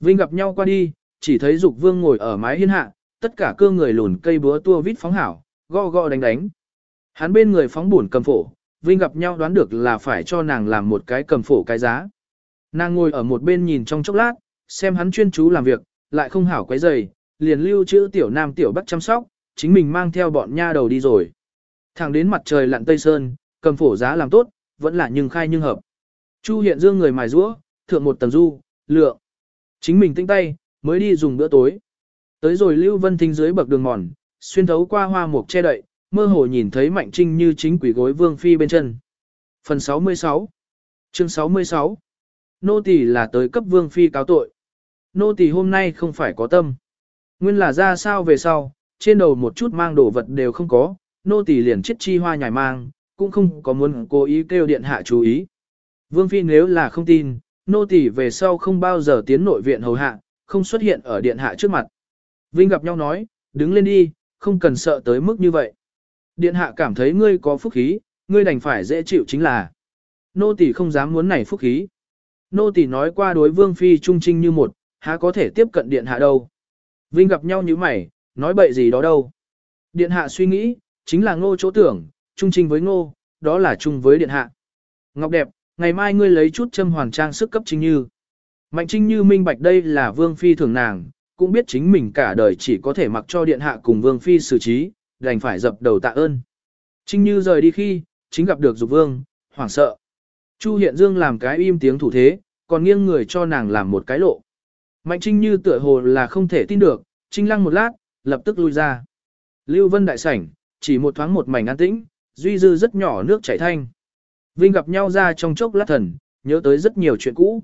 Vinh gặp nhau qua đi, chỉ thấy Dục Vương ngồi ở mái hiên hạ, tất cả cơ người lùn cây búa tua vít phóng hảo, gõ gõ đánh đánh. Hắn bên người phóng buồn cầm phổ, Vinh gặp nhau đoán được là phải cho nàng làm một cái cầm phổ cái giá. Nàng ngồi ở một bên nhìn trong chốc lát, xem hắn chuyên chú làm việc, lại không hảo quấy giày, liền lưu chữ tiểu nam tiểu bắc chăm sóc, chính mình mang theo bọn nha đầu đi rồi. Thẳng đến mặt trời lặn tây sơn, cầm phổ giá làm tốt, vẫn là nhưng khai nhưng hợp. Chu hiện dương người mài rũa, thượng một tầng du, lượng. Chính mình tinh tay, mới đi dùng bữa tối. Tới rồi Lưu Vân Thính dưới bậc đường mòn, xuyên thấu qua hoa mục che đậy, mơ hồ nhìn thấy Mạnh Trinh như chính quỷ gối Vương Phi bên chân. Phần 66 Chương 66 Nô tỳ là tới cấp Vương Phi cáo tội. Nô tỳ hôm nay không phải có tâm. Nguyên là ra sao về sau, trên đầu một chút mang đồ vật đều không có, nô tỳ liền chết chi hoa nhài mang, cũng không có muốn cố ý kêu điện hạ chú ý. Vương Phi nếu là không tin, nô tỳ về sau không bao giờ tiến nội viện hầu hạ, không xuất hiện ở điện hạ trước mặt. Vinh gặp nhau nói, đứng lên đi, không cần sợ tới mức như vậy. Điện hạ cảm thấy ngươi có phúc khí, ngươi đành phải dễ chịu chính là. Nô tỳ không dám muốn này phúc khí. Nô tỳ nói qua đối vương phi trung trinh như một, há có thể tiếp cận điện hạ đâu. Vinh gặp nhau như mày, nói bậy gì đó đâu. Điện hạ suy nghĩ, chính là ngô chỗ tưởng, trung trinh với ngô, đó là chung với điện hạ. Ngọc đẹp, ngày mai ngươi lấy chút châm hoàng trang sức cấp trinh như. Mạnh trinh như minh bạch đây là vương phi thường nàng, cũng biết chính mình cả đời chỉ có thể mặc cho điện hạ cùng vương phi xử trí, đành phải dập đầu tạ ơn. Trinh như rời đi khi, chính gặp được dục vương, hoảng sợ. Chu hiện dương làm cái im tiếng thủ thế, còn nghiêng người cho nàng làm một cái lộ. Mạnh trinh như tựa hồ là không thể tin được, trinh lăng một lát, lập tức lui ra. Lưu vân đại sảnh, chỉ một thoáng một mảnh an tĩnh, duy dư rất nhỏ nước chảy thanh. Vinh gặp nhau ra trong chốc lát thần, nhớ tới rất nhiều chuyện cũ.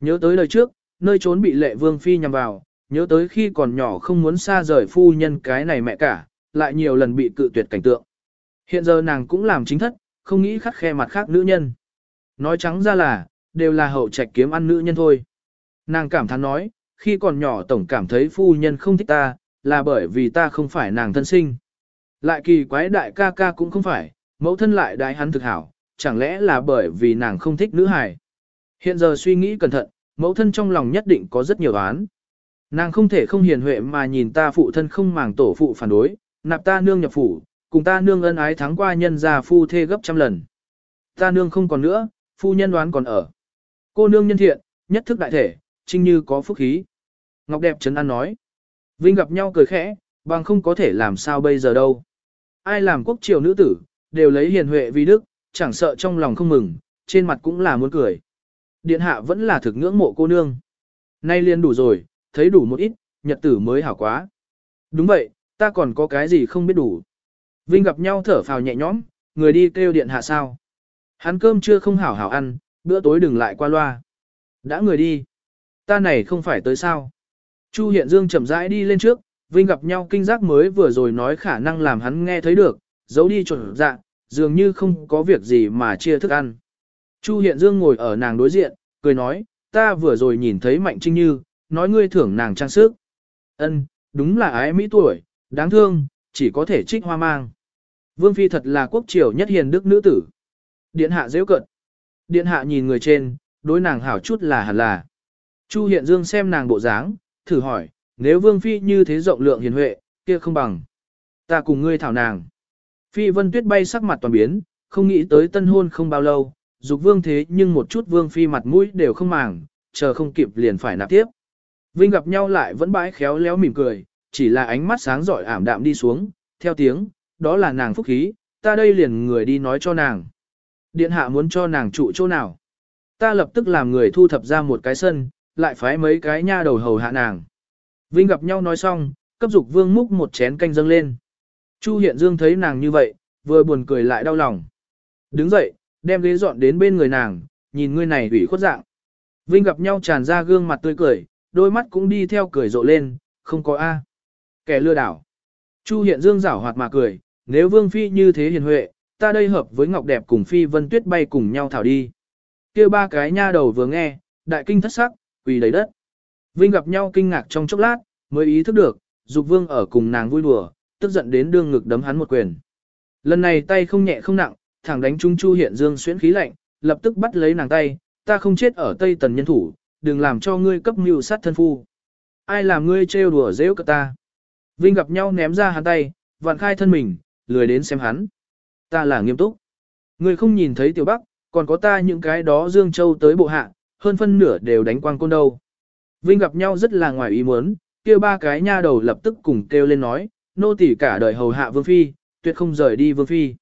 Nhớ tới lời trước, nơi trốn bị lệ vương phi nhằm vào, nhớ tới khi còn nhỏ không muốn xa rời phu nhân cái này mẹ cả, lại nhiều lần bị cự tuyệt cảnh tượng. Hiện giờ nàng cũng làm chính thất, không nghĩ khắc khe mặt khác nữ nhân. Nói trắng ra là, đều là hậu trạch kiếm ăn nữ nhân thôi. Nàng cảm thán nói, khi còn nhỏ tổng cảm thấy phu nhân không thích ta, là bởi vì ta không phải nàng thân sinh. Lại kỳ quái đại ca ca cũng không phải, mẫu thân lại đại hắn thực hảo, chẳng lẽ là bởi vì nàng không thích nữ hài. Hiện giờ suy nghĩ cẩn thận, mẫu thân trong lòng nhất định có rất nhiều án. Nàng không thể không hiền huệ mà nhìn ta phụ thân không màng tổ phụ phản đối, nạp ta nương nhập phủ, cùng ta nương ân ái thắng qua nhân gia phu thê gấp trăm lần. Ta nương không còn nữa, phu nhân đoán còn ở. Cô nương nhân thiện, nhất thức đại thể, trinh như có phúc khí. Ngọc đẹp trấn an nói. Vinh gặp nhau cười khẽ, bằng không có thể làm sao bây giờ đâu. Ai làm quốc triều nữ tử, đều lấy hiền huệ vì đức, chẳng sợ trong lòng không mừng, trên mặt cũng là muốn cười. Điện hạ vẫn là thực ngưỡng mộ cô nương. Nay liền đủ rồi, thấy đủ một ít, nhật tử mới hảo quá. Đúng vậy, ta còn có cái gì không biết đủ. Vinh gặp nhau thở phào nhẹ nhõm, người đi kêu điện hạ sao. Hắn cơm chưa không hảo hảo ăn, bữa tối đừng lại qua loa. Đã người đi. Ta này không phải tới sao. Chu Hiện Dương chậm rãi đi lên trước, Vinh gặp nhau kinh giác mới vừa rồi nói khả năng làm hắn nghe thấy được, giấu đi trộn dạ, dường như không có việc gì mà chia thức ăn. Chu Hiện Dương ngồi ở nàng đối diện, cười nói, ta vừa rồi nhìn thấy Mạnh Trinh Như, nói ngươi thưởng nàng trang sức. Ân, đúng là ái mỹ tuổi, đáng thương, chỉ có thể trích hoa mang. Vương Phi thật là quốc triều nhất hiền đức nữ tử. Điện hạ dễ cận. Điện hạ nhìn người trên, đối nàng hảo chút là hẳn là. Chu Hiện Dương xem nàng bộ dáng, thử hỏi, nếu Vương Phi như thế rộng lượng hiền huệ, kia không bằng. Ta cùng ngươi thảo nàng. Phi Vân Tuyết bay sắc mặt toàn biến, không nghĩ tới tân hôn không bao lâu, dục vương thế nhưng một chút Vương Phi mặt mũi đều không màng, chờ không kịp liền phải nạp tiếp. Vinh gặp nhau lại vẫn bãi khéo léo mỉm cười, chỉ là ánh mắt sáng giỏi ảm đạm đi xuống, theo tiếng, đó là nàng phúc khí, ta đây liền người đi nói cho nàng. Điện hạ muốn cho nàng trụ chỗ nào. Ta lập tức làm người thu thập ra một cái sân, lại phái mấy cái nha đầu hầu hạ nàng. Vinh gặp nhau nói xong, cấp dục vương múc một chén canh dâng lên. Chu Hiện Dương thấy nàng như vậy, vừa buồn cười lại đau lòng. Đứng dậy, đem ghế dọn đến bên người nàng, nhìn người này ủy khuất dạng. Vinh gặp nhau tràn ra gương mặt tươi cười, đôi mắt cũng đi theo cười rộ lên, không có A. Kẻ lừa đảo. Chu Hiện Dương giảo hoạt mà cười, nếu Vương Phi như thế hiền huệ, ta đây hợp với Ngọc Đẹp cùng Phi Vân Tuyết bay cùng nhau thảo đi. kia ba cái nha đầu vừa nghe, đại kinh thất sắc, quỳ đầy đất. Vinh gặp nhau kinh ngạc trong chốc lát, mới ý thức được, Dục Vương ở cùng nàng vui đùa, tức giận đến đương ngực đấm hắn một quyền. Lần này tay không nhẹ không nặng, thẳng đánh Trung Chu Hiện Dương xuyễn khí lạnh, lập tức bắt lấy nàng tay, ta không chết ở Tây Tần nhân thủ, đừng làm cho ngươi cấp mưu sát thân phu. Ai làm ngươi trêu đùa dễ cả ta. Vinh gặp nhau ném ra hắn tay, vạn khai thân mình, lười đến xem hắn. Ta là nghiêm túc. Ngươi không nhìn thấy tiểu bắc, còn có ta những cái đó Dương Châu tới bộ hạ, hơn phân nửa đều đánh quang côn đâu. Vinh gặp nhau rất là ngoài ý muốn, kia ba cái nha đầu lập tức cùng kêu lên nói, nô tỳ cả đời hầu hạ vương phi, tuyệt không rời đi vương phi.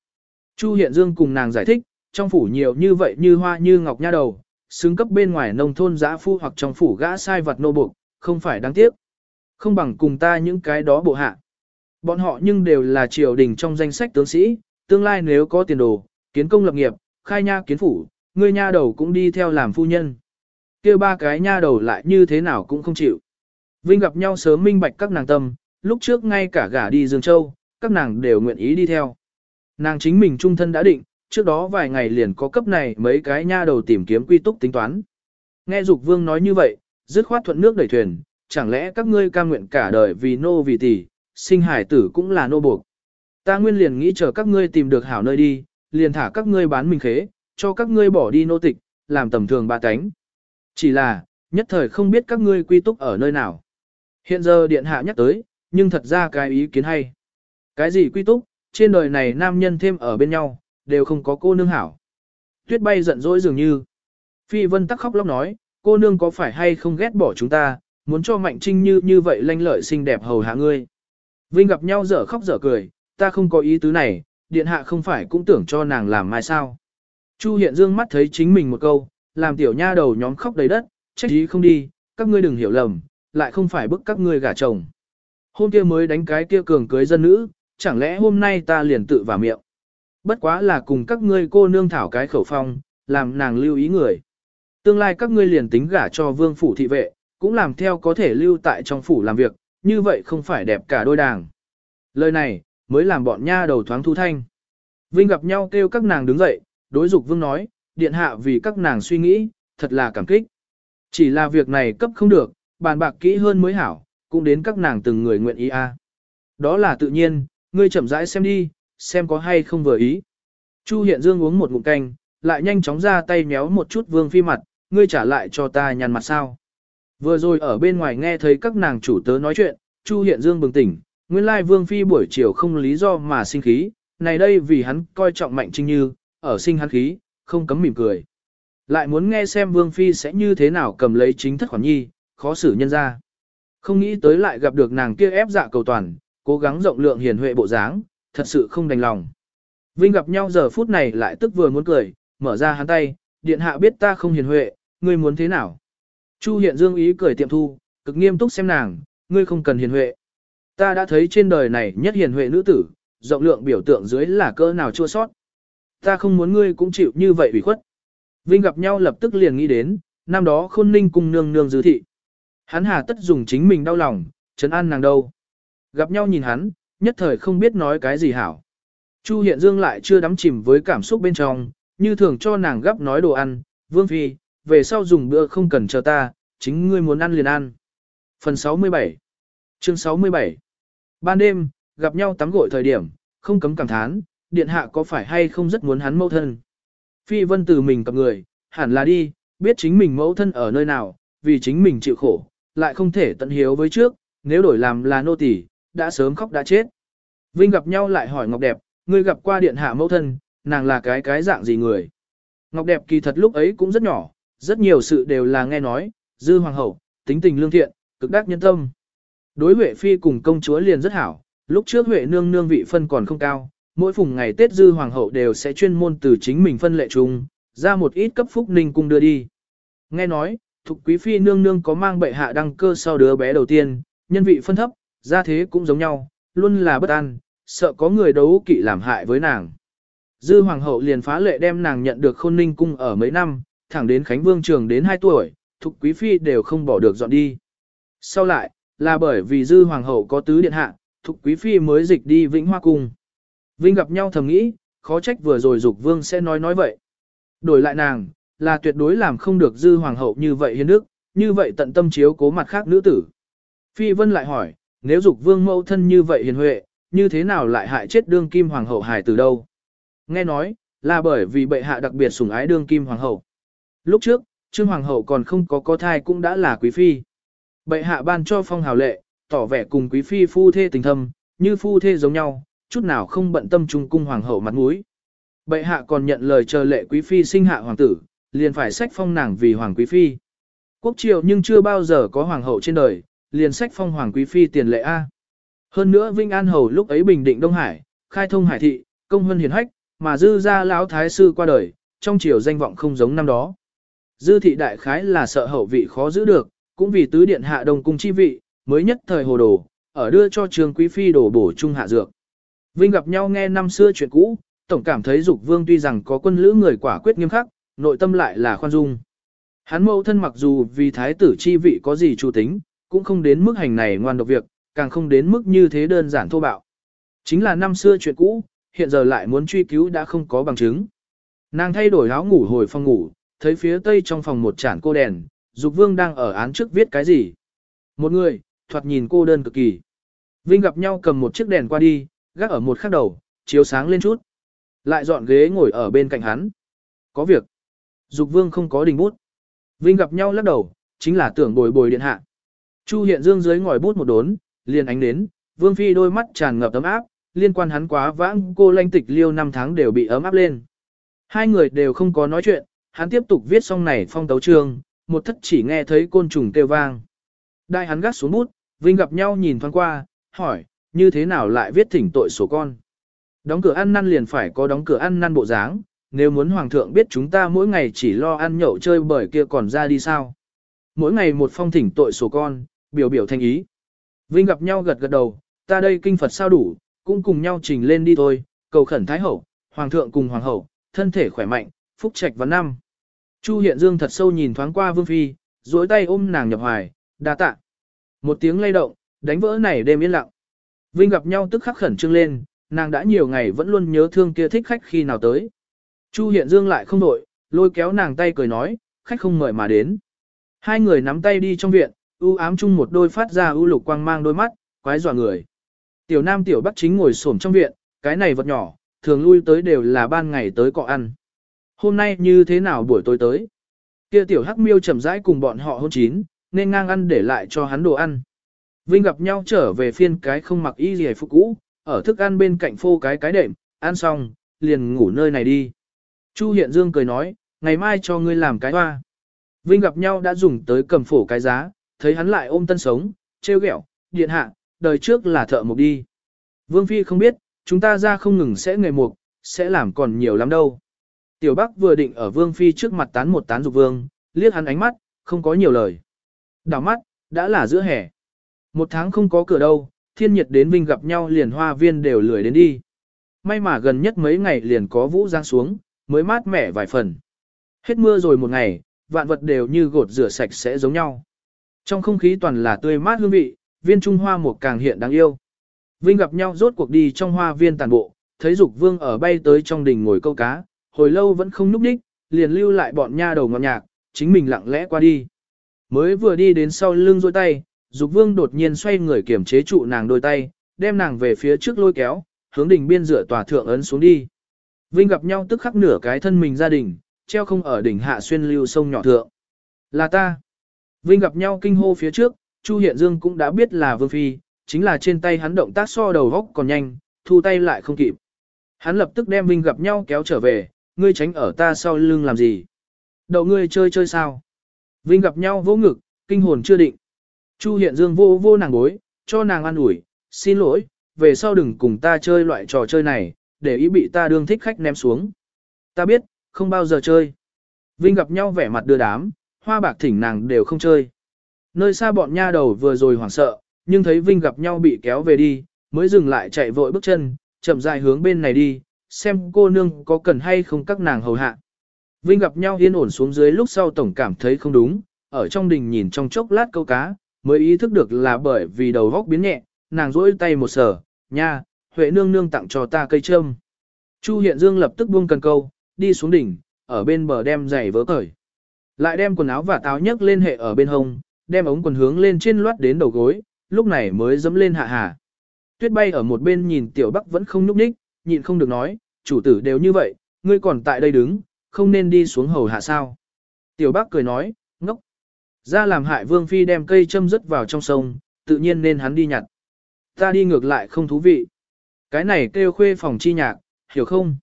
Chu Hiện Dương cùng nàng giải thích, trong phủ nhiều như vậy như hoa như ngọc nha đầu, xứng cấp bên ngoài nông thôn giã phu hoặc trong phủ gã sai vật nô buộc, không phải đáng tiếc. Không bằng cùng ta những cái đó bộ hạ. Bọn họ nhưng đều là triều đình trong danh sách tướng sĩ, tương lai nếu có tiền đồ, kiến công lập nghiệp, khai nha kiến phủ, người nha đầu cũng đi theo làm phu nhân. kia ba cái nha đầu lại như thế nào cũng không chịu. Vinh gặp nhau sớm minh bạch các nàng tâm, lúc trước ngay cả gả đi Dương Châu, các nàng đều nguyện ý đi theo. Nàng chính mình trung thân đã định, trước đó vài ngày liền có cấp này mấy cái nha đầu tìm kiếm quy túc tính toán. Nghe Dục Vương nói như vậy, dứt khoát thuận nước đẩy thuyền, chẳng lẽ các ngươi cam nguyện cả đời vì nô vì tỷ, sinh hải tử cũng là nô buộc. Ta nguyên liền nghĩ chờ các ngươi tìm được hảo nơi đi, liền thả các ngươi bán mình khế, cho các ngươi bỏ đi nô tịch, làm tầm thường ba cánh. Chỉ là, nhất thời không biết các ngươi quy túc ở nơi nào. Hiện giờ điện hạ nhắc tới, nhưng thật ra cái ý kiến hay. Cái gì quy túc, trên đời này nam nhân thêm ở bên nhau, đều không có cô nương hảo. Tuyết bay giận dỗi dường như. Phi vân tắc khóc lóc nói, cô nương có phải hay không ghét bỏ chúng ta, muốn cho mạnh trinh như như vậy lanh lợi xinh đẹp hầu hạ ngươi. Vinh gặp nhau dở khóc dở cười, ta không có ý tứ này, điện hạ không phải cũng tưởng cho nàng làm mai sao. Chu hiện dương mắt thấy chính mình một câu, làm tiểu nha đầu nhóm khóc đầy đất, trách ý không đi, các ngươi đừng hiểu lầm, lại không phải bức các ngươi gả chồng. Hôm kia mới đánh cái kia cường cưới dân nữ, chẳng lẽ hôm nay ta liền tự vào miệng. Bất quá là cùng các ngươi cô nương thảo cái khẩu phong, làm nàng lưu ý người. Tương lai các ngươi liền tính gả cho vương phủ thị vệ, cũng làm theo có thể lưu tại trong phủ làm việc, như vậy không phải đẹp cả đôi đàng. Lời này, mới làm bọn nha đầu thoáng thu thanh. Vinh gặp nhau kêu các nàng đứng dậy, đối dục vương nói, điện hạ vì các nàng suy nghĩ, thật là cảm kích. Chỉ là việc này cấp không được, bàn bạc kỹ hơn mới hảo, cũng đến các nàng từng người nguyện ý a. Đó là tự nhiên, ngươi chậm rãi xem đi, xem có hay không vừa ý. Chu Hiện Dương uống một ngụm canh, lại nhanh chóng ra tay méo một chút vương phi mặt, ngươi trả lại cho ta nhăn mặt sao. Vừa rồi ở bên ngoài nghe thấy các nàng chủ tớ nói chuyện, Chu Hiện Dương bừng tỉnh, nguyên lai vương phi buổi chiều không lý do mà sinh khí, này đây vì hắn coi trọng mạnh trinh như, ở sinh hắn khí, không cấm mỉm cười. Lại muốn nghe xem vương phi sẽ như thế nào cầm lấy chính thất khoản nhi, khó xử nhân ra. Không nghĩ tới lại gặp được nàng kia ép dạ cầu toàn, cố gắng rộng lượng hiền huệ bộ dáng, thật sự không đành lòng. Vinh gặp nhau giờ phút này lại tức vừa muốn cười, mở ra hắn tay, điện hạ biết ta không hiền huệ, ngươi muốn thế nào? Chu hiện dương ý cười tiệm thu, cực nghiêm túc xem nàng, ngươi không cần hiền huệ. Ta đã thấy trên đời này nhất hiền huệ nữ tử, rộng lượng biểu tượng dưới là cơ nào chua sót. Ta không muốn ngươi cũng chịu như vậy ủy khuất. Vinh gặp nhau lập tức liền nghĩ đến, năm đó khôn ninh cùng nương nương dư thị. Hắn hà tất dùng chính mình đau lòng, chấn an nàng đâu. Gặp nhau nhìn hắn, nhất thời không biết nói cái gì hảo. Chu Hiện Dương lại chưa đắm chìm với cảm xúc bên trong, như thường cho nàng gấp nói đồ ăn, Vương Phi, về sau dùng bữa không cần chờ ta, chính ngươi muốn ăn liền ăn. Phần 67 Chương 67 Ban đêm, gặp nhau tắm gội thời điểm, không cấm cảm thán, điện hạ có phải hay không rất muốn hắn mẫu thân. Phi Vân từ mình cặp người, hẳn là đi, biết chính mình mẫu thân ở nơi nào, vì chính mình chịu khổ, lại không thể tận hiếu với trước, nếu đổi làm là nô tỳ, đã sớm khóc đã chết. Vinh gặp nhau lại hỏi Ngọc Đẹp, ngươi gặp qua điện hạ mẫu thân, nàng là cái cái dạng gì người. Ngọc Đẹp kỳ thật lúc ấy cũng rất nhỏ, rất nhiều sự đều là nghe nói, dư hoàng hậu, tính tình lương thiện, cực đắc nhân tâm. Đối Huệ Phi cùng công chúa liền rất hảo, lúc trước Huệ nương nương vị phân còn không cao, mỗi phùng ngày Tết dư hoàng hậu đều sẽ chuyên môn từ chính mình phân lệ chung, ra một ít cấp phúc ninh cung đưa đi. Nghe nói, Thục Quý Phi nương nương có mang bệ hạ đăng cơ sau đứa bé đầu tiên, nhân vị phân thấp, gia thế cũng giống nhau, luôn là bất an, sợ có người đấu kỵ làm hại với nàng. Dư hoàng hậu liền phá lệ đem nàng nhận được khôn ninh cung ở mấy năm, thẳng đến Khánh Vương trường đến 2 tuổi, thục quý phi đều không bỏ được dọn đi. Sau lại, là bởi vì dư hoàng hậu có tứ điện hạ, thục quý phi mới dịch đi vĩnh hoa cung. Vinh gặp nhau thầm nghĩ, khó trách vừa rồi dục vương sẽ nói nói vậy. Đổi lại nàng, là tuyệt đối làm không được dư hoàng hậu như vậy hiến đức, như vậy tận tâm chiếu cố mặt khác nữ tử. Phi vân lại hỏi, nếu dục vương mẫu thân như vậy hiền huệ, như thế nào lại hại chết đương kim hoàng hậu hài từ đâu? Nghe nói, là bởi vì bệ hạ đặc biệt sủng ái đương kim hoàng hậu. Lúc trước, Trương Hoàng hậu còn không có có thai cũng đã là quý phi. Bệ hạ ban cho phong hào lệ, tỏ vẻ cùng quý phi phu thê tình thâm, như phu thê giống nhau, chút nào không bận tâm trung cung hoàng hậu mặt mũi. Bệ hạ còn nhận lời chờ lệ quý phi sinh hạ hoàng tử, liền phải sách phong nàng vì hoàng quý phi. Quốc triều nhưng chưa bao giờ có hoàng hậu trên đời, liền sách phong hoàng quý phi tiền lệ A. Hơn nữa Vinh An Hầu lúc ấy bình định Đông Hải, khai thông hải thị, công hơn hiền hách, mà dư ra lão thái sư qua đời, trong triều danh vọng không giống năm đó. Dư thị đại khái là sợ hậu vị khó giữ được, cũng vì tứ điện hạ đồng cung chi vị, mới nhất thời hồ đồ, ở đưa cho trường quý phi đổ bổ trung hạ dược. Vinh gặp nhau nghe năm xưa chuyện cũ, tổng cảm thấy dục vương tuy rằng có quân lữ người quả quyết nghiêm khắc, nội tâm lại là khoan dung. Hắn mẫu thân mặc dù vì thái tử chi vị có gì chủ tính, cũng không đến mức hành này ngoan độc việc, càng không đến mức như thế đơn giản thô bạo. Chính là năm xưa chuyện cũ, hiện giờ lại muốn truy cứu đã không có bằng chứng. Nàng thay đổi áo ngủ hồi phòng ngủ, thấy phía tây trong phòng một chản cô đèn, Dục Vương đang ở án trước viết cái gì. Một người, thoạt nhìn cô đơn cực kỳ. Vinh gặp nhau cầm một chiếc đèn qua đi, gác ở một khắc đầu, chiếu sáng lên chút. Lại dọn ghế ngồi ở bên cạnh hắn. Có việc. Dục Vương không có đình bút. Vinh gặp nhau lắc đầu, chính là tưởng bồi bồi điện hạ. Chu hiện dương dưới ngòi bút một đốn, liền ánh đến, Vương Phi đôi mắt tràn ngập ấm áp, liên quan hắn quá vãng cô lanh tịch liêu năm tháng đều bị ấm áp lên. Hai người đều không có nói chuyện, hắn tiếp tục viết xong này phong tấu trường, một thất chỉ nghe thấy côn trùng kêu vang. Đại hắn gắt xuống bút, Vinh gặp nhau nhìn thoáng qua, hỏi, như thế nào lại viết thỉnh tội số con. Đóng cửa ăn năn liền phải có đóng cửa ăn năn bộ dáng, nếu muốn hoàng thượng biết chúng ta mỗi ngày chỉ lo ăn nhậu chơi bởi kia còn ra đi sao. Mỗi ngày một phong thỉnh tội sổ con, biểu biểu thanh ý. Vinh gặp nhau gật gật đầu, ta đây kinh Phật sao đủ, cũng cùng nhau trình lên đi thôi, cầu khẩn Thái Hậu, Hoàng thượng cùng Hoàng hậu, thân thể khỏe mạnh, phúc trạch và năm. Chu Hiện Dương thật sâu nhìn thoáng qua Vương Phi, duỗi tay ôm nàng nhập hoài, đa tạ. Một tiếng lay động, đánh vỡ này đêm yên lặng. Vinh gặp nhau tức khắc khẩn trương lên, nàng đã nhiều ngày vẫn luôn nhớ thương kia thích khách khi nào tới. Chu Hiện Dương lại không đổi, lôi kéo nàng tay cười nói, khách không mời mà đến. Hai người nắm tay đi trong viện, u ám chung một đôi phát ra u lục quang mang đôi mắt, quái dọa người. Tiểu Nam tiểu Bắc chính ngồi xổm trong viện, cái này vật nhỏ, thường lui tới đều là ban ngày tới cọ ăn. Hôm nay như thế nào buổi tối tới? Kia tiểu Hắc Miêu chậm rãi cùng bọn họ hôn chín, nên ngang ăn để lại cho hắn đồ ăn. Vinh gặp nhau trở về phiên cái không mặc y gì phục cũ, ở thức ăn bên cạnh phô cái cái đệm, ăn xong, liền ngủ nơi này đi. Chu Hiện Dương cười nói, ngày mai cho ngươi làm cái hoa. Vinh gặp nhau đã dùng tới cầm phổ cái giá, thấy hắn lại ôm tân sống, trêu ghẹo, điện hạ, đời trước là thợ mộc đi. Vương Phi không biết, chúng ta ra không ngừng sẽ nghề mục, sẽ làm còn nhiều lắm đâu. Tiểu Bắc vừa định ở Vương Phi trước mặt tán một tán dục vương, liếc hắn ánh mắt, không có nhiều lời. Đảo mắt, đã là giữa hè. Một tháng không có cửa đâu, thiên nhiệt đến Vinh gặp nhau liền hoa viên đều lười đến đi. May mà gần nhất mấy ngày liền có vũ giang xuống, mới mát mẻ vài phần. Hết mưa rồi một ngày, vạn vật đều như gột rửa sạch sẽ giống nhau. Trong không khí toàn là tươi mát hương vị, viên trung hoa một càng hiện đáng yêu. Vinh gặp nhau rốt cuộc đi trong hoa viên tàn bộ, thấy dục vương ở bay tới trong đình ngồi câu cá, hồi lâu vẫn không núp đích, liền lưu lại bọn nha đầu ngọt nhạc, chính mình lặng lẽ qua đi. Mới vừa đi đến sau lưng dôi tay, dục vương đột nhiên xoay người kiểm chế trụ nàng đôi tay, đem nàng về phía trước lôi kéo, hướng đỉnh biên rửa tòa thượng ấn xuống đi. Vinh gặp nhau tức khắc nửa cái thân mình gia đình, treo không ở đỉnh hạ xuyên lưu sông nhỏ thượng. Là ta. Vinh gặp nhau kinh hô phía trước, Chu Hiện Dương cũng đã biết là Vương Phi, chính là trên tay hắn động tác so đầu góc còn nhanh, thu tay lại không kịp. Hắn lập tức đem Vinh gặp nhau kéo trở về, ngươi tránh ở ta sau lưng làm gì? Đậu ngươi chơi chơi sao? Vinh gặp nhau vô ngực, kinh hồn chưa định. Chu Hiện Dương vô vô nàng bối, cho nàng ăn ủi, xin lỗi, về sau đừng cùng ta chơi loại trò chơi này, để ý bị ta đương thích khách ném xuống. Ta biết, không bao giờ chơi. Vinh gặp nhau vẻ mặt đưa đám, hoa bạc thỉnh nàng đều không chơi. Nơi xa bọn nha đầu vừa rồi hoảng sợ, nhưng thấy Vinh gặp nhau bị kéo về đi, mới dừng lại chạy vội bước chân, chậm dài hướng bên này đi, xem cô nương có cần hay không các nàng hầu hạ. Vinh gặp nhau yên ổn xuống dưới lúc sau tổng cảm thấy không đúng, ở trong đình nhìn trong chốc lát câu cá, mới ý thức được là bởi vì đầu góc biến nhẹ, nàng rỗi tay một sở, nha, Huệ nương nương tặng cho ta cây trâm. Chu Hiện Dương lập tức buông cần câu, đi xuống đỉnh, ở bên bờ đem giày vỡ cởi. Lại đem quần áo và táo nhấc lên hệ ở bên hông, đem ống quần hướng lên trên loát đến đầu gối, lúc này mới dẫm lên hạ hà. Tuyết bay ở một bên nhìn tiểu bắc vẫn không nhúc nhích, nhịn không được nói, chủ tử đều như vậy, ngươi còn tại đây đứng, không nên đi xuống hầu hạ sao. Tiểu Bắc cười nói, ngốc. Ra làm hại vương phi đem cây châm rứt vào trong sông, tự nhiên nên hắn đi nhặt. Ta đi ngược lại không thú vị. Cái này kêu khuê phòng chi nhạc, hiểu không?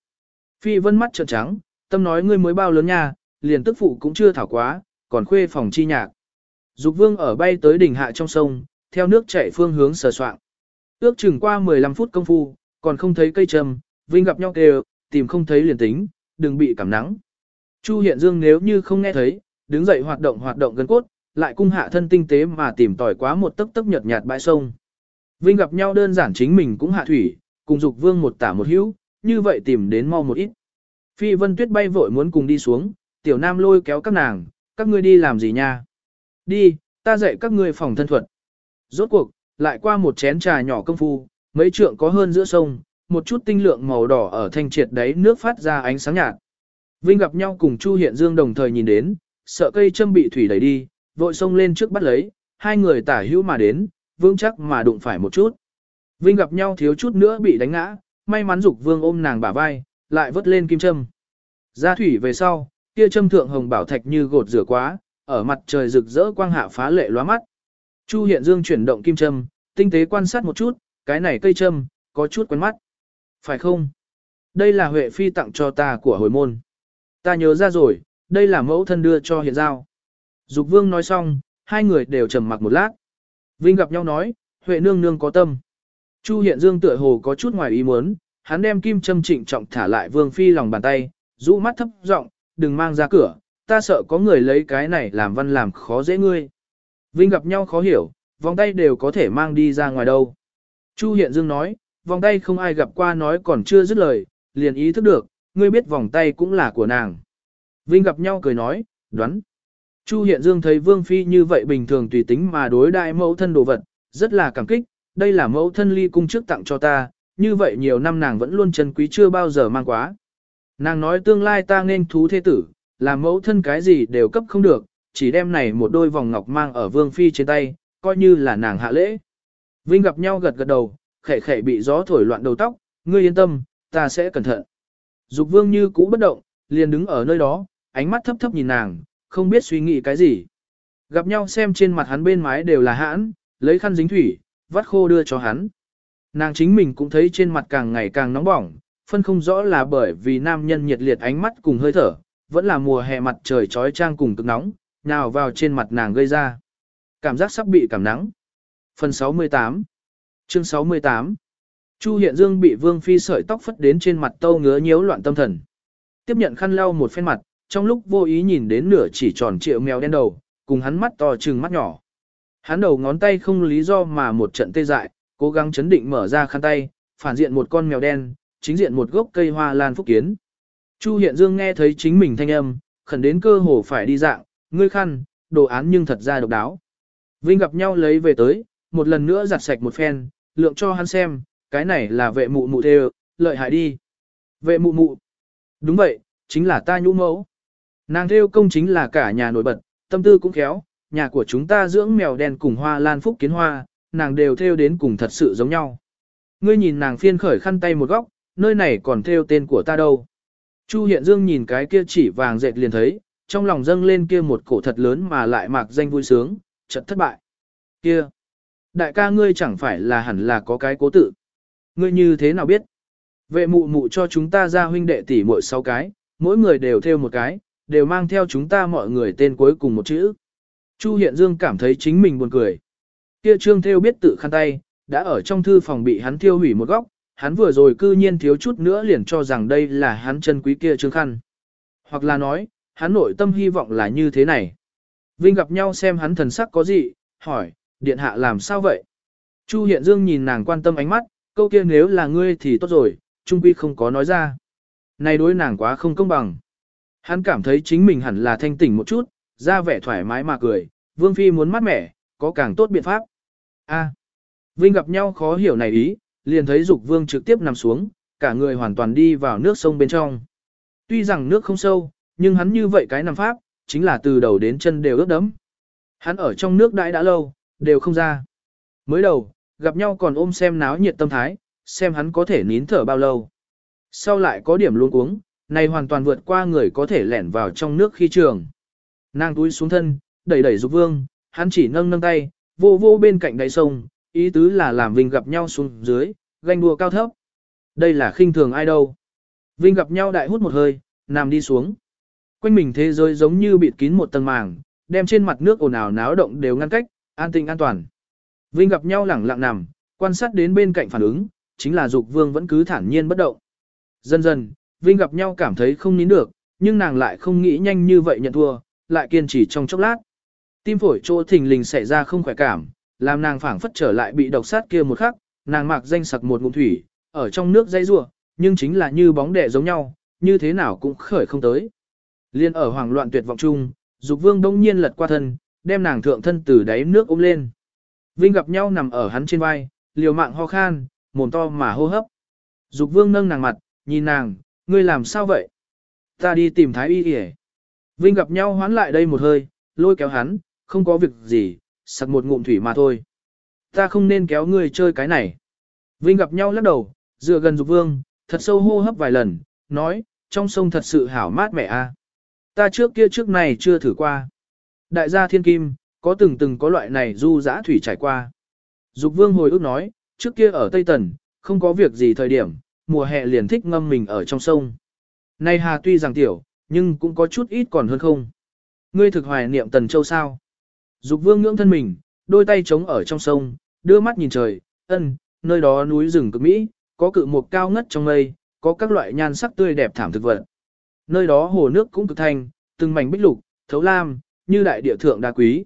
Phi vân mắt trợn trắng, tâm nói ngươi mới bao lớn nha, liền tức phụ cũng chưa thảo quá, còn khuê phòng chi nhạc. Dục vương ở bay tới đỉnh hạ trong sông, theo nước chảy phương hướng sờ soạn. Ước chừng qua 15 phút công phu, còn không thấy cây trầm, Vinh gặp nhau kêu, tìm không thấy liền tính, đừng bị cảm nắng. Chu Hiện Dương nếu như không nghe thấy, đứng dậy hoạt động hoạt động gần cốt, lại cung hạ thân tinh tế mà tìm tỏi quá một tấc tấc nhợt nhạt bãi sông. Vinh gặp nhau đơn giản chính mình cũng hạ thủy, cùng dục vương một tả một hữu, như vậy tìm đến mau một ít. Phi Vân Tuyết bay vội muốn cùng đi xuống, tiểu nam lôi kéo các nàng, các ngươi đi làm gì nha? Đi, ta dạy các ngươi phòng thân thuật. Rốt cuộc, lại qua một chén trà nhỏ công phu, mấy trượng có hơn giữa sông, một chút tinh lượng màu đỏ ở thanh triệt đấy nước phát ra ánh sáng nhạt. Vinh gặp nhau cùng Chu Hiện Dương đồng thời nhìn đến, sợ cây châm bị thủy đẩy đi, vội xông lên trước bắt lấy, hai người tả hữu mà đến, vương chắc mà đụng phải một chút. Vinh gặp nhau thiếu chút nữa bị đánh ngã, may mắn dục vương ôm nàng bả vai, lại vớt lên kim châm. Ra thủy về sau, kia châm thượng hồng bảo thạch như gột rửa quá, ở mặt trời rực rỡ quang hạ phá lệ lóa mắt. Chu Hiện Dương chuyển động kim châm, tinh tế quan sát một chút, cái này cây châm, có chút quen mắt. Phải không? Đây là Huệ Phi tặng cho ta của hồi môn. Ta nhớ ra rồi, đây là mẫu thân đưa cho hiện giao. Dục Vương nói xong, hai người đều trầm mặc một lát. Vinh gặp nhau nói, Huệ nương nương có tâm. Chu Hiện Dương tựa hồ có chút ngoài ý muốn, hắn đem kim châm trịnh trọng thả lại Vương Phi lòng bàn tay, rũ mắt thấp giọng, đừng mang ra cửa, ta sợ có người lấy cái này làm văn làm khó dễ ngươi. Vinh gặp nhau khó hiểu, vòng tay đều có thể mang đi ra ngoài đâu. Chu Hiện Dương nói, vòng tay không ai gặp qua nói còn chưa dứt lời, liền ý thức được, ngươi biết vòng tay cũng là của nàng. Vinh gặp nhau cười nói, đoán. Chu Hiện Dương thấy Vương Phi như vậy bình thường tùy tính mà đối đại mẫu thân đồ vật, rất là cảm kích, đây là mẫu thân ly cung trước tặng cho ta, như vậy nhiều năm nàng vẫn luôn chân quý chưa bao giờ mang quá. Nàng nói tương lai ta nên thú thế tử, là mẫu thân cái gì đều cấp không được, chỉ đem này một đôi vòng ngọc mang ở Vương Phi trên tay, coi như là nàng hạ lễ. Vinh gặp nhau gật gật đầu, khẽ khẽ bị gió thổi loạn đầu tóc, ngươi yên tâm, ta sẽ cẩn thận. Dục vương như cũ bất động, liền đứng ở nơi đó, ánh mắt thấp thấp nhìn nàng, không biết suy nghĩ cái gì. Gặp nhau xem trên mặt hắn bên mái đều là hãn, lấy khăn dính thủy, vắt khô đưa cho hắn. Nàng chính mình cũng thấy trên mặt càng ngày càng nóng bỏng, phân không rõ là bởi vì nam nhân nhiệt liệt ánh mắt cùng hơi thở, vẫn là mùa hè mặt trời trói trang cùng cực nóng, nào vào trên mặt nàng gây ra. Cảm giác sắp bị cảm nắng. Phần 68 Chương 68 Chu Hiện Dương bị Vương Phi sợi tóc phất đến trên mặt tâu ngứa nhiễu loạn tâm thần. Tiếp nhận khăn lau một phen mặt, trong lúc vô ý nhìn đến nửa chỉ tròn triệu mèo đen đầu, cùng hắn mắt to trừng mắt nhỏ. Hắn đầu ngón tay không lý do mà một trận tê dại, cố gắng chấn định mở ra khăn tay, phản diện một con mèo đen, chính diện một gốc cây hoa lan phúc kiến. Chu Hiện Dương nghe thấy chính mình thanh âm, khẩn đến cơ hồ phải đi dạng, ngươi khăn, đồ án nhưng thật ra độc đáo. Vinh gặp nhau lấy về tới, một lần nữa giặt sạch một phen, lượng cho hắn xem, cái này là vệ mụ mụ thê lợi hại đi. Vệ mụ mụ. Đúng vậy, chính là ta nhũ mẫu. Nàng theo công chính là cả nhà nổi bật, tâm tư cũng khéo, nhà của chúng ta dưỡng mèo đen cùng hoa lan phúc kiến hoa, nàng đều theo đến cùng thật sự giống nhau. Ngươi nhìn nàng phiên khởi khăn tay một góc, nơi này còn theo tên của ta đâu. Chu Hiện Dương nhìn cái kia chỉ vàng dệt liền thấy, trong lòng dâng lên kia một cổ thật lớn mà lại mạc danh vui sướng, chợt thất bại. Kia! Đại ca ngươi chẳng phải là hẳn là có cái cố tự. Ngươi như thế nào biết? Vệ mụ mụ cho chúng ta ra huynh đệ tỷ muội sáu cái, mỗi người đều theo một cái, đều mang theo chúng ta mọi người tên cuối cùng một chữ. Chu Hiện Dương cảm thấy chính mình buồn cười. Kia trương Thêu biết tự khăn tay, đã ở trong thư phòng bị hắn thiêu hủy một góc, hắn vừa rồi cư nhiên thiếu chút nữa liền cho rằng đây là hắn chân quý kia trương khăn. Hoặc là nói, hắn nội tâm hy vọng là như thế này. Vinh gặp nhau xem hắn thần sắc có gì, hỏi, điện hạ làm sao vậy? Chu Hiện Dương nhìn nàng quan tâm ánh mắt, câu kia nếu là ngươi thì tốt rồi, Trung Quy không có nói ra. Này đối nàng quá không công bằng. Hắn cảm thấy chính mình hẳn là thanh tỉnh một chút, ra vẻ thoải mái mà cười, Vương Phi muốn mát mẻ, có càng tốt biện pháp. A. À. Vinh gặp nhau khó hiểu này ý, liền thấy Dục Vương trực tiếp nằm xuống, cả người hoàn toàn đi vào nước sông bên trong. Tuy rằng nước không sâu, nhưng hắn như vậy cái nằm pháp, chính là từ đầu đến chân đều ướt đẫm. Hắn ở trong nước đãi đã lâu, đều không ra. Mới đầu, gặp nhau còn ôm xem náo nhiệt tâm thái, xem hắn có thể nín thở bao lâu. Sau lại có điểm luôn uống, này hoàn toàn vượt qua người có thể lẻn vào trong nước khi trường. Nàng túi xuống thân, đẩy đẩy Dục Vương, hắn chỉ nâng nâng tay, vô vô bên cạnh đáy sông, ý tứ là làm Vinh gặp nhau xuống dưới, ganh đua cao thấp. Đây là khinh thường ai đâu. Vinh gặp nhau đại hút một hơi, nằm đi xuống. Quanh mình thế giới giống như bịt kín một tầng màng, đem trên mặt nước ồn ào náo động đều ngăn cách, an tĩnh an toàn. Vinh gặp nhau lẳng lặng nằm, quan sát đến bên cạnh phản ứng, chính là Dục Vương vẫn cứ thản nhiên bất động. Dần dần, Vinh gặp nhau cảm thấy không nín được, nhưng nàng lại không nghĩ nhanh như vậy nhận thua, lại kiên trì trong chốc lát. Tim phổi chỗ thình lình xảy ra không khỏe cảm, làm nàng phảng phất trở lại bị độc sát kia một khắc, nàng mặc danh sặc một ngụm thủy, ở trong nước dây rủa, nhưng chính là như bóng đè giống nhau, như thế nào cũng khởi không tới. Liên ở hoảng loạn tuyệt vọng chung, Dục Vương đông nhiên lật qua thân, đem nàng thượng thân từ đáy nước ôm lên. Vinh gặp nhau nằm ở hắn trên vai, liều mạng ho khan, mồm to mà hô hấp. Dục Vương nâng nàng mặt, nhìn nàng, ngươi làm sao vậy? Ta đi tìm Thái Y Y. Vinh gặp nhau hoán lại đây một hơi, lôi kéo hắn, không có việc gì, sặc một ngụm thủy mà thôi. Ta không nên kéo ngươi chơi cái này. Vinh gặp nhau lắc đầu, dựa gần Dục Vương, thật sâu hô hấp vài lần, nói, trong sông thật sự hảo mát mẻ a. Ta trước kia trước này chưa thử qua. Đại gia thiên kim, có từng từng có loại này du dã thủy trải qua. Dục Vương hồi ức nói, trước kia ở Tây Tần, không có việc gì thời điểm, mùa hè liền thích ngâm mình ở trong sông. Nay hà tuy rằng tiểu, nhưng cũng có chút ít còn hơn không. Ngươi thực hoài niệm Tần Châu sao? Dục Vương ngưỡng thân mình, đôi tay trống ở trong sông, đưa mắt nhìn trời, ân, nơi đó núi rừng cực mỹ, có cự mục cao ngất trong mây, có các loại nhan sắc tươi đẹp thảm thực vật. Nơi đó hồ nước cũng cực thanh, từng mảnh bích lục, thấu lam, như đại địa thượng đa quý.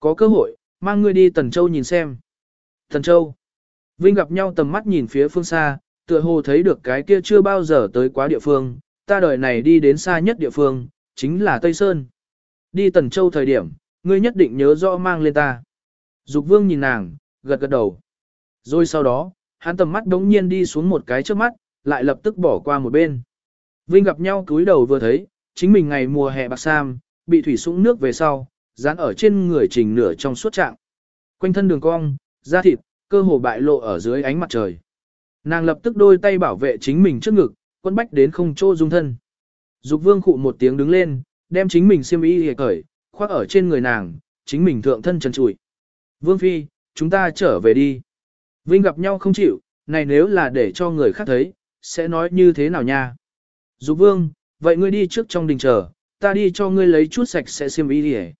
Có cơ hội, mang ngươi đi Tần Châu nhìn xem. Tần Châu. Vinh gặp nhau tầm mắt nhìn phía phương xa, tựa hồ thấy được cái kia chưa bao giờ tới quá địa phương, ta đời này đi đến xa nhất địa phương, chính là Tây Sơn. Đi Tần Châu thời điểm, ngươi nhất định nhớ rõ mang lên ta. Dục vương nhìn nàng, gật gật đầu. Rồi sau đó, hắn tầm mắt đống nhiên đi xuống một cái trước mắt, lại lập tức bỏ qua một bên. Vinh gặp nhau cúi đầu vừa thấy, chính mình ngày mùa hè bạc sam, bị thủy sũng nước về sau, dán ở trên người trình nửa trong suốt trạng. Quanh thân đường cong, da thịt, cơ hồ bại lộ ở dưới ánh mặt trời. Nàng lập tức đôi tay bảo vệ chính mình trước ngực, quân bách đến không chỗ dung thân. Dục vương khụ một tiếng đứng lên, đem chính mình xiêm y hề cởi, khoác ở trên người nàng, chính mình thượng thân trần trụi. Vương phi, chúng ta trở về đi. Vinh gặp nhau không chịu, này nếu là để cho người khác thấy, sẽ nói như thế nào nha? Dục vương, vậy ngươi đi trước trong đình chờ, ta đi cho ngươi lấy chút sạch sẽ xiêm y hề.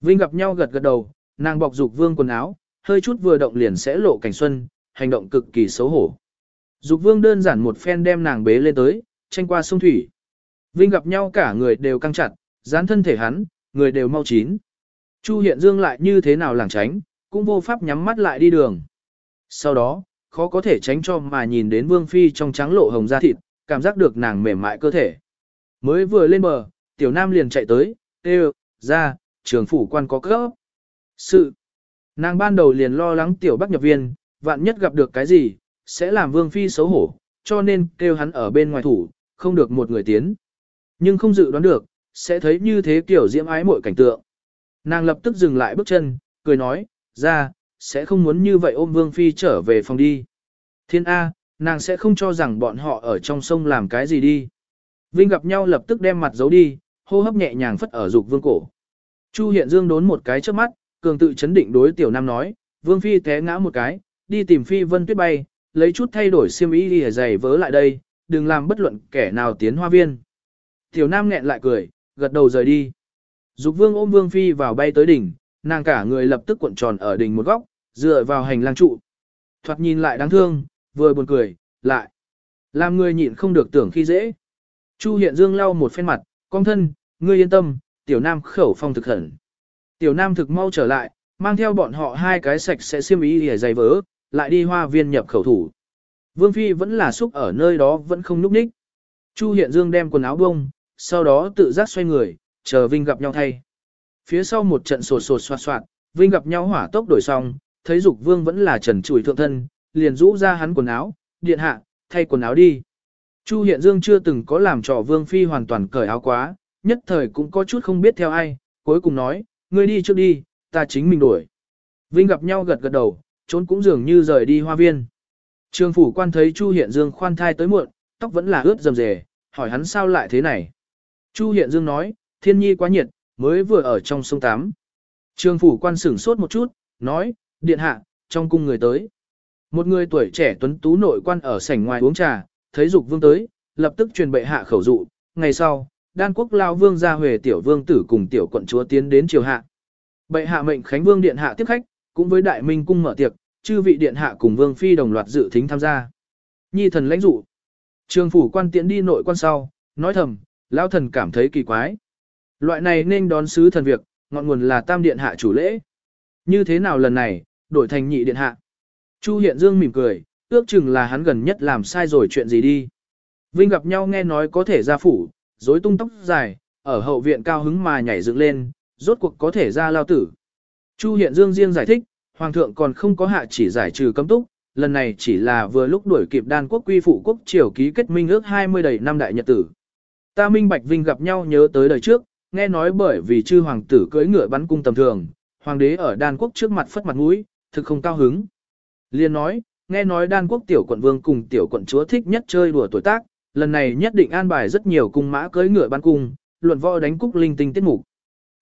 Vinh gặp nhau gật gật đầu, nàng bọc dục vương quần áo, hơi chút vừa động liền sẽ lộ cảnh xuân, hành động cực kỳ xấu hổ. Dục vương đơn giản một phen đem nàng bế lên tới, tranh qua sông thủy. Vinh gặp nhau cả người đều căng chặt, dán thân thể hắn, người đều mau chín. Chu hiện dương lại như thế nào làng tránh, cũng vô pháp nhắm mắt lại đi đường. Sau đó, khó có thể tránh cho mà nhìn đến vương phi trong trắng lộ hồng da thịt, cảm giác được nàng mềm mại cơ thể. Mới vừa lên bờ, tiểu nam liền chạy tới, tê ra, trường phủ quan có cấp. Sự. Nàng ban đầu liền lo lắng tiểu bắc nhập viên, vạn nhất gặp được cái gì, sẽ làm vương phi xấu hổ, cho nên kêu hắn ở bên ngoài thủ, không được một người tiến. Nhưng không dự đoán được, sẽ thấy như thế kiểu diễm ái mọi cảnh tượng. Nàng lập tức dừng lại bước chân, cười nói, ra, sẽ không muốn như vậy ôm vương phi trở về phòng đi. Thiên A, nàng sẽ không cho rằng bọn họ ở trong sông làm cái gì đi. Vinh gặp nhau lập tức đem mặt giấu đi, hô hấp nhẹ nhàng phất ở dục vương cổ. Chu hiện dương đốn một cái trước mắt, cường tự chấn định đối tiểu nam nói, vương phi té ngã một cái, đi tìm phi vân tuyết bay, lấy chút thay đổi xiêm y đi giày vớ lại đây, đừng làm bất luận kẻ nào tiến hoa viên. Tiểu nam nghẹn lại cười, gật đầu rời đi. Dục vương ôm vương phi vào bay tới đỉnh, nàng cả người lập tức cuộn tròn ở đỉnh một góc, dựa vào hành lang trụ. Thoạt nhìn lại đáng thương, vừa buồn cười, lại. Làm người nhịn không được tưởng khi dễ. Chu hiện dương lau một phen mặt, con thân, ngươi yên tâm, tiểu nam khẩu phong thực hẳn. Tiểu nam thực mau trở lại, mang theo bọn họ hai cái sạch sẽ xiêm y để giày vỡ, lại đi hoa viên nhập khẩu thủ. Vương Phi vẫn là xúc ở nơi đó vẫn không núp ních. Chu Hiện Dương đem quần áo bông, sau đó tự giác xoay người, chờ Vinh gặp nhau thay. Phía sau một trận sột sột soạt soạt, Vinh gặp nhau hỏa tốc đổi xong, thấy Dục Vương vẫn là trần trụi thượng thân, liền rũ ra hắn quần áo, điện hạ, thay quần áo đi. Chu Hiện Dương chưa từng có làm trò Vương Phi hoàn toàn cởi áo quá, nhất thời cũng có chút không biết theo ai, cuối cùng nói, ngươi đi trước đi, ta chính mình đuổi. Vinh gặp nhau gật gật đầu, trốn cũng dường như rời đi hoa viên. Trường phủ quan thấy Chu Hiện Dương khoan thai tới muộn, tóc vẫn là ướt rầm rề, hỏi hắn sao lại thế này. Chu Hiện Dương nói, thiên nhi quá nhiệt, mới vừa ở trong sông tắm. Trương phủ quan sửng sốt một chút, nói, điện hạ, trong cung người tới. Một người tuổi trẻ tuấn tú nội quan ở sảnh ngoài uống trà, thấy dục vương tới, lập tức truyền bệ hạ khẩu dụ, ngày sau, đan quốc lao vương gia huề tiểu vương tử cùng tiểu quận chúa tiến đến triều hạ. Bệ hạ mệnh Khánh Vương điện hạ tiếp khách, cũng với đại minh cung mở tiệc, chư vị điện hạ cùng vương phi đồng loạt dự thính tham gia. Nhi thần lãnh dụ. Trường phủ quan tiễn đi nội quan sau, nói thầm, lão thần cảm thấy kỳ quái. Loại này nên đón sứ thần việc, ngọn nguồn là tam điện hạ chủ lễ. Như thế nào lần này, đổi thành nhị điện hạ. Chu Hiện Dương mỉm cười, ước chừng là hắn gần nhất làm sai rồi chuyện gì đi. Vinh gặp nhau nghe nói có thể ra phủ, rối tung tóc dài, ở hậu viện cao hứng mà nhảy dựng lên, rốt cuộc có thể ra lao tử. Chu Hiện Dương riêng giải thích, Hoàng thượng còn không có hạ chỉ giải trừ cấm túc, lần này chỉ là vừa lúc đuổi kịp đan quốc quy phụ quốc triều ký kết minh ước 20 đầy năm đại nhật tử. Ta Minh Bạch Vinh gặp nhau nhớ tới đời trước, nghe nói bởi vì chư hoàng tử cưỡi ngựa bắn cung tầm thường, hoàng đế ở đan quốc trước mặt phất mặt mũi, thực không cao hứng. Liên nói, nghe nói đan quốc tiểu quận vương cùng tiểu quận chúa thích nhất chơi đùa tuổi tác, lần này nhất định an bài rất nhiều cung mã cưỡi ngựa bắn cung, luận võ đánh cúc linh tinh tiết mục.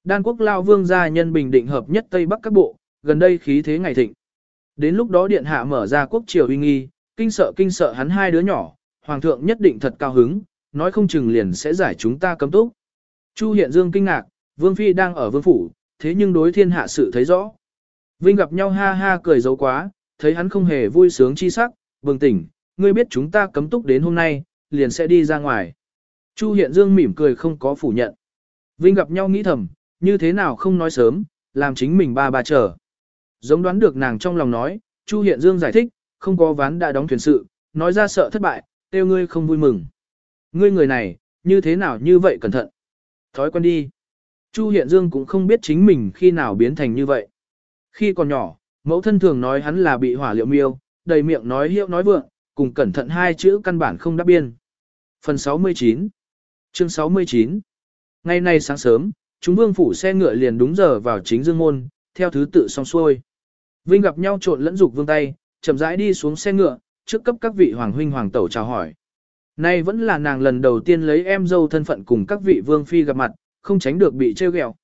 Đan quốc lao vương gia nhân bình định hợp nhất Tây Bắc các bộ, gần đây khí thế ngày thịnh. Đến lúc đó điện hạ mở ra quốc triều uy nghi, kinh sợ kinh sợ hắn hai đứa nhỏ, hoàng thượng nhất định thật cao hứng, nói không chừng liền sẽ giải chúng ta cấm túc. Chu Hiện Dương kinh ngạc, vương phi đang ở vương phủ, thế nhưng đối thiên hạ sự thấy rõ. Vinh gặp nhau ha ha cười dấu quá, thấy hắn không hề vui sướng chi sắc, bừng tỉnh, ngươi biết chúng ta cấm túc đến hôm nay, liền sẽ đi ra ngoài. Chu Hiện Dương mỉm cười không có phủ nhận. Vinh gặp nhau nghĩ thầm, như thế nào không nói sớm, làm chính mình ba ba chờ. Giống đoán được nàng trong lòng nói, Chu Hiện Dương giải thích, không có ván đã đóng thuyền sự, nói ra sợ thất bại, tiêu ngươi không vui mừng. Ngươi người này, như thế nào như vậy cẩn thận. Thói quen đi. Chu Hiện Dương cũng không biết chính mình khi nào biến thành như vậy. Khi còn nhỏ, mẫu thân thường nói hắn là bị hỏa liệu miêu, đầy miệng nói hiệu nói vượng, cùng cẩn thận hai chữ căn bản không đáp biên. Phần 69 Chương 69 Ngày nay sáng sớm, chúng vương phủ xe ngựa liền đúng giờ vào chính dương môn, theo thứ tự xong xuôi. Vinh gặp nhau trộn lẫn dục vương tay, chậm rãi đi xuống xe ngựa, trước cấp các vị hoàng huynh hoàng tẩu chào hỏi. Nay vẫn là nàng lần đầu tiên lấy em dâu thân phận cùng các vị vương phi gặp mặt, không tránh được bị trêu ghẹo.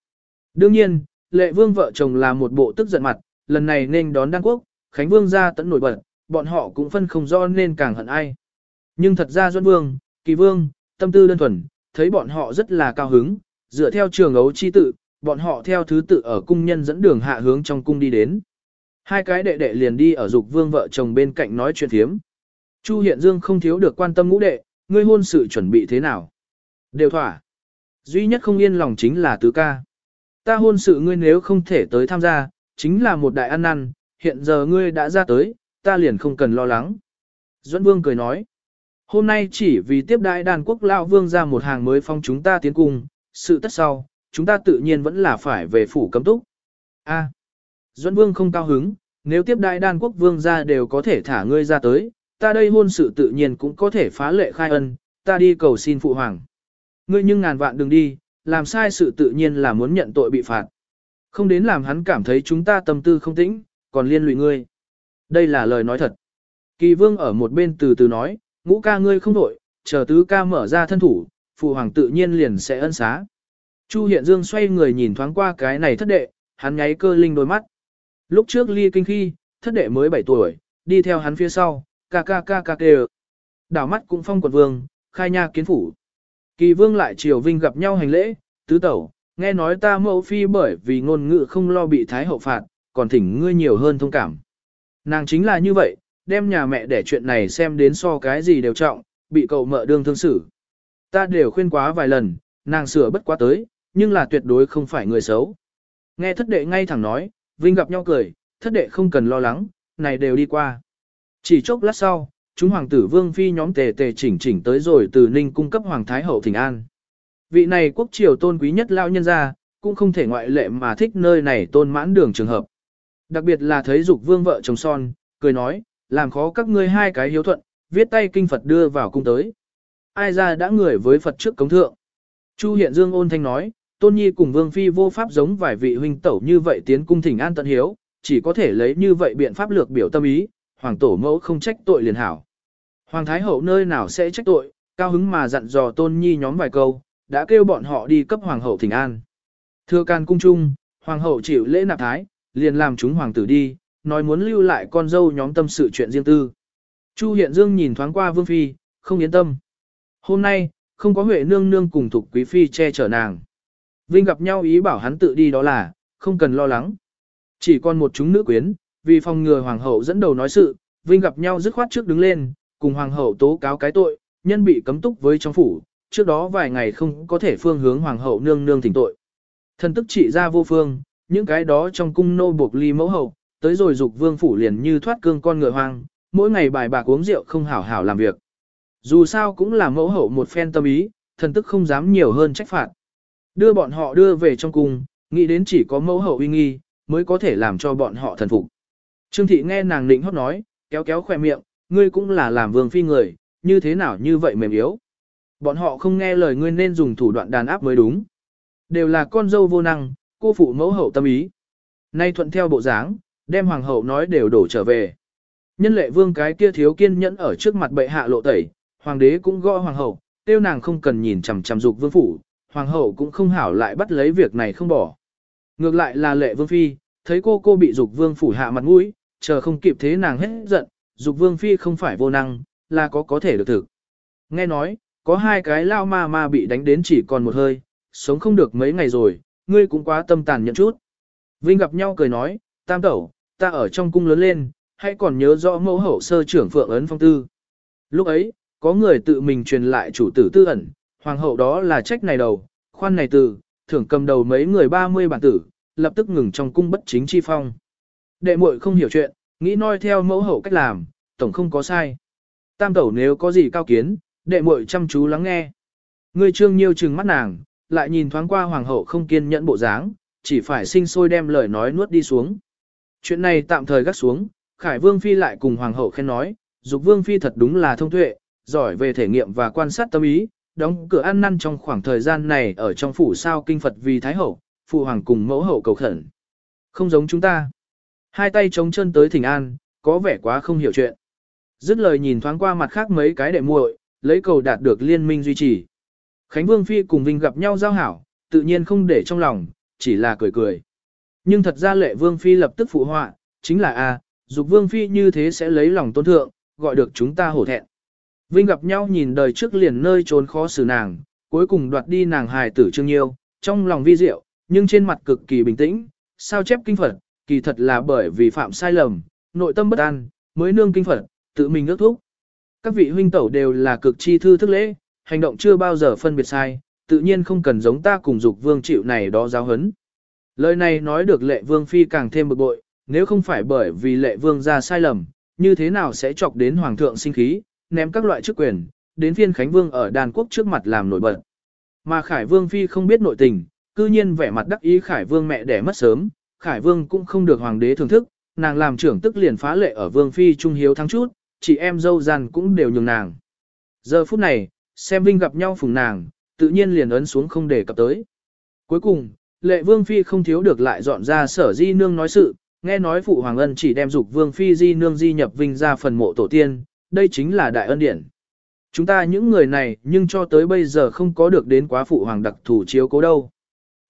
Đương nhiên, lệ vương vợ chồng là một bộ tức giận mặt, lần này nên đón đăng Quốc, Khánh Vương ra tận nổi bật, bọn họ cũng phân không rõ nên càng hận ai. Nhưng thật ra doan Vương, Kỳ Vương, tâm tư đơn thuần, thấy bọn họ rất là cao hứng, dựa theo trường ấu chi tự, bọn họ theo thứ tự ở cung nhân dẫn đường hạ hướng trong cung đi đến. Hai cái đệ đệ liền đi ở dục vương vợ chồng bên cạnh nói chuyện thiếm. Chu Hiện Dương không thiếu được quan tâm ngũ đệ, ngươi hôn sự chuẩn bị thế nào? Đều thỏa. Duy nhất không yên lòng chính là tứ ca. Ta hôn sự ngươi nếu không thể tới tham gia, chính là một đại ăn năn, hiện giờ ngươi đã ra tới, ta liền không cần lo lắng. Duẫn Vương cười nói. Hôm nay chỉ vì tiếp đại đàn quốc lão vương ra một hàng mới phong chúng ta tiến cung, sự tất sau, chúng ta tự nhiên vẫn là phải về phủ cấm túc. A. Duẫn Vương không cao hứng, nếu tiếp đại đan quốc vương ra đều có thể thả ngươi ra tới, ta đây hôn sự tự nhiên cũng có thể phá lệ khai ân, ta đi cầu xin phụ hoàng. Ngươi nhưng ngàn vạn đừng đi, làm sai sự tự nhiên là muốn nhận tội bị phạt. Không đến làm hắn cảm thấy chúng ta tâm tư không tĩnh, còn liên lụy ngươi. Đây là lời nói thật. Kỳ vương ở một bên từ từ nói, ngũ ca ngươi không đổi, chờ tứ ca mở ra thân thủ, phụ hoàng tự nhiên liền sẽ ân xá. Chu Hiện Dương xoay người nhìn thoáng qua cái này thất đệ, hắn nháy cơ linh đôi mắt. Lúc trước ly kinh khi, thất đệ mới 7 tuổi, đi theo hắn phía sau, ca ca ca ca kê Đảo mắt cũng phong quận vương, khai nha kiến phủ. Kỳ vương lại triều vinh gặp nhau hành lễ, tứ tẩu, nghe nói ta mẫu phi bởi vì ngôn ngữ không lo bị thái hậu phạt, còn thỉnh ngươi nhiều hơn thông cảm. Nàng chính là như vậy, đem nhà mẹ để chuyện này xem đến so cái gì đều trọng, bị cậu mợ đương thương xử. Ta đều khuyên quá vài lần, nàng sửa bất quá tới, nhưng là tuyệt đối không phải người xấu. Nghe thất đệ ngay thẳng nói, Vinh gặp nhau cười, thất đệ không cần lo lắng, này đều đi qua. Chỉ chốc lát sau, chúng hoàng tử vương phi nhóm tề tề chỉnh chỉnh tới rồi từ ninh cung cấp hoàng thái hậu thỉnh an. Vị này quốc triều tôn quý nhất lao nhân ra, cũng không thể ngoại lệ mà thích nơi này tôn mãn đường trường hợp. Đặc biệt là thấy dục vương vợ chồng son, cười nói, làm khó các ngươi hai cái hiếu thuận, viết tay kinh Phật đưa vào cung tới. Ai ra đã người với Phật trước cống thượng. Chu Hiện Dương ôn thanh nói, Tôn Nhi cùng Vương Phi vô pháp giống vài vị huynh tẩu như vậy tiến cung thỉnh an tận hiếu, chỉ có thể lấy như vậy biện pháp lược biểu tâm ý, hoàng tổ mẫu không trách tội liền hảo. Hoàng Thái Hậu nơi nào sẽ trách tội, cao hứng mà dặn dò tôn nhi nhóm vài câu, đã kêu bọn họ đi cấp hoàng hậu thỉnh an. Thưa can cung trung, hoàng hậu chịu lễ nạp thái, liền làm chúng hoàng tử đi, nói muốn lưu lại con dâu nhóm tâm sự chuyện riêng tư. Chu Hiện Dương nhìn thoáng qua Vương Phi, không yên tâm. Hôm nay, không có Huệ nương nương cùng Thục Quý Phi che chở nàng. Vinh gặp nhau ý bảo hắn tự đi đó là, không cần lo lắng. Chỉ còn một chúng nữ quyến, vì phòng ngừa hoàng hậu dẫn đầu nói sự, Vinh gặp nhau dứt khoát trước đứng lên, cùng hoàng hậu tố cáo cái tội, nhân bị cấm túc với trong phủ, trước đó vài ngày không có thể phương hướng hoàng hậu nương nương thỉnh tội. Thần tức trị ra vô phương, những cái đó trong cung nô buộc ly mẫu hậu, tới rồi dục vương phủ liền như thoát cương con ngựa hoang, mỗi ngày bài bạc uống rượu không hảo hảo làm việc. Dù sao cũng là mẫu hậu một phen tâm ý, thần tức không dám nhiều hơn trách phạt. Đưa bọn họ đưa về trong cung, nghĩ đến chỉ có mẫu hậu uy nghi, mới có thể làm cho bọn họ thần phục. Trương thị nghe nàng nịnh hót nói, kéo kéo khỏe miệng, ngươi cũng là làm vương phi người, như thế nào như vậy mềm yếu. Bọn họ không nghe lời ngươi nên dùng thủ đoạn đàn áp mới đúng. Đều là con dâu vô năng, cô phụ mẫu hậu tâm ý. Nay thuận theo bộ dáng, đem hoàng hậu nói đều đổ trở về. Nhân lệ vương cái kia thiếu kiên nhẫn ở trước mặt bệ hạ lộ tẩy, hoàng đế cũng gõ hoàng hậu, tiêu nàng không cần nhìn chằm chằm dục vương phủ, hoàng hậu cũng không hảo lại bắt lấy việc này không bỏ. Ngược lại là lệ vương phi, thấy cô cô bị dục vương phủ hạ mặt mũi, chờ không kịp thế nàng hết giận, dục vương phi không phải vô năng, là có có thể được thực. Nghe nói, có hai cái lao ma ma bị đánh đến chỉ còn một hơi, sống không được mấy ngày rồi, ngươi cũng quá tâm tàn nhận chút. Vinh gặp nhau cười nói, tam tẩu, ta ở trong cung lớn lên, hãy còn nhớ rõ mẫu hậu sơ trưởng phượng ấn phong tư. Lúc ấy, có người tự mình truyền lại chủ tử tư ẩn, hoàng hậu đó là trách này đầu, khoan này từ, thưởng cầm đầu mấy người 30 bản tử, lập tức ngừng trong cung bất chính chi phong. Đệ muội không hiểu chuyện, nghĩ noi theo mẫu hậu cách làm, tổng không có sai. Tam tẩu nếu có gì cao kiến, đệ muội chăm chú lắng nghe. Ngươi trương nhiêu trừng mắt nàng, lại nhìn thoáng qua hoàng hậu không kiên nhẫn bộ dáng, chỉ phải sinh sôi đem lời nói nuốt đi xuống. Chuyện này tạm thời gác xuống, Khải Vương Phi lại cùng hoàng hậu khen nói, dục Vương Phi thật đúng là thông tuệ, giỏi về thể nghiệm và quan sát tâm ý, đóng cửa ăn năn trong khoảng thời gian này ở trong phủ sao kinh Phật vì Thái Hậu, phụ hoàng cùng mẫu hậu cầu khẩn. Không giống chúng ta. Hai tay chống chân tới thỉnh an, có vẻ quá không hiểu chuyện. Dứt lời nhìn thoáng qua mặt khác mấy cái đệ muội, lấy cầu đạt được liên minh duy trì. Khánh Vương Phi cùng Vinh gặp nhau giao hảo, tự nhiên không để trong lòng, chỉ là cười cười. Nhưng thật ra lệ Vương Phi lập tức phụ họa, chính là A, dục Vương Phi như thế sẽ lấy lòng tôn thượng, gọi được chúng ta hổ thẹn. Vinh gặp nhau nhìn đời trước liền nơi trốn khó xử nàng, cuối cùng đoạt đi nàng hài tử trương nhiêu, trong lòng vi diệu, nhưng trên mặt cực kỳ bình tĩnh, sao chép kinh Phật, kỳ thật là bởi vì phạm sai lầm, nội tâm bất an, mới nương kinh Phật, tự mình ước thúc. Các vị huynh tẩu đều là cực chi thư thức lễ, hành động chưa bao giờ phân biệt sai, tự nhiên không cần giống ta cùng dục vương chịu này đó giáo hấn. Lời này nói được lệ vương phi càng thêm bực bội, nếu không phải bởi vì lệ vương ra sai lầm, như thế nào sẽ chọc đến hoàng thượng sinh khí, ném các loại chức quyền, đến phiên Khánh Vương ở đàn quốc trước mặt làm nổi bật. Mà Khải Vương Phi không biết nội tình, cư nhiên vẻ mặt đắc ý Khải Vương mẹ đẻ mất sớm, Khải Vương cũng không được hoàng đế thưởng thức, nàng làm trưởng tức liền phá lệ ở Vương Phi trung hiếu thắng chút, chị em dâu gian cũng đều nhường nàng. Giờ phút này, xem Vinh gặp nhau phùng nàng, tự nhiên liền ấn xuống không để cập tới. Cuối cùng, lệ Vương Phi không thiếu được lại dọn ra sở di nương nói sự, nghe nói phụ hoàng ân chỉ đem dục Vương Phi di nương di nhập Vinh ra phần mộ tổ tiên, đây chính là đại ân điển. Chúng ta những người này nhưng cho tới bây giờ không có được đến quá phụ hoàng đặc thủ chiếu cố đâu.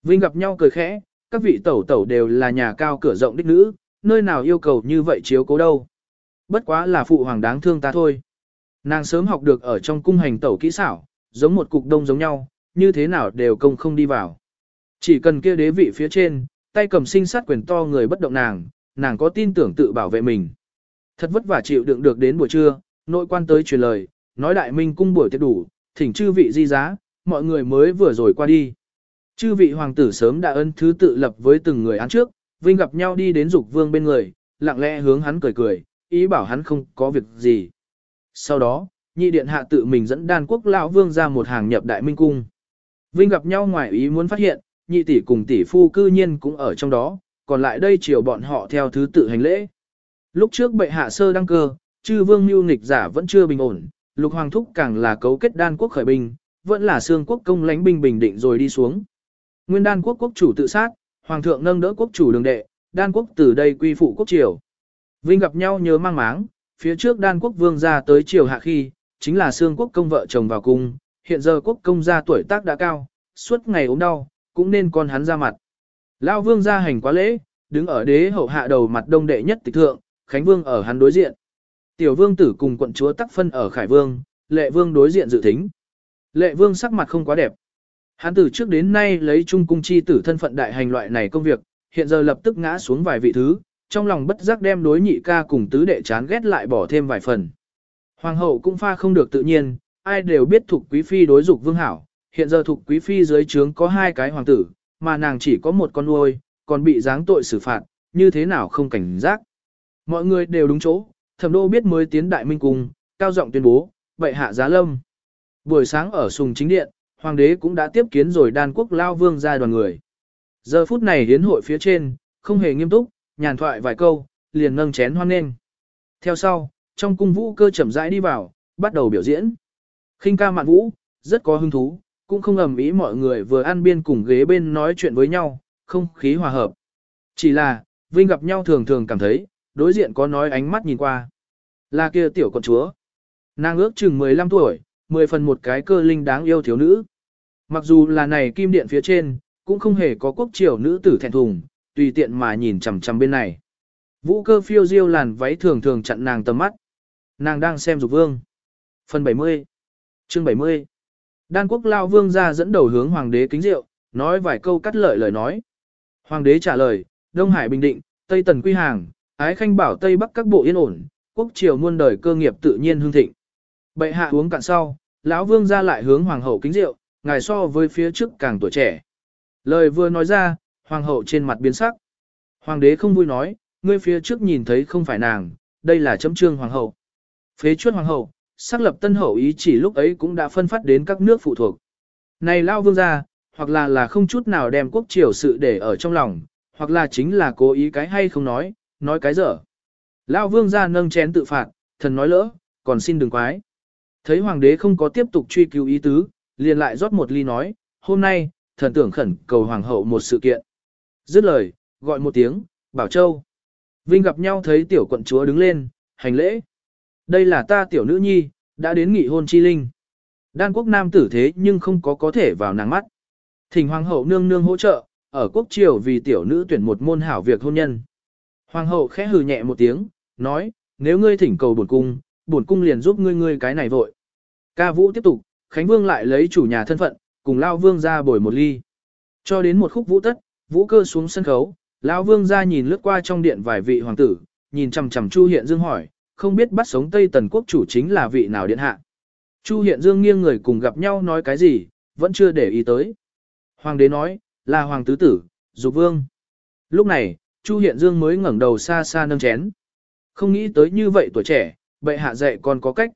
Vinh gặp nhau cười khẽ, các vị tẩu tẩu đều là nhà cao cửa rộng đích nữ, nơi nào yêu cầu như vậy chiếu cố đâu. Bất quá là phụ hoàng đáng thương ta thôi. Nàng sớm học được ở trong cung hành tẩu kỹ xảo, giống một cục đông giống nhau, như thế nào đều công không đi vào. Chỉ cần kia đế vị phía trên, tay cầm sinh sát quyền to người bất động nàng, nàng có tin tưởng tự bảo vệ mình. Thật vất vả chịu đựng được đến buổi trưa, nội quan tới truyền lời, nói đại minh cung buổi tiệc đủ, thỉnh chư vị di giá, mọi người mới vừa rồi qua đi. Chư vị hoàng tử sớm đã ân thứ tự lập với từng người án trước, Vinh gặp nhau đi đến dục vương bên người, lặng lẽ hướng hắn cười cười, ý bảo hắn không có việc gì. Sau đó, nhị điện hạ tự mình dẫn đan quốc lão vương ra một hàng nhập đại minh cung. Vinh gặp nhau ngoài ý muốn phát hiện, nhị tỷ cùng tỷ phu cư nhiên cũng ở trong đó, còn lại đây chiều bọn họ theo thứ tự hành lễ. Lúc trước bệ hạ sơ đăng cơ, chư vương mưu nghịch giả vẫn chưa bình ổn, lục hoàng thúc càng là cấu kết đan quốc khởi binh, vẫn là xương quốc công lãnh binh bình định rồi đi xuống. Nguyên đan quốc quốc chủ tự sát, hoàng thượng nâng đỡ quốc chủ đường đệ, đan quốc từ đây quy phụ quốc triều. Vinh gặp nhau nhớ mang máng, phía trước đan quốc vương ra tới triều hạ khi, chính là xương quốc công vợ chồng vào cung, hiện giờ quốc công gia tuổi tác đã cao, suốt ngày ốm đau, cũng nên con hắn ra mặt. Lao vương ra hành quá lễ, đứng ở đế hậu hạ đầu mặt đông đệ nhất tịch thượng, Khánh Vương ở hắn đối diện. Tiểu vương tử cùng quận chúa tắc phân ở Khải Vương, lệ vương đối diện dự thính. Lệ vương sắc mặt không quá đẹp. Hắn từ trước đến nay lấy trung cung chi tử thân phận đại hành loại này công việc, hiện giờ lập tức ngã xuống vài vị thứ, trong lòng bất giác đem đối nhị ca cùng tứ đệ chán ghét lại bỏ thêm vài phần. Hoàng hậu cũng pha không được tự nhiên, ai đều biết thuộc quý phi đối dục vương hảo, hiện giờ thuộc quý phi dưới trướng có hai cái hoàng tử, mà nàng chỉ có một con nuôi, còn bị giáng tội xử phạt, như thế nào không cảnh giác. Mọi người đều đúng chỗ, thẩm đô biết mới tiến đại minh cung, cao giọng tuyên bố, bệ hạ giá lâm. Buổi sáng ở sùng chính điện, hoàng đế cũng đã tiếp kiến rồi đan quốc lao vương ra đoàn người. Giờ phút này hiến hội phía trên, không hề nghiêm túc, nhàn thoại vài câu, liền nâng chén hoan nghênh. Theo sau, trong cung vũ cơ chậm rãi đi vào, bắt đầu biểu diễn. khinh ca mạn vũ, rất có hứng thú, cũng không ầm ý mọi người vừa ăn biên cùng ghế bên nói chuyện với nhau, không khí hòa hợp. Chỉ là, Vinh gặp nhau thường thường cảm thấy, đối diện có nói ánh mắt nhìn qua. Là kia tiểu con chúa. Nàng ước chừng 15 tuổi, 10 phần một cái cơ linh đáng yêu thiếu nữ. Mặc dù là này kim điện phía trên, cũng không hề có quốc triều nữ tử thẹn thùng, tùy tiện mà nhìn chằm chằm bên này. Vũ cơ phiêu diêu làn váy thường thường chặn nàng tầm mắt. Nàng đang xem dục vương. Phần 70 Chương 70 Đan quốc lao vương ra dẫn đầu hướng hoàng đế kính rượu, nói vài câu cắt lợi lời nói. Hoàng đế trả lời, Đông Hải bình định, Tây Tần quy hàng, ái khanh bảo Tây Bắc các bộ yên ổn, quốc triều muôn đời cơ nghiệp tự nhiên hương thịnh. Bệ hạ uống cạn sau, lão vương ra lại hướng hoàng hậu kính rượu, ngài so với phía trước càng tuổi trẻ. Lời vừa nói ra, hoàng hậu trên mặt biến sắc. Hoàng đế không vui nói, ngươi phía trước nhìn thấy không phải nàng, đây là chấm trương hoàng hậu. Phế chuất hoàng hậu, xác lập tân hậu ý chỉ lúc ấy cũng đã phân phát đến các nước phụ thuộc. Này lao vương ra, hoặc là là không chút nào đem quốc triều sự để ở trong lòng, hoặc là chính là cố ý cái hay không nói, nói cái dở. Lao vương ra nâng chén tự phạt, thần nói lỡ, còn xin đừng quái. Thấy hoàng đế không có tiếp tục truy cứu ý tứ, liền lại rót một ly nói, hôm nay, thần tưởng khẩn cầu hoàng hậu một sự kiện. Dứt lời, gọi một tiếng, bảo châu. Vinh gặp nhau thấy tiểu quận chúa đứng lên, hành lễ. Đây là ta tiểu nữ nhi, đã đến nghị hôn chi linh. Đan quốc nam tử thế nhưng không có có thể vào nàng mắt. Thỉnh hoàng hậu nương nương hỗ trợ, ở quốc triều vì tiểu nữ tuyển một môn hảo việc hôn nhân. Hoàng hậu khẽ hừ nhẹ một tiếng, nói, nếu ngươi thỉnh cầu bổn cung, bổn cung liền giúp ngươi ngươi cái này vội. Ca vũ tiếp tục, Khánh Vương lại lấy chủ nhà thân phận, cùng Lao Vương ra bồi một ly. Cho đến một khúc vũ tất, vũ cơ xuống sân khấu, Lao Vương ra nhìn lướt qua trong điện vài vị hoàng tử, nhìn chằm chằm Chu Hiện Dương hỏi, không biết bắt sống Tây Tần quốc chủ chính là vị nào điện hạ. Chu Hiện Dương nghiêng người cùng gặp nhau nói cái gì, vẫn chưa để ý tới. Hoàng đế nói, là hoàng tứ tử, dục vương. Lúc này, Chu Hiện Dương mới ngẩng đầu xa xa nâng chén. Không nghĩ tới như vậy tuổi trẻ, bệ hạ dạy còn có cách.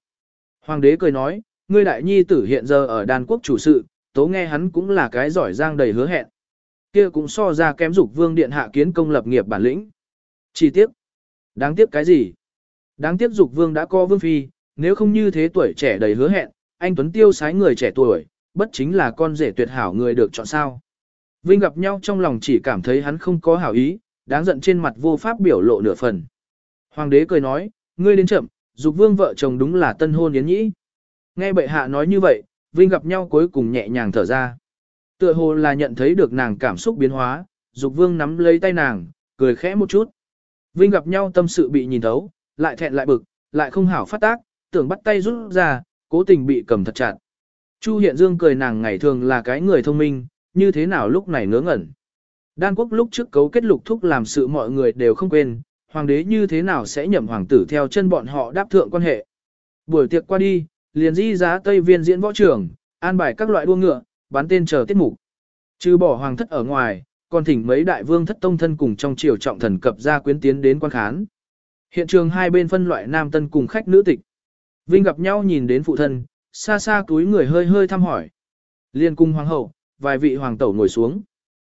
Hoàng đế cười nói, ngươi đại nhi tử hiện giờ ở đàn quốc chủ sự, tố nghe hắn cũng là cái giỏi giang đầy hứa hẹn. Kia cũng so ra kém dục vương điện hạ kiến công lập nghiệp bản lĩnh. Chỉ tiếc, Đáng tiếc cái gì? Đáng tiếc dục vương đã có vương phi, nếu không như thế tuổi trẻ đầy hứa hẹn, anh Tuấn Tiêu sái người trẻ tuổi, bất chính là con rể tuyệt hảo người được chọn sao. Vinh gặp nhau trong lòng chỉ cảm thấy hắn không có hảo ý, đáng giận trên mặt vô pháp biểu lộ nửa phần. Hoàng đế cười nói, ngươi đến chậm, dục vương vợ chồng đúng là tân hôn yến nhĩ. Nghe bệ hạ nói như vậy, Vinh gặp nhau cuối cùng nhẹ nhàng thở ra. Tựa hồ là nhận thấy được nàng cảm xúc biến hóa, dục vương nắm lấy tay nàng, cười khẽ một chút. Vinh gặp nhau tâm sự bị nhìn thấu, lại thẹn lại bực, lại không hảo phát tác, tưởng bắt tay rút ra, cố tình bị cầm thật chặt. Chu Hiện Dương cười nàng ngày thường là cái người thông minh, như thế nào lúc này ngớ ngẩn. Đan quốc lúc trước cấu kết lục thúc làm sự mọi người đều không quên, hoàng đế như thế nào sẽ nhậm hoàng tử theo chân bọn họ đáp thượng quan hệ. Buổi tiệc qua đi, liền di giá Tây Viên diễn võ trưởng, an bài các loại đua ngựa, bán tên chờ tiết mục. Trừ bỏ hoàng thất ở ngoài, còn thỉnh mấy đại vương thất tông thân cùng trong triều trọng thần cập ra quyến tiến đến quan khán. Hiện trường hai bên phân loại nam tân cùng khách nữ tịch. Vinh gặp nhau nhìn đến phụ thân, xa xa túi người hơi hơi thăm hỏi. Liên cung hoàng hậu, vài vị hoàng tẩu ngồi xuống.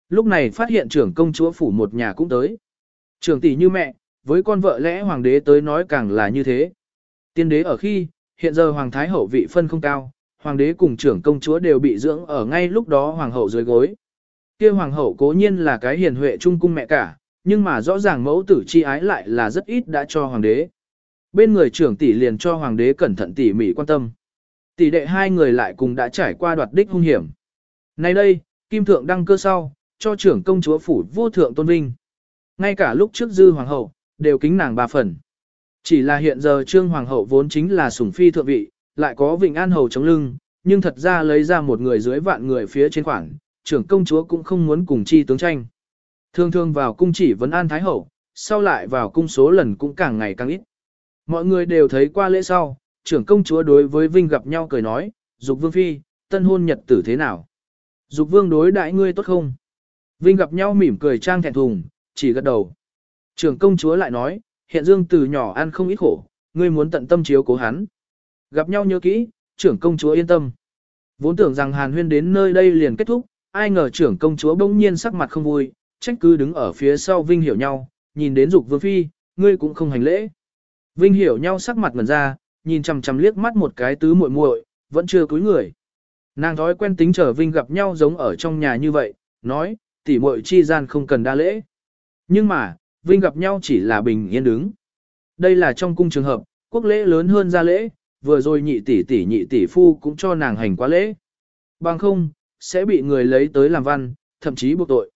Lúc này phát hiện trưởng công chúa phủ một nhà cũng tới. Trưởng tỷ như mẹ, với con vợ lẽ hoàng đế tới nói càng là như thế. Tiên đế ở khi, hiện giờ hoàng thái hậu vị phân không cao, hoàng đế cùng trưởng công chúa đều bị dưỡng ở ngay lúc đó hoàng hậu dưới gối. Kia hoàng hậu cố nhiên là cái hiền huệ trung cung mẹ cả, nhưng mà rõ ràng mẫu tử chi ái lại là rất ít đã cho hoàng đế. Bên người trưởng tỷ liền cho hoàng đế cẩn thận tỉ mỉ quan tâm. Tỷ đệ hai người lại cùng đã trải qua đoạt đích hung hiểm. Nay đây, kim thượng đăng cơ sau, cho trưởng công chúa phủ vô thượng tôn vinh. Ngay cả lúc trước dư hoàng hậu, đều kính nàng ba phần. Chỉ là hiện giờ trương hoàng hậu vốn chính là sủng phi thượng vị, lại có vịnh an hầu chống lưng, nhưng thật ra lấy ra một người dưới vạn người phía trên khoảng, trưởng công chúa cũng không muốn cùng chi tướng tranh. Thường thường vào cung chỉ vấn an thái hậu, sau lại vào cung số lần cũng càng ngày càng ít. Mọi người đều thấy qua lễ sau, trưởng công chúa đối với Vinh gặp nhau cười nói, Dục Vương Phi, tân hôn nhật tử thế nào? Dục Vương đối đại ngươi tốt không? Vinh gặp nhau mỉm cười trang thẹn thùng, chỉ gật đầu. Trưởng công chúa lại nói, hiện dương từ nhỏ ăn không ít khổ, ngươi muốn tận tâm chiếu cố hắn. Gặp nhau nhớ kỹ, trưởng công chúa yên tâm. Vốn tưởng rằng Hàn Huyên đến nơi đây liền kết thúc, ai ngờ trưởng công chúa bỗng nhiên sắc mặt không vui, trách cứ đứng ở phía sau Vinh hiểu nhau, nhìn đến dục vương phi, ngươi cũng không hành lễ. Vinh hiểu nhau sắc mặt ngần ra, nhìn chằm chằm liếc mắt một cái tứ muội muội, vẫn chưa cúi người. Nàng thói quen tính trở Vinh gặp nhau giống ở trong nhà như vậy, nói, tỷ muội chi gian không cần đa lễ. Nhưng mà, Vinh gặp nhau chỉ là bình yên đứng. Đây là trong cung trường hợp, quốc lễ lớn hơn gia lễ, vừa rồi nhị tỷ tỷ nhị tỷ phu cũng cho nàng hành quá lễ. Bằng không, sẽ bị người lấy tới làm văn, thậm chí buộc tội.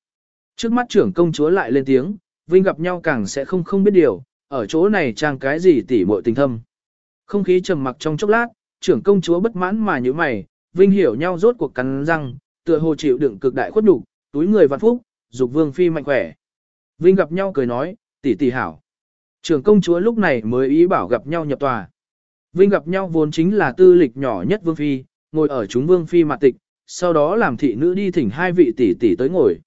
Trước mắt trưởng công chúa lại lên tiếng, Vinh gặp nhau càng sẽ không không biết điều, ở chỗ này trang cái gì tỉ muội tình thâm. Không khí trầm mặc trong chốc lát, trưởng công chúa bất mãn mà như mày, Vinh hiểu nhau rốt cuộc cắn răng, tựa hồ chịu đựng cực đại khuất nhục, túi người vạn phúc, dục vương phi mạnh khỏe. Vinh gặp nhau cười nói, tỷ tỷ hảo. Trưởng công chúa lúc này mới ý bảo gặp nhau nhập tòa. Vinh gặp nhau vốn chính là tư lịch nhỏ nhất vương phi, ngồi ở chúng vương phi mặt tịch, sau đó làm thị nữ đi thỉnh hai vị tỷ tỷ tới ngồi.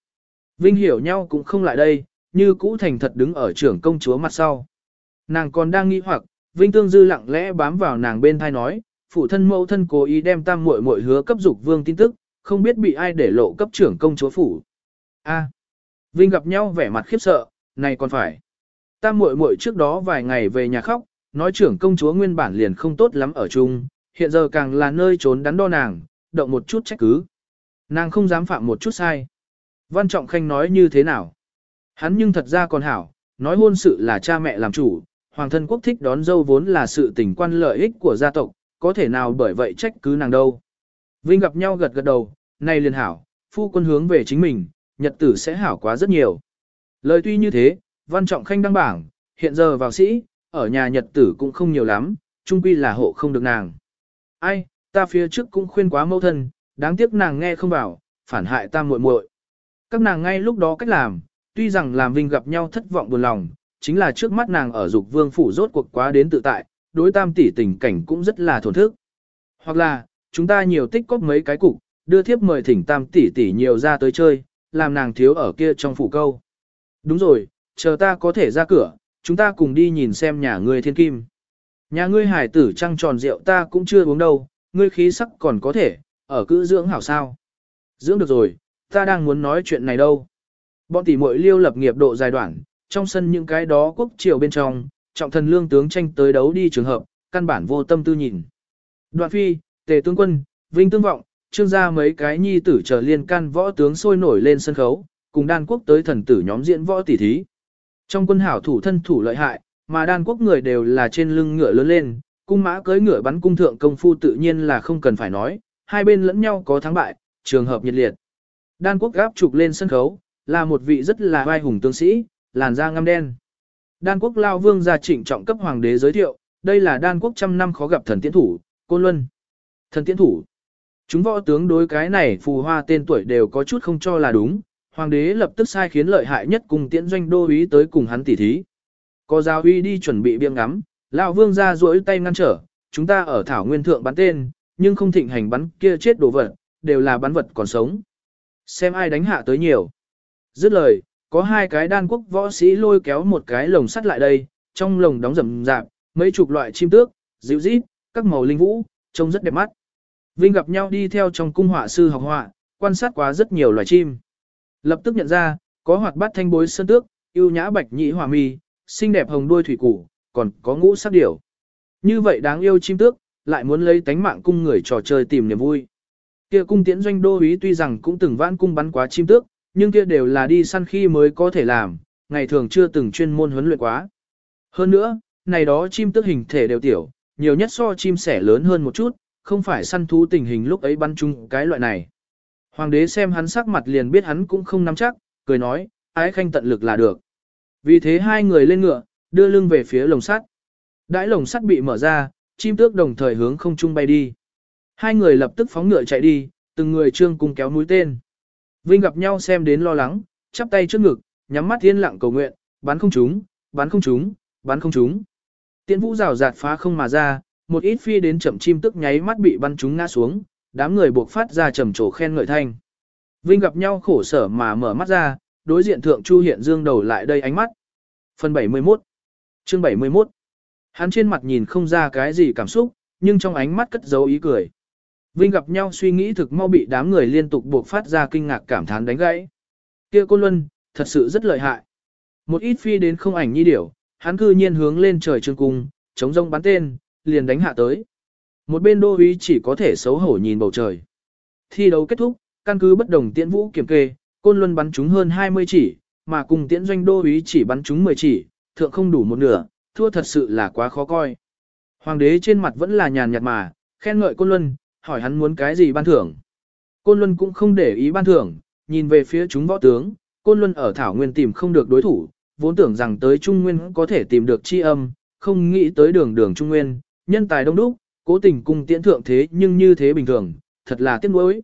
Vinh hiểu nhau cũng không lại đây, như cũ thành thật đứng ở trưởng công chúa mặt sau. Nàng còn đang nghi hoặc, Vinh Tương Dư lặng lẽ bám vào nàng bên thai nói, phụ thân mẫu thân cố ý đem tam muội muội hứa cấp dục vương tin tức, không biết bị ai để lộ cấp trưởng công chúa phủ. A. Vinh gặp nhau vẻ mặt khiếp sợ, này còn phải. Tam muội muội trước đó vài ngày về nhà khóc, nói trưởng công chúa nguyên bản liền không tốt lắm ở chung, hiện giờ càng là nơi trốn đắn đo nàng, động một chút trách cứ. Nàng không dám phạm một chút sai. Văn Trọng Khanh nói như thế nào? Hắn nhưng thật ra còn hảo, nói hôn sự là cha mẹ làm chủ, hoàng thân quốc thích đón dâu vốn là sự tình quan lợi ích của gia tộc, có thể nào bởi vậy trách cứ nàng đâu. Vinh gặp nhau gật gật đầu, này liền hảo, phu quân hướng về chính mình, nhật tử sẽ hảo quá rất nhiều. Lời tuy như thế, Văn Trọng Khanh đăng bảng, hiện giờ vào sĩ, ở nhà nhật tử cũng không nhiều lắm, chung quy là hộ không được nàng. Ai, ta phía trước cũng khuyên quá mẫu thân, đáng tiếc nàng nghe không vào, phản hại ta muội muội. Các nàng ngay lúc đó cách làm, tuy rằng làm Vinh gặp nhau thất vọng buồn lòng, chính là trước mắt nàng ở dục vương phủ rốt cuộc quá đến tự tại, đối tam tỷ tình cảnh cũng rất là thổn thức. Hoặc là, chúng ta nhiều tích cóp mấy cái cục, đưa thiếp mời thỉnh tam tỷ tỷ nhiều ra tới chơi, làm nàng thiếu ở kia trong phủ câu. Đúng rồi, chờ ta có thể ra cửa, chúng ta cùng đi nhìn xem nhà ngươi thiên kim. Nhà ngươi hải tử trăng tròn rượu ta cũng chưa uống đâu, ngươi khí sắc còn có thể, ở cữ dưỡng hảo sao. Dưỡng được rồi, ta đang muốn nói chuyện này đâu. Bọn tỷ muội liêu lập nghiệp độ dài đoạn, trong sân những cái đó quốc triều bên trong, trọng thần lương tướng tranh tới đấu đi trường hợp, căn bản vô tâm tư nhìn. Đoạn phi, tề tướng quân, vinh tương vọng, trương gia mấy cái nhi tử trở liên can võ tướng sôi nổi lên sân khấu, cùng đan quốc tới thần tử nhóm diễn võ tỷ thí. Trong quân hảo thủ thân thủ lợi hại, mà đan quốc người đều là trên lưng ngựa lớn lên, cung mã cưỡi ngựa bắn cung thượng công phu tự nhiên là không cần phải nói, hai bên lẫn nhau có thắng bại, trường hợp nhiệt liệt. Đan quốc gáp trục lên sân khấu, là một vị rất là vai hùng tướng sĩ, làn da ngăm đen. Đan quốc lao vương gia trịnh trọng cấp hoàng đế giới thiệu, đây là đan quốc trăm năm khó gặp thần tiễn thủ, côn luân. Thần tiễn thủ. Chúng võ tướng đối cái này phù hoa tên tuổi đều có chút không cho là đúng, hoàng đế lập tức sai khiến lợi hại nhất cùng tiễn doanh đô úy tới cùng hắn tỉ thí. Có giáo uy đi chuẩn bị biêng ngắm, lão vương ra duỗi tay ngăn trở, chúng ta ở thảo nguyên thượng bắn tên, nhưng không thịnh hành bắn kia chết đồ vật, đều là bắn vật còn sống. Xem ai đánh hạ tới nhiều. Dứt lời, có hai cái đan quốc võ sĩ lôi kéo một cái lồng sắt lại đây, trong lồng đóng rầm rạp, mấy chục loại chim tước, dịu rít, các màu linh vũ, trông rất đẹp mắt. Vinh gặp nhau đi theo trong cung họa sư học họa, quan sát quá rất nhiều loài chim. Lập tức nhận ra, có hoạt bát thanh bối sơn tước, yêu nhã bạch nhị hỏa mi, xinh đẹp hồng đuôi thủy củ, còn có ngũ sắc điểu. Như vậy đáng yêu chim tước, lại muốn lấy tánh mạng cung người trò chơi tìm niềm vui. Kia cung tiễn doanh đô úy tuy rằng cũng từng vãn cung bắn quá chim tước, nhưng kia đều là đi săn khi mới có thể làm, ngày thường chưa từng chuyên môn huấn luyện quá. Hơn nữa, này đó chim tước hình thể đều tiểu, nhiều nhất so chim sẻ lớn hơn một chút, không phải săn thú tình hình lúc ấy bắn chung cái loại này. Hoàng đế xem hắn sắc mặt liền biết hắn cũng không nắm chắc, cười nói, ái khanh tận lực là được. Vì thế hai người lên ngựa, đưa lưng về phía lồng sắt. Đãi lồng sắt bị mở ra, chim tước đồng thời hướng không trung bay đi. Hai người lập tức phóng ngựa chạy đi, từng người trương cung kéo mũi tên. Vinh gặp nhau xem đến lo lắng, chắp tay trước ngực, nhắm mắt thiên lặng cầu nguyện, bắn không trúng, bắn không trúng, bắn không trúng. Tiễn vũ rào rạt phá không mà ra, một ít phi đến chậm chim tức nháy mắt bị bắn chúng ngã xuống, đám người buộc phát ra trầm trồ khen ngợi thanh. Vinh gặp nhau khổ sở mà mở mắt ra, đối diện thượng Chu Hiện Dương đầu lại đây ánh mắt. Phần 71 Chương 71 Hắn trên mặt nhìn không ra cái gì cảm xúc, nhưng trong ánh mắt cất dấu ý cười. Vinh gặp nhau suy nghĩ thực mau bị đám người liên tục buộc phát ra kinh ngạc cảm thán đánh gãy. Kia cô Luân, thật sự rất lợi hại. Một ít phi đến không ảnh nhi điểu, hắn cư nhiên hướng lên trời trường cung, chống rông bắn tên, liền đánh hạ tới. Một bên đô úy chỉ có thể xấu hổ nhìn bầu trời. Thi đấu kết thúc, căn cứ bất đồng tiễn vũ kiểm kê, Côn Luân bắn trúng hơn 20 chỉ, mà cùng tiễn doanh đô úy chỉ bắn trúng 10 chỉ, thượng không đủ một nửa, thua thật sự là quá khó coi. Hoàng đế trên mặt vẫn là nhàn nhạt mà, khen ngợi Côn Luân, hỏi hắn muốn cái gì ban thưởng. Côn Luân cũng không để ý ban thưởng, nhìn về phía chúng võ tướng, Côn Luân ở Thảo Nguyên tìm không được đối thủ, vốn tưởng rằng tới Trung Nguyên có thể tìm được chi âm, không nghĩ tới đường đường Trung Nguyên, nhân tài đông đúc, cố tình cung tiễn thượng thế nhưng như thế bình thường, thật là tiếc nuối.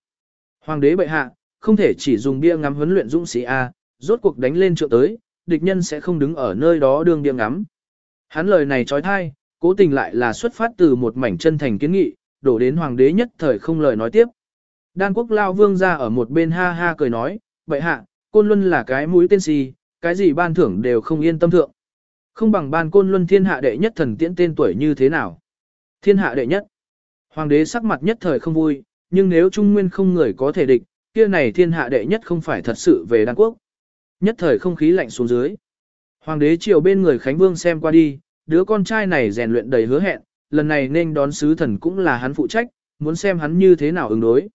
Hoàng đế bệ hạ, không thể chỉ dùng bia ngắm huấn luyện dũng sĩ A, rốt cuộc đánh lên trượng tới, địch nhân sẽ không đứng ở nơi đó đường bia ngắm. Hắn lời này trói thai, cố tình lại là xuất phát từ một mảnh chân thành kiến nghị, đổ đến hoàng đế nhất thời không lời nói tiếp. Đan quốc lao vương ra ở một bên ha ha cười nói, bệ hạ, côn luân là cái mũi tên si, cái gì ban thưởng đều không yên tâm thượng. Không bằng ban côn luân thiên hạ đệ nhất thần tiễn tên tuổi như thế nào. Thiên hạ đệ nhất. Hoàng đế sắc mặt nhất thời không vui, nhưng nếu trung nguyên không người có thể địch, kia này thiên hạ đệ nhất không phải thật sự về đan quốc. Nhất thời không khí lạnh xuống dưới. Hoàng đế chiều bên người Khánh Vương xem qua đi, đứa con trai này rèn luyện đầy hứa hẹn, lần này nên đón sứ thần cũng là hắn phụ trách, muốn xem hắn như thế nào ứng đối.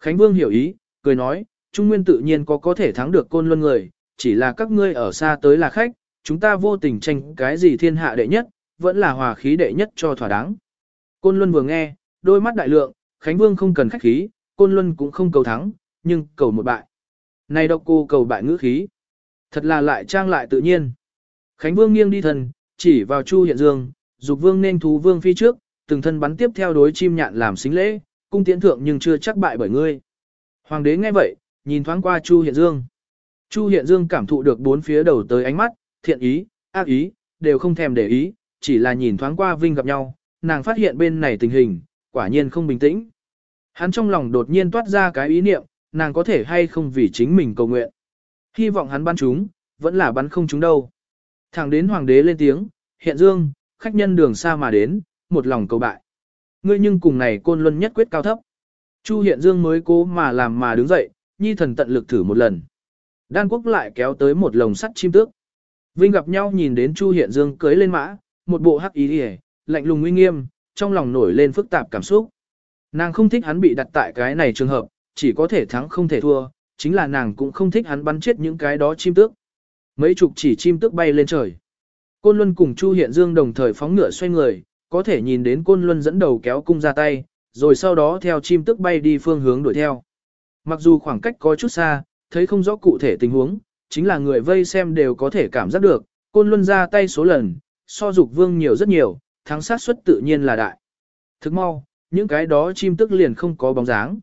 Khánh Vương hiểu ý, cười nói, Trung Nguyên tự nhiên có có thể thắng được côn luân người, chỉ là các ngươi ở xa tới là khách, chúng ta vô tình tranh cái gì thiên hạ đệ nhất, vẫn là hòa khí đệ nhất cho thỏa đáng. Côn Luân vừa nghe, đôi mắt đại lượng, Khánh Vương không cần khách khí, Côn Luân cũng không cầu thắng, nhưng cầu một bại. Này độc cô cầu bại ngữ khí. Thật là lại trang lại tự nhiên. Khánh Vương nghiêng đi thần, chỉ vào Chu Hiện Dương, dục Vương nên thú Vương phi trước, từng thân bắn tiếp theo đối chim nhạn làm xính lễ, cung tiến thượng nhưng chưa chắc bại bởi ngươi. Hoàng đế nghe vậy, nhìn thoáng qua Chu Hiện Dương. Chu Hiện Dương cảm thụ được bốn phía đầu tới ánh mắt, thiện ý, ác ý, đều không thèm để ý, chỉ là nhìn thoáng qua Vinh gặp nhau, nàng phát hiện bên này tình hình, quả nhiên không bình tĩnh. Hắn trong lòng đột nhiên toát ra cái ý niệm, nàng có thể hay không vì chính mình cầu nguyện. Hy vọng hắn bắn chúng, vẫn là bắn không chúng đâu. Thẳng đến hoàng đế lên tiếng, hiện dương, khách nhân đường xa mà đến, một lòng cầu bại. Ngươi nhưng cùng này côn luân nhất quyết cao thấp. Chu hiện dương mới cố mà làm mà đứng dậy, nhi thần tận lực thử một lần. Đan quốc lại kéo tới một lồng sắt chim tước. Vinh gặp nhau nhìn đến Chu hiện dương cưới lên mã, một bộ hắc ý hề, lạnh lùng uy nghiêm, trong lòng nổi lên phức tạp cảm xúc. Nàng không thích hắn bị đặt tại cái này trường hợp, chỉ có thể thắng không thể thua, chính là nàng cũng không thích hắn bắn chết những cái đó chim tước. Mấy chục chỉ chim tước bay lên trời. Côn Luân cùng Chu Hiện Dương đồng thời phóng ngựa xoay người, có thể nhìn đến Côn Luân dẫn đầu kéo cung ra tay, rồi sau đó theo chim tước bay đi phương hướng đuổi theo. Mặc dù khoảng cách có chút xa, thấy không rõ cụ thể tình huống, chính là người vây xem đều có thể cảm giác được, Côn Luân ra tay số lần, so dục vương nhiều rất nhiều, thắng sát suất tự nhiên là đại. Thức mau, những cái đó chim tức liền không có bóng dáng.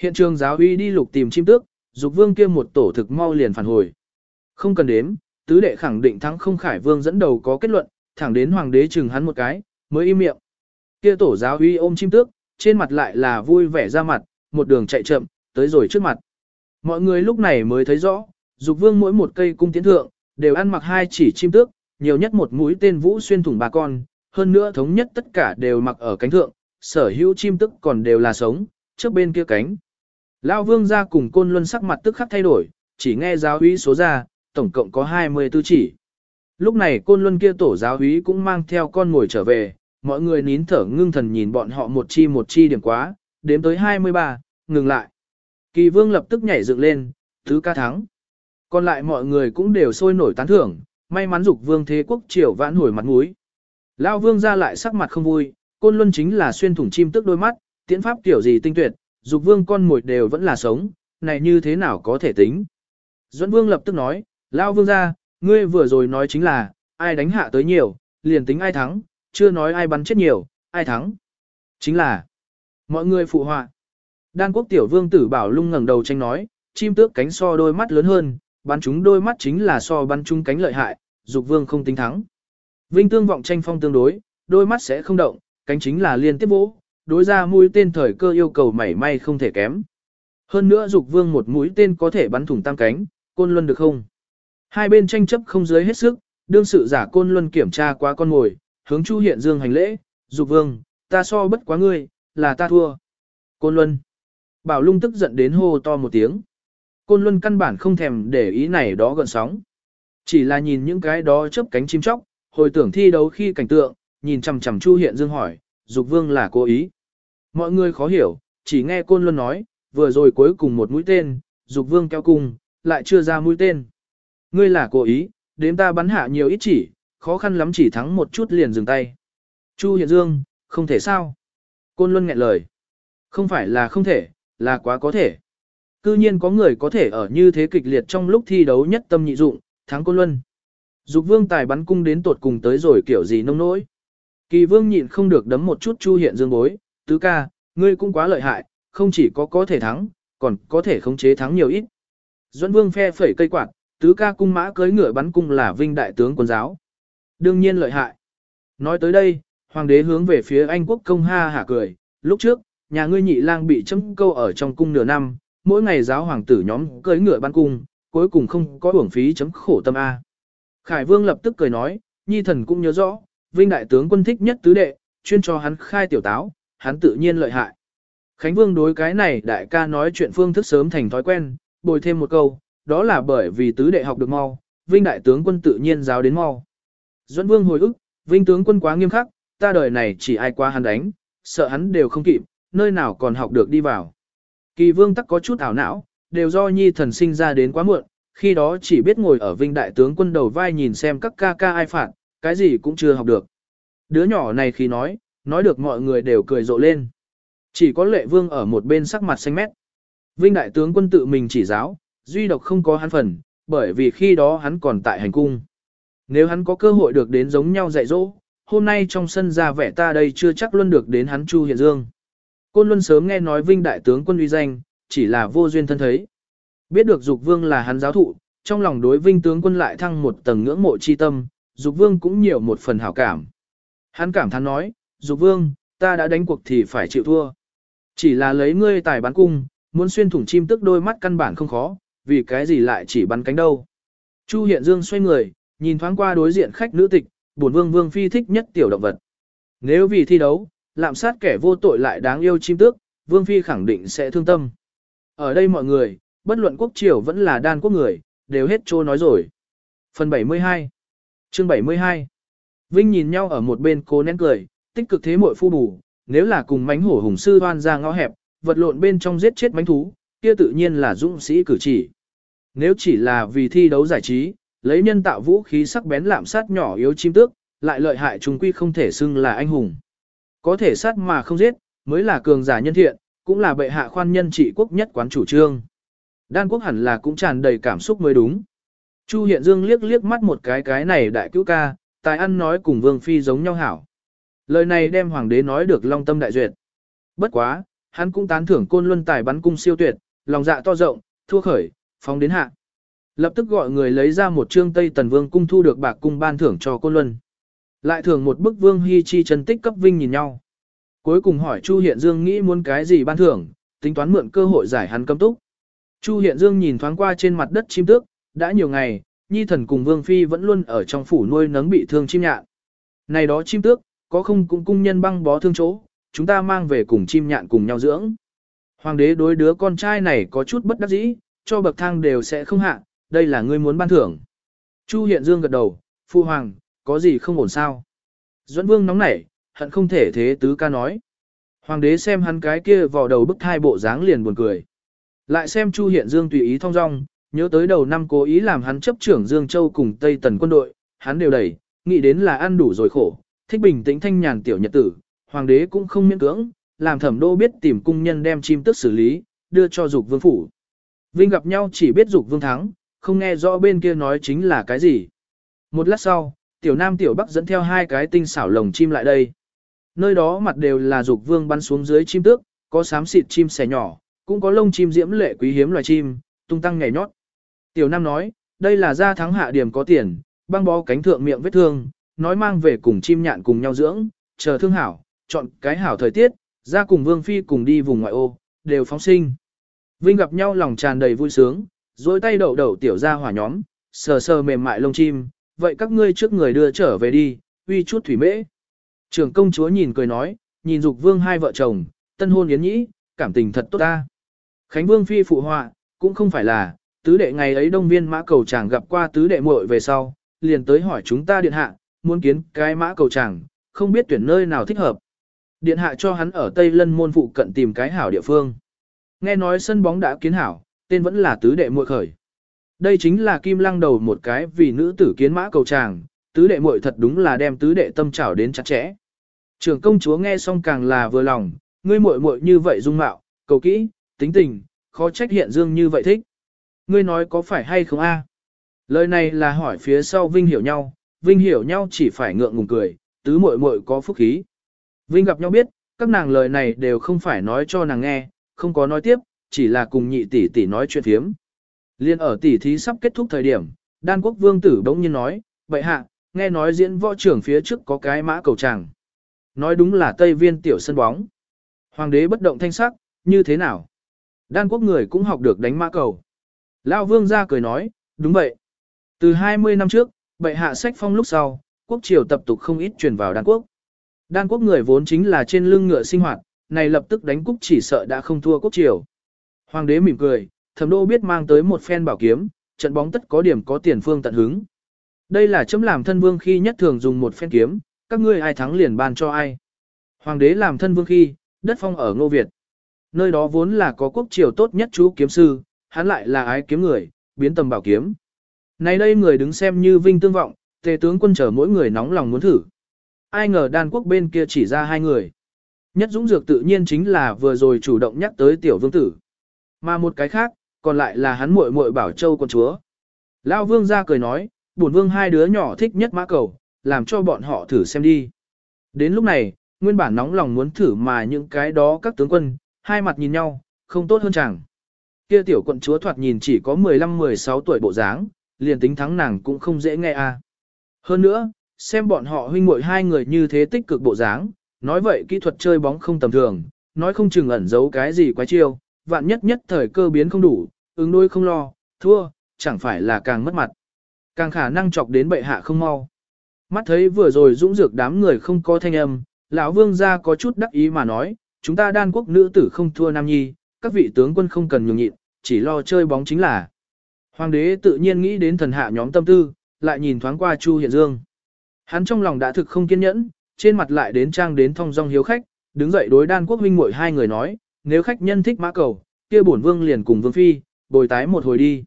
Hiện trường giáo uy đi lục tìm chim tước, dục vương kia một tổ thực mau liền phản hồi. Không cần đếm, tứ đệ khẳng định thắng không khải vương dẫn đầu có kết luận, thẳng đến hoàng đế chừng hắn một cái, mới im miệng. Kia tổ giáo uy ôm chim tước, trên mặt lại là vui vẻ ra mặt, một đường chạy chậm, tới rồi trước mặt. Mọi người lúc này mới thấy rõ, dục vương mỗi một cây cung tiến thượng, đều ăn mặc hai chỉ chim tước, nhiều nhất một mũi tên vũ xuyên thủng bà con, hơn nữa thống nhất tất cả đều mặc ở cánh thượng, sở hữu chim tức còn đều là sống, trước bên kia cánh. Lão vương ra cùng côn luân sắc mặt tức khắc thay đổi, chỉ nghe giáo úy số ra, tổng cộng có 24 chỉ. Lúc này côn luân kia tổ giáo úy cũng mang theo con ngồi trở về, mọi người nín thở ngưng thần nhìn bọn họ một chi một chi điểm quá, đếm tới 23, ngừng lại. Kỳ vương lập tức nhảy dựng lên, thứ ca thắng. Còn lại mọi người cũng đều sôi nổi tán thưởng, may mắn dục vương thế quốc triều vãn hồi mặt mũi. Lao vương ra lại sắc mặt không vui, côn luân chính là xuyên thủng chim tức đôi mắt, tiễn pháp tiểu gì tinh tuyệt, dục vương con mồi đều vẫn là sống, này như thế nào có thể tính. Duẫn vương lập tức nói, lao vương ra, ngươi vừa rồi nói chính là, ai đánh hạ tới nhiều, liền tính ai thắng, chưa nói ai bắn chết nhiều, ai thắng. Chính là, mọi người phụ họa. Đan quốc tiểu vương tử bảo lung ngẩng đầu tranh nói, chim tước cánh so đôi mắt lớn hơn, bắn chúng đôi mắt chính là so bắn chúng cánh lợi hại, dục vương không tính thắng. Vinh tương vọng tranh phong tương đối, đôi mắt sẽ không động, cánh chính là liên tiếp vỗ, đối ra mũi tên thời cơ yêu cầu mảy may không thể kém. Hơn nữa dục vương một mũi tên có thể bắn thủng tam cánh, côn luân được không? Hai bên tranh chấp không dưới hết sức, đương sự giả côn luân kiểm tra quá con mồi, hướng Chu Hiện Dương hành lễ, dục vương, ta so bất quá ngươi, là ta thua. Côn luân. Bảo lung tức giận đến hô to một tiếng. Côn luân căn bản không thèm để ý này đó gần sóng. Chỉ là nhìn những cái đó chớp cánh chim chóc, hồi tưởng thi đấu khi cảnh tượng, nhìn chằm chằm Chu Hiện Dương hỏi, dục vương là cố ý. Mọi người khó hiểu, chỉ nghe Côn Luân nói, vừa rồi cuối cùng một mũi tên, dục vương kéo cung, lại chưa ra mũi tên. Ngươi là cố ý, đếm ta bắn hạ nhiều ít chỉ, khó khăn lắm chỉ thắng một chút liền dừng tay. Chu Hiện Dương, không thể sao. Côn Luân nghẹn lời. Không phải là không thể, là quá có thể. Cư nhiên có người có thể ở như thế kịch liệt trong lúc thi đấu nhất tâm nhị dụng, thắng Côn Luân. Dục vương tài bắn cung đến tột cùng tới rồi kiểu gì nông nỗi. Kỳ vương nhịn không được đấm một chút Chu Hiện Dương bối, tứ ca, ngươi cũng quá lợi hại, không chỉ có có thể thắng, còn có thể khống chế thắng nhiều ít. Duẫn vương phe phẩy cây quạt, tứ ca cung mã cưới ngựa bắn cung là vinh đại tướng quân giáo. Đương nhiên lợi hại. Nói tới đây, hoàng đế hướng về phía Anh quốc công ha hả cười, lúc trước, nhà ngươi nhị lang bị chấm câu ở trong cung nửa năm, mỗi ngày giáo hoàng tử nhóm cưới ngựa bắn cung, cuối cùng không có uổng phí chấm khổ tâm A. Khải vương lập tức cười nói, nhi thần cũng nhớ rõ, vinh đại tướng quân thích nhất tứ đệ, chuyên cho hắn khai tiểu táo, hắn tự nhiên lợi hại. Khánh vương đối cái này đại ca nói chuyện phương thức sớm thành thói quen, bồi thêm một câu, đó là bởi vì tứ đệ học được mau, vinh đại tướng quân tự nhiên giáo đến mau. Duẫn vương hồi ức, vinh tướng quân quá nghiêm khắc, ta đời này chỉ ai qua hắn đánh, sợ hắn đều không kịp, nơi nào còn học được đi vào. Kỳ vương tắc có chút ảo não, đều do nhi thần sinh ra đến quá muộn, khi đó chỉ biết ngồi ở vinh đại tướng quân đầu vai nhìn xem các ca ca ai phạt, cái gì cũng chưa học được. Đứa nhỏ này khi nói, nói được mọi người đều cười rộ lên. Chỉ có lệ vương ở một bên sắc mặt xanh mét. Vinh đại tướng quân tự mình chỉ giáo, duy độc không có hắn phần, bởi vì khi đó hắn còn tại hành cung. Nếu hắn có cơ hội được đến giống nhau dạy dỗ, hôm nay trong sân ra vẻ ta đây chưa chắc luôn được đến hắn Chu Hiện Dương. Côn Luân sớm nghe nói Vinh đại tướng quân uy danh, chỉ là vô duyên thân thấy. Biết được Dục Vương là hắn giáo thụ, trong lòng đối Vinh tướng quân lại thăng một tầng ngưỡng mộ chi tâm, Dục Vương cũng nhiều một phần hảo cảm. Hắn cảm thán nói, Dục Vương, ta đã đánh cuộc thì phải chịu thua. Chỉ là lấy ngươi tài bắn cung, muốn xuyên thủng chim tức đôi mắt căn bản không khó, vì cái gì lại chỉ bắn cánh đâu. Chu Hiện Dương xoay người, nhìn thoáng qua đối diện khách nữ tịch, bổn vương vương phi thích nhất tiểu động vật. Nếu vì thi đấu, lạm sát kẻ vô tội lại đáng yêu chim tước, vương phi khẳng định sẽ thương tâm. Ở đây mọi người, bất luận quốc triều vẫn là đan quốc người, đều hết trô nói rồi. Phần 72 Chương 72 Vinh nhìn nhau ở một bên cố nén cười, tích cực thế muội phu bù, nếu là cùng mánh hổ hùng sư hoan ra ngõ hẹp, vật lộn bên trong giết chết mánh thú, kia tự nhiên là dũng sĩ cử chỉ. Nếu chỉ là vì thi đấu giải trí, lấy nhân tạo vũ khí sắc bén lạm sát nhỏ yếu chim tước, lại lợi hại chúng quy không thể xưng là anh hùng. Có thể sát mà không giết, mới là cường giả nhân thiện, cũng là bệ hạ khoan nhân trị quốc nhất quán chủ trương. Đan quốc hẳn là cũng tràn đầy cảm xúc mới đúng. Chu Hiện Dương liếc liếc mắt một cái cái này đại cứu ca, tài ăn nói cùng Vương Phi giống nhau hảo. Lời này đem hoàng đế nói được long tâm đại duyệt. Bất quá, hắn cũng tán thưởng côn luân tài bắn cung siêu tuyệt, lòng dạ to rộng, thua khởi, phóng đến hạ. Lập tức gọi người lấy ra một trương Tây Tần Vương cung thu được bạc cung ban thưởng cho côn luân. Lại thưởng một bức Vương Hy Chi chân tích cấp vinh nhìn nhau. Cuối cùng hỏi Chu Hiện Dương nghĩ muốn cái gì ban thưởng, tính toán mượn cơ hội giải hắn cấm túc. Chu Hiện Dương nhìn thoáng qua trên mặt đất chim tước, đã nhiều ngày, Nhi thần cùng Vương Phi vẫn luôn ở trong phủ nuôi nấng bị thương chim nhạn. Này đó chim tước, có không cũng cung nhân băng bó thương chỗ, chúng ta mang về cùng chim nhạn cùng nhau dưỡng. Hoàng đế đối đứa con trai này có chút bất đắc dĩ, cho bậc thang đều sẽ không hạ, đây là ngươi muốn ban thưởng. Chu Hiện Dương gật đầu, Phu Hoàng, có gì không ổn sao? Duẫn Vương nóng nảy, hận không thể thế tứ ca nói. Hoàng đế xem hắn cái kia vào đầu bức thai bộ dáng liền buồn cười. Lại xem Chu Hiện Dương tùy ý thong dong, nhớ tới đầu năm cố ý làm hắn chấp trưởng Dương Châu cùng Tây Tần quân đội, hắn đều đẩy, nghĩ đến là ăn đủ rồi khổ, thích bình tĩnh thanh nhàn tiểu nhật tử, hoàng đế cũng không miễn cưỡng, làm thẩm đô biết tìm cung nhân đem chim tức xử lý, đưa cho dục vương phủ. Vinh gặp nhau chỉ biết dục vương thắng, không nghe rõ bên kia nói chính là cái gì. Một lát sau, tiểu nam tiểu bắc dẫn theo hai cái tinh xảo lồng chim lại đây. Nơi đó mặt đều là dục vương bắn xuống dưới chim tước, có xám xịt chim sẻ nhỏ, cũng có lông chim diễm lệ quý hiếm loài chim, tung tăng nhảy nhót. Tiểu nam nói, đây là gia thắng hạ điểm có tiền, băng bó cánh thượng miệng vết thương, nói mang về cùng chim nhạn cùng nhau dưỡng, chờ thương hảo, chọn cái hảo thời tiết, ra cùng vương phi cùng đi vùng ngoại ô, đều phóng sinh. Vinh gặp nhau lòng tràn đầy vui sướng, dối tay đậu đậu tiểu ra hỏa nhóm, sờ sờ mềm mại lông chim, vậy các ngươi trước người đưa trở về đi, uy chút thủy mễ. Trưởng công chúa nhìn cười nói, nhìn dục vương hai vợ chồng, tân hôn yến nhĩ, cảm tình thật tốt ta. Khánh vương phi phụ họa, cũng không phải là, tứ đệ ngày ấy đông viên mã cầu chàng gặp qua tứ đệ muội về sau, liền tới hỏi chúng ta điện hạ, muốn kiến cái mã cầu chàng, không biết tuyển nơi nào thích hợp. Điện hạ cho hắn ở Tây Lân môn phụ cận tìm cái hảo địa phương. Nghe nói sân bóng đã kiến hảo, tên vẫn là tứ đệ muội khởi. Đây chính là kim lăng đầu một cái vì nữ tử kiến mã cầu chàng, tứ đệ muội thật đúng là đem tứ đệ tâm trảo đến chặt chẽ. Trưởng công chúa nghe xong càng là vừa lòng, ngươi muội muội như vậy dung mạo, cầu kỹ, tính tình, khó trách hiện dương như vậy thích. Ngươi nói có phải hay không a? Lời này là hỏi phía sau Vinh hiểu nhau, Vinh hiểu nhau chỉ phải ngượng ngùng cười, tứ muội muội có phúc khí. Vinh gặp nhau biết, các nàng lời này đều không phải nói cho nàng nghe, không có nói tiếp, chỉ là cùng nhị tỷ tỷ nói chuyện thiếm. Liên ở tỷ thí sắp kết thúc thời điểm, đan quốc vương tử bỗng nhiên nói, vậy hạ, nghe nói diễn võ trưởng phía trước có cái mã cầu tràng. Nói đúng là Tây Viên tiểu sân bóng. Hoàng đế bất động thanh sắc, như thế nào? Đan quốc người cũng học được đánh mã cầu. Lao vương ra cười nói, đúng vậy. Từ 20 năm trước, bệ hạ sách phong lúc sau, quốc triều tập tục không ít truyền vào đan quốc. Đan quốc người vốn chính là trên lưng ngựa sinh hoạt, này lập tức đánh cúc chỉ sợ đã không thua quốc triều. Hoàng đế mỉm cười, thẩm đô biết mang tới một phen bảo kiếm, trận bóng tất có điểm có tiền phương tận hứng. Đây là chấm làm thân vương khi nhất thường dùng một phen kiếm, các ngươi ai thắng liền ban cho ai. Hoàng đế làm thân vương khi, đất phong ở Ngô Việt. Nơi đó vốn là có quốc triều tốt nhất chú kiếm sư, hắn lại là ái kiếm người, biến tầm bảo kiếm. Này đây người đứng xem như vinh tương vọng, tề tướng quân chờ mỗi người nóng lòng muốn thử. Ai ngờ đan quốc bên kia chỉ ra hai người. Nhất dũng dược tự nhiên chính là vừa rồi chủ động nhắc tới tiểu vương tử. Mà một cái khác, còn lại là hắn muội muội bảo châu con chúa. Lao vương ra cười nói, bổn vương hai đứa nhỏ thích nhất mã cầu, làm cho bọn họ thử xem đi. Đến lúc này, nguyên bản nóng lòng muốn thử mà những cái đó các tướng quân, hai mặt nhìn nhau, không tốt hơn chẳng. Kia tiểu quận chúa thoạt nhìn chỉ có 15-16 tuổi bộ dáng, liền tính thắng nàng cũng không dễ nghe a. À. Hơn nữa, xem bọn họ huynh muội hai người như thế tích cực bộ dáng, nói vậy kỹ thuật chơi bóng không tầm thường, nói không chừng ẩn giấu cái gì quái chiêu, vạn nhất nhất thời cơ biến không đủ, ứng đối không lo, thua, chẳng phải là càng mất mặt. Càng khả năng chọc đến bệ hạ không mau. Mắt thấy vừa rồi dũng dược đám người không có thanh âm, lão vương gia có chút đắc ý mà nói, chúng ta đan quốc nữ tử không thua nam nhi, các vị tướng quân không cần nhường nhịn, chỉ lo chơi bóng chính là. Hoàng đế tự nhiên nghĩ đến thần hạ nhóm tâm tư, lại nhìn thoáng qua Chu Hiện Dương. Hắn trong lòng đã thực không kiên nhẫn, trên mặt lại đến trang đến thong dong hiếu khách, đứng dậy đối đan quốc huynh muội hai người nói, nếu khách nhân thích mã cầu, kia bổn vương liền cùng vương phi, bồi tái một hồi đi.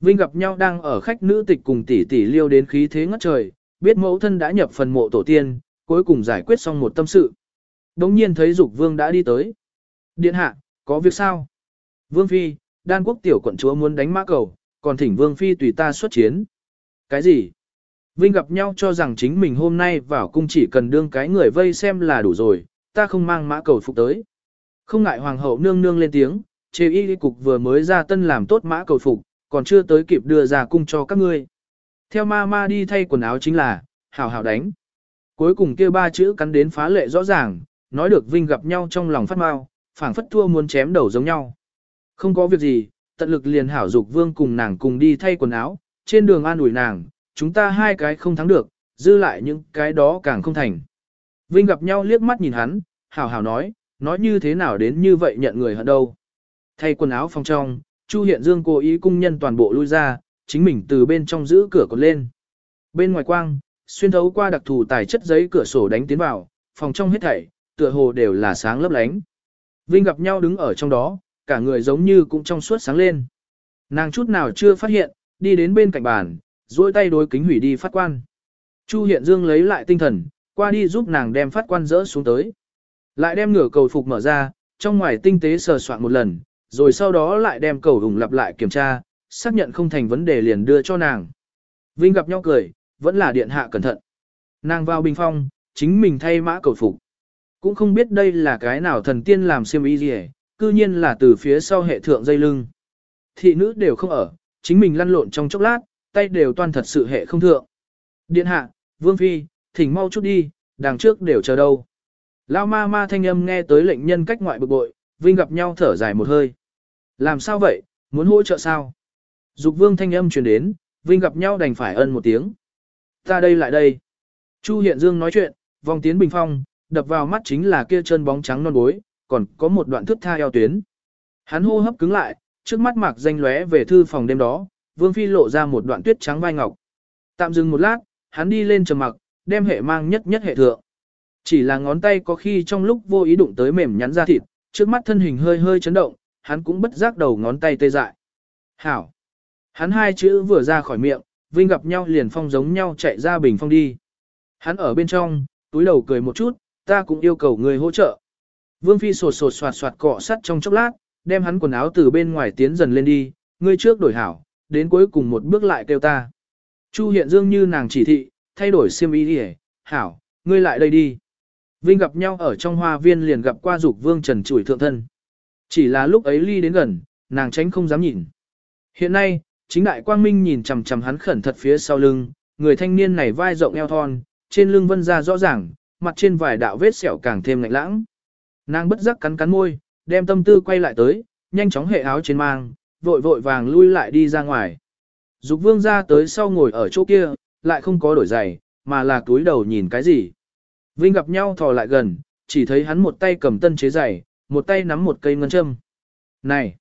Vinh gặp nhau đang ở khách nữ tịch cùng tỷ tỷ liêu đến khí thế ngất trời, biết mẫu thân đã nhập phần mộ tổ tiên, cuối cùng giải quyết xong một tâm sự. Đống nhiên thấy dục vương đã đi tới. Điện hạ, có việc sao? Vương phi, đan quốc tiểu quận chúa muốn đánh mã cầu, còn thỉnh vương phi tùy ta xuất chiến. Cái gì? Vinh gặp nhau cho rằng chính mình hôm nay vào cung chỉ cần đương cái người vây xem là đủ rồi, ta không mang mã cầu phục tới. Không ngại hoàng hậu nương nương lên tiếng, chế y cục vừa mới ra tân làm tốt mã cầu phục, còn chưa tới kịp đưa ra cung cho các ngươi. Theo ma ma đi thay quần áo chính là, hảo hảo đánh. Cuối cùng kia ba chữ cắn đến phá lệ rõ ràng, nói được Vinh gặp nhau trong lòng phát mau, phảng phất thua muốn chém đầu giống nhau. Không có việc gì, tận lực liền hảo dục vương cùng nàng cùng đi thay quần áo, trên đường an ủi nàng, chúng ta hai cái không thắng được, dư lại những cái đó càng không thành. Vinh gặp nhau liếc mắt nhìn hắn, hảo hảo nói, nói như thế nào đến như vậy nhận người hận đâu. Thay quần áo phòng trong, Chu Hiện Dương cố ý cung nhân toàn bộ lui ra, chính mình từ bên trong giữ cửa còn lên. Bên ngoài quang, xuyên thấu qua đặc thù tài chất giấy cửa sổ đánh tiến vào, phòng trong hết thảy, tựa hồ đều là sáng lấp lánh. Vinh gặp nhau đứng ở trong đó, cả người giống như cũng trong suốt sáng lên. Nàng chút nào chưa phát hiện, đi đến bên cạnh bàn, duỗi tay đối kính hủy đi phát quan. Chu Hiện Dương lấy lại tinh thần, qua đi giúp nàng đem phát quan rỡ xuống tới. Lại đem nửa cầu phục mở ra, trong ngoài tinh tế sờ soạn một lần, rồi sau đó lại đem cầu hùng lặp lại kiểm tra, xác nhận không thành vấn đề liền đưa cho nàng. Vinh gặp nhau cười, vẫn là điện hạ cẩn thận. Nàng vào bình phong, chính mình thay mã cầu phục. Cũng không biết đây là cái nào thần tiên làm xiêm y gì cư nhiên là từ phía sau hệ thượng dây lưng. Thị nữ đều không ở, chính mình lăn lộn trong chốc lát, tay đều toan thật sự hệ không thượng. Điện hạ, vương phi, thỉnh mau chút đi, đằng trước đều chờ đâu. Lao ma ma thanh âm nghe tới lệnh nhân cách ngoại bực bội, Vinh gặp nhau thở dài một hơi. Làm sao vậy, muốn hỗ trợ sao? Dục vương thanh âm truyền đến, Vinh gặp nhau đành phải ân một tiếng. Ta đây lại đây. Chu Hiện Dương nói chuyện, vòng tiến bình phong, đập vào mắt chính là kia chân bóng trắng non bối, còn có một đoạn thước tha eo tuyến. Hắn hô hấp cứng lại, trước mắt mạc danh lóe về thư phòng đêm đó, Vương Phi lộ ra một đoạn tuyết trắng vai ngọc. Tạm dừng một lát, hắn đi lên trầm mặc, đem hệ mang nhất nhất hệ thượng. Chỉ là ngón tay có khi trong lúc vô ý đụng tới mềm nhắn ra thịt, trước mắt thân hình hơi hơi chấn động, hắn cũng bất giác đầu ngón tay tê dại. Hảo! Hắn hai chữ vừa ra khỏi miệng, Vinh gặp nhau liền phong giống nhau chạy ra bình phong đi. Hắn ở bên trong, túi đầu cười một chút, ta cũng yêu cầu người hỗ trợ. Vương Phi sột sột soạt soạt cọ sắt trong chốc lát, đem hắn quần áo từ bên ngoài tiến dần lên đi, ngươi trước đổi hảo, đến cuối cùng một bước lại kêu ta. Chu hiện dương như nàng chỉ thị, thay đổi xiêm y đi hảo, ngươi lại đây đi. Vinh gặp nhau ở trong hoa viên liền gặp qua dục vương trần chủi thượng thân. Chỉ là lúc ấy ly đến gần, nàng tránh không dám nhìn. Hiện nay, chính đại quang minh nhìn chằm chằm hắn khẩn thật phía sau lưng, người thanh niên này vai rộng eo thon, trên lưng vân ra rõ ràng, mặt trên vài đạo vết sẹo càng thêm lạnh lãng. Nàng bất giác cắn cắn môi, đem tâm tư quay lại tới, nhanh chóng hệ áo trên mang, vội vội vàng lui lại đi ra ngoài. Dục vương ra tới sau ngồi ở chỗ kia, lại không có đổi giày, mà là túi đầu nhìn cái gì. Vinh gặp nhau thò lại gần, chỉ thấy hắn một tay cầm tân chế giày, một tay nắm một cây ngân châm. Này!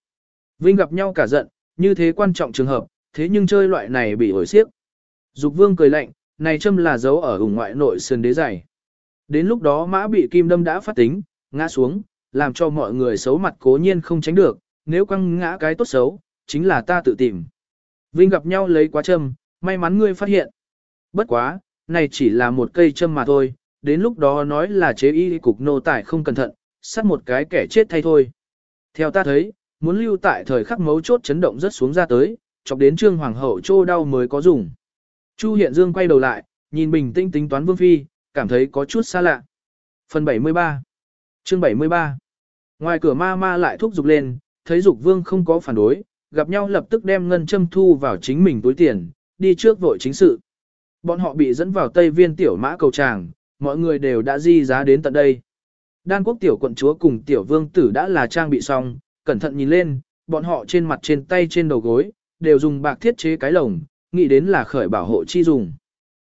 Vinh gặp nhau cả giận, như thế quan trọng trường hợp, thế nhưng chơi loại này bị ổi xiếc. Dục vương cười lạnh, này châm là dấu ở ủng ngoại nội sườn đế giày. Đến lúc đó mã bị kim đâm đã phát tính, ngã xuống, làm cho mọi người xấu mặt cố nhiên không tránh được, nếu quăng ngã cái tốt xấu, chính là ta tự tìm. Vinh gặp nhau lấy quá châm, may mắn ngươi phát hiện. Bất quá, này chỉ là một cây châm mà thôi, đến lúc đó nói là chế y cục nô tải không cẩn thận, sát một cái kẻ chết thay thôi. Theo ta thấy, muốn lưu tại thời khắc mấu chốt chấn động rất xuống ra tới, chọc đến trương hoàng hậu trô đau mới có dùng. Chu Hiện Dương quay đầu lại, nhìn bình tĩnh tính toán Vương Phi, cảm thấy có chút xa lạ. Phần 73 Chương 73 Ngoài cửa ma ma lại thúc giục lên, thấy dục vương không có phản đối, gặp nhau lập tức đem ngân châm thu vào chính mình túi tiền, đi trước vội chính sự. Bọn họ bị dẫn vào Tây Viên tiểu mã cầu tràng, mọi người đều đã di giá đến tận đây. Đan quốc tiểu quận chúa cùng tiểu vương tử đã là trang bị xong, cẩn thận nhìn lên, bọn họ trên mặt trên tay trên đầu gối, đều dùng bạc thiết chế cái lồng, nghĩ đến là khởi bảo hộ chi dùng.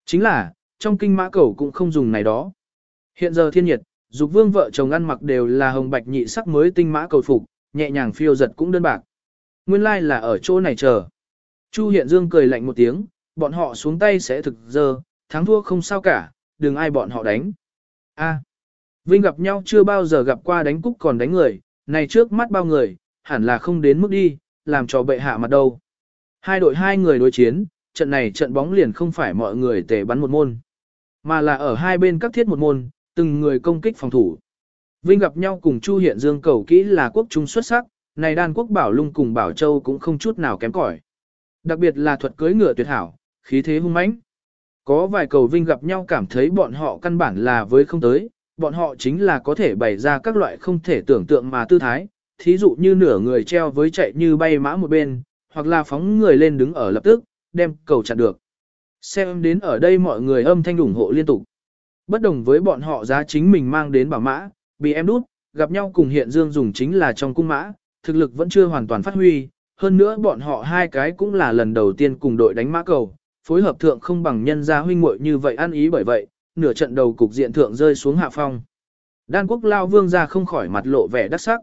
Chính là, trong kinh mã cầu cũng không dùng này đó. Hiện giờ thiên nhiệt, dục vương vợ chồng ăn mặc đều là hồng bạch nhị sắc mới tinh mã cầu phục, nhẹ nhàng phiêu giật cũng đơn bạc. Nguyên lai like là ở chỗ này chờ. Chu Hiện Dương cười lạnh một tiếng, bọn họ xuống tay sẽ thực dơ, thắng thua không sao cả, đừng ai bọn họ đánh. A. Vinh gặp nhau chưa bao giờ gặp qua đánh cúc còn đánh người, này trước mắt bao người, hẳn là không đến mức đi, làm cho bệ hạ mặt đâu. Hai đội hai người đối chiến, trận này trận bóng liền không phải mọi người tề bắn một môn, mà là ở hai bên các thiết một môn, từng người công kích phòng thủ. Vinh gặp nhau cùng Chu Hiện Dương cầu kỹ là quốc trung xuất sắc, này đan quốc bảo lung cùng bảo châu cũng không chút nào kém cỏi. Đặc biệt là thuật cưới ngựa tuyệt hảo, khí thế hung mãnh. Có vài cầu Vinh gặp nhau cảm thấy bọn họ căn bản là với không tới, bọn họ chính là có thể bày ra các loại không thể tưởng tượng mà tư thái, thí dụ như nửa người treo với chạy như bay mã một bên, hoặc là phóng người lên đứng ở lập tức, đem cầu chặn được. Xem đến ở đây mọi người âm thanh ủng hộ liên tục. Bất đồng với bọn họ giá chính mình mang đến bảo mã, bị em đút, gặp nhau cùng hiện dương dùng chính là trong cung mã, thực lực vẫn chưa hoàn toàn phát huy, hơn nữa bọn họ hai cái cũng là lần đầu tiên cùng đội đánh mã cầu, phối hợp thượng không bằng nhân gia huynh muội như vậy ăn ý bởi vậy, nửa trận đầu cục diện thượng rơi xuống hạ phong. Đan quốc lao vương ra không khỏi mặt lộ vẻ đắc sắc,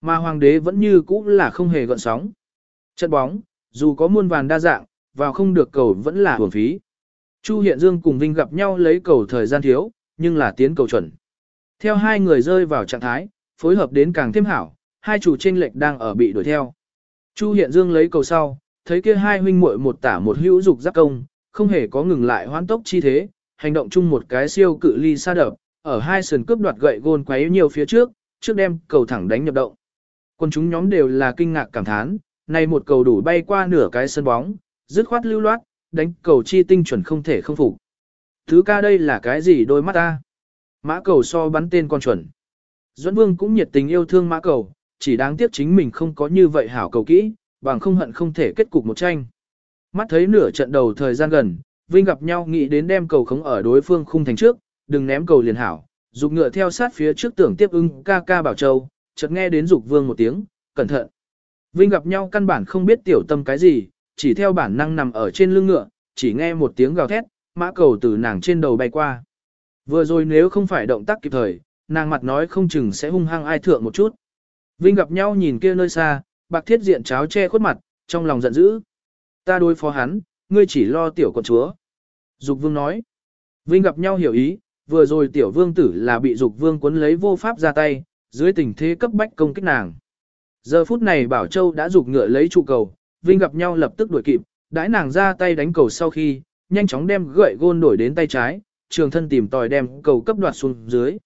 mà hoàng đế vẫn như cũ là không hề gợn sóng. Trận bóng, dù có muôn vàn đa dạng, vào không được cầu vẫn là hưởng phí. Chu Hiện Dương cùng Vinh gặp nhau lấy cầu thời gian thiếu, nhưng là tiến cầu chuẩn. Theo hai người rơi vào trạng thái, phối hợp đến càng thêm hảo, hai chủ tranh lệch đang ở bị đuổi theo. Chu Hiện Dương lấy cầu sau, thấy kia hai huynh muội một tả một hữu dục giáp công, không hề có ngừng lại hoán tốc chi thế, hành động chung một cái siêu cự ly xa đập, ở hai sườn cướp đoạt gậy gôn quấy nhiều phía trước, trước đem cầu thẳng đánh nhập động. Quân chúng nhóm đều là kinh ngạc cảm thán, này một cầu đủ bay qua nửa cái sân bóng, dứt khoát lưu loát, đánh cầu chi tinh chuẩn không thể không phục. Thứ ca đây là cái gì đôi mắt ta? Mã cầu so bắn tên con chuẩn. Duẫn Vương cũng nhiệt tình yêu thương mã cầu, chỉ đáng tiếc chính mình không có như vậy hảo cầu kỹ, bằng không hận không thể kết cục một tranh. Mắt thấy nửa trận đầu thời gian gần, Vinh gặp nhau nghĩ đến đem cầu khống ở đối phương khung thành trước, đừng ném cầu liền hảo, dục ngựa theo sát phía trước tưởng tiếp ưng ca ca bảo châu, chợt nghe đến dục vương một tiếng, cẩn thận. Vinh gặp nhau căn bản không biết tiểu tâm cái gì, chỉ theo bản năng nằm ở trên lưng ngựa, chỉ nghe một tiếng gào thét, mã cầu từ nàng trên đầu bay qua. Vừa rồi nếu không phải động tác kịp thời, nàng mặt nói không chừng sẽ hung hăng ai thượng một chút. Vinh gặp nhau nhìn kia nơi xa, bạc thiết diện cháo che khuất mặt, trong lòng giận dữ. Ta đối phó hắn, ngươi chỉ lo tiểu con chúa. Dục vương nói. Vinh gặp nhau hiểu ý, vừa rồi tiểu vương tử là bị dục vương cuốn lấy vô pháp ra tay, dưới tình thế cấp bách công kích nàng. Giờ phút này Bảo Châu đã dục ngựa lấy trụ cầu, Vinh gặp nhau lập tức đuổi kịp, đãi nàng ra tay đánh cầu sau khi, nhanh chóng đem gậy gôn đổi đến tay trái, trường thân tìm tòi đem cầu cấp đoạt xuống dưới.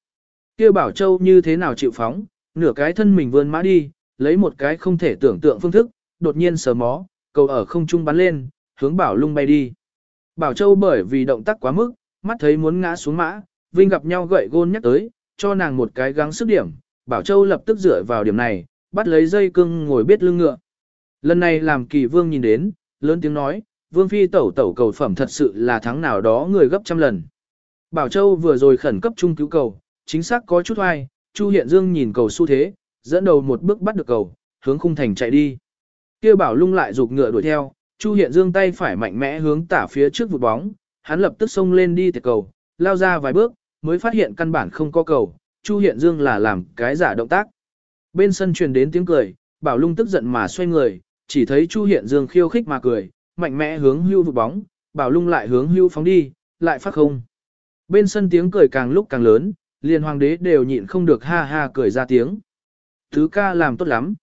kia Bảo Châu như thế nào chịu phóng, nửa cái thân mình vươn mã đi, lấy một cái không thể tưởng tượng phương thức, đột nhiên sờ mó, cầu ở không trung bắn lên, hướng Bảo Lung bay đi. Bảo Châu bởi vì động tác quá mức, mắt thấy muốn ngã xuống mã, Vinh gặp nhau gậy gôn nhắc tới, cho nàng một cái gắng sức điểm, Bảo Châu lập tức dựa vào điểm này, bắt lấy dây cưng ngồi biết lưng ngựa. Lần này làm kỳ vương nhìn đến, lớn tiếng nói, vương phi tẩu tẩu cầu phẩm thật sự là thắng nào đó người gấp trăm lần. Bảo Châu vừa rồi khẩn cấp trung cứu cầu, chính xác có chút oai, Chu Hiện Dương nhìn cầu xu thế, dẫn đầu một bước bắt được cầu, hướng khung thành chạy đi. Kia Bảo Lung lại rụt ngựa đuổi theo, Chu Hiện Dương tay phải mạnh mẽ hướng tả phía trước vụt bóng, hắn lập tức xông lên đi tiệt cầu, lao ra vài bước, mới phát hiện căn bản không có cầu, Chu Hiện Dương là làm cái giả động tác. Bên sân truyền đến tiếng cười, Bảo Lung tức giận mà xoay người, chỉ thấy Chu Hiện Dương khiêu khích mà cười, mạnh mẽ hướng hưu vụt bóng, Bảo Lung lại hướng hưu phóng đi, lại phát không. Bên sân tiếng cười càng lúc càng lớn, liền hoàng đế đều nhịn không được ha ha cười ra tiếng. Thứ ca làm tốt lắm.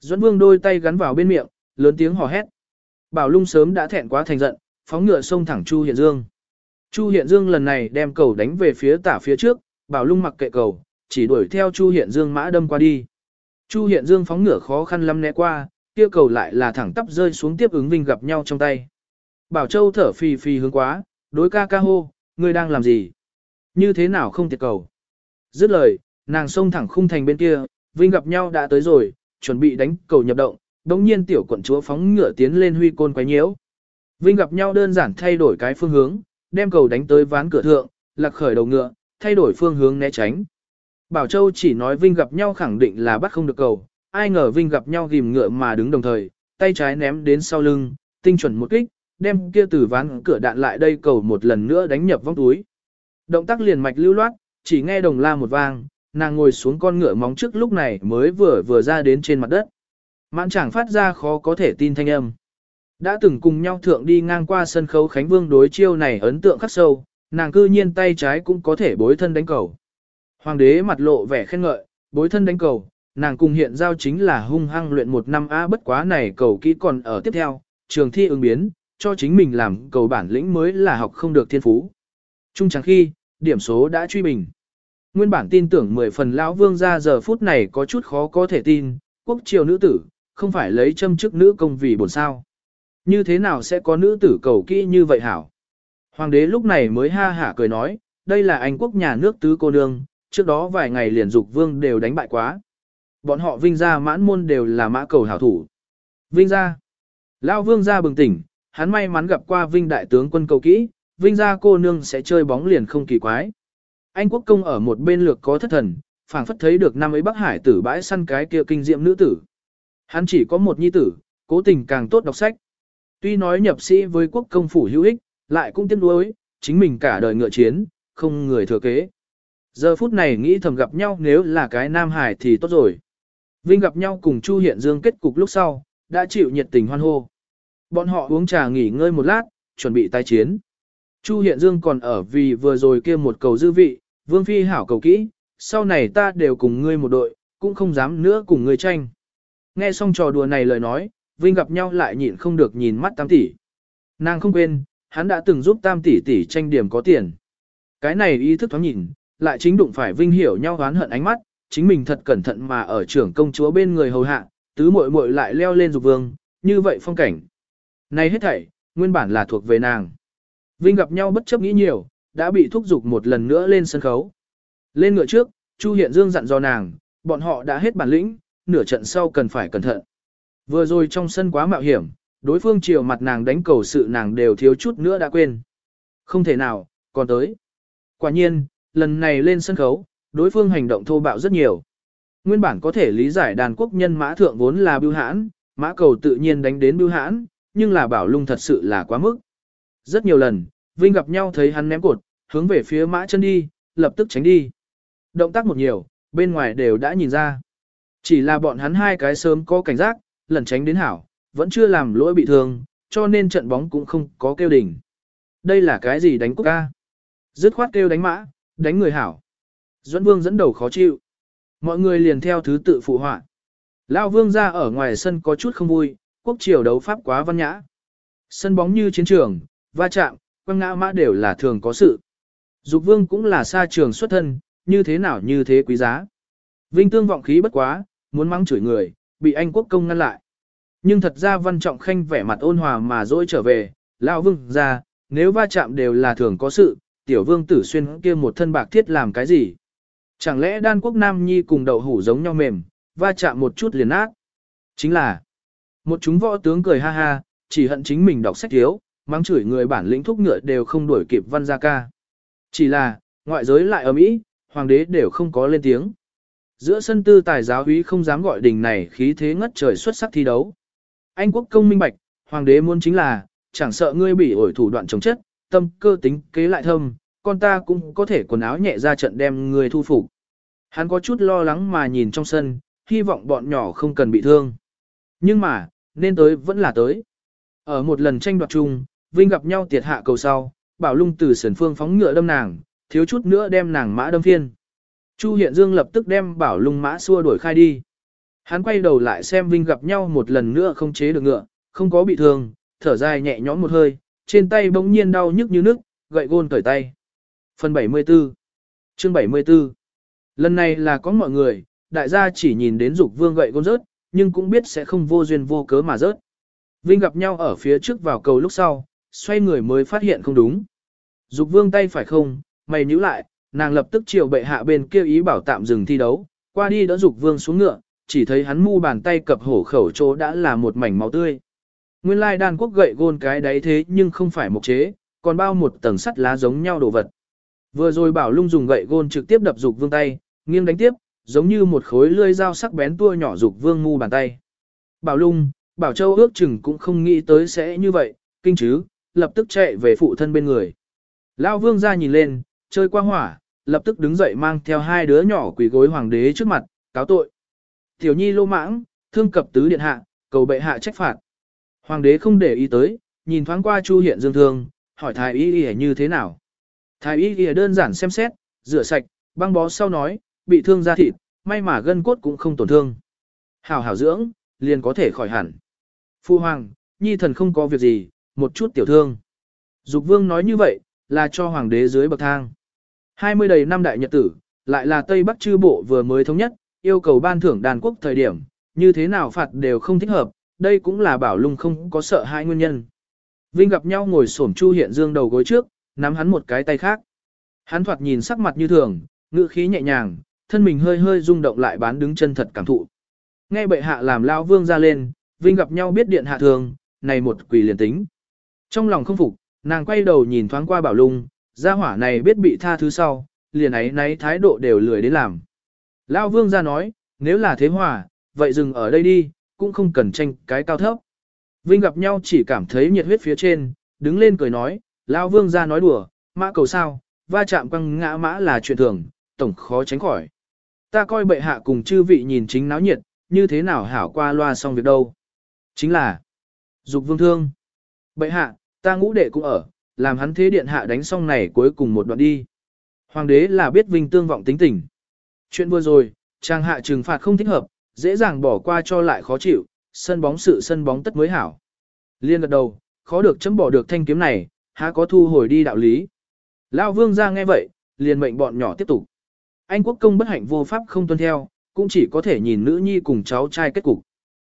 Duẫn Vương đôi tay gắn vào bên miệng, lớn tiếng hò hét. Bảo Lung sớm đã thẹn quá thành giận, phóng ngựa xông thẳng Chu Hiện Dương. Chu Hiện Dương lần này đem cầu đánh về phía tả phía trước, Bảo Lung mặc kệ cầu, chỉ đuổi theo Chu Hiện Dương mã đâm qua đi. Chu Hiện Dương phóng ngựa khó khăn lắm né qua, kia cầu lại là thẳng tắp rơi xuống tiếp ứng Vinh gặp nhau trong tay. Bảo Châu thở phì phì hướng quá, đối ca ca hô, ngươi đang làm gì? Như thế nào không tiệt cầu? Dứt lời, nàng xông thẳng khung thành bên kia, Vinh gặp nhau đã tới rồi, chuẩn bị đánh cầu nhập động, đống nhiên tiểu quận chúa phóng ngựa tiến lên huy côn quấy nhiễu. Vinh gặp nhau đơn giản thay đổi cái phương hướng, đem cầu đánh tới ván cửa thượng, lạc khởi đầu ngựa, thay đổi phương hướng né tránh. Bảo Châu chỉ nói Vinh gặp nhau khẳng định là bắt không được cầu, ai ngờ Vinh gặp nhau ghim ngựa mà đứng đồng thời, tay trái ném đến sau lưng, tinh chuẩn một kích, đem kia từ ván cửa đạn lại đây cầu một lần nữa đánh nhập vong túi. Động tác liền mạch lưu loát, chỉ nghe đồng la một vang, nàng ngồi xuống con ngựa móng trước lúc này mới vừa vừa ra đến trên mặt đất. Mãn chẳng phát ra khó có thể tin thanh âm. Đã từng cùng nhau thượng đi ngang qua sân khấu Khánh Vương đối chiêu này ấn tượng khắc sâu, nàng cư nhiên tay trái cũng có thể bối thân đánh cầu. Hoàng đế mặt lộ vẻ khen ngợi, bối thân đánh cầu, nàng cùng hiện giao chính là hung hăng luyện một năm A bất quá này cầu kỹ còn ở tiếp theo, trường thi ứng biến, cho chính mình làm cầu bản lĩnh mới là học không được thiên phú. Trung chẳng khi, điểm số đã truy bình. Nguyên bản tin tưởng 10 phần lão vương ra giờ phút này có chút khó có thể tin, quốc triều nữ tử, không phải lấy châm chức nữ công vì bổn sao. Như thế nào sẽ có nữ tử cầu kỹ như vậy hảo? Hoàng đế lúc này mới ha hả cười nói, đây là anh quốc nhà nước tứ cô nương, trước đó vài ngày liền dục vương đều đánh bại quá. Bọn họ vinh gia mãn môn đều là mã cầu hảo thủ. Vinh gia. Lao vương gia bừng tỉnh, hắn may mắn gặp qua vinh đại tướng quân cầu kỹ, vinh gia cô nương sẽ chơi bóng liền không kỳ quái. Anh quốc công ở một bên lược có thất thần, phảng phất thấy được năm ấy Bắc Hải tử bãi săn cái kia kinh diệm nữ tử. Hắn chỉ có một nhi tử, cố tình càng tốt đọc sách. Tuy nói nhập sĩ với quốc công phủ hữu ích, lại cũng tiếc nuối, chính mình cả đời ngựa chiến, không người thừa kế. Giờ phút này nghĩ thầm gặp nhau nếu là cái Nam Hải thì tốt rồi. Vinh gặp nhau cùng Chu Hiện Dương kết cục lúc sau, đã chịu nhiệt tình hoan hô. Bọn họ uống trà nghỉ ngơi một lát, chuẩn bị tái chiến. Chu Hiện Dương còn ở vì vừa rồi kia một cầu dư vị, Vương Phi hảo cầu kỹ, sau này ta đều cùng ngươi một đội, cũng không dám nữa cùng ngươi tranh. Nghe xong trò đùa này lời nói, Vinh gặp nhau lại nhịn không được nhìn mắt tam tỷ. Nàng không quên, hắn đã từng giúp tam tỷ tỷ tranh điểm có tiền. Cái này ý thức thoáng nhìn, lại chính đụng phải vinh hiểu nhau oán hận ánh mắt, chính mình thật cẩn thận mà ở trưởng công chúa bên người hầu hạ, tứ muội muội lại leo lên dục vương, như vậy phong cảnh. Này hết thảy, nguyên bản là thuộc về nàng. Vinh gặp nhau bất chấp nghĩ nhiều, đã bị thúc giục một lần nữa lên sân khấu. Lên ngựa trước, Chu Hiện Dương dặn dò nàng, bọn họ đã hết bản lĩnh, nửa trận sau cần phải cẩn thận. Vừa rồi trong sân quá mạo hiểm, đối phương chiều mặt nàng đánh cầu sự nàng đều thiếu chút nữa đã quên. Không thể nào, còn tới. Quả nhiên, lần này lên sân khấu, đối phương hành động thô bạo rất nhiều. Nguyên bản có thể lý giải đàn quốc nhân mã thượng vốn là bưu hãn, mã cầu tự nhiên đánh đến bưu hãn, nhưng là bảo lung thật sự là quá mức. Rất nhiều lần, Vinh gặp nhau thấy hắn ném cột, hướng về phía mã chân đi, lập tức tránh đi. Động tác một nhiều, bên ngoài đều đã nhìn ra. Chỉ là bọn hắn hai cái sớm có cảnh giác, lần tránh đến hảo, vẫn chưa làm lỗi bị thương, cho nên trận bóng cũng không có kêu đỉnh. Đây là cái gì đánh quốc ca? Dứt khoát kêu đánh mã, đánh người hảo. Duẫn Vương dẫn đầu khó chịu. Mọi người liền theo thứ tự phụ họa. Lão Vương ra ở ngoài sân có chút không vui, quốc triều đấu pháp quá văn nhã. Sân bóng như chiến trường, va chạm, quăng ngã mã đều là thường có sự. Dục Vương cũng là xa trường xuất thân, như thế nào như thế quý giá. Vinh tương vọng khí bất quá, muốn mắng chửi người, bị anh quốc công ngăn lại. Nhưng thật ra văn trọng khanh vẻ mặt ôn hòa mà dỗi trở về, Lão Vương ra, nếu va chạm đều là thường có sự, tiểu vương tử xuyên kia một thân bạc thiết làm cái gì? Chẳng lẽ đan quốc nam nhi cùng đậu hủ giống nhau mềm, va chạm một chút liền ác? Chính là, một chúng võ tướng cười ha ha, chỉ hận chính mình đọc sách thiếu, mắng chửi người bản lĩnh thúc ngựa đều không đuổi kịp văn gia ca. Chỉ là, ngoại giới lại ở Mỹ, hoàng đế đều không có lên tiếng. Giữa sân tư tài giáo úy không dám gọi đình này khí thế ngất trời xuất sắc thi đấu. Anh quốc công minh bạch, hoàng đế muốn chính là, chẳng sợ ngươi bị ổi thủ đoạn chống chất, tâm cơ tính kế lại thâm, con ta cũng có thể quần áo nhẹ ra trận đem người thu phục. Hắn có chút lo lắng mà nhìn trong sân, hy vọng bọn nhỏ không cần bị thương. Nhưng mà, nên tới vẫn là tới. Ở một lần tranh đoạt chung, Vinh gặp nhau tiệt hạ cầu sau, bảo lung từ sườn phương phóng ngựa đâm nàng, thiếu chút nữa đem nàng mã đâm phiên. Chu Hiện Dương lập tức đem bảo lung mã xua đuổi khai đi. Hắn quay đầu lại xem Vinh gặp nhau một lần nữa không chế được ngựa, không có bị thương, thở dài nhẹ nhõm một hơi, trên tay bỗng nhiên đau nhức như nước, gậy gôn cởi tay. Phần 74 Chương 74 Lần này là có mọi người, đại gia chỉ nhìn đến dục vương gậy gôn rớt, nhưng cũng biết sẽ không vô duyên vô cớ mà rớt. Vinh gặp nhau ở phía trước vào cầu lúc sau, xoay người mới phát hiện không đúng. Dục vương tay phải không, mày nhíu lại, nàng lập tức chiều bệ hạ bên kia ý bảo tạm dừng thi đấu, qua đi đỡ dục vương xuống ngựa, chỉ thấy hắn mu bàn tay cập hổ khẩu chỗ đã là một mảnh máu tươi. Nguyên lai đan quốc gậy gôn cái đấy thế nhưng không phải mộc chế, còn bao một tầng sắt lá giống nhau đồ vật. Vừa rồi bảo lung dùng gậy gôn trực tiếp đập dục vương tay, nghiêng đánh tiếp, giống như một khối lưỡi dao sắc bén tua nhỏ dục vương mu bàn tay. Bảo lung, bảo châu ước chừng cũng không nghĩ tới sẽ như vậy, kinh chứ, lập tức chạy về phụ thân bên người. Lão vương ra nhìn lên, chơi qua hỏa, lập tức đứng dậy mang theo hai đứa nhỏ quỳ gối hoàng đế trước mặt, cáo tội. Tiểu nhi lô mãng, thương cập tứ điện hạ, cầu bệ hạ trách phạt. Hoàng đế không để ý tới, nhìn thoáng qua Chu Hiện Dương thương, hỏi thái y y như thế nào. Thái y y đơn giản xem xét, rửa sạch, băng bó sau nói, bị thương da thịt, may mà gân cốt cũng không tổn thương. Hảo hảo dưỡng, liền có thể khỏi hẳn. Phu hoàng, nhi thần không có việc gì, một chút tiểu thương. Dục vương nói như vậy, là cho hoàng đế dưới bậc thang. 20 đầy năm đại nhật tử, lại là Tây Bắc chư bộ vừa mới thống nhất, yêu cầu ban thưởng đàn quốc thời điểm, như thế nào phạt đều không thích hợp, đây cũng là bảo lung không có sợ hai nguyên nhân. Vinh gặp nhau ngồi xổm Chu Hiện Dương đầu gối trước, nắm hắn một cái tay khác. Hắn thoạt nhìn sắc mặt như thường, ngữ khí nhẹ nhàng, thân mình hơi hơi rung động lại bán đứng chân thật cảm thụ. Nghe bệ hạ làm lao vương ra lên, Vinh gặp nhau biết điện hạ thường, này một quỷ liền tính. Trong lòng không phục, nàng quay đầu nhìn thoáng qua bảo lung, gia hỏa này biết bị tha thứ sau, liền ấy nấy thái độ đều lười đến làm. Lao vương ra nói, nếu là thế hòa, vậy dừng ở đây đi, cũng không cần tranh cái cao thấp. Vinh gặp nhau chỉ cảm thấy nhiệt huyết phía trên, đứng lên cười nói, Lão vương ra nói đùa, mã cầu sao, va chạm quăng ngã mã là chuyện thường, tổng khó tránh khỏi. Ta coi bệ hạ cùng chư vị nhìn chính náo nhiệt, như thế nào hảo qua loa xong việc đâu. Chính là, dục vương thương. Bệ hạ, ta ngũ đệ cũng ở, làm hắn thế điện hạ đánh xong này cuối cùng một đoạn đi. Hoàng đế là biết vinh tương vọng tính tình. Chuyện vừa rồi, trang hạ trừng phạt không thích hợp, dễ dàng bỏ qua cho lại khó chịu, sân bóng sự sân bóng tất mới hảo. Liên gật đầu, khó được chấm bỏ được thanh kiếm này, há có thu hồi đi đạo lý. Lao vương ra nghe vậy, liền mệnh bọn nhỏ tiếp tục. Anh quốc công bất hạnh vô pháp không tuân theo, cũng chỉ có thể nhìn nữ nhi cùng cháu trai kết cục.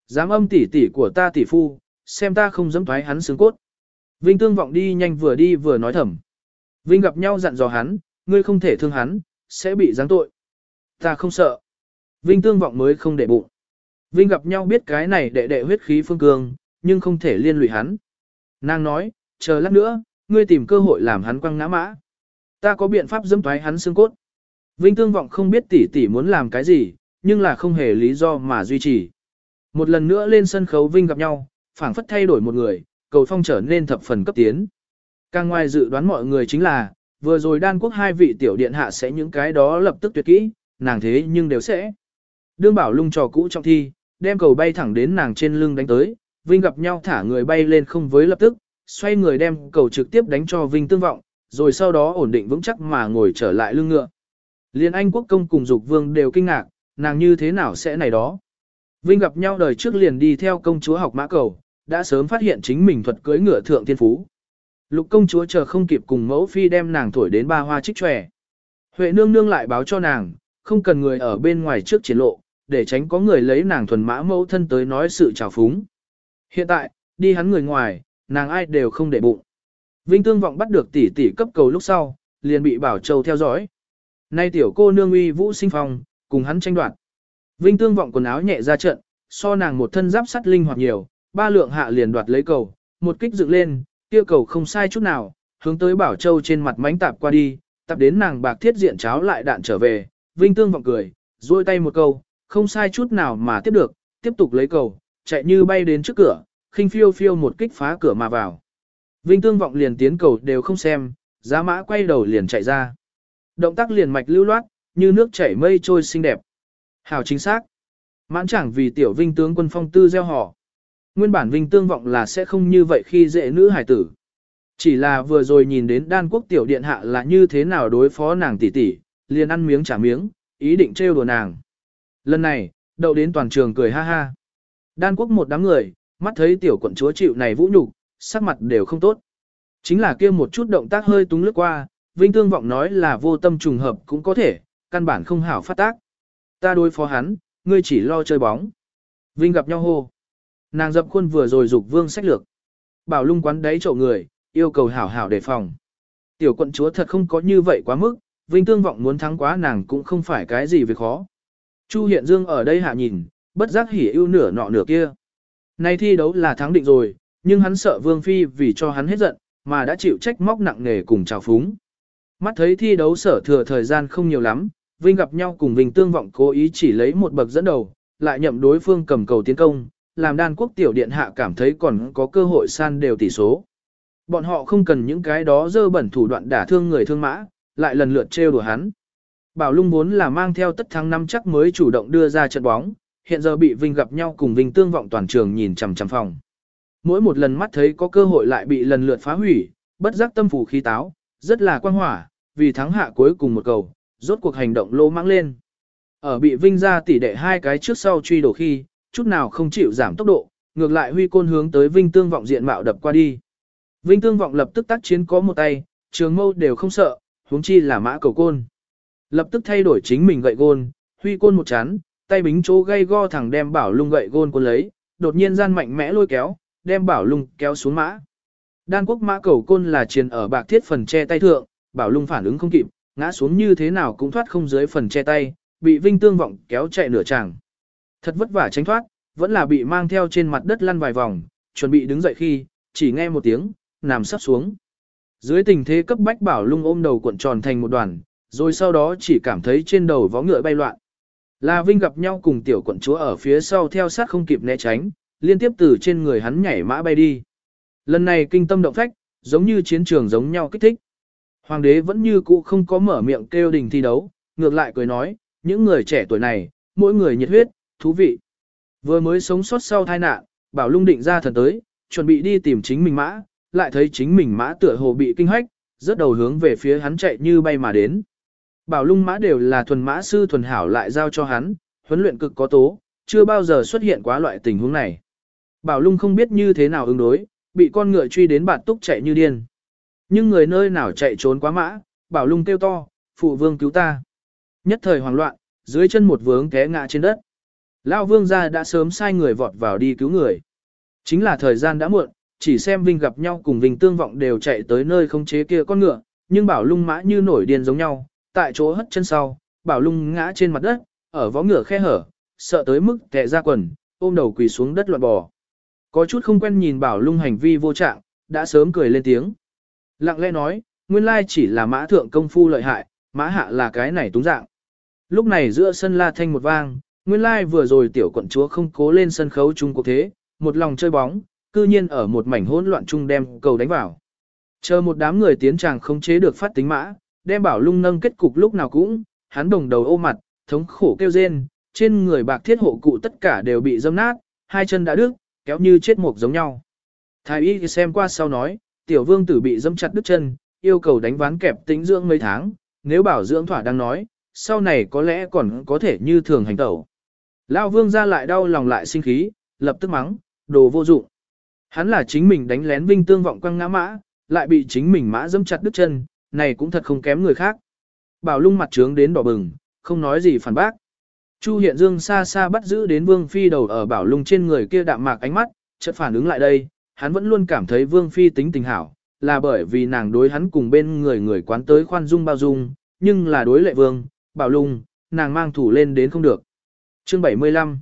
Dám âm tỷ tỷ của ta tỷ phu, xem ta không dám thoái hắn xương cốt. Vinh tương vọng đi nhanh vừa đi vừa nói thầm. Vinh gặp nhau dặn dò hắn, ngươi không thể thương hắn, sẽ bị giáng tội. Ta không sợ. Vinh tương vọng mới không để bụng. Vinh gặp nhau biết cái này đệ đệ huyết khí phương cương, nhưng không thể liên lụy hắn. Nàng nói, chờ lát nữa, ngươi tìm cơ hội làm hắn quăng ngã mã. Ta có biện pháp dẫm thoái hắn xương cốt. Vinh tương vọng không biết tỷ tỷ muốn làm cái gì, nhưng là không hề lý do mà duy trì. Một lần nữa lên sân khấu Vinh gặp nhau, phảng phất thay đổi một người, cầu phong trở nên thập phần cấp tiến. Càng ngoài dự đoán mọi người chính là, vừa rồi đan quốc hai vị tiểu điện hạ sẽ những cái đó lập tức tuyệt kỹ, nàng thế nhưng đều sẽ. Đương bảo lung trò cũ trong thi, đem cầu bay thẳng đến nàng trên lưng đánh tới, Vinh gặp nhau thả người bay lên không với lập tức, xoay người đem cầu trực tiếp đánh cho Vinh tương vọng, rồi sau đó ổn định vững chắc mà ngồi trở lại lưng ngựa. Liên Anh quốc công cùng dục vương đều kinh ngạc, nàng như thế nào sẽ này đó. Vinh gặp nhau đời trước liền đi theo công chúa học mã cầu, đã sớm phát hiện chính mình thuật cưới ngựa thượng thiên phú. Lục công chúa chờ không kịp cùng mẫu phi đem nàng thổi đến ba hoa trích tròe. Huệ nương nương lại báo cho nàng, không cần người ở bên ngoài trước triển lộ, để tránh có người lấy nàng thuần mã mẫu thân tới nói sự trào phúng. Hiện tại, đi hắn người ngoài, nàng ai đều không để bụng. Vinh Tương Vọng bắt được tỷ tỷ cấp cầu lúc sau, liền bị Bảo Châu theo dõi. Nay tiểu cô nương uy vũ sinh phong, cùng hắn tranh đoạt. Vinh Tương Vọng quần áo nhẹ ra trận, so nàng một thân giáp sắt linh hoạt nhiều, ba lượng hạ liền đoạt lấy cầu, một kích dựng lên, kia cầu không sai chút nào, hướng tới Bảo Châu trên mặt mánh tạp qua đi, tạp đến nàng bạc thiết diện cháo lại đạn trở về, Vinh Tương Vọng cười, duỗi tay một câu, không sai chút nào mà tiếp được, tiếp tục lấy cầu, chạy như bay đến trước cửa, khinh phiêu phiêu một kích phá cửa mà vào. Vinh Tương Vọng liền tiến cầu đều không xem, giá mã quay đầu liền chạy ra. Động tác liền mạch lưu loát, như nước chảy mây trôi xinh đẹp. Hào chính xác. Mãn chẳng vì tiểu Vinh tướng quân phong tư gieo họ. Nguyên bản Vinh Tương Vọng là sẽ không như vậy khi dễ nữ hải tử. Chỉ là vừa rồi nhìn đến đan quốc tiểu điện hạ là như thế nào đối phó nàng tỷ tỷ, liền ăn miếng trả miếng, ý định trêu đùa nàng. Lần này, đậu đến toàn trường cười ha ha. Đan quốc một đám người, mắt thấy tiểu quận chúa chịu này vũ nhục, sắc mặt đều không tốt. Chính là kia một chút động tác hơi túng lướt qua, Vinh Tương Vọng nói là vô tâm trùng hợp cũng có thể, căn bản không hảo phát tác. Ta đối phó hắn, ngươi chỉ lo chơi bóng. Vinh gặp nhau hô. Nàng dập khuôn vừa rồi dục vương sách lược. Bảo lung quán đáy trộm người, yêu cầu hảo hảo đề phòng. Tiểu quận chúa thật không có như vậy quá mức, Vinh Tương Vọng muốn thắng quá nàng cũng không phải cái gì việc khó. Chu Hiện Dương ở đây hạ nhìn, bất giác hỉ ưu nửa nọ nửa kia. Nay thi đấu là thắng định rồi, nhưng hắn sợ Vương Phi vì cho hắn hết giận, mà đã chịu trách móc nặng nề cùng trào phúng. Mắt thấy thi đấu sở thừa thời gian không nhiều lắm, Vinh gặp nhau cùng Vinh Tương Vọng cố ý chỉ lấy một bậc dẫn đầu, lại nhậm đối phương cầm cầu tiến công, làm đan quốc tiểu điện hạ cảm thấy còn có cơ hội san đều tỷ số. Bọn họ không cần những cái đó dơ bẩn thủ đoạn đả thương người thương mã, lại lần lượt trêu đùa hắn. Bảo Lung vốn là mang theo tất thắng năm chắc mới chủ động đưa ra trận bóng, hiện giờ bị Vinh gặp nhau cùng Vinh tương vọng toàn trường nhìn chằm chằm phòng. Mỗi một lần mắt thấy có cơ hội lại bị lần lượt phá hủy, bất giác tâm phủ khí táo, rất là quan hỏa, vì thắng hạ cuối cùng một cầu, rốt cuộc hành động lô mang lên. Ở bị Vinh ra tỷ đệ hai cái trước sau truy đổ khi, chút nào không chịu giảm tốc độ, ngược lại huy côn hướng tới Vinh tương vọng diện mạo đập qua đi. Vinh tương vọng lập tức tác chiến có một tay, trường mâu đều không sợ, huống chi là mã cầu côn. Lập tức thay đổi chính mình gậy gôn, huy côn một chán, tay bính chỗ gây go thẳng đem bảo lung gậy gôn cuốn lấy, đột nhiên gian mạnh mẽ lôi kéo, đem bảo lung kéo xuống mã. Đan quốc mã cầu côn là chiến ở bạc thiết phần che tay thượng, bảo lung phản ứng không kịp, ngã xuống như thế nào cũng thoát không dưới phần che tay, bị vinh tương vọng kéo chạy nửa chàng. Thật vất vả tránh thoát, vẫn là bị mang theo trên mặt đất lăn vài vòng, chuẩn bị đứng dậy khi, chỉ nghe một tiếng, nằm sắp xuống. Dưới tình thế cấp bách bảo lung ôm đầu cuộn tròn thành một đoàn, rồi sau đó chỉ cảm thấy trên đầu vó ngựa bay loạn. La Vinh gặp nhau cùng tiểu quận chúa ở phía sau theo sát không kịp né tránh, liên tiếp từ trên người hắn nhảy mã bay đi. Lần này kinh tâm động phách, giống như chiến trường giống nhau kích thích. Hoàng đế vẫn như cũ không có mở miệng kêu đình thi đấu, ngược lại cười nói, những người trẻ tuổi này, mỗi người nhiệt huyết, thú vị. Vừa mới sống sót sau tai nạn, bảo lung định ra thần tới, chuẩn bị đi tìm chính mình mã, lại thấy chính mình mã tựa hồ bị kinh hách, rất đầu hướng về phía hắn chạy như bay mà đến. Bảo lung mã đều là thuần mã sư thuần hảo lại giao cho hắn, huấn luyện cực có tố, chưa bao giờ xuất hiện quá loại tình huống này. Bảo lung không biết như thế nào ứng đối, bị con ngựa truy đến bạt túc chạy như điên. Nhưng người nơi nào chạy trốn quá mã, bảo lung kêu to, phụ vương cứu ta. Nhất thời hoảng loạn, dưới chân một vướng té ngã trên đất. Lão vương gia đã sớm sai người vọt vào đi cứu người. Chính là thời gian đã muộn, chỉ xem Vinh gặp nhau cùng Vinh tương vọng đều chạy tới nơi không chế kia con ngựa, nhưng bảo lung mã như nổi điên giống nhau, tại chỗ hất chân sau, bảo lung ngã trên mặt đất, ở vó ngựa khe hở, sợ tới mức tệ ra quần, ôm đầu quỳ xuống đất loạn bò. Có chút không quen nhìn bảo lung hành vi vô trạng, đã sớm cười lên tiếng. Lặng lẽ nói, nguyên lai chỉ là mã thượng công phu lợi hại, mã hạ là cái này túng dạng. Lúc này giữa sân la thanh một vang, nguyên lai vừa rồi tiểu quận chúa không cố lên sân khấu chung cuộc thế, một lòng chơi bóng, cư nhiên ở một mảnh hỗn loạn chung đem cầu đánh vào. Chờ một đám người tiến tràng không chế được phát tính mã, đem bảo lung nâng kết cục lúc nào cũng, hắn đồng đầu ô mặt, thống khổ kêu rên, trên người bạc thiết hộ cụ tất cả đều bị dâm nát, hai chân đã đứt, kéo như chết mục giống nhau. Thái y xem qua sau nói, tiểu vương tử bị dâm chặt đứt chân, yêu cầu đánh ván kẹp tĩnh dưỡng mấy tháng, nếu bảo dưỡng thỏa đang nói, sau này có lẽ còn có thể như thường hành tẩu. Lão vương ra lại đau lòng lại sinh khí, lập tức mắng, đồ vô dụng. Hắn là chính mình đánh lén vinh tương vọng quăng ngã mã, lại bị chính mình mã dâm chặt đứt chân, này cũng thật không kém người khác. Bảo lung mặt trướng đến đỏ bừng, không nói gì phản bác. Chu Hiện Dương xa xa bắt giữ đến Vương Phi đầu ở bảo lung trên người kia đạm mạc ánh mắt, chợt phản ứng lại đây, hắn vẫn luôn cảm thấy Vương Phi tính tình hảo, là bởi vì nàng đối hắn cùng bên người người quán tới khoan dung bao dung, nhưng là đối lệ Vương, bảo lung, nàng mang thủ lên đến không được. Chương 75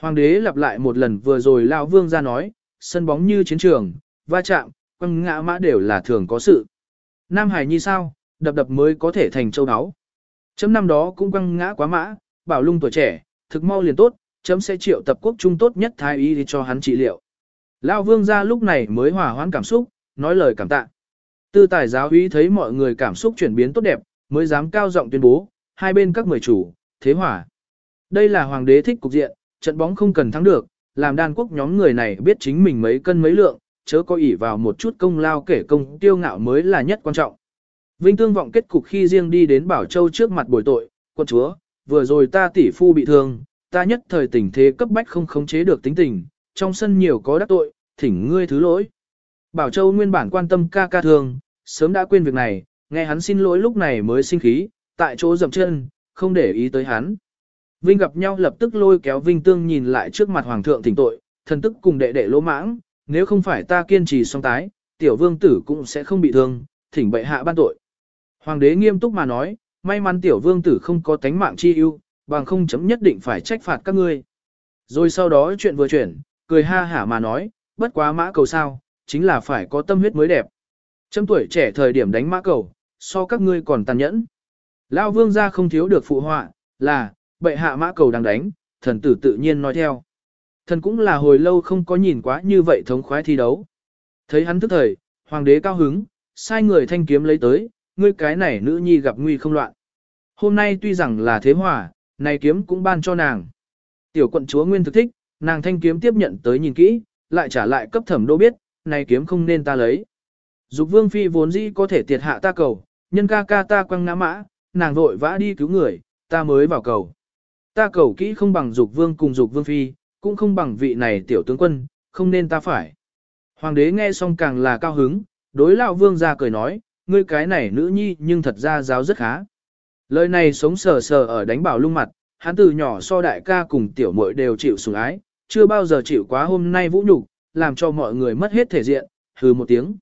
Hoàng đế lặp lại một lần vừa rồi lao Vương ra nói, sân bóng như chiến trường, va chạm, quăng ngã mã đều là thường có sự. Nam Hải như sao, đập đập mới có thể thành châu áo. Chấm năm đó cũng quăng ngã quá mã, bảo lung tuổi trẻ, thực mau liền tốt, chấm sẽ triệu tập quốc trung tốt nhất thái y đi cho hắn trị liệu. Lão vương gia lúc này mới hòa hoãn cảm xúc, nói lời cảm tạ. Tư tài giáo úy thấy mọi người cảm xúc chuyển biến tốt đẹp, mới dám cao giọng tuyên bố, hai bên các mười chủ, thế hỏa. Đây là hoàng đế thích cục diện, trận bóng không cần thắng được, làm đan quốc nhóm người này biết chính mình mấy cân mấy lượng, chớ có ỷ vào một chút công lao kể công tiêu ngạo mới là nhất quan trọng. Vinh tương vọng kết cục khi riêng đi đến Bảo Châu trước mặt bồi tội, quân chúa, vừa rồi ta tỷ phu bị thương, ta nhất thời tình thế cấp bách không khống chế được tính tình, trong sân nhiều có đắc tội, thỉnh ngươi thứ lỗi. Bảo Châu nguyên bản quan tâm ca ca thương, sớm đã quên việc này, nghe hắn xin lỗi lúc này mới sinh khí, tại chỗ dậm chân, không để ý tới hắn. Vinh gặp nhau lập tức lôi kéo Vinh Tương nhìn lại trước mặt Hoàng thượng thỉnh tội, thần tức cùng đệ đệ lỗ mãng, nếu không phải ta kiên trì song tái, tiểu vương tử cũng sẽ không bị thương, thỉnh bệ hạ ban tội. Hoàng đế nghiêm túc mà nói, may mắn tiểu vương tử không có tánh mạng chi ưu, bằng không chấm nhất định phải trách phạt các ngươi. Rồi sau đó chuyện vừa chuyển, cười ha hả mà nói, bất quá mã cầu sao, chính là phải có tâm huyết mới đẹp. Chấm tuổi trẻ thời điểm đánh mã cầu, so các ngươi còn tàn nhẫn. Lão vương gia không thiếu được phụ họa, là, bệ hạ mã cầu đang đánh, thần tử tự nhiên nói theo. Thần cũng là hồi lâu không có nhìn quá như vậy thống khoái thi đấu. Thấy hắn tức thời, hoàng đế cao hứng, sai người thanh kiếm lấy tới, ngươi cái này nữ nhi gặp nguy không loạn. Hôm nay tuy rằng là thế hòa, này kiếm cũng ban cho nàng. Tiểu quận chúa nguyên thực thích, nàng thanh kiếm tiếp nhận tới nhìn kỹ, lại trả lại cấp thẩm đô biết, này kiếm không nên ta lấy. Dục vương phi vốn dĩ có thể tiệt hạ ta cầu, nhân ca ca ta quăng ngã mã, nàng vội vã đi cứu người, ta mới vào cầu. Ta cầu kỹ không bằng dục vương cùng dục vương phi, cũng không bằng vị này tiểu tướng quân, không nên ta phải. Hoàng đế nghe xong càng là cao hứng, đối lão vương ra cười nói, ngươi cái này nữ nhi nhưng thật ra giáo rất khá. Lời này sống sờ sờ ở đánh bảo lung mặt, hắn từ nhỏ so đại ca cùng tiểu muội đều chịu sủng ái, chưa bao giờ chịu quá hôm nay vũ nhục, làm cho mọi người mất hết thể diện, hừ một tiếng.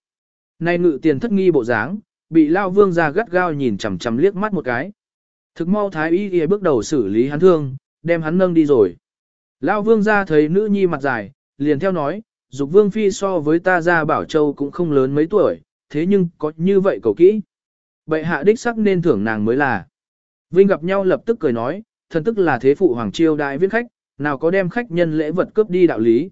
Nay ngự tiền thất nghi bộ dáng, bị lão vương ra gắt gao nhìn chằm chằm liếc mắt một cái. Thực mau thái y y bước đầu xử lý hắn thương, đem hắn nâng đi rồi. Lão vương ra thấy nữ nhi mặt dài, liền theo nói, dục vương phi so với ta ra bảo châu cũng không lớn mấy tuổi, thế nhưng có như vậy cầu kỹ. Bệ hạ đích sắc nên thưởng nàng mới là. Vinh gặp nhau lập tức cười nói, thần tức là thế phụ hoàng chiêu đại viết khách, nào có đem khách nhân lễ vật cướp đi đạo lý.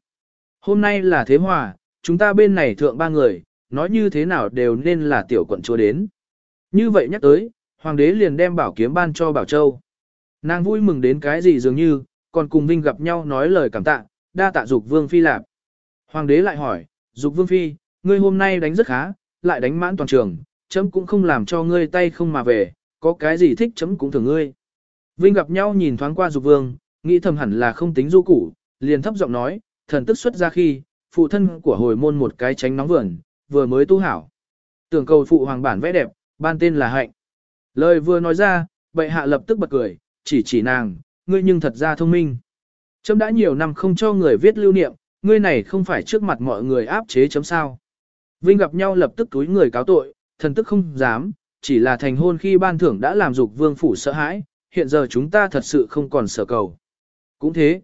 Hôm nay là thế hòa, chúng ta bên này thượng ba người, nói như thế nào đều nên là tiểu quận chúa đến. Như vậy nhắc tới, hoàng đế liền đem bảo kiếm ban cho Bảo Châu. Nàng vui mừng đến cái gì dường như, còn cùng Vinh gặp nhau nói lời cảm tạ, đa tạ dục vương phi lạp. Hoàng đế lại hỏi, dục vương phi, ngươi hôm nay đánh rất khá, lại đánh mãn toàn trường, chấm cũng không làm cho ngươi tay không mà về, có cái gì thích chấm cũng thưởng ngươi. Vinh gặp nhau nhìn thoáng qua dục vương, nghĩ thầm hẳn là không tính du củ, liền thấp giọng nói, thần tức xuất ra khi, phụ thân của hồi môn một cái tránh nóng vườn, vừa mới tu hảo. Tưởng cầu phụ hoàng bản vẽ đẹp, ban tên là hạnh. Lời vừa nói ra, bệ hạ lập tức bật cười, chỉ chỉ nàng, ngươi nhưng thật ra thông minh. Chấm đã nhiều năm không cho người viết lưu niệm, ngươi này không phải trước mặt mọi người áp chế chấm sao. Vinh gặp nhau lập tức túi người cáo tội, thần tức không dám, chỉ là thành hôn khi ban thưởng đã làm dục vương phủ sợ hãi, hiện giờ chúng ta thật sự không còn sợ cầu. Cũng thế,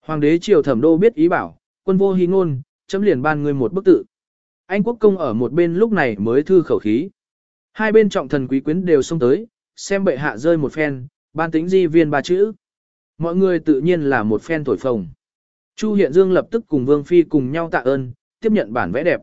hoàng đế triều thẩm đô biết ý bảo, quân vô hy ngôn, chấm liền ban ngươi một bức tự. Anh quốc công ở một bên lúc này mới thư khẩu khí. Hai bên trọng thần quý quyến đều xông tới, xem bệ hạ rơi một phen, ban tính di viên ba chữ. Mọi người tự nhiên là một phen thổi phồng. Chu Hiện Dương lập tức cùng Vương Phi cùng nhau tạ ơn, tiếp nhận bản vẽ đẹp.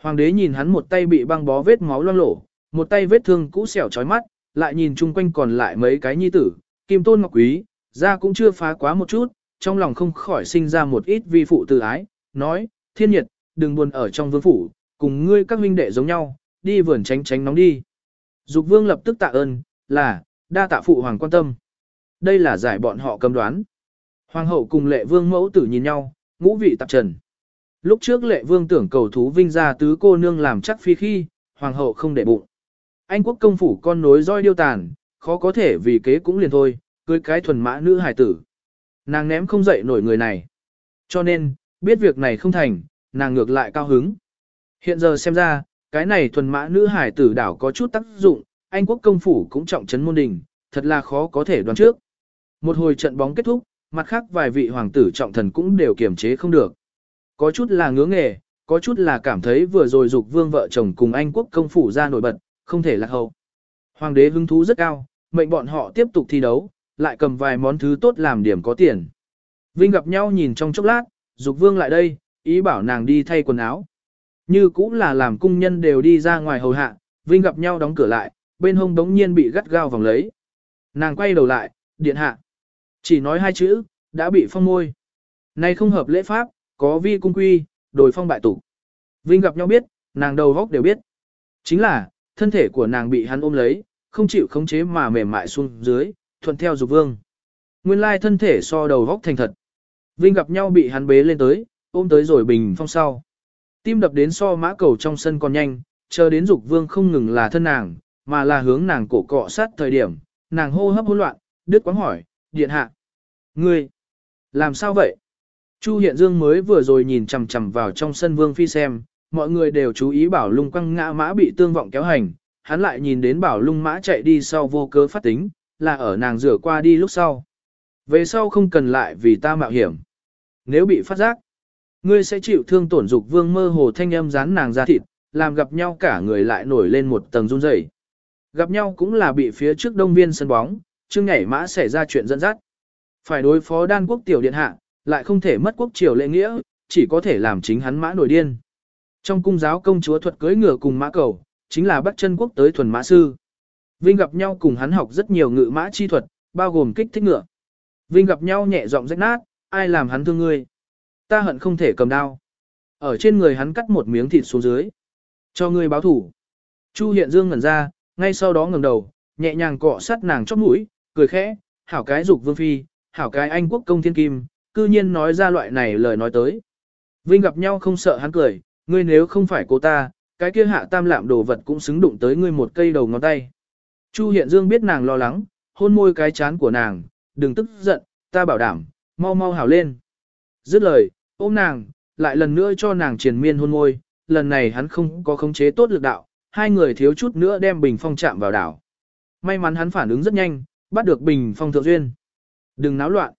Hoàng đế nhìn hắn một tay bị băng bó vết máu loang lổ, một tay vết thương cũ xẻo chói mắt, lại nhìn chung quanh còn lại mấy cái nhi tử, kim tôn ngọc quý, da cũng chưa phá quá một chút, trong lòng không khỏi sinh ra một ít vi phụ tự ái, nói, thiên nhiệt, đừng buồn ở trong vương phủ, cùng ngươi các huynh đệ giống nhau, đi vườn tránh tránh nóng đi. Dục vương lập tức tạ ơn, là, đa tạ phụ hoàng quan tâm. Đây là giải bọn họ cầm đoán. Hoàng hậu cùng lệ vương mẫu tử nhìn nhau, ngũ vị tạp trần. Lúc trước lệ vương tưởng cầu thú vinh ra tứ cô nương làm chắc phi khi, hoàng hậu không để bụng. Anh quốc công phủ con nối roi điêu tàn, khó có thể vì kế cũng liền thôi, cưới cái thuần mã nữ hải tử. Nàng ném không dậy nổi người này. Cho nên, biết việc này không thành, nàng ngược lại cao hứng. Hiện giờ xem ra, cái này thuần mã nữ hải tử đảo có chút tác dụng, Anh quốc công phủ cũng trọng trấn môn đình, thật là khó có thể đoán trước. Một hồi trận bóng kết thúc, mặt khác vài vị hoàng tử trọng thần cũng đều kiềm chế không được. Có chút là ngứa nghề, có chút là cảm thấy vừa rồi dục vương vợ chồng cùng Anh quốc công phủ ra nổi bật, không thể lạc hậu. Hoàng đế hứng thú rất cao, mệnh bọn họ tiếp tục thi đấu, lại cầm vài món thứ tốt làm điểm có tiền. Vinh gặp nhau nhìn trong chốc lát, dục vương lại đây, ý bảo nàng đi thay quần áo. Như cũng là làm cung nhân đều đi ra ngoài hầu hạ, Vinh gặp nhau đóng cửa lại, bên hông đống nhiên bị gắt gao vòng lấy. Nàng quay đầu lại, điện hạ. Chỉ nói hai chữ, đã bị phong môi. Này không hợp lễ pháp, có vi cung quy, đổi phong bại tủ Vinh gặp nhau biết, nàng đầu góc đều biết. Chính là, thân thể của nàng bị hắn ôm lấy, không chịu khống chế mà mềm mại xuống dưới, thuận theo dục vương. Nguyên lai thân thể so đầu góc thành thật. Vinh gặp nhau bị hắn bế lên tới, ôm tới rồi bình phong sau. Tim đập đến so mã cầu trong sân còn nhanh, chờ đến dục vương không ngừng là thân nàng, mà là hướng nàng cổ cọ sát thời điểm, nàng hô hấp hỗn loạn, đứt quáng hỏi, điện hạ. Ngươi, làm sao vậy? Chu Hiện Dương mới vừa rồi nhìn chằm chằm vào trong sân vương phi xem, mọi người đều chú ý bảo lung quăng ngã mã bị tương vọng kéo hành, hắn lại nhìn đến bảo lung mã chạy đi sau vô cớ phát tính, là ở nàng rửa qua đi lúc sau. Về sau không cần lại vì ta mạo hiểm. Nếu bị phát giác, ngươi sẽ chịu thương tổn dục vương mơ hồ thanh âm dán nàng ra thịt, làm gặp nhau cả người lại nổi lên một tầng run rẩy. Gặp nhau cũng là bị phía trước đông viên sân bóng, chương nhảy mã xảy ra chuyện dẫn dắt. Phải đối phó đan quốc tiểu điện hạ, lại không thể mất quốc triều lệ nghĩa, chỉ có thể làm chính hắn mã nổi điên. Trong cung giáo công chúa thuật cưới ngựa cùng mã cầu, chính là bắt chân quốc tới thuần mã sư. Vinh gặp nhau cùng hắn học rất nhiều ngự mã chi thuật, bao gồm kích thích ngựa. Vinh gặp nhau nhẹ giọng rách nát, ai làm hắn thương ngươi. Ta hận không thể cầm đao. Ở trên người hắn cắt một miếng thịt xuống dưới. Cho ngươi báo thủ. Chu hiện dương ngẩn ra, ngay sau đó ngẩng đầu, nhẹ nhàng cọ sát nàng chóp mũi, cười khẽ, hảo cái dục vương phi, hảo cái anh quốc công thiên kim, cư nhiên nói ra loại này lời nói tới. Vinh gặp nhau không sợ hắn cười, ngươi nếu không phải cô ta, cái kia hạ tam lạm đồ vật cũng xứng đụng tới ngươi một cây đầu ngón tay. Chu Hiện Dương biết nàng lo lắng, hôn môi cái chán của nàng, đừng tức giận, ta bảo đảm, mau mau hảo lên. Dứt lời, ôm nàng, lại lần nữa cho nàng triền miên hôn môi, lần này hắn không có khống chế tốt lực đạo, hai người thiếu chút nữa đem bình phong chạm vào đảo. May mắn hắn phản ứng rất nhanh, bắt được bình phong thượng duyên. Đừng náo loạn.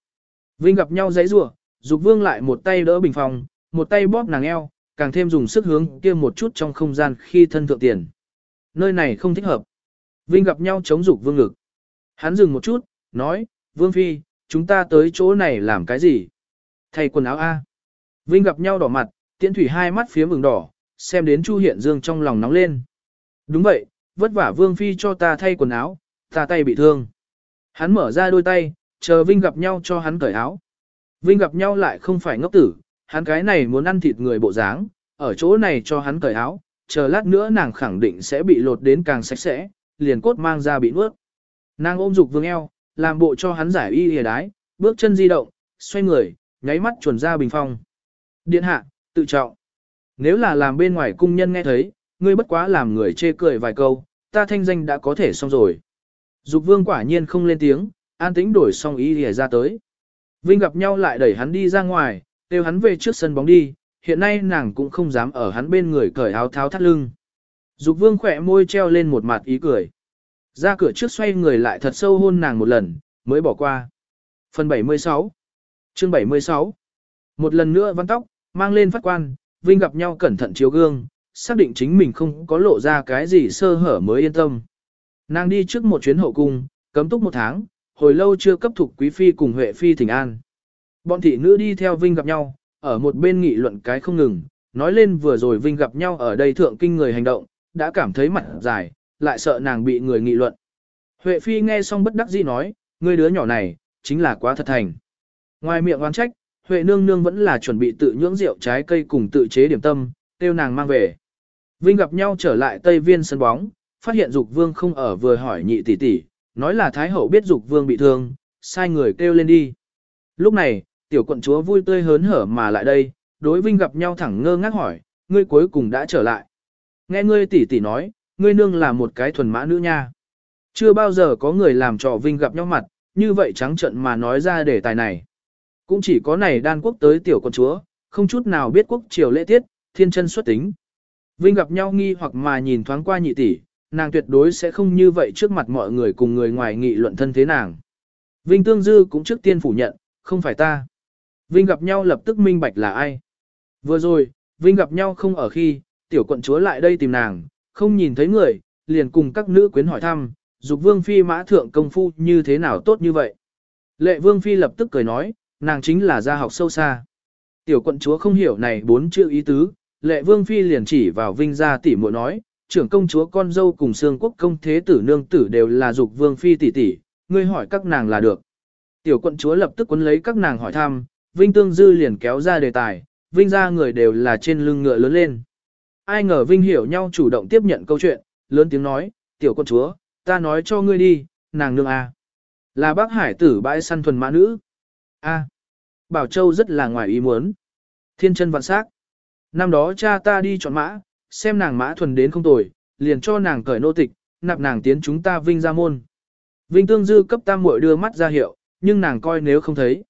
Vinh gặp nhau dãy rủa, Dục Vương lại một tay đỡ bình phong, một tay bóp nàng eo, càng thêm dùng sức hướng kia một chút trong không gian khi thân thượng tiền. Nơi này không thích hợp. Vinh gặp nhau chống Dục Vương ngực. Hắn dừng một chút, nói, Vương Phi, chúng ta tới chỗ này làm cái gì? Thay quần áo A. Vinh gặp nhau đỏ mặt, tiễn thủy hai mắt phía mừng đỏ, xem đến Chu Hiện Dương trong lòng nóng lên. Đúng vậy, vất vả Vương Phi cho ta thay quần áo, ta tay bị thương. Hắn mở ra đôi tay, chờ Vinh gặp nhau cho hắn cởi áo. Vinh gặp nhau lại không phải ngốc tử, hắn cái này muốn ăn thịt người bộ dáng, ở chỗ này cho hắn cởi áo, chờ lát nữa nàng khẳng định sẽ bị lột đến càng sạch sẽ, liền cốt mang ra bị nuốt. Nàng ôm dục vương eo, làm bộ cho hắn giải y hề đái, bước chân di động, xoay người, nháy mắt chuẩn ra bình phong. Điện hạ, tự trọng. Nếu là làm bên ngoài cung nhân nghe thấy, ngươi bất quá làm người chê cười vài câu, ta thanh danh đã có thể xong rồi. Dục vương quả nhiên không lên tiếng, an tĩnh đổi xong ý thì ra tới. Vinh gặp nhau lại đẩy hắn đi ra ngoài, kêu hắn về trước sân bóng đi, hiện nay nàng cũng không dám ở hắn bên người cởi áo tháo thắt lưng. Dục vương khỏe môi treo lên một mặt ý cười. Ra cửa trước xoay người lại thật sâu hôn nàng một lần, mới bỏ qua. Phần 76 Chương 76 Một lần nữa văn tóc, mang lên phát quan, Vinh gặp nhau cẩn thận chiếu gương, xác định chính mình không có lộ ra cái gì sơ hở mới yên tâm. Nàng đi trước một chuyến hậu cung, cấm túc một tháng, hồi lâu chưa cấp thuộc quý phi cùng Huệ phi thỉnh an. Bọn thị nữ đi theo Vinh gặp nhau, ở một bên nghị luận cái không ngừng, nói lên vừa rồi Vinh gặp nhau ở đây thượng kinh người hành động, đã cảm thấy mặt dài, lại sợ nàng bị người nghị luận. Huệ phi nghe xong bất đắc dĩ nói, người đứa nhỏ này, chính là quá thật thành. Ngoài miệng oán trách, Huệ nương nương vẫn là chuẩn bị tự nhưỡng rượu trái cây cùng tự chế điểm tâm, tiêu nàng mang về. Vinh gặp nhau trở lại Tây Viên sân bóng, phát hiện Dục Vương không ở vừa hỏi nhị tỷ tỷ, nói là Thái Hậu biết Dục Vương bị thương, sai người kêu lên đi. Lúc này, tiểu quận chúa vui tươi hớn hở mà lại đây, đối Vinh gặp nhau thẳng ngơ ngác hỏi, ngươi cuối cùng đã trở lại. Nghe ngươi tỷ tỷ nói, ngươi nương là một cái thuần mã nữ nha. Chưa bao giờ có người làm trò Vinh gặp nhau mặt, như vậy trắng trận mà nói ra đề tài này. Cũng chỉ có này đan quốc tới tiểu quận chúa, không chút nào biết quốc triều lễ tiết, thiên chân xuất tính. Vinh gặp nhau nghi hoặc mà nhìn thoáng qua nhị tỷ, nàng tuyệt đối sẽ không như vậy trước mặt mọi người cùng người ngoài nghị luận thân thế nàng. Vinh Tương Dư cũng trước tiên phủ nhận, không phải ta. Vinh gặp nhau lập tức minh bạch là ai. Vừa rồi, Vinh gặp nhau không ở khi, tiểu quận chúa lại đây tìm nàng, không nhìn thấy người, liền cùng các nữ quyến hỏi thăm, dục vương phi mã thượng công phu như thế nào tốt như vậy. Lệ vương phi lập tức cười nói, nàng chính là gia học sâu xa. Tiểu quận chúa không hiểu này bốn chữ ý tứ, lệ vương phi liền chỉ vào vinh ra tỉ muội nói, trưởng công chúa con dâu cùng xương quốc công thế tử nương tử đều là dục vương phi tỷ tỷ, ngươi hỏi các nàng là được. Tiểu quận chúa lập tức quấn lấy các nàng hỏi thăm, vinh tương dư liền kéo ra đề tài, vinh gia người đều là trên lưng ngựa lớn lên. Ai ngờ vinh hiểu nhau chủ động tiếp nhận câu chuyện, lớn tiếng nói, tiểu quận chúa, ta nói cho ngươi đi, nàng nương a Là bác hải tử bãi săn thuần mã nữ. a Bảo Châu rất là ngoài ý muốn. Thiên chân vạn sắc. Năm đó cha ta đi chọn mã, xem nàng mã thuần đến không tồi, liền cho nàng cởi nô tịch, nạp nàng tiến chúng ta vinh ra môn. Vinh tương dư cấp tam muội đưa mắt ra hiệu, nhưng nàng coi nếu không thấy.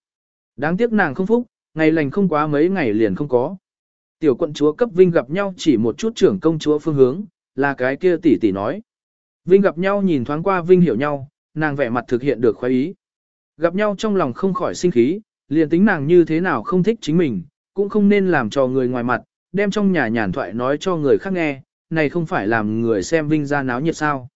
Đáng tiếc nàng không phúc, ngày lành không quá mấy ngày liền không có. Tiểu quận chúa cấp Vinh gặp nhau chỉ một chút trưởng công chúa phương hướng, là cái kia tỷ tỷ nói. Vinh gặp nhau nhìn thoáng qua Vinh hiểu nhau, nàng vẻ mặt thực hiện được khoái ý. Gặp nhau trong lòng không khỏi sinh khí, liền tính nàng như thế nào không thích chính mình, cũng không nên làm cho người ngoài mặt, đem trong nhà nhàn thoại nói cho người khác nghe, này không phải làm người xem Vinh ra náo nhiệt sao.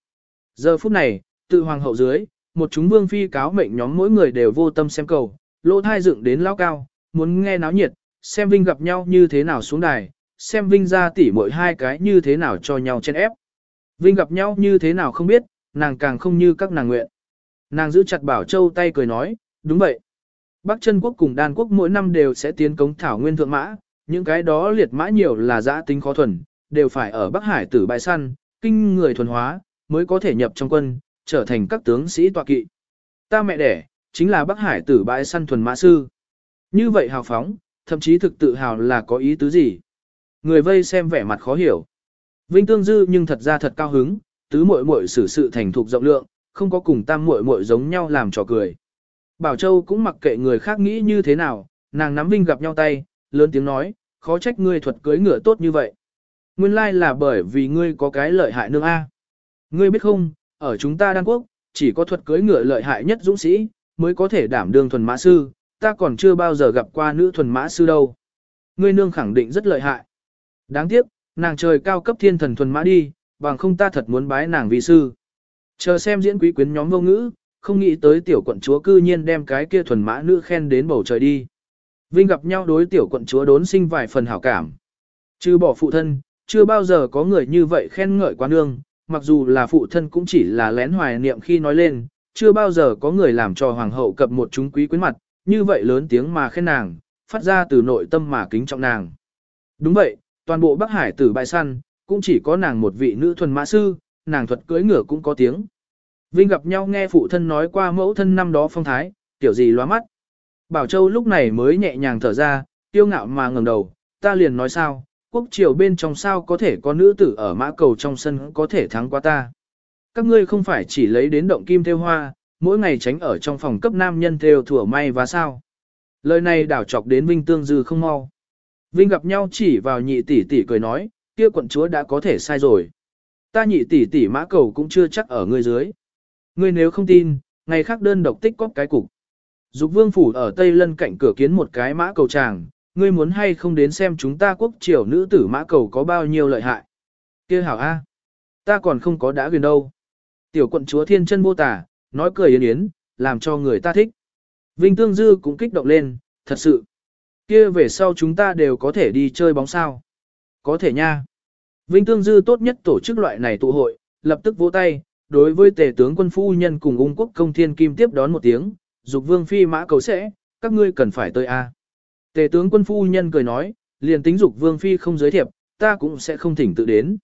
Giờ phút này, tự hoàng hậu dưới, một chúng vương phi cáo mệnh nhóm mỗi người đều vô tâm xem cầu, lỗ thai dựng đến lao cao, muốn nghe náo nhiệt, xem Vinh gặp nhau như thế nào xuống đài, xem Vinh ra tỉ mỗi hai cái như thế nào cho nhau chen ép. Vinh gặp nhau như thế nào không biết, nàng càng không như các nàng nguyện. Nàng giữ chặt Bảo Châu tay cười nói, đúng vậy. Bắc chân quốc cùng đan quốc mỗi năm đều sẽ tiến cống thảo nguyên thượng mã, những cái đó liệt mã nhiều là giã tính khó thuần, đều phải ở Bắc Hải tử bại săn, kinh người thuần hóa, mới có thể nhập trong quân, trở thành các tướng sĩ tọa kỵ. Ta mẹ đẻ, chính là Bắc Hải tử bại săn thuần mã sư. Như vậy hào phóng, thậm chí thực tự hào là có ý tứ gì. Người vây xem vẻ mặt khó hiểu. Vinh Tương Dư nhưng thật ra thật cao hứng, tứ muội muội xử sự thành thục rộng lượng, không có cùng tam muội muội giống nhau làm trò cười. Bảo Châu cũng mặc kệ người khác nghĩ như thế nào, nàng nắm Vinh gặp nhau tay, lớn tiếng nói, khó trách ngươi thuật cưới ngựa tốt như vậy. Nguyên lai là bởi vì ngươi có cái lợi hại nương A. Ngươi biết không, ở chúng ta đan quốc, chỉ có thuật cưới ngựa lợi hại nhất dũng sĩ, mới có thể đảm đương thuần mã sư, ta còn chưa bao giờ gặp qua nữ thuần mã sư đâu. Ngươi nương khẳng định rất lợi hại. Đáng tiếc, nàng trời cao cấp thiên thần thuần mã đi, bằng không ta thật muốn bái nàng vì sư. Chờ xem diễn quý quyến nhóm vô ngữ, không nghĩ tới tiểu quận chúa cư nhiên đem cái kia thuần mã nữ khen đến bầu trời đi. Vinh gặp nhau đối tiểu quận chúa đốn sinh vài phần hảo cảm. Chứ bỏ phụ thân, chưa bao giờ có người như vậy khen ngợi quá nương, mặc dù là phụ thân cũng chỉ là lén hoài niệm khi nói lên, chưa bao giờ có người làm cho hoàng hậu cập một chúng quý quyến mặt, như vậy lớn tiếng mà khen nàng, phát ra từ nội tâm mà kính trọng nàng. Đúng vậy, toàn bộ Bắc Hải tử bại săn, cũng chỉ có nàng một vị nữ thuần mã sư, nàng thuật cưỡi ngựa cũng có tiếng. Vinh gặp nhau nghe phụ thân nói qua mẫu thân năm đó phong thái, tiểu gì loa mắt. Bảo Châu lúc này mới nhẹ nhàng thở ra, tiêu ngạo mà ngẩng đầu, ta liền nói sao, quốc triều bên trong sao có thể có nữ tử ở mã cầu trong sân có thể thắng qua ta. các ngươi không phải chỉ lấy đến động kim theo hoa, mỗi ngày tránh ở trong phòng cấp nam nhân theo thủa may và sao. Lời này đảo chọc đến Vinh Tương Dư không mau. Vinh gặp nhau chỉ vào nhị tỷ tỷ cười nói, kia quận chúa đã có thể sai rồi. Ta nhị tỷ tỷ mã cầu cũng chưa chắc ở ngươi dưới. Ngươi nếu không tin, ngày khác đơn độc tích cóp cái cục. Dục vương phủ ở Tây Lân cạnh cửa kiến một cái mã cầu tràng, ngươi muốn hay không đến xem chúng ta quốc triều nữ tử mã cầu có bao nhiêu lợi hại. kia hảo A. Ta còn không có đã quyền đâu. Tiểu quận chúa thiên chân mô tả, nói cười yến yến, làm cho người ta thích. Vinh Tương Dư cũng kích động lên, thật sự. kia về sau chúng ta đều có thể đi chơi bóng sao. Có thể nha. Vinh Tương Dư tốt nhất tổ chức loại này tụ hội, lập tức vỗ tay, đối với tề tướng quân phu nhân cùng ung quốc công thiên kim tiếp đón một tiếng, dục vương phi mã cầu sẽ, các ngươi cần phải tới a. Tề tướng quân phu nhân cười nói, liền tính dục vương phi không giới thiệp, ta cũng sẽ không thỉnh tự đến.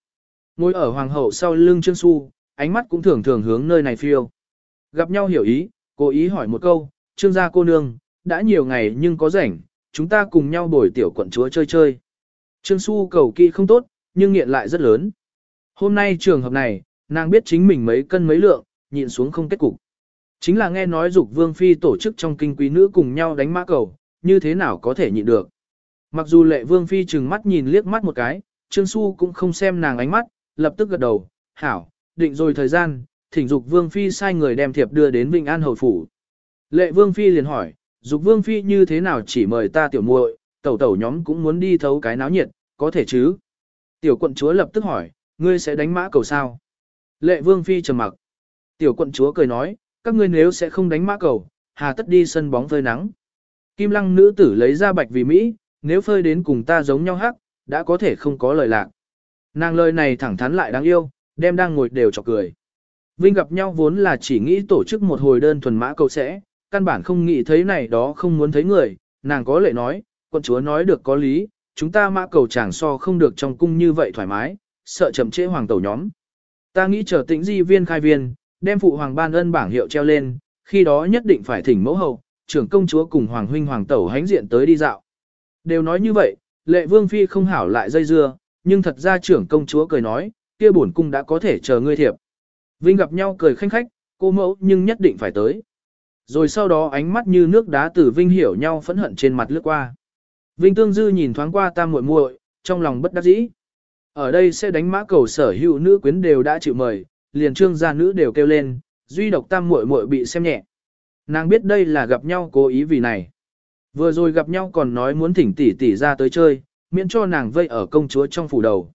Ngồi ở hoàng hậu sau lưng Trương Xu, ánh mắt cũng thường thường hướng nơi này phiêu. Gặp nhau hiểu ý, cố ý hỏi một câu, trương gia cô nương, đã nhiều ngày nhưng có rảnh, chúng ta cùng nhau bồi tiểu quận chúa chơi chơi. Trương Xu cầu kỳ không tốt, nhưng nghiện lại rất lớn. Hôm nay trường hợp này, nàng biết chính mình mấy cân mấy lượng, nhịn xuống không kết cục. Chính là nghe nói dục vương phi tổ chức trong kinh quý nữ cùng nhau đánh mã cầu, như thế nào có thể nhịn được. Mặc dù lệ vương phi trừng mắt nhìn liếc mắt một cái, Trương Xu cũng không xem nàng ánh mắt, lập tức gật đầu, hảo, định rồi thời gian, thỉnh dục vương phi sai người đem thiệp đưa đến Vinh An Hầu Phủ. Lệ vương phi liền hỏi, dục vương phi như thế nào chỉ mời ta tiểu muội, tẩu tẩu nhóm cũng muốn đi thấu cái náo nhiệt, có thể chứ? Tiểu quận chúa lập tức hỏi, ngươi sẽ đánh mã cầu sao? Lệ vương phi trầm mặc. Tiểu quận chúa cười nói, các ngươi nếu sẽ không đánh mã cầu, hà tất đi sân bóng phơi nắng. Kim lăng nữ tử lấy ra bạch vì Mỹ, nếu phơi đến cùng ta giống nhau hắc, đã có thể không có lời lạc. Nàng lời này thẳng thắn lại đáng yêu, đem đang ngồi đều chọc cười. Vinh gặp nhau vốn là chỉ nghĩ tổ chức một hồi đơn thuần mã cầu sẽ, căn bản không nghĩ thấy này đó không muốn thấy người, nàng có lệ nói, quân chúa nói được có lý, chúng ta mã cầu chẳng so không được trong cung như vậy thoải mái, sợ chậm trễ hoàng tẩu nhóm. Ta nghĩ chờ tĩnh di viên khai viên, đem phụ hoàng ban ân bảng hiệu treo lên, khi đó nhất định phải thỉnh mẫu hậu, trưởng công chúa cùng hoàng huynh hoàng tẩu hánh diện tới đi dạo. Đều nói như vậy, lệ vương phi không hảo lại dây dưa, nhưng thật ra trưởng công chúa cười nói, kia bổn cung đã có thể chờ ngươi thiệp. Vinh gặp nhau cười khanh khách, cô mẫu nhưng nhất định phải tới. Rồi sau đó ánh mắt như nước đá từ Vinh hiểu nhau phẫn hận trên mặt lướt qua. Vinh Tương Dư nhìn thoáng qua tam muội muội, trong lòng bất đắc dĩ. Ở đây sẽ đánh mã cầu sở hữu nữ quyến đều đã chịu mời, liền trương gia nữ đều kêu lên, duy độc tam muội muội bị xem nhẹ. Nàng biết đây là gặp nhau cố ý vì này. Vừa rồi gặp nhau còn nói muốn thỉnh tỷ tỷ ra tới chơi, miễn cho nàng vây ở công chúa trong phủ đầu.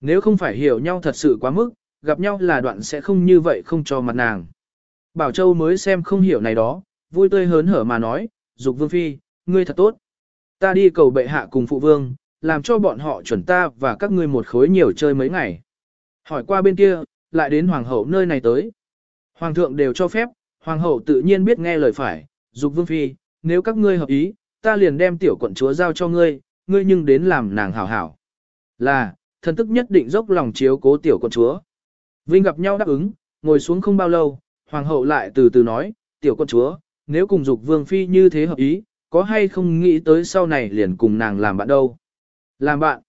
Nếu không phải hiểu nhau thật sự quá mức, gặp nhau là đoạn sẽ không như vậy không cho mặt nàng. Bảo Châu mới xem không hiểu này đó, vui tươi hớn hở mà nói, dục vương phi, ngươi thật tốt. Ta đi cầu bệ hạ cùng phụ vương, làm cho bọn họ chuẩn ta và các ngươi một khối nhiều chơi mấy ngày. Hỏi qua bên kia, lại đến hoàng hậu nơi này tới. Hoàng thượng đều cho phép, hoàng hậu tự nhiên biết nghe lời phải, dục vương phi, nếu các ngươi hợp ý, ta liền đem tiểu quận chúa giao cho ngươi, ngươi nhưng đến làm nàng hảo hảo. Là, thần tức nhất định dốc lòng chiếu cố tiểu quận chúa. Vinh gặp nhau đáp ứng, ngồi xuống không bao lâu, hoàng hậu lại từ từ nói, tiểu quận chúa, nếu cùng dục vương phi như thế hợp ý, có hay không nghĩ tới sau này liền cùng nàng làm bạn đâu. Làm bạn,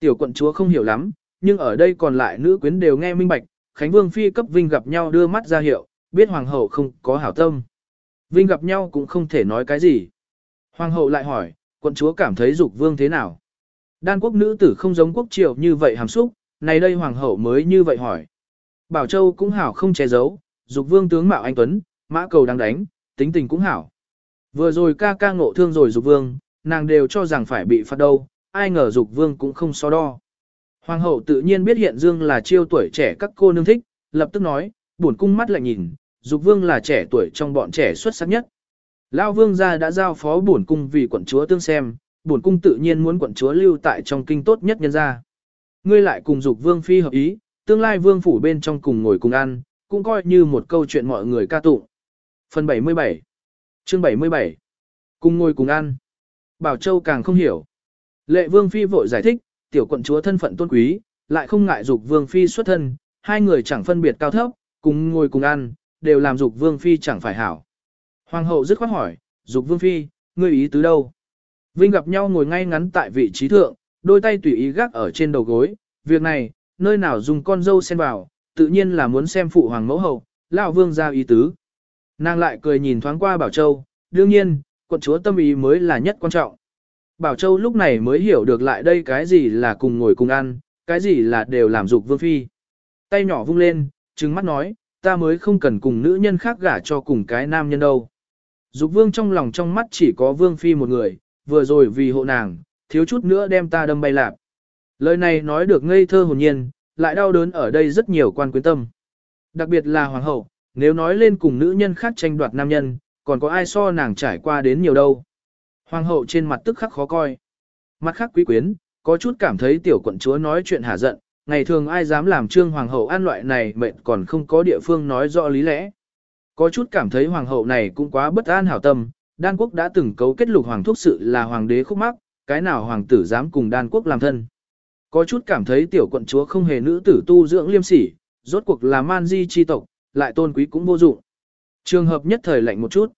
tiểu quận chúa không hiểu lắm, nhưng ở đây còn lại nữ quyến đều nghe minh bạch, Khánh Vương Phi cấp Vinh gặp nhau đưa mắt ra hiệu, biết Hoàng hậu không có hảo tâm. Vinh gặp nhau cũng không thể nói cái gì. Hoàng hậu lại hỏi, quận chúa cảm thấy dục vương thế nào? Đan quốc nữ tử không giống quốc triều như vậy hàm xúc, này đây hoàng hậu mới như vậy hỏi. Bảo Châu cũng hảo không che giấu, dục vương tướng mạo anh Tuấn, mã cầu đang đánh, tính tình cũng hảo. Vừa rồi ca ca ngộ thương rồi dục vương, nàng đều cho rằng phải bị phạt đâu, ai ngờ dục vương cũng không so đo. Hoàng hậu tự nhiên biết hiện dương là chiêu tuổi trẻ các cô nương thích, lập tức nói, buồn cung mắt lại nhìn, dục vương là trẻ tuổi trong bọn trẻ xuất sắc nhất. Lao vương gia đã giao phó buồn cung vì quận chúa tương xem, buồn cung tự nhiên muốn quận chúa lưu tại trong kinh tốt nhất nhân gia. Ngươi lại cùng dục vương phi hợp ý, tương lai vương phủ bên trong cùng ngồi cùng ăn, cũng coi như một câu chuyện mọi người ca tụng. Phần 77 Chương 77 Cùng ngồi cùng ăn Bảo Châu càng không hiểu. Lệ vương phi vội giải thích, tiểu quận chúa thân phận tôn quý, lại không ngại dục vương phi xuất thân, hai người chẳng phân biệt cao thấp, cùng ngồi cùng ăn, đều làm dục vương phi chẳng phải hảo. Hoàng hậu dứt khoát hỏi, dục vương phi, ngươi ý tứ đâu? Vinh gặp nhau ngồi ngay ngắn tại vị trí thượng, đôi tay tùy ý gác ở trên đầu gối, việc này, nơi nào dùng con dâu xen vào, tự nhiên là muốn xem phụ hoàng mẫu hậu, lão vương ra ý tứ. Nàng lại cười nhìn thoáng qua Bảo Châu, đương nhiên, quận chúa tâm ý mới là nhất quan trọng. Bảo Châu lúc này mới hiểu được lại đây cái gì là cùng ngồi cùng ăn, cái gì là đều làm dục vương phi. Tay nhỏ vung lên, trừng mắt nói, ta mới không cần cùng nữ nhân khác gả cho cùng cái nam nhân đâu. Dục vương trong lòng trong mắt chỉ có vương phi một người, vừa rồi vì hộ nàng, thiếu chút nữa đem ta đâm bay lạp. Lời này nói được ngây thơ hồn nhiên, lại đau đớn ở đây rất nhiều quan quyến tâm. Đặc biệt là hoàng hậu, nếu nói lên cùng nữ nhân khác tranh đoạt nam nhân, còn có ai so nàng trải qua đến nhiều đâu. Hoàng hậu trên mặt tức khắc khó coi. Mặt khắc quý quyến, có chút cảm thấy tiểu quận chúa nói chuyện hả giận, ngày thường ai dám làm trương hoàng hậu an loại này mệnh còn không có địa phương nói rõ lý lẽ. Có chút cảm thấy hoàng hậu này cũng quá bất an hảo tâm, đan quốc đã từng cấu kết lục hoàng thúc sự là hoàng đế khúc mắc, cái nào hoàng tử dám cùng đan quốc làm thân. Có chút cảm thấy tiểu quận chúa không hề nữ tử tu dưỡng liêm sỉ, rốt cuộc là man di chi tộc, lại tôn quý cũng vô dụng. Trường hợp nhất thời lạnh một chút.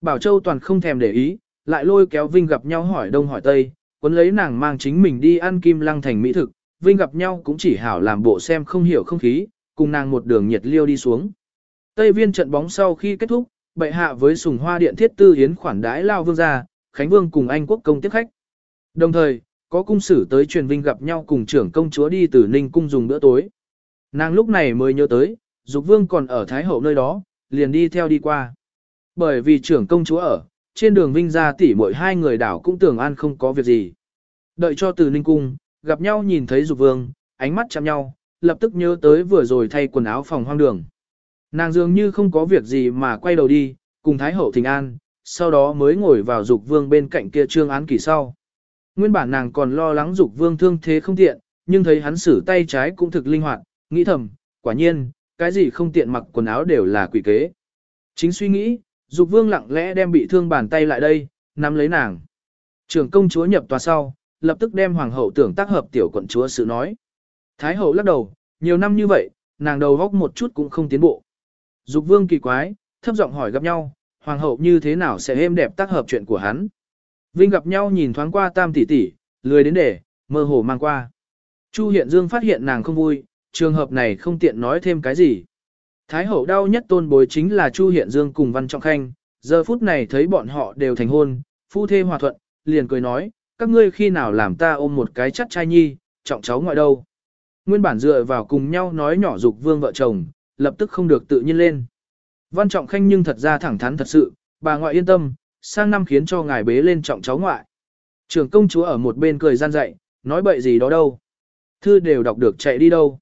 Bảo Châu toàn không thèm để ý, lại lôi kéo Vinh gặp nhau hỏi đông hỏi tây, quấn lấy nàng mang chính mình đi ăn kim lăng thành mỹ thực, Vinh gặp nhau cũng chỉ hảo làm bộ xem không hiểu không khí, cùng nàng một đường nhiệt liêu đi xuống. Tây viên trận bóng sau khi kết thúc, bệ hạ với sùng hoa điện thiết tư hiến khoản đái lao vương gia, Khánh Vương cùng Anh quốc công tiếp khách. Đồng thời, có cung sử tới truyền Vinh gặp nhau cùng trưởng công chúa đi từ Ninh cung dùng bữa tối. Nàng lúc này mới nhớ tới, Dục Vương còn ở Thái Hậu nơi đó, liền đi theo đi qua. Bởi vì trưởng công chúa ở, trên đường Vinh ra tỉ mỗi hai người đảo cũng tưởng an không có việc gì. Đợi cho từ Ninh Cung, gặp nhau nhìn thấy Dục Vương, ánh mắt chạm nhau, lập tức nhớ tới vừa rồi thay quần áo phòng hoang đường. Nàng dường như không có việc gì mà quay đầu đi, cùng Thái Hậu Thình An, sau đó mới ngồi vào Dục Vương bên cạnh kia trương án kỳ sau. Nguyên bản nàng còn lo lắng Dục Vương thương thế không tiện, nhưng thấy hắn xử tay trái cũng thực linh hoạt, nghĩ thầm, quả nhiên, cái gì không tiện mặc quần áo đều là quỷ kế. Chính suy nghĩ, Dục Vương lặng lẽ đem bị thương bàn tay lại đây, nắm lấy nàng. Trường công chúa nhập tòa sau, lập tức đem hoàng hậu tưởng tác hợp tiểu quận chúa sự nói. Thái hậu lắc đầu, nhiều năm như vậy, nàng đầu góc một chút cũng không tiến bộ. Dục Vương kỳ quái, thấp giọng hỏi gặp nhau, hoàng hậu như thế nào sẽ êm đẹp tác hợp chuyện của hắn. Vinh gặp nhau nhìn thoáng qua tam tỷ tỷ, lười đến để, mơ hồ mang qua. Chu Hiện Dương phát hiện nàng không vui, trường hợp này không tiện nói thêm cái gì. Thái hậu đau nhất tôn bối chính là Chu Hiện Dương cùng Văn Trọng Khanh, giờ phút này thấy bọn họ đều thành hôn, phu thê hòa thuận, liền cười nói, các ngươi khi nào làm ta ôm một cái chắc trai nhi, trọng cháu ngoại đâu. Nguyên bản dựa vào cùng nhau nói nhỏ dục vương vợ chồng, lập tức không được tự nhiên lên. Văn Trọng Khanh nhưng thật ra thẳng thắn thật sự, bà ngoại yên tâm, sang năm khiến cho ngài bế lên trọng cháu ngoại. Trưởng công chúa ở một bên cười gian dạy, nói bậy gì đó đâu. Thư đều đọc được chạy đi đâu.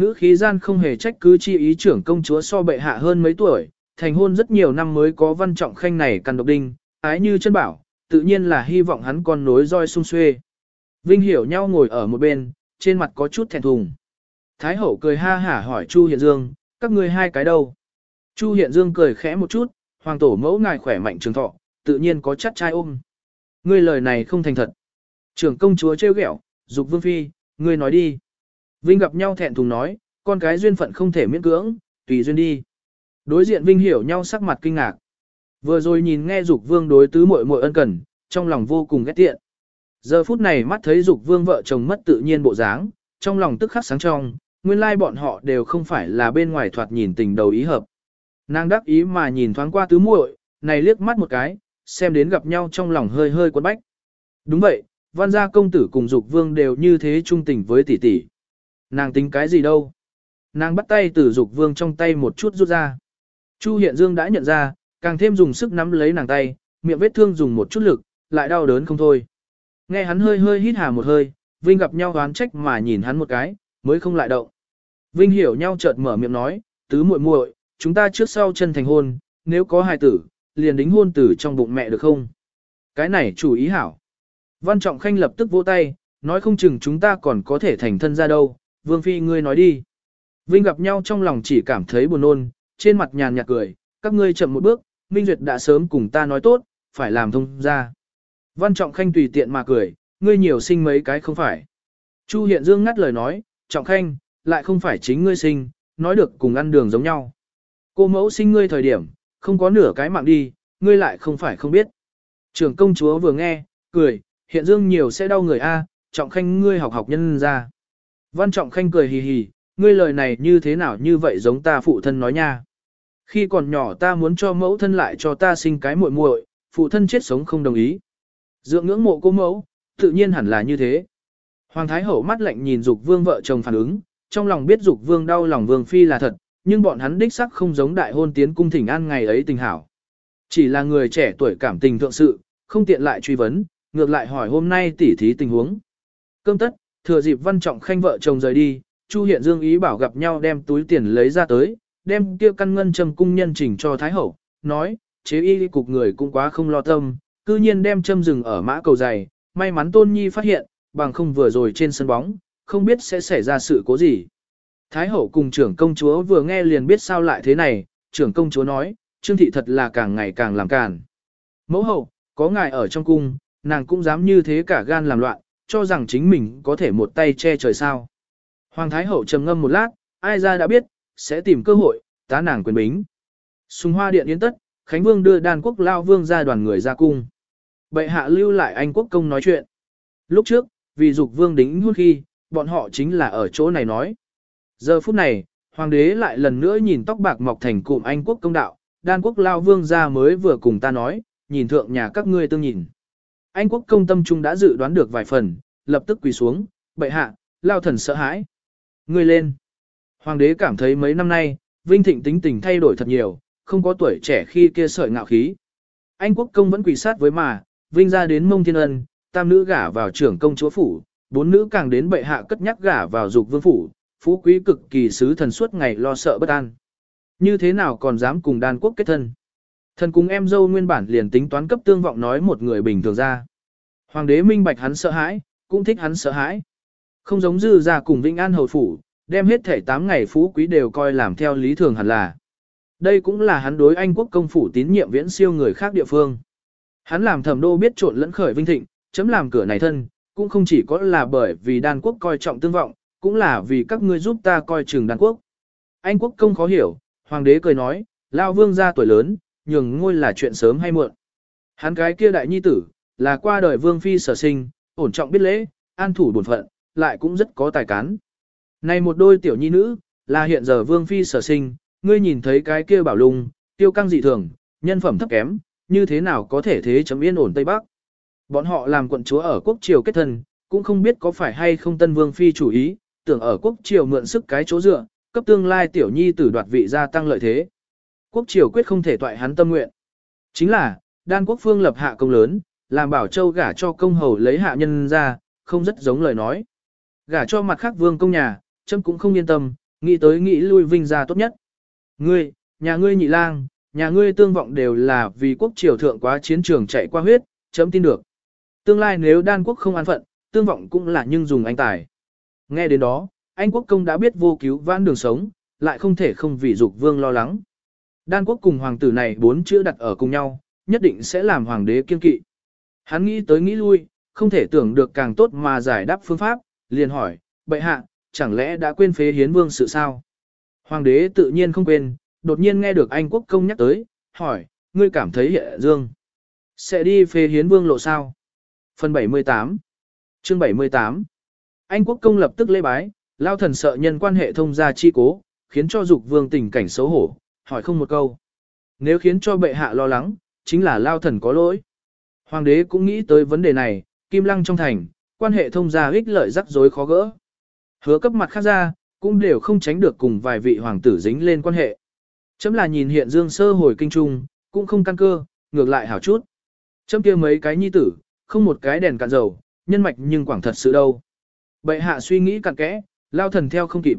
Ngữ khí gian không hề trách cứ chi ý trưởng công chúa so bệ hạ hơn mấy tuổi, thành hôn rất nhiều năm mới có văn trọng khanh này căn độc đinh, ái như chân bảo, tự nhiên là hy vọng hắn con nối roi sung xuê. Vinh hiểu nhau ngồi ở một bên, trên mặt có chút thẹn thùng. Thái hậu cười ha hả hỏi Chu Hiện Dương, các ngươi hai cái đâu? Chu Hiện Dương cười khẽ một chút, hoàng tổ mẫu ngài khỏe mạnh trường thọ, tự nhiên có chắc trai ôm. Ngươi lời này không thành thật. Trưởng công chúa trêu ghẹo, dục vương phi, ngươi nói đi. Vinh gặp nhau thẹn thùng nói, con cái duyên phận không thể miễn cưỡng, tùy duyên đi. Đối diện Vinh hiểu nhau sắc mặt kinh ngạc. Vừa rồi nhìn nghe Dục Vương đối tứ muội muội ân cần, trong lòng vô cùng ghét tiện. Giờ phút này mắt thấy Dục Vương vợ chồng mất tự nhiên bộ dáng, trong lòng tức khắc sáng trong, nguyên lai bọn họ đều không phải là bên ngoài thoạt nhìn tình đầu ý hợp. Nàng đắc ý mà nhìn thoáng qua tứ muội, này liếc mắt một cái, xem đến gặp nhau trong lòng hơi hơi quấn bách. Đúng vậy, văn gia công tử cùng Dục Vương đều như thế trung tình với tỷ tỷ. Nàng tính cái gì đâu? Nàng bắt tay từ dục vương trong tay một chút rút ra. Chu Hiện Dương đã nhận ra, càng thêm dùng sức nắm lấy nàng tay, miệng vết thương dùng một chút lực, lại đau đớn không thôi. Nghe hắn hơi hơi hít hà một hơi, Vinh gặp nhau oán trách mà nhìn hắn một cái, mới không lại động. Vinh hiểu nhau chợt mở miệng nói, tứ muội muội, chúng ta trước sau chân thành hôn, nếu có hài tử, liền đính hôn tử trong bụng mẹ được không? Cái này chủ ý hảo. Văn Trọng Khanh lập tức vỗ tay, nói không chừng chúng ta còn có thể thành thân ra đâu, Vương Phi ngươi nói đi. Vinh gặp nhau trong lòng chỉ cảm thấy buồn nôn, trên mặt nhàn nhạt cười, các ngươi chậm một bước, Minh Duyệt đã sớm cùng ta nói tốt, phải làm thông ra. Văn Trọng Khanh tùy tiện mà cười, ngươi nhiều sinh mấy cái không phải. Chu Hiện Dương ngắt lời nói, Trọng Khanh, lại không phải chính ngươi sinh, nói được cùng ăn đường giống nhau. Cô mẫu sinh ngươi thời điểm, không có nửa cái mạng đi, ngươi lại không phải không biết. Trưởng công chúa vừa nghe, cười, Hiện Dương nhiều sẽ đau người a, Trọng Khanh ngươi học học nhân ra. Văn Trọng Khanh cười hì hì, ngươi lời này như thế nào như vậy giống ta phụ thân nói nha. Khi còn nhỏ ta muốn cho mẫu thân lại cho ta sinh cái muội muội, phụ thân chết sống không đồng ý. Dượng ngưỡng mộ cô mẫu, tự nhiên hẳn là như thế. Hoàng Thái Hậu mắt lạnh nhìn Dục Vương vợ chồng phản ứng, trong lòng biết Dục Vương đau lòng Vương Phi là thật, nhưng bọn hắn đích sắc không giống đại hôn tiến cung thỉnh an ngày ấy tình hảo. Chỉ là người trẻ tuổi cảm tình thượng sự, không tiện lại truy vấn, ngược lại hỏi hôm nay tỉ thí tình huống. Cơm tất, thừa dịp văn trọng khanh vợ chồng rời đi, Chu Hiện Dương ý bảo gặp nhau đem túi tiền lấy ra tới, đem kia căn ngân châm cung nhân chỉnh cho Thái Hậu, nói, chế y cục người cũng quá không lo tâm, cư nhiên đem châm rừng ở mã cầu dày, may mắn Tôn Nhi phát hiện, bằng không vừa rồi trên sân bóng, không biết sẽ xảy ra sự cố gì. Thái hậu cùng trưởng công chúa vừa nghe liền biết sao lại thế này, trưởng công chúa nói, Trương thị thật là càng ngày càng làm càn. Mẫu hậu, có ngài ở trong cung, nàng cũng dám như thế cả gan làm loạn, cho rằng chính mình có thể một tay che trời sao. Hoàng Thái hậu trầm ngâm một lát, ai ra đã biết, sẽ tìm cơ hội, tá nàng quyền bính. Sùng hoa điện yên tất, Khánh Vương đưa đàn quốc lao vương ra đoàn người ra cung. Bệ hạ lưu lại anh quốc công nói chuyện. Lúc trước, vì dục vương đính hút khi, bọn họ chính là ở chỗ này nói. Giờ phút này, hoàng đế lại lần nữa nhìn tóc bạc mọc thành cụm anh quốc công đạo, đan quốc lao vương ra mới vừa cùng ta nói, nhìn thượng nhà các ngươi tương nhìn. Anh quốc công tâm trung đã dự đoán được vài phần, lập tức quỳ xuống, bệ hạ, lao thần sợ hãi. Ngươi lên. Hoàng đế cảm thấy mấy năm nay, Vinh Thịnh tính tình thay đổi thật nhiều, không có tuổi trẻ khi kia sợi ngạo khí. Anh quốc công vẫn quỳ sát với mà, Vinh ra đến mông thiên ân, tam nữ gả vào trưởng công chúa phủ, bốn nữ càng đến bệ hạ cất nhắc gả vào dục vương phủ, phú quý cực kỳ sứ thần suốt ngày lo sợ bất an. Như thế nào còn dám cùng đan quốc kết thân? Thần cùng em dâu nguyên bản liền tính toán cấp tương vọng nói một người bình thường ra. Hoàng đế minh bạch hắn sợ hãi, cũng thích hắn sợ hãi. Không giống dư ra cùng Vĩnh An hầu phủ, đem hết thể 8 ngày phú quý đều coi làm theo lý thường hẳn là. Đây cũng là hắn đối Anh quốc công phủ tín nhiệm viễn siêu người khác địa phương. Hắn làm thẩm đô biết trộn lẫn khởi vinh thịnh, chấm làm cửa này thân, cũng không chỉ có là bởi vì đan quốc coi trọng tương vọng, cũng là vì các ngươi giúp ta coi chừng đan quốc. Anh quốc công khó hiểu, hoàng đế cười nói, lao vương ra tuổi lớn, nhường ngôi là chuyện sớm hay muộn. Hắn cái kia đại nhi tử, là qua đời vương phi sở sinh, ổn trọng biết lễ, an thủ bổn phận, lại cũng rất có tài cán. Này một đôi tiểu nhi nữ, là hiện giờ vương phi sở sinh, ngươi nhìn thấy cái kia bảo lung, tiêu căng dị thường, nhân phẩm thấp kém, như thế nào có thể thế chấm yên ổn Tây Bắc. Bọn họ làm quận chúa ở quốc triều kết thân, cũng không biết có phải hay không tân vương phi chủ ý, tưởng ở quốc triều mượn sức cái chỗ dựa, cấp tương lai tiểu nhi tử đoạt vị gia tăng lợi thế. Quốc triều quyết không thể toại hắn tâm nguyện. Chính là, đan quốc phương lập hạ công lớn, làm bảo châu gả cho công hầu lấy hạ nhân ra, không rất giống lời nói. Gả cho mặt khác vương công nhà, châm cũng không yên tâm, nghĩ tới nghĩ lui vinh ra tốt nhất. Ngươi, nhà ngươi nhị lang, nhà ngươi tương vọng đều là vì quốc triều thượng quá chiến trường chạy qua huyết, chấm tin được. Tương lai nếu đan quốc không an phận, tương vọng cũng là nhưng dùng anh tài. Nghe đến đó, anh quốc công đã biết vô cứu vãn đường sống, lại không thể không vì dục vương lo lắng. Đan quốc cùng hoàng tử này bốn chữ đặt ở cùng nhau, nhất định sẽ làm hoàng đế kiên kỵ. Hắn nghĩ tới nghĩ lui, không thể tưởng được càng tốt mà giải đáp phương pháp, liền hỏi, bệ hạ, chẳng lẽ đã quên phế hiến vương sự sao? Hoàng đế tự nhiên không quên, đột nhiên nghe được anh quốc công nhắc tới, hỏi, ngươi cảm thấy hệ dương sẽ đi phế hiến vương lộ sao? Phần 78 Chương 78 Anh quốc công lập tức lễ bái, lao thần sợ nhân quan hệ thông gia chi cố, khiến cho dục vương tình cảnh xấu hổ, hỏi không một câu. Nếu khiến cho bệ hạ lo lắng, chính là lao thần có lỗi. Hoàng đế cũng nghĩ tới vấn đề này, kim lăng trong thành, quan hệ thông gia ích lợi rắc rối khó gỡ. Hứa cấp mặt khác ra, cũng đều không tránh được cùng vài vị hoàng tử dính lên quan hệ. Chấm là nhìn hiện dương sơ hồi kinh trung, cũng không căn cơ, ngược lại hảo chút. Chấm kia mấy cái nhi tử, không một cái đèn cạn dầu, nhân mạch nhưng quảng thật sự đâu. Bệ hạ suy nghĩ cặn kẽ, lao thần theo không kịp.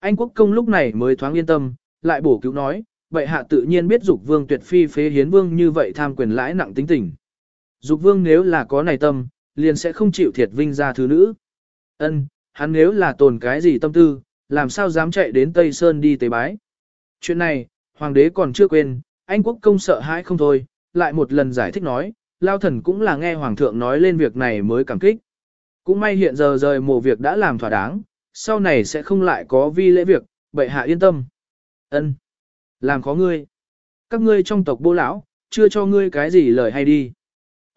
Anh quốc công lúc này mới thoáng yên tâm, lại bổ cứu nói, bệ hạ tự nhiên biết dục vương tuyệt phi phế hiến vương như vậy tham quyền lãi nặng tính tình. Dục vương nếu là có này tâm, liền sẽ không chịu thiệt vinh ra thứ nữ. Ân, hắn nếu là tồn cái gì tâm tư, làm sao dám chạy đến Tây Sơn đi tế bái. Chuyện này, hoàng đế còn chưa quên, anh quốc công sợ hãi không thôi, lại một lần giải thích nói, lao thần cũng là nghe hoàng thượng nói lên việc này mới cảm kích. Cũng may hiện giờ rời mộ việc đã làm thỏa đáng, sau này sẽ không lại có vi lễ việc, bệ hạ yên tâm. Ân, Làm khó ngươi. Các ngươi trong tộc bô lão, chưa cho ngươi cái gì lời hay đi.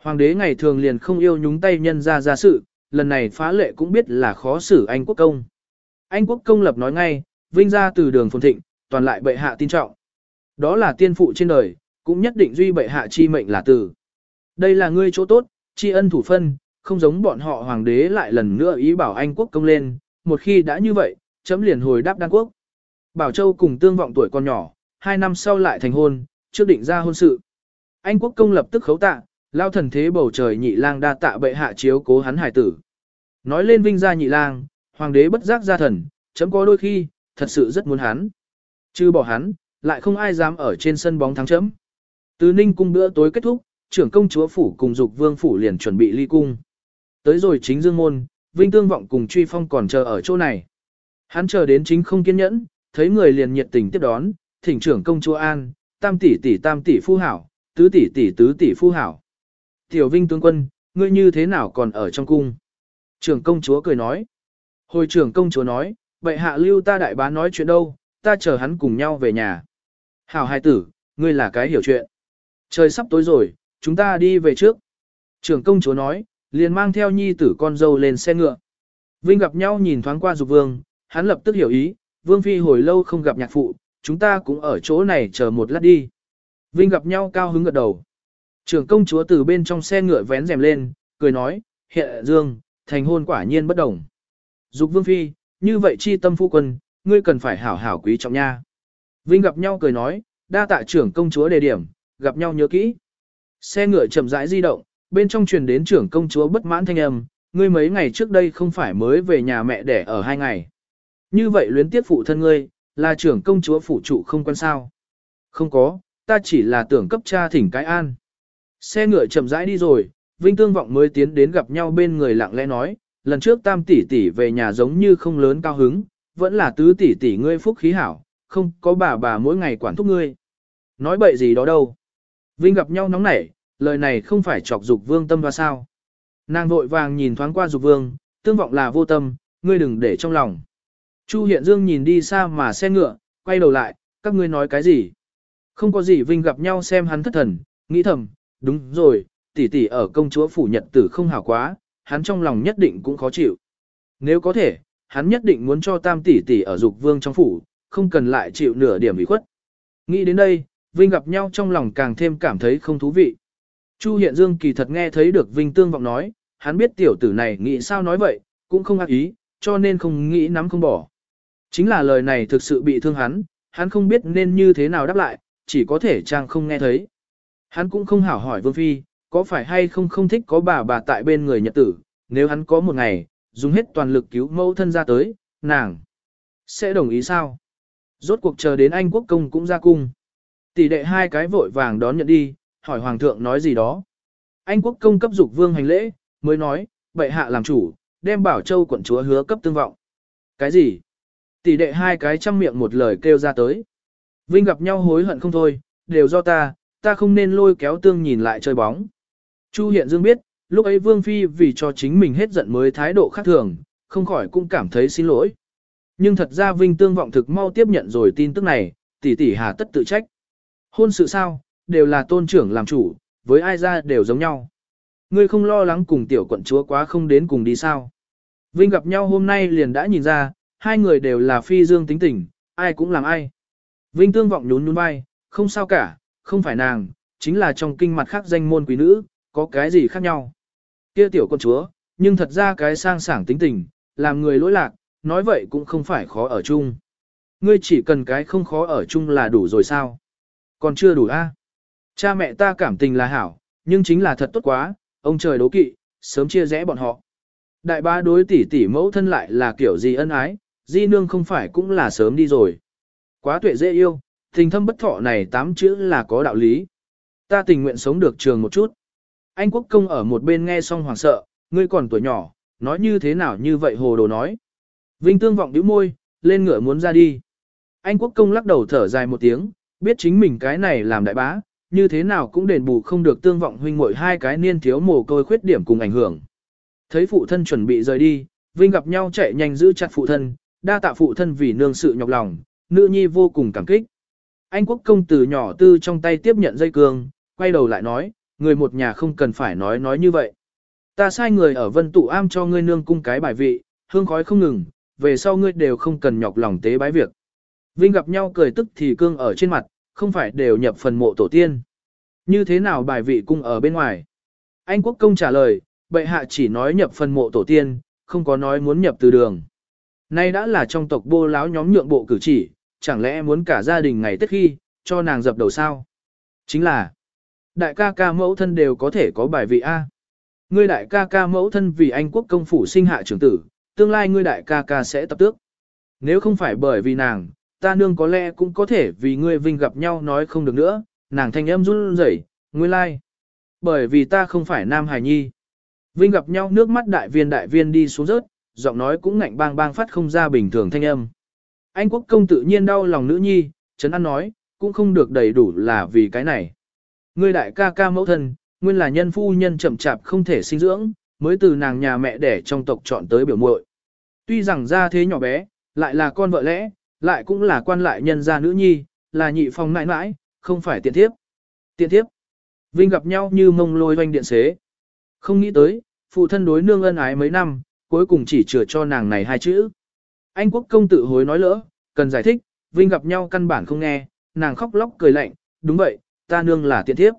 Hoàng đế ngày thường liền không yêu nhúng tay nhân ra ra sự, lần này phá lệ cũng biết là khó xử anh quốc công. Anh quốc công lập nói ngay, vinh ra từ đường phồn thịnh, toàn lại bệ hạ tin trọng. Đó là tiên phụ trên đời, cũng nhất định duy bệ hạ chi mệnh là tử. Đây là ngươi chỗ tốt, tri ân thủ phân, không giống bọn họ hoàng đế lại lần nữa ý bảo anh quốc công lên, một khi đã như vậy, chấm liền hồi đáp đan quốc. Bảo Châu cùng tương vọng tuổi con nhỏ, hai năm sau lại thành hôn, trước định ra hôn sự. Anh quốc công lập tức khấu tạ, lao thần thế bầu trời nhị lang đa tạ bệ hạ chiếu cố hắn hải tử. Nói lên vinh gia nhị lang, hoàng đế bất giác gia thần, chấm có đôi khi, thật sự rất muốn hắn. Chứ bỏ hắn, lại không ai dám ở trên sân bóng thắng chấm. Từ ninh cung bữa tối kết thúc, trưởng công chúa phủ cùng dục vương phủ liền chuẩn bị ly cung. Tới rồi chính dương môn, vinh tương vọng cùng truy phong còn chờ ở chỗ này. Hắn chờ đến chính không kiên nhẫn, thấy người liền nhiệt tình tiếp đón, thỉnh trưởng công chúa an, tam tỷ tỷ tam tỷ phu hảo, tứ tỷ tỷ tứ tỷ phu hảo. Tiểu vinh tướng quân, ngươi như thế nào còn ở trong cung? Trưởng công chúa cười nói. Hồi trưởng công chúa nói, bệ hạ lưu ta đại bá nói chuyện đâu, ta chờ hắn cùng nhau về nhà. Hảo hai tử, ngươi là cái hiểu chuyện. Trời sắp tối rồi, chúng ta đi về trước. Trưởng công chúa nói, liền mang theo nhi tử con dâu lên xe ngựa. Vinh gặp nhau nhìn thoáng qua dục vương, hắn lập tức hiểu ý, vương phi hồi lâu không gặp nhạc phụ, chúng ta cũng ở chỗ này chờ một lát đi. Vinh gặp nhau cao hứng gật đầu. Trưởng công chúa từ bên trong xe ngựa vén rèm lên, cười nói, hiện dương, thành hôn quả nhiên bất đồng. Dục vương phi, như vậy chi tâm phu quân, ngươi cần phải hảo hảo quý trọng nha. Vinh gặp nhau cười nói, đa tạ trưởng công chúa đề điểm, gặp nhau nhớ kỹ. Xe ngựa chậm rãi di động, bên trong truyền đến trưởng công chúa bất mãn thanh âm, ngươi mấy ngày trước đây không phải mới về nhà mẹ đẻ ở hai ngày. Như vậy luyến tiếp phụ thân ngươi, là trưởng công chúa phụ trụ không quan sao. Không có, ta chỉ là tưởng cấp cha thỉnh cái an. Xe ngựa chậm rãi đi rồi, Vinh Tương Vọng mới tiến đến gặp nhau bên người lặng lẽ nói, lần trước tam tỷ tỷ về nhà giống như không lớn cao hứng, vẫn là tứ tỷ tỷ ngươi phúc khí hảo, không có bà bà mỗi ngày quản thúc ngươi. Nói bậy gì đó đâu. Vinh gặp nhau nóng nảy, lời này không phải chọc dục vương tâm và sao. Nàng vội vàng nhìn thoáng qua dục vương, tương vọng là vô tâm, ngươi đừng để trong lòng. Chu Hiện Dương nhìn đi xa mà xe ngựa, quay đầu lại, các ngươi nói cái gì? Không có gì Vinh gặp nhau xem hắn thất thần, nghĩ thầm, đúng rồi, tỷ tỷ ở công chúa phủ nhật tử không hảo quá, hắn trong lòng nhất định cũng khó chịu. Nếu có thể, hắn nhất định muốn cho tam tỷ tỷ ở dục vương trong phủ, không cần lại chịu nửa điểm ủy khuất. Nghĩ đến đây, Vinh gặp nhau trong lòng càng thêm cảm thấy không thú vị. Chu Hiện Dương kỳ thật nghe thấy được Vinh Tương Vọng nói, hắn biết tiểu tử này nghĩ sao nói vậy, cũng không ác ý, cho nên không nghĩ nắm không bỏ. Chính là lời này thực sự bị thương hắn, hắn không biết nên như thế nào đáp lại, chỉ có thể trang không nghe thấy. Hắn cũng không hảo hỏi Vương Phi, có phải hay không không thích có bà bà tại bên người nhật tử, nếu hắn có một ngày, dùng hết toàn lực cứu mẫu thân ra tới, nàng sẽ đồng ý sao? Rốt cuộc chờ đến Anh quốc công cũng ra cung. Tỷ đệ hai cái vội vàng đón nhận đi, hỏi hoàng thượng nói gì đó. Anh quốc công cấp dục vương hành lễ, mới nói, bệ hạ làm chủ, đem bảo châu quận chúa hứa cấp tương vọng. Cái gì? Tỷ đệ hai cái chăm miệng một lời kêu ra tới. Vinh gặp nhau hối hận không thôi, đều do ta, ta không nên lôi kéo tương nhìn lại chơi bóng. Chu Hiện Dương biết, lúc ấy Vương Phi vì cho chính mình hết giận mới thái độ khác thường, không khỏi cũng cảm thấy xin lỗi. Nhưng thật ra Vinh Tương vọng thực mau tiếp nhận rồi tin tức này, tỷ tỷ hà tất tự trách. Hôn sự sao, đều là tôn trưởng làm chủ, với ai ra đều giống nhau. Ngươi không lo lắng cùng tiểu quận chúa quá không đến cùng đi sao. Vinh gặp nhau hôm nay liền đã nhìn ra, hai người đều là phi dương tính tình, ai cũng làm ai. Vinh tương vọng nhún nhún vai, không sao cả, không phải nàng, chính là trong kinh mặt khác danh môn quý nữ, có cái gì khác nhau. Kia tiểu con chúa, nhưng thật ra cái sang sảng tính tình, làm người lỗi lạc, nói vậy cũng không phải khó ở chung. Ngươi chỉ cần cái không khó ở chung là đủ rồi sao? Còn chưa đủ a? Cha mẹ ta cảm tình là hảo, nhưng chính là thật tốt quá, ông trời đố kỵ, sớm chia rẽ bọn họ. Đại ba đối tỷ tỷ mẫu thân lại là kiểu gì ân ái, di nương không phải cũng là sớm đi rồi. Quá tuệ dễ yêu, tình thâm bất thọ này tám chữ là có đạo lý. Ta tình nguyện sống được trường một chút. Anh quốc công ở một bên nghe xong hoàng sợ, ngươi còn tuổi nhỏ, nói như thế nào như vậy hồ đồ nói. Vinh tương vọng đứa môi, lên ngựa muốn ra đi. Anh quốc công lắc đầu thở dài một tiếng, biết chính mình cái này làm đại bá, như thế nào cũng đền bù không được tương vọng huynh muội hai cái niên thiếu mồ côi khuyết điểm cùng ảnh hưởng. Thấy phụ thân chuẩn bị rời đi, Vinh gặp nhau chạy nhanh giữ chặt phụ thân, đa tạ phụ thân vì nương sự nhọc lòng, nữ nhi vô cùng cảm kích. Anh quốc công từ nhỏ tư trong tay tiếp nhận dây cương, quay đầu lại nói, người một nhà không cần phải nói nói như vậy. Ta sai người ở vân tụ am cho ngươi nương cung cái bài vị, hương khói không ngừng, về sau ngươi đều không cần nhọc lòng tế bái việc. Vinh gặp nhau cười tức thì cương ở trên mặt, không phải đều nhập phần mộ tổ tiên. Như thế nào bài vị cung ở bên ngoài? Anh quốc công trả lời, bệ hạ chỉ nói nhập phần mộ tổ tiên, không có nói muốn nhập từ đường. Nay đã là trong tộc bô láo nhóm nhượng bộ cử chỉ, chẳng lẽ muốn cả gia đình ngày tết khi, cho nàng dập đầu sao? Chính là, đại ca ca mẫu thân đều có thể có bài vị A. Ngươi đại ca ca mẫu thân vì anh quốc công phủ sinh hạ trưởng tử, tương lai ngươi đại ca ca sẽ tập tước. Nếu không phải bởi vì nàng, ta nương có lẽ cũng có thể vì ngươi vinh gặp nhau nói không được nữa, nàng thanh âm run rẩy, ngươi lai. Bởi vì ta không phải nam hài nhi. Vinh gặp nhau nước mắt đại viên đại viên đi xuống rớt, giọng nói cũng ngạnh bang bang phát không ra bình thường thanh âm. Anh quốc công tự nhiên đau lòng nữ nhi, Trấn An nói, cũng không được đầy đủ là vì cái này. Ngươi đại ca ca mẫu thân, nguyên là nhân phu nhân chậm chạp không thể sinh dưỡng, mới từ nàng nhà mẹ đẻ trong tộc chọn tới biểu muội. Tuy rằng ra thế nhỏ bé, lại là con vợ lẽ, lại cũng là quan lại nhân gia nữ nhi, là nhị phong nãi nãi, không phải tiện thiếp. Tiện thiếp. Vinh gặp nhau như mông lôi doanh điện xế. Không nghĩ tới, phụ thân đối nương ân ái mấy năm, cuối cùng chỉ chừa cho nàng này hai chữ. Anh quốc công tự hối nói lỡ, cần giải thích, Vinh gặp nhau căn bản không nghe, nàng khóc lóc cười lạnh, đúng vậy, ta nương là tiện thiếp.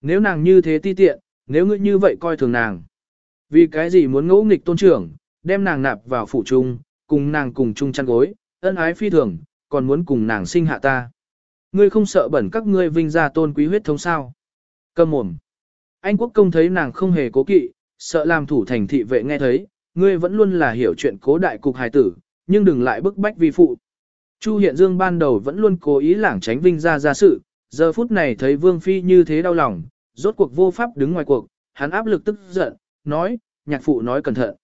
Nếu nàng như thế ti tiện, nếu ngươi như vậy coi thường nàng. Vì cái gì muốn ngỗ nghịch tôn trưởng, đem nàng nạp vào phủ trung, cùng nàng cùng chung chăn gối, ân ái phi thường, còn muốn cùng nàng sinh hạ ta. Ngươi không sợ bẩn các ngươi vinh ra tôn quý huyết thống sao. Cầm mồm. Anh quốc công thấy nàng không hề cố kỵ, sợ làm thủ thành thị vệ nghe thấy, ngươi vẫn luôn là hiểu chuyện cố đại cục hài tử, nhưng đừng lại bức bách vi phụ. Chu Hiện Dương ban đầu vẫn luôn cố ý lảng tránh vinh ra ra sự, giờ phút này thấy Vương Phi như thế đau lòng, rốt cuộc vô pháp đứng ngoài cuộc, hắn áp lực tức giận, nói, nhạc phụ nói cẩn thận.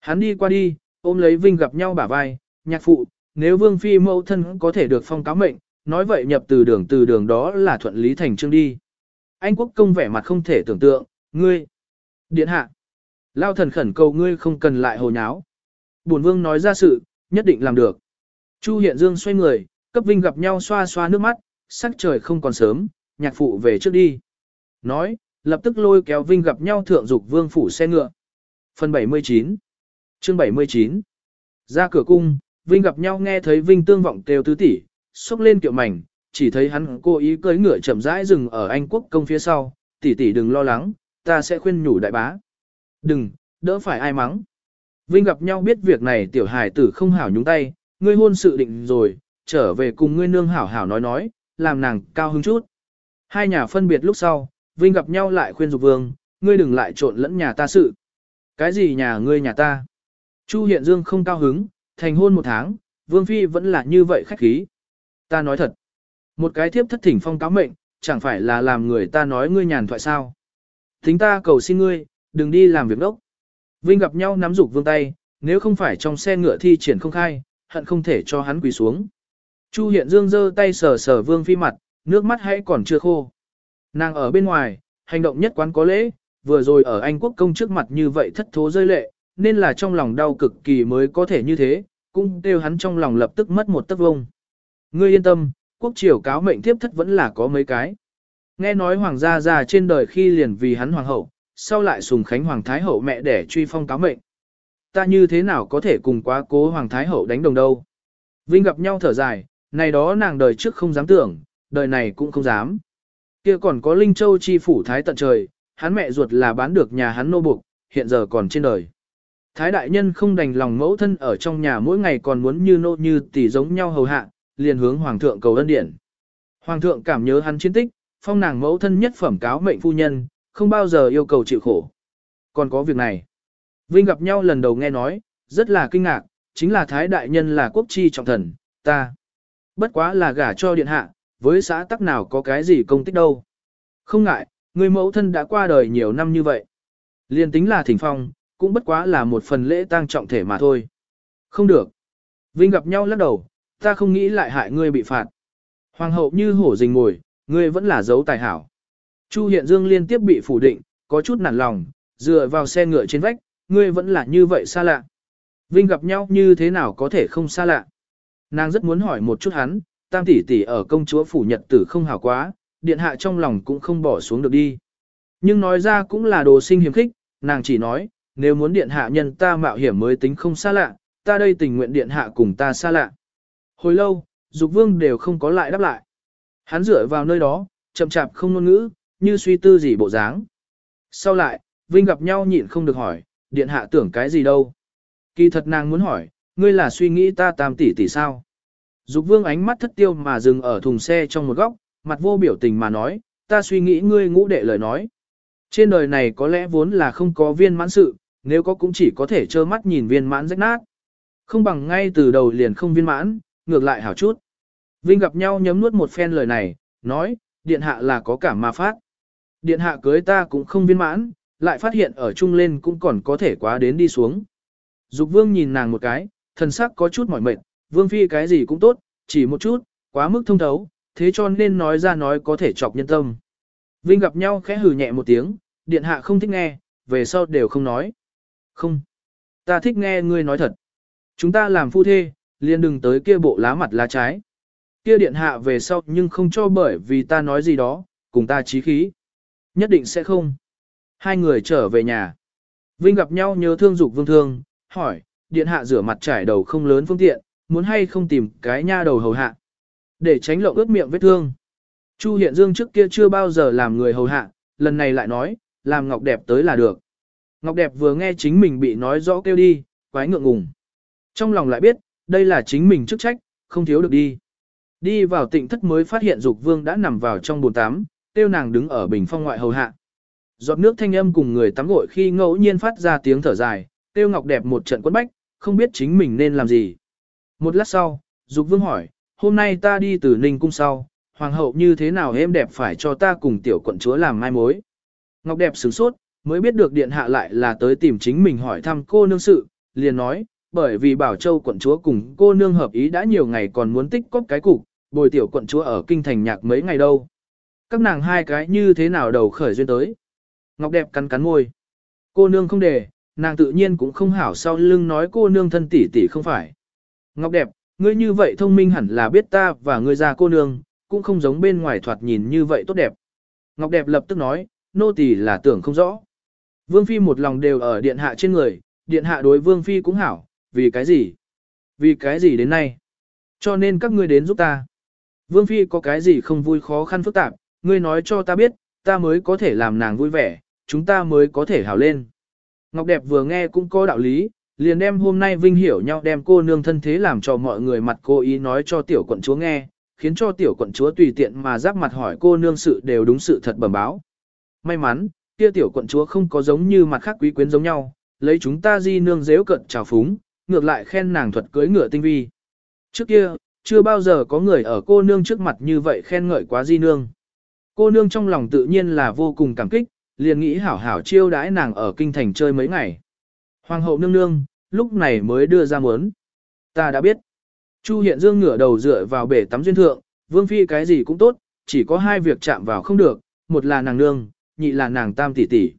Hắn đi qua đi, ôm lấy Vinh gặp nhau bả vai, nhạc phụ, nếu Vương Phi mẫu thân có thể được phong cáo mệnh, nói vậy nhập từ đường từ đường đó là thuận lý thành chương đi. Anh quốc công vẻ mặt không thể tưởng tượng, ngươi. Điện hạ. Lao thần khẩn cầu ngươi không cần lại hồ nháo. Bổn vương nói ra sự, nhất định làm được. Chu Hiện Dương xoay người, cấp Vinh gặp nhau xoa xoa nước mắt, sắc trời không còn sớm, nhạc phụ về trước đi. Nói, lập tức lôi kéo Vinh gặp nhau thượng dục vương phủ xe ngựa. Phần 79 Chương 79 Ra cửa cung, Vinh gặp nhau nghe thấy Vinh tương vọng kêu tứ tỷ, xúc lên kiệu mảnh, chỉ thấy hắn cố ý cưỡi ngựa chậm rãi dừng ở Anh quốc công phía sau, tỷ tỷ đừng lo lắng, ta sẽ khuyên nhủ đại bá. Đừng, đỡ phải ai mắng. Vinh gặp nhau biết việc này tiểu hài tử không hảo nhúng tay, ngươi hôn sự định rồi, trở về cùng ngươi nương hảo hảo nói nói, làm nàng cao hứng chút. Hai nhà phân biệt lúc sau, Vinh gặp nhau lại khuyên dục vương, ngươi đừng lại trộn lẫn nhà ta sự. Cái gì nhà ngươi nhà ta? Chu Hiện Dương không cao hứng, thành hôn một tháng, Vương Phi vẫn là như vậy khách khí. Ta nói thật, một cái thiếp thất thỉnh phong cáo mệnh, chẳng phải là làm người ta nói ngươi nhàn thoại sao. Thính ta cầu xin ngươi, đừng đi làm việc đốc. Vinh gặp nhau nắm dục vương tay, nếu không phải trong xe ngựa thi triển không khai, hận không thể cho hắn quỳ xuống. Chu Hiện Dương giơ tay sờ sờ Vương Phi mặt, nước mắt hãy còn chưa khô. Nàng ở bên ngoài, hành động nhất quán có lễ, vừa rồi ở Anh quốc công trước mặt như vậy thất thố rơi lệ, nên là trong lòng đau cực kỳ mới có thể như thế, cũng kêu hắn trong lòng lập tức mất một tấc vông. Ngươi yên tâm, quốc triều cáo mệnh tiếp thất vẫn là có mấy cái. Nghe nói hoàng gia già trên đời khi liền vì hắn hoàng hậu, sau lại sùng khánh hoàng thái hậu mẹ để truy phong cáo mệnh. Ta như thế nào có thể cùng quá cố hoàng thái hậu đánh đồng đâu. Vinh gặp nhau thở dài, này đó nàng đời trước không dám tưởng, đời này cũng không dám. Kia còn có Linh Châu chi phủ thái tận trời, hắn mẹ ruột là bán được nhà hắn nô buộc, hiện giờ còn trên đời. Thái đại nhân không đành lòng mẫu thân ở trong nhà mỗi ngày còn muốn như nô như tỷ giống nhau hầu hạ, liền hướng hoàng thượng cầu ân điển. Hoàng thượng cảm nhớ hắn chiến tích, phong nàng mẫu thân nhất phẩm cáo mệnh phu nhân, không bao giờ yêu cầu chịu khổ. Còn có việc này. Vinh gặp nhau lần đầu nghe nói, rất là kinh ngạc, chính là thái đại nhân là quốc chi trọng thần, ta. Bất quá là gả cho điện hạ, với xã tắc nào có cái gì công tích đâu. Không ngại, người mẫu thân đã qua đời nhiều năm như vậy. Liên tính là thỉnh phong, cũng bất quá là một phần lễ tang trọng thể mà thôi. Không được. Vinh gặp nhau lắc đầu, ta không nghĩ lại hại ngươi bị phạt. Hoàng hậu như hổ rình ngồi, ngươi vẫn là dấu tài hảo. Chu Hiện Dương liên tiếp bị phủ định, có chút nản lòng, dựa vào xe ngựa trên vách, ngươi vẫn là như vậy xa lạ. Vinh gặp nhau như thế nào có thể không xa lạ. Nàng rất muốn hỏi một chút hắn, tam tỷ tỷ ở công chúa phủ nhật tử không hảo quá, điện hạ trong lòng cũng không bỏ xuống được đi. Nhưng nói ra cũng là đồ sinh hiếm khích, nàng chỉ nói, nếu muốn điện hạ nhân ta mạo hiểm mới tính không xa lạ, ta đây tình nguyện điện hạ cùng ta xa lạ. Hồi lâu, Dục Vương đều không có lại đáp lại. Hắn dựa vào nơi đó, chậm chạp không ngôn ngữ, như suy tư gì bộ dáng. Sau lại, Vinh gặp nhau nhịn không được hỏi, điện hạ tưởng cái gì đâu. Kỳ thật nàng muốn hỏi, ngươi là suy nghĩ ta tam tỷ tỷ sao? Dục vương ánh mắt thất tiêu mà dừng ở thùng xe trong một góc, mặt vô biểu tình mà nói, ta suy nghĩ ngươi ngũ đệ lời nói. Trên đời này có lẽ vốn là không có viên mãn sự, nếu có cũng chỉ có thể trơ mắt nhìn viên mãn rách nát. Không bằng ngay từ đầu liền không viên mãn, ngược lại hảo chút. Vinh gặp nhau nhấm nuốt một phen lời này, nói, điện hạ là có cảm ma phát. Điện hạ cưới ta cũng không viên mãn, lại phát hiện ở chung lên cũng còn có thể quá đến đi xuống. Dục vương nhìn nàng một cái, thần sắc có chút mỏi mệt, vương phi cái gì cũng tốt, chỉ một chút, quá mức thông thấu, thế cho nên nói ra nói có thể chọc nhân tâm. Vinh gặp nhau khẽ hừ nhẹ một tiếng, điện hạ không thích nghe, về sau đều không nói. Không, ta thích nghe ngươi nói thật. Chúng ta làm phu thê, liền đừng tới kia bộ lá mặt lá trái. Kia điện hạ về sau nhưng không cho bởi vì ta nói gì đó, cùng ta chí khí. Nhất định sẽ không. Hai người trở về nhà. Vinh gặp nhau nhớ thương dục vương thương, hỏi, điện hạ rửa mặt trải đầu không lớn phương tiện, muốn hay không tìm cái nha đầu hầu hạ. Để tránh lộng ướt miệng vết thương. Chu Hiện Dương trước kia chưa bao giờ làm người hầu hạ, lần này lại nói, làm Ngọc Đẹp tới là được. Ngọc Đẹp vừa nghe chính mình bị nói rõ kêu đi, quái ngượng ngùng. Trong lòng lại biết, đây là chính mình chức trách, không thiếu được đi. Đi vào tịnh thất mới phát hiện Dục Vương đã nằm vào trong bồn tắm, tiêu nàng đứng ở bình phong ngoại hầu hạ. Giọt nước thanh âm cùng người tắm gội khi ngẫu nhiên phát ra tiếng thở dài, tiêu ngọc đẹp một trận quất bách, không biết chính mình nên làm gì. Một lát sau, Dục Vương hỏi, hôm nay ta đi từ Ninh Cung sau, Hoàng hậu như thế nào em đẹp phải cho ta cùng tiểu quận chúa làm mai mối. Ngọc đẹp sửng sốt, mới biết được điện hạ lại là tới tìm chính mình hỏi thăm cô nương sự, liền nói, bởi vì Bảo Châu quận chúa cùng cô nương hợp ý đã nhiều ngày còn muốn tích cóp cái cục, bồi tiểu quận chúa ở kinh thành nhạc mấy ngày đâu. Các nàng hai cái như thế nào đầu khởi duyên tới. Ngọc đẹp cắn cắn môi. Cô nương không để, nàng tự nhiên cũng không hảo sau lưng nói cô nương thân tỷ tỷ không phải. Ngọc đẹp, ngươi như vậy thông minh hẳn là biết ta và ngươi già cô nương, cũng không giống bên ngoài thoạt nhìn như vậy tốt đẹp. Ngọc đẹp lập tức nói, nô tỳ là tưởng không rõ. Vương Phi một lòng đều ở điện hạ trên người, điện hạ đối Vương Phi cũng hảo, vì cái gì? Vì cái gì đến nay? Cho nên các ngươi đến giúp ta. Vương Phi có cái gì không vui khó khăn phức tạp, ngươi nói cho ta biết, ta mới có thể làm nàng vui vẻ, chúng ta mới có thể hảo lên. Ngọc Đẹp vừa nghe cũng có đạo lý, liền đem hôm nay vinh hiểu nhau đem cô nương thân thế làm cho mọi người mặt cô ý nói cho tiểu quận chúa nghe, khiến cho tiểu quận chúa tùy tiện mà giáp mặt hỏi cô nương sự đều đúng sự thật bẩm báo. May mắn, kia tiểu quận chúa không có giống như mặt khác quý quyến giống nhau, lấy chúng ta di nương dễu cận trào phúng, ngược lại khen nàng thuật cưới ngựa tinh vi. Trước kia, chưa bao giờ có người ở cô nương trước mặt như vậy khen ngợi quá di nương. Cô nương trong lòng tự nhiên là vô cùng cảm kích, liền nghĩ hảo hảo chiêu đãi nàng ở kinh thành chơi mấy ngày. Hoàng hậu nương nương, lúc này mới đưa ra muốn. Ta đã biết. Chu Hiện Dương ngửa đầu dựa vào bể tắm duyên thượng, vương phi cái gì cũng tốt, chỉ có hai việc chạm vào không được, một là nàng nương, nhị là nàng tam tỷ tỷ.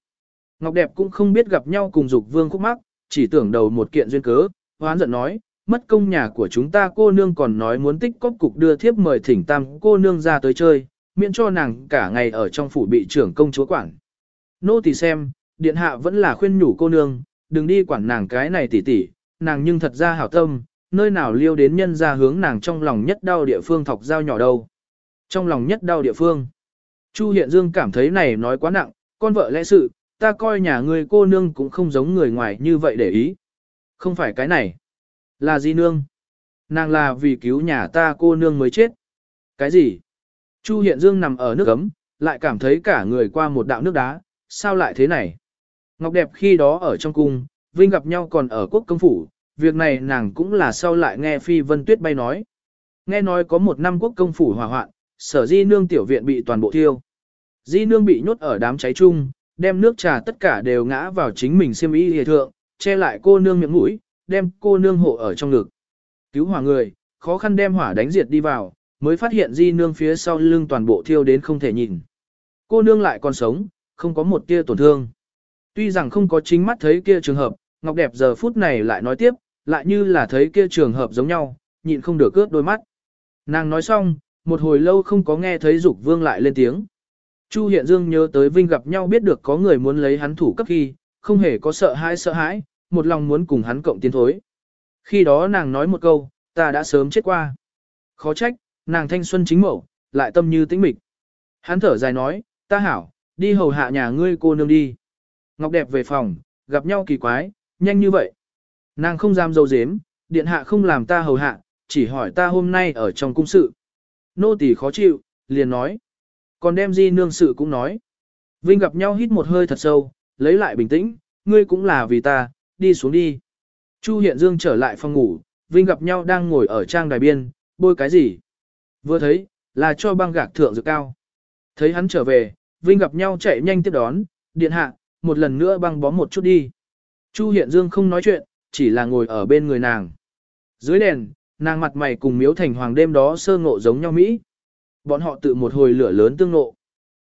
Ngọc Đẹp cũng không biết gặp nhau cùng dục vương khúc mắc, chỉ tưởng đầu một kiện duyên cớ, hoán giận nói, mất công nhà của chúng ta cô nương còn nói muốn tích cóp cục đưa thiếp mời thỉnh tam cô nương ra tới chơi, miễn cho nàng cả ngày ở trong phủ bị trưởng công chúa quản. Nô tỳ xem, điện hạ vẫn là khuyên nhủ cô nương, đừng đi quản nàng cái này tỉ tỉ, nàng nhưng thật ra hảo tâm, nơi nào liêu đến nhân ra hướng nàng trong lòng nhất đau địa phương thọc dao nhỏ đâu. Trong lòng nhất đau địa phương. Chu Hiện Dương cảm thấy này nói quá nặng, con vợ lẽ sự, ta coi nhà người cô nương cũng không giống người ngoài như vậy để ý. Không phải cái này. Là gì nương? Nàng là vì cứu nhà ta cô nương mới chết. Cái gì? Chu Hiện Dương nằm ở nước ấm, lại cảm thấy cả người qua một đạo nước đá, sao lại thế này? Ngọc Đẹp khi đó ở trong cung, Vinh gặp nhau còn ở quốc công phủ, việc này nàng cũng là sau lại nghe Phi Vân Tuyết bay nói. Nghe nói có một năm quốc công phủ hỏa hoạn, sở di nương tiểu viện bị toàn bộ thiêu. Di nương bị nhốt ở đám cháy chung, đem nước trà tất cả đều ngã vào chính mình xiêm y hề thượng, che lại cô nương miệng mũi, đem cô nương hộ ở trong ngực. Cứu hỏa người, khó khăn đem hỏa đánh diệt đi vào, mới phát hiện di nương phía sau lưng toàn bộ thiêu đến không thể nhìn. Cô nương lại còn sống, không có một tia tổn thương. Tuy rằng không có chính mắt thấy kia trường hợp, Ngọc Đẹp giờ phút này lại nói tiếp, lại như là thấy kia trường hợp giống nhau, nhịn không được cướp đôi mắt. Nàng nói xong, một hồi lâu không có nghe thấy Dục Vương lại lên tiếng. Chu Hiện Dương nhớ tới Vinh gặp nhau biết được có người muốn lấy hắn thủ cấp khi, không hề có sợ hãi sợ hãi, một lòng muốn cùng hắn cộng tiến thối. Khi đó nàng nói một câu, ta đã sớm chết qua. Khó trách, nàng thanh xuân chính mẫu, lại tâm như tĩnh mịch. Hắn thở dài nói, ta hảo, đi hầu hạ nhà ngươi cô nương đi. Ngọc đẹp về phòng, gặp nhau kỳ quái, nhanh như vậy. Nàng không dám dâu dếm, điện hạ không làm ta hầu hạ, chỉ hỏi ta hôm nay ở trong cung sự. Nô tỳ khó chịu, liền nói. Còn đem di nương sự cũng nói. Vinh gặp nhau hít một hơi thật sâu, lấy lại bình tĩnh, ngươi cũng là vì ta, đi xuống đi. Chu Hiện Dương trở lại phòng ngủ, Vinh gặp nhau đang ngồi ở trang đài biên, bôi cái gì? Vừa thấy, là cho băng gạc thượng dược cao. Thấy hắn trở về, Vinh gặp nhau chạy nhanh tiếp đón, điện hạ, một lần nữa băng bó một chút đi. Chu Hiện Dương không nói chuyện, chỉ là ngồi ở bên người nàng. Dưới đèn, nàng mặt mày cùng miếu thành hoàng đêm đó sơ ngộ giống nhau Mỹ. Bọn họ tự một hồi lửa lớn tương ngộ.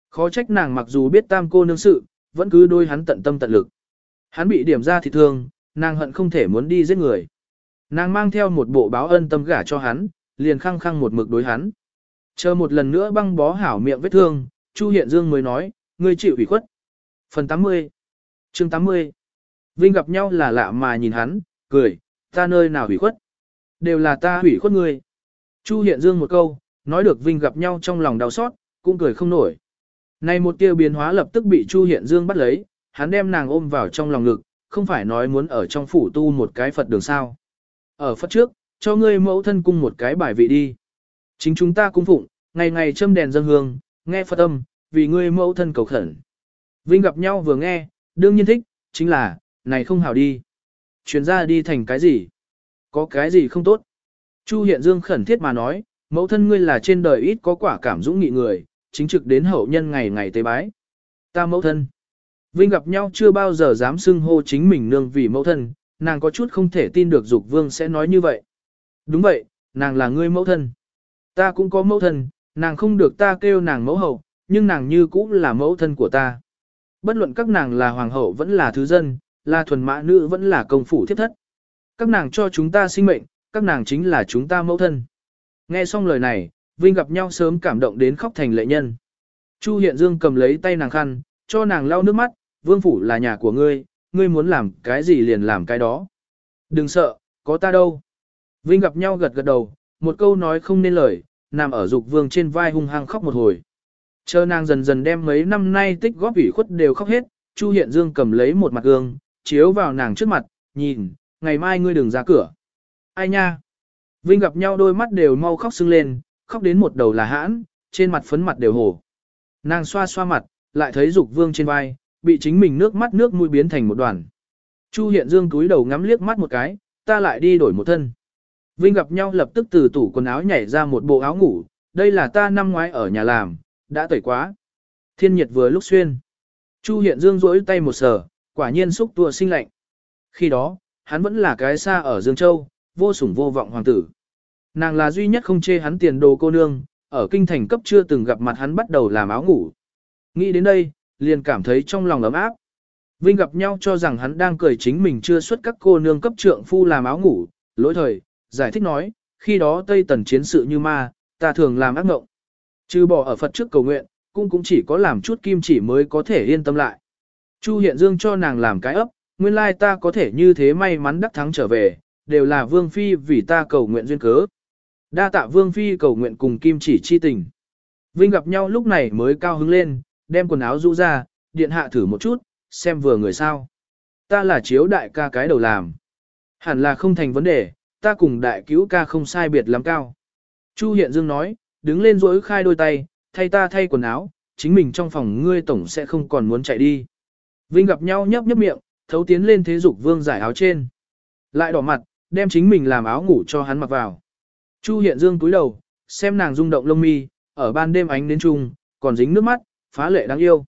Khó trách nàng mặc dù biết tam cô nương sự, vẫn cứ đôi hắn tận tâm tận lực. Hắn bị điểm ra thì thương, nàng hận không thể muốn đi giết người. Nàng mang theo một bộ báo ân tâm gả cho hắn, liền khăng khăng một mực đối hắn. Chờ một lần nữa băng bó hảo miệng vết thương, Chu Hiện Dương mới nói, ngươi chịu ủy khuất. Phần 80 chương 80 Vinh gặp nhau là lạ mà nhìn hắn, cười, ta nơi nào ủy khuất. Đều là ta ủy khuất ngươi. Chu Hiện Dương một câu, nói được Vinh gặp nhau trong lòng đau xót, cũng cười không nổi. Này một tiêu biến hóa lập tức bị Chu Hiện Dương bắt lấy, hắn đem nàng ôm vào trong lòng ngực, không phải nói muốn ở trong phủ tu một cái Phật đường sao. Ở Phật trước, cho ngươi mẫu thân cung một cái bài vị đi. Chính chúng ta cung phụng, ngày ngày châm đèn dân hương, nghe Phật âm, vì ngươi mẫu thân cầu khẩn. Vinh gặp nhau vừa nghe, đương nhiên thích, chính là, này không hảo đi. Chuyển ra đi thành cái gì? Có cái gì không tốt? Chu Hiện Dương khẩn thiết mà nói, mẫu thân ngươi là trên đời ít có quả cảm dũng nghị người, chính trực đến hậu nhân ngày ngày tế bái. Ta mẫu thân. Vinh gặp nhau chưa bao giờ dám xưng hô chính mình nương vì mẫu thân, nàng có chút không thể tin được Dục Vương sẽ nói như vậy. Đúng vậy, nàng là ngươi mẫu thân. Ta cũng có mẫu thân, nàng không được ta kêu nàng mẫu hậu, nhưng nàng như cũng là mẫu thân của ta. Bất luận các nàng là hoàng hậu vẫn là thứ dân, là thuần mã nữ vẫn là công phủ thiết thất. Các nàng cho chúng ta sinh mệnh, các nàng chính là chúng ta mẫu thân. Nghe xong lời này, Vinh gặp nhau sớm cảm động đến khóc thành lệ nhân. Chu Hiện Dương cầm lấy tay nàng khăn, cho nàng lau nước mắt, vương phủ là nhà của ngươi, ngươi muốn làm cái gì liền làm cái đó. Đừng sợ, có ta đâu. Vinh gặp nhau gật gật đầu, một câu nói không nên lời, nằm ở dục vương trên vai hung hăng khóc một hồi. Chờ nàng dần dần đem mấy năm nay tích góp ủy khuất đều khóc hết, Chu Hiện Dương cầm lấy một mặt gương, chiếu vào nàng trước mặt, nhìn, ngày mai ngươi đừng ra cửa. Ai nha? Vinh gặp nhau đôi mắt đều mau khóc sưng lên, khóc đến một đầu là hãn, trên mặt phấn mặt đều hổ. Nàng xoa xoa mặt, lại thấy dục vương trên vai, bị chính mình nước mắt nước mũi biến thành một đoàn. Chu Hiện Dương cúi đầu ngắm liếc mắt một cái, ta lại đi đổi một thân. Vinh gặp nhau lập tức từ tủ quần áo nhảy ra một bộ áo ngủ, đây là ta năm ngoái ở nhà làm, đã tẩy quá. Thiên nhiệt vừa lúc xuyên. Chu Hiện Dương rỗi tay một sở. quả nhiên xúc tua sinh lạnh. Khi đó, hắn vẫn là cái xa ở Dương Châu, vô sủng vô vọng hoàng tử. Nàng là duy nhất không chê hắn tiền đồ cô nương, ở kinh thành cấp chưa từng gặp mặt hắn bắt đầu làm áo ngủ. Nghĩ đến đây, liền cảm thấy trong lòng ấm áp. Vinh gặp nhau cho rằng hắn đang cười chính mình chưa xuất các cô nương cấp trượng phu làm áo ngủ, lỗi thời, giải thích nói, khi đó Tây Tần chiến sự như ma, ta thường làm ác mộng. Trừ bỏ ở Phật trước cầu nguyện, cũng cũng chỉ có làm chút kim chỉ mới có thể yên tâm lại. Chu Hiện Dương cho nàng làm cái ấp, nguyên lai ta có thể như thế may mắn đắc thắng trở về, đều là Vương Phi vì ta cầu nguyện duyên cớ. Đa tạ Vương Phi cầu nguyện cùng kim chỉ chi tình. Vinh gặp nhau lúc này mới cao hứng lên, đem quần áo rũ ra, điện hạ thử một chút, xem vừa người sao. Ta là chiếu đại ca cái đầu làm. Hẳn là không thành vấn đề, ta cùng đại cứu ca không sai biệt lắm cao. Chu Hiện Dương nói, đứng lên rỗi khai đôi tay, thay ta thay quần áo, chính mình trong phòng ngươi tổng sẽ không còn muốn chạy đi. Vinh gặp nhau nhấp nhấp miệng, thấu tiến lên thế dục vương giải áo trên. Lại đỏ mặt, đem chính mình làm áo ngủ cho hắn mặc vào. Chu Hiện Dương cúi đầu, xem nàng rung động lông mi, ở ban đêm ánh đến chung, còn dính nước mắt, phá lệ đáng yêu.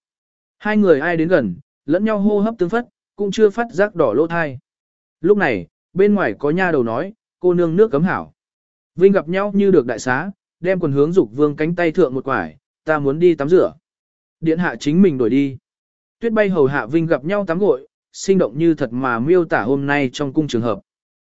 Hai người ai đến gần, lẫn nhau hô hấp tương phất, cũng chưa phát giác đỏ lỗ thai. Lúc này, bên ngoài có nha đầu nói, cô nương nước cấm hảo. Vinh gặp nhau như được đại xá, đem quần hướng dục vương cánh tay thượng một quải, ta muốn đi tắm rửa. Điện hạ chính mình đổi đi. Tuyết bay hầu hạ Vinh gặp nhau tắm gội, sinh động như thật mà miêu tả hôm nay trong cung trường hợp.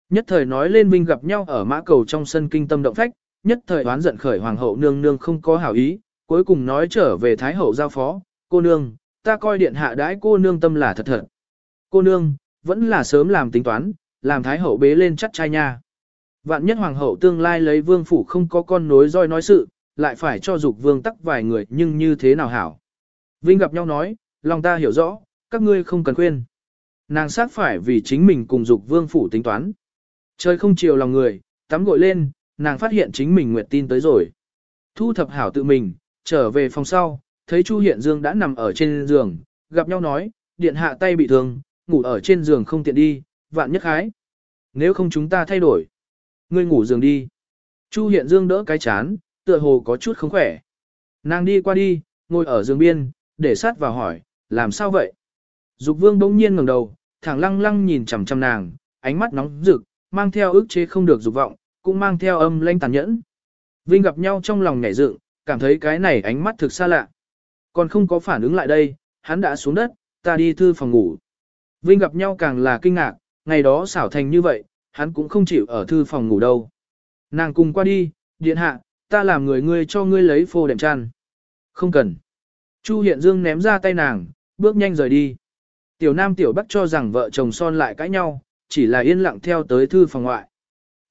Nhất thời nói lên Vinh gặp nhau ở mã cầu trong sân kinh tâm động phách, nhất thời đoán giận khởi hoàng hậu nương nương không có hảo ý, cuối cùng nói trở về thái hậu giao phó, cô nương, ta coi điện hạ đãi cô nương tâm là thật thật. Cô nương, vẫn là sớm làm tính toán, làm thái hậu bế lên chắc trai nha. Vạn nhất hoàng hậu tương lai lấy vương phủ không có con nối roi nói sự, lại phải cho dục vương tắc vài người nhưng như thế nào hảo. Vinh gặp nhau nói, lòng ta hiểu rõ, các ngươi không cần khuyên. Nàng sát phải vì chính mình cùng dục vương phủ tính toán. Trời không chiều lòng người, tắm gội lên, nàng phát hiện chính mình nguyệt tin tới rồi. Thu thập hảo tự mình, trở về phòng sau, thấy Chu Hiện Dương đã nằm ở trên giường, gặp nhau nói, điện hạ tay bị thương, ngủ ở trên giường không tiện đi, vạn nhất khái. Nếu không chúng ta thay đổi, ngươi ngủ giường đi. Chu Hiện Dương đỡ cái chán, tựa hồ có chút không khỏe. Nàng đi qua đi, ngồi ở giường biên, để sát vào hỏi, làm sao vậy? Dục vương bỗng nhiên ngẩng đầu, thẳng lăng lăng nhìn chằm chằm nàng, ánh mắt nóng rực, mang theo ức chế không được dục vọng, cũng mang theo âm lanh tàn nhẫn. Vinh gặp nhau trong lòng nhảy dựng, cảm thấy cái này ánh mắt thực xa lạ. Còn không có phản ứng lại đây, hắn đã xuống đất, ta đi thư phòng ngủ. Vinh gặp nhau càng là kinh ngạc, ngày đó xảo thành như vậy, hắn cũng không chịu ở thư phòng ngủ đâu. Nàng cùng qua đi, điện hạ, ta làm người ngươi cho ngươi lấy phô đệm chăn. Không cần. Chu Hiện Dương ném ra tay nàng, bước nhanh rời đi. Tiểu Nam Tiểu Bắc cho rằng vợ chồng son lại cãi nhau, chỉ là yên lặng theo tới thư phòng ngoại.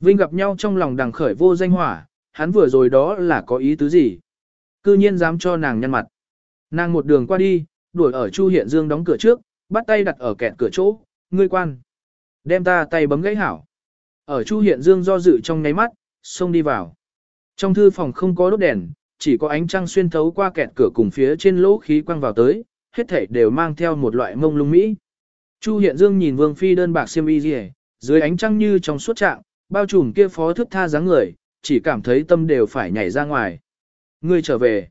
Vinh gặp nhau trong lòng đằng khởi vô danh hỏa, hắn vừa rồi đó là có ý tứ gì? Cư nhiên dám cho nàng nhăn mặt. Nàng một đường qua đi, đuổi ở Chu Hiện Dương đóng cửa trước, bắt tay đặt ở kẹt cửa chỗ, ngươi quan. Đem ta tay bấm gãy hảo. Ở Chu Hiện Dương do dự trong ngáy mắt, xông đi vào. Trong thư phòng không có đốt đèn, chỉ có ánh trăng xuyên thấu qua kẹt cửa cùng phía trên lỗ khí quăng vào tới, hết thảy đều mang theo một loại mông lung mỹ. Chu Hiện Dương nhìn Vương Phi đơn bạc xiêm y rìa, dưới ánh trăng như trong suốt trạng, bao trùm kia phó thức tha dáng người, chỉ cảm thấy tâm đều phải nhảy ra ngoài. Ngươi trở về.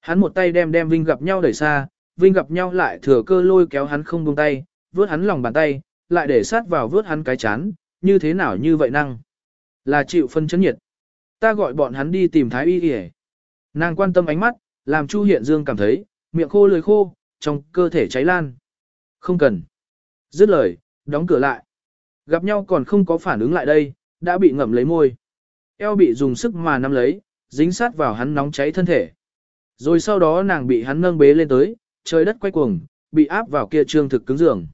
Hắn một tay đem đem Vinh gặp nhau đẩy xa, Vinh gặp nhau lại thừa cơ lôi kéo hắn không buông tay, vướt hắn lòng bàn tay, lại để sát vào vướt hắn cái chán, như thế nào như vậy năng. Là chịu phân chấn nhiệt. Ta gọi bọn hắn đi tìm Thái Y Y. Nàng quan tâm ánh mắt, làm Chu Hiện Dương cảm thấy, miệng khô lưỡi khô, trong cơ thể cháy lan. Không cần. Dứt lời, đóng cửa lại. Gặp nhau còn không có phản ứng lại đây, đã bị ngậm lấy môi. Eo bị dùng sức mà nắm lấy, dính sát vào hắn nóng cháy thân thể. Rồi sau đó nàng bị hắn nâng bế lên tới, trời đất quay cuồng, bị áp vào kia trương thực cứng giường.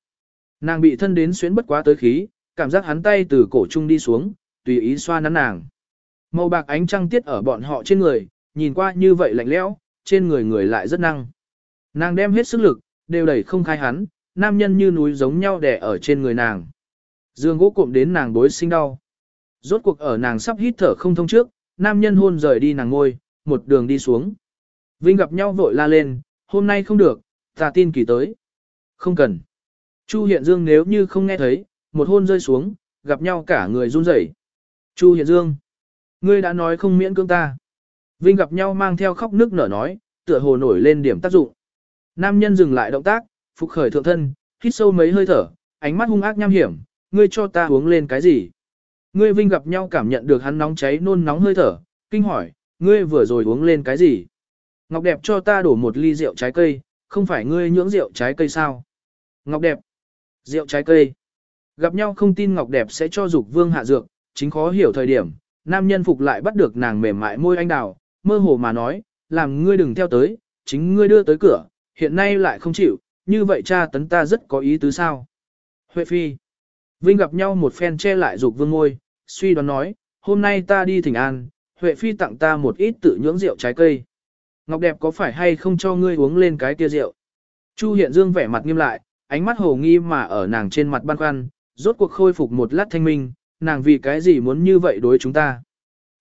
Nàng bị thân đến xuyến bất quá tới khí, cảm giác hắn tay từ cổ trung đi xuống, tùy ý xoa nắn nàng. Màu bạc ánh trăng tiết ở bọn họ trên người, nhìn qua như vậy lạnh lẽo, trên người người lại rất năng. Nàng đem hết sức lực, đều đẩy không khai hắn, nam nhân như núi giống nhau đè ở trên người nàng. Dương gỗ cụm đến nàng bối sinh đau. Rốt cuộc ở nàng sắp hít thở không thông trước, nam nhân hôn rời đi nàng ngôi, một đường đi xuống. Vinh gặp nhau vội la lên, hôm nay không được, ta tin kỳ tới. Không cần. Chu Hiện Dương nếu như không nghe thấy, một hôn rơi xuống, gặp nhau cả người run rẩy. Chu Hiện Dương, ngươi đã nói không miễn cưỡng ta. Vinh gặp nhau mang theo khóc nước nở nói, tựa hồ nổi lên điểm tác dụng. Nam nhân dừng lại động tác, phục khởi thượng thân, hít sâu mấy hơi thở, ánh mắt hung ác nham hiểm, ngươi cho ta uống lên cái gì? Ngươi Vinh gặp nhau cảm nhận được hắn nóng cháy nôn nóng hơi thở, kinh hỏi, ngươi vừa rồi uống lên cái gì? Ngọc đẹp cho ta đổ một ly rượu trái cây, không phải ngươi nhưỡng rượu trái cây sao? Ngọc đẹp, rượu trái cây. Gặp nhau không tin Ngọc đẹp sẽ cho dục vương hạ dược, chính khó hiểu thời điểm, nam nhân phục lại bắt được nàng mềm mại môi anh đào, mơ hồ mà nói, làm ngươi đừng theo tới, chính ngươi đưa tới cửa, hiện nay lại không chịu, như vậy cha tấn ta rất có ý tứ sao. Huệ Phi Vinh gặp nhau một phen che lại dục vương ngôi, suy đoán nói, hôm nay ta đi thỉnh an, Huệ Phi tặng ta một ít tự nhưỡng rượu trái cây. Ngọc đẹp có phải hay không cho ngươi uống lên cái kia rượu? Chu Hiện Dương vẻ mặt nghiêm lại, ánh mắt hồ nghi mà ở nàng trên mặt băn khoăn, rốt cuộc khôi phục một lát thanh minh, nàng vì cái gì muốn như vậy đối chúng ta.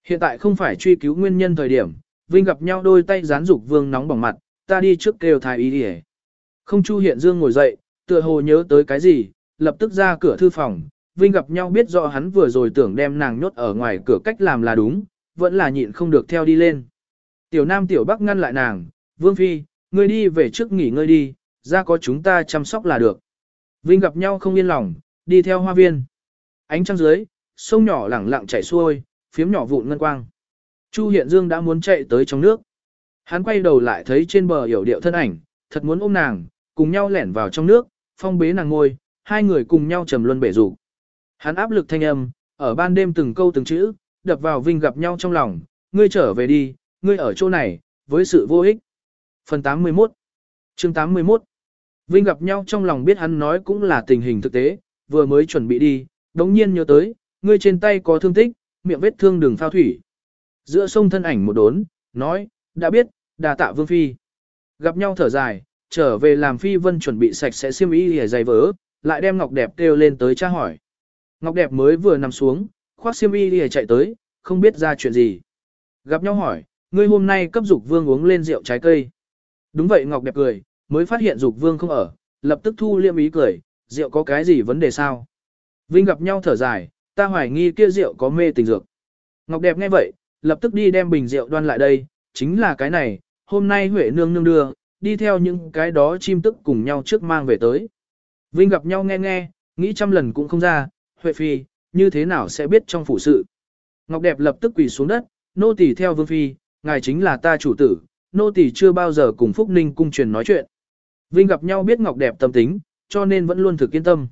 Hiện tại không phải truy cứu nguyên nhân thời điểm, Vinh gặp nhau đôi tay gián dục vương nóng bỏng mặt, ta đi trước kêu thái ý đi Không Chu Hiện Dương ngồi dậy, tựa hồ nhớ tới cái gì, lập tức ra cửa thư phòng, Vinh gặp nhau biết rõ hắn vừa rồi tưởng đem nàng nhốt ở ngoài cửa cách làm là đúng, vẫn là nhịn không được theo đi lên. Tiểu Nam Tiểu Bắc ngăn lại nàng, Vương Phi, ngươi đi về trước nghỉ ngơi đi, ra có chúng ta chăm sóc là được. Vinh gặp nhau không yên lòng, đi theo hoa viên. Ánh trăng dưới, sông nhỏ lẳng lặng chảy xuôi, phiếm nhỏ vụn ngân quang. Chu Hiện Dương đã muốn chạy tới trong nước. Hắn quay đầu lại thấy trên bờ hiểu điệu thân ảnh, thật muốn ôm nàng, cùng nhau lẻn vào trong nước, phong bế nàng ngôi, hai người cùng nhau trầm luân bể rủ. Hắn áp lực thanh âm, ở ban đêm từng câu từng chữ, đập vào Vinh gặp nhau trong lòng, ngươi trở về đi, ngươi ở chỗ này, với sự vô ích. Phần 81 chương 81 Vinh gặp nhau trong lòng biết hắn nói cũng là tình hình thực tế, vừa mới chuẩn bị đi, đống nhiên nhớ tới, ngươi trên tay có thương tích, miệng vết thương đừng phao thủy. Giữa sông thân ảnh một đốn, nói, đã biết, đà tạ vương phi. Gặp nhau thở dài, trở về làm phi vân chuẩn bị sạch sẽ xiêm y hề dày vỡ, lại đem ngọc đẹp kêu lên tới tra hỏi. Ngọc đẹp mới vừa nằm xuống, khoác xiêm y hề chạy tới, không biết ra chuyện gì. Gặp nhau hỏi, ngươi hôm nay cấp dục vương uống lên rượu trái cây. Đúng vậy Ngọc đẹp cười, mới phát hiện dục vương không ở, lập tức thu liêm ý cười, rượu có cái gì vấn đề sao? Vinh gặp nhau thở dài, ta hoài nghi kia rượu có mê tình dược. Ngọc đẹp nghe vậy, lập tức đi đem bình rượu đoan lại đây, chính là cái này, hôm nay Huệ nương nương đưa, đi theo những cái đó chim tức cùng nhau trước mang về tới. Vinh gặp nhau nghe nghe, nghĩ trăm lần cũng không ra, Huệ phi, như thế nào sẽ biết trong phủ sự. Ngọc đẹp lập tức quỳ xuống đất, nô tỳ theo vương phi, ngài chính là ta chủ tử, nô tỳ chưa bao giờ cùng Phúc Ninh cung truyền nói chuyện. Vinh gặp nhau biết Ngọc đẹp tâm tính, cho nên vẫn luôn thực kiên tâm.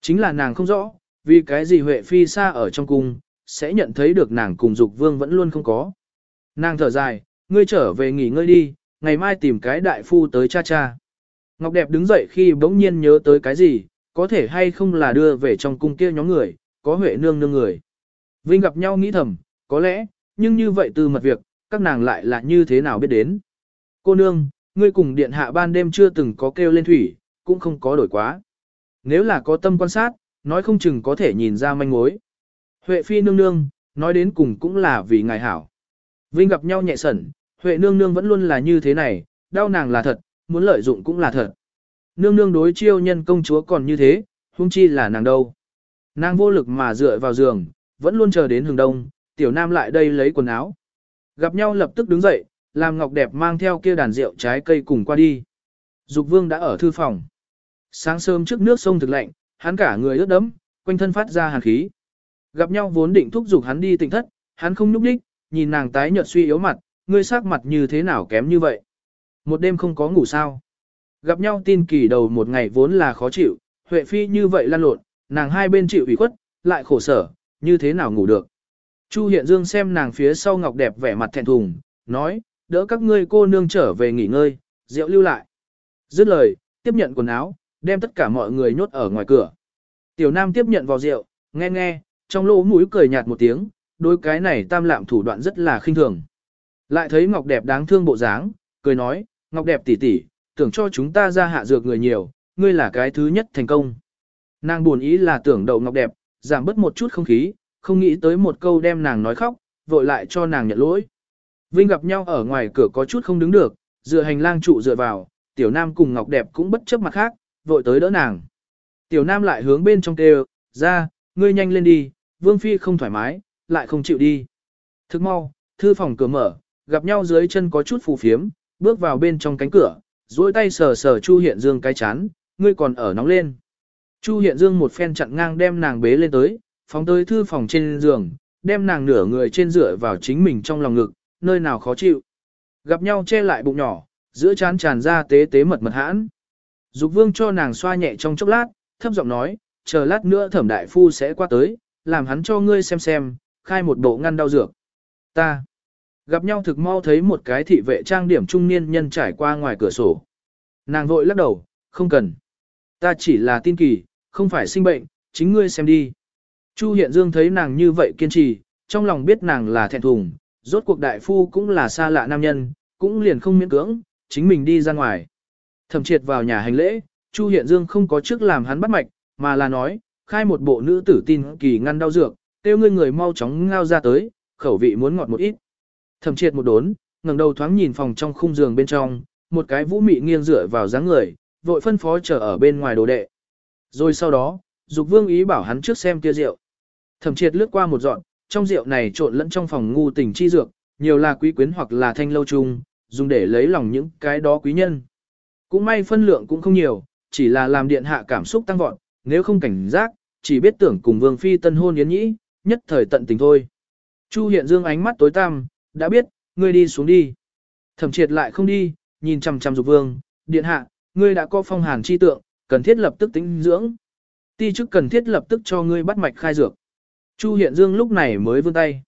Chính là nàng không rõ, vì cái gì Huệ Phi xa ở trong cung, sẽ nhận thấy được nàng cùng Dục Vương vẫn luôn không có. Nàng thở dài, ngươi trở về nghỉ ngơi đi, ngày mai tìm cái đại phu tới cha cha. Ngọc Đẹp đứng dậy khi bỗng nhiên nhớ tới cái gì, có thể hay không là đưa về trong cung kia nhóm người, có Huệ nương nương người. Vinh gặp nhau nghĩ thầm, có lẽ, nhưng như vậy từ mật việc, các nàng lại là như thế nào biết đến. Cô nương, ngươi cùng điện hạ ban đêm chưa từng có kêu lên thủy, cũng không có đổi quá. Nếu là có tâm quan sát, nói không chừng có thể nhìn ra manh mối. Huệ phi nương nương, nói đến cùng cũng là vì ngài hảo. Vinh gặp nhau nhẹ sẩn, Huệ nương nương vẫn luôn là như thế này, đau nàng là thật, muốn lợi dụng cũng là thật. Nương nương đối chiêu nhân công chúa còn như thế, huống chi là nàng đâu. Nàng vô lực mà dựa vào giường, vẫn luôn chờ đến hừng đông, tiểu nam lại đây lấy quần áo. Gặp nhau lập tức đứng dậy, làm ngọc đẹp mang theo kia đàn rượu trái cây cùng qua đi. Dục vương đã ở thư phòng. Sáng sớm trước nước sông thực lạnh, hắn cả người ướt đẫm, quanh thân phát ra hàn khí. Gặp nhau vốn định thúc giục hắn đi tỉnh thất, hắn không nhúc đích, nhìn nàng tái nhợt suy yếu mặt, ngươi sắc mặt như thế nào kém như vậy. Một đêm không có ngủ sao. Gặp nhau tin kỳ đầu một ngày vốn là khó chịu, Huệ Phi như vậy lan lộn, nàng hai bên chịu ủy khuất, lại khổ sở, như thế nào ngủ được. Chu Hiện Dương xem nàng phía sau ngọc đẹp vẻ mặt thẹn thùng, nói, đỡ các ngươi cô nương trở về nghỉ ngơi, rượu lưu lại. Dứt lời, tiếp nhận quần áo, đem tất cả mọi người nhốt ở ngoài cửa. Tiểu Nam tiếp nhận vào rượu, nghe nghe, trong lỗ mũi cười nhạt một tiếng, đôi cái này tam lạm thủ đoạn rất là khinh thường. Lại thấy Ngọc đẹp đáng thương bộ dáng, cười nói, Ngọc đẹp tỷ tỷ, tưởng cho chúng ta ra hạ dược người nhiều, ngươi là cái thứ nhất thành công. Nàng buồn ý là tưởng đậu Ngọc đẹp, giảm bớt một chút không khí, không nghĩ tới một câu đem nàng nói khóc, vội lại cho nàng nhận lỗi. Vinh gặp nhau ở ngoài cửa có chút không đứng được, dựa hành lang trụ dựa vào, tiểu nam cùng Ngọc đẹp cũng bất chấp mặt khác, vội tới đỡ nàng. Tiểu nam lại hướng bên trong kêu, ra, ngươi nhanh lên đi, vương phi không thoải mái, lại không chịu đi. Thức mau, thư phòng cửa mở, gặp nhau dưới chân có chút phù phiếm, bước vào bên trong cánh cửa, duỗi tay sờ sờ Chu Hiện Dương cái chán, ngươi còn ở nóng lên. Chu Hiện Dương một phen chặn ngang đem nàng bế lên tới, phóng tới thư phòng trên giường, đem nàng nửa người trên dựa vào chính mình trong lòng ngực, nơi nào khó chịu. Gặp nhau che lại bụng nhỏ, giữa chán tràn ra tế tế mật mật hãn. Dục vương cho nàng xoa nhẹ trong chốc lát, thấp giọng nói, chờ lát nữa thẩm đại phu sẽ qua tới, làm hắn cho ngươi xem xem, khai một bộ ngăn đau dược. Ta gặp nhau thực mau thấy một cái thị vệ trang điểm trung niên nhân trải qua ngoài cửa sổ. Nàng vội lắc đầu, không cần. Ta chỉ là tin kỳ, không phải sinh bệnh, chính ngươi xem đi. Chu Hiện Dương thấy nàng như vậy kiên trì, trong lòng biết nàng là thẹn thùng, rốt cuộc đại phu cũng là xa lạ nam nhân, cũng liền không miễn cưỡng, chính mình đi ra ngoài. Thẩm triệt vào nhà hành lễ, Chu Hiện Dương không có trước làm hắn bắt mạch, mà là nói, khai một bộ nữ tử tin kỳ ngăn đau dược, tiêu ngươi người mau chóng ngao ra tới, khẩu vị muốn ngọt một ít. Thẩm triệt một đốn, ngẩng đầu thoáng nhìn phòng trong khung giường bên trong, một cái vũ mị nghiêng dựa vào dáng người, vội phân phó chờ ở bên ngoài đồ đệ. Rồi sau đó, Dục Vương ý bảo hắn trước xem kia rượu. Thẩm triệt lướt qua một dọn, trong rượu này trộn lẫn trong phòng ngu tình chi dược, nhiều là quý quyến hoặc là thanh lâu chung, dùng để lấy lòng những cái đó quý nhân. Cũng may phân lượng cũng không nhiều, chỉ là làm điện hạ cảm xúc tăng vọt, nếu không cảnh giác, chỉ biết tưởng cùng vương phi tân hôn yến nhĩ, nhất thời tận tình thôi. Chu hiện dương ánh mắt tối tăm, đã biết, ngươi đi xuống đi. Thẩm triệt lại không đi, nhìn chằm chằm dục vương, điện hạ, ngươi đã có phong hàn chi tượng, cần thiết lập tức tính dưỡng. Ti chức cần thiết lập tức cho ngươi bắt mạch khai dược. Chu hiện dương lúc này mới vươn tay.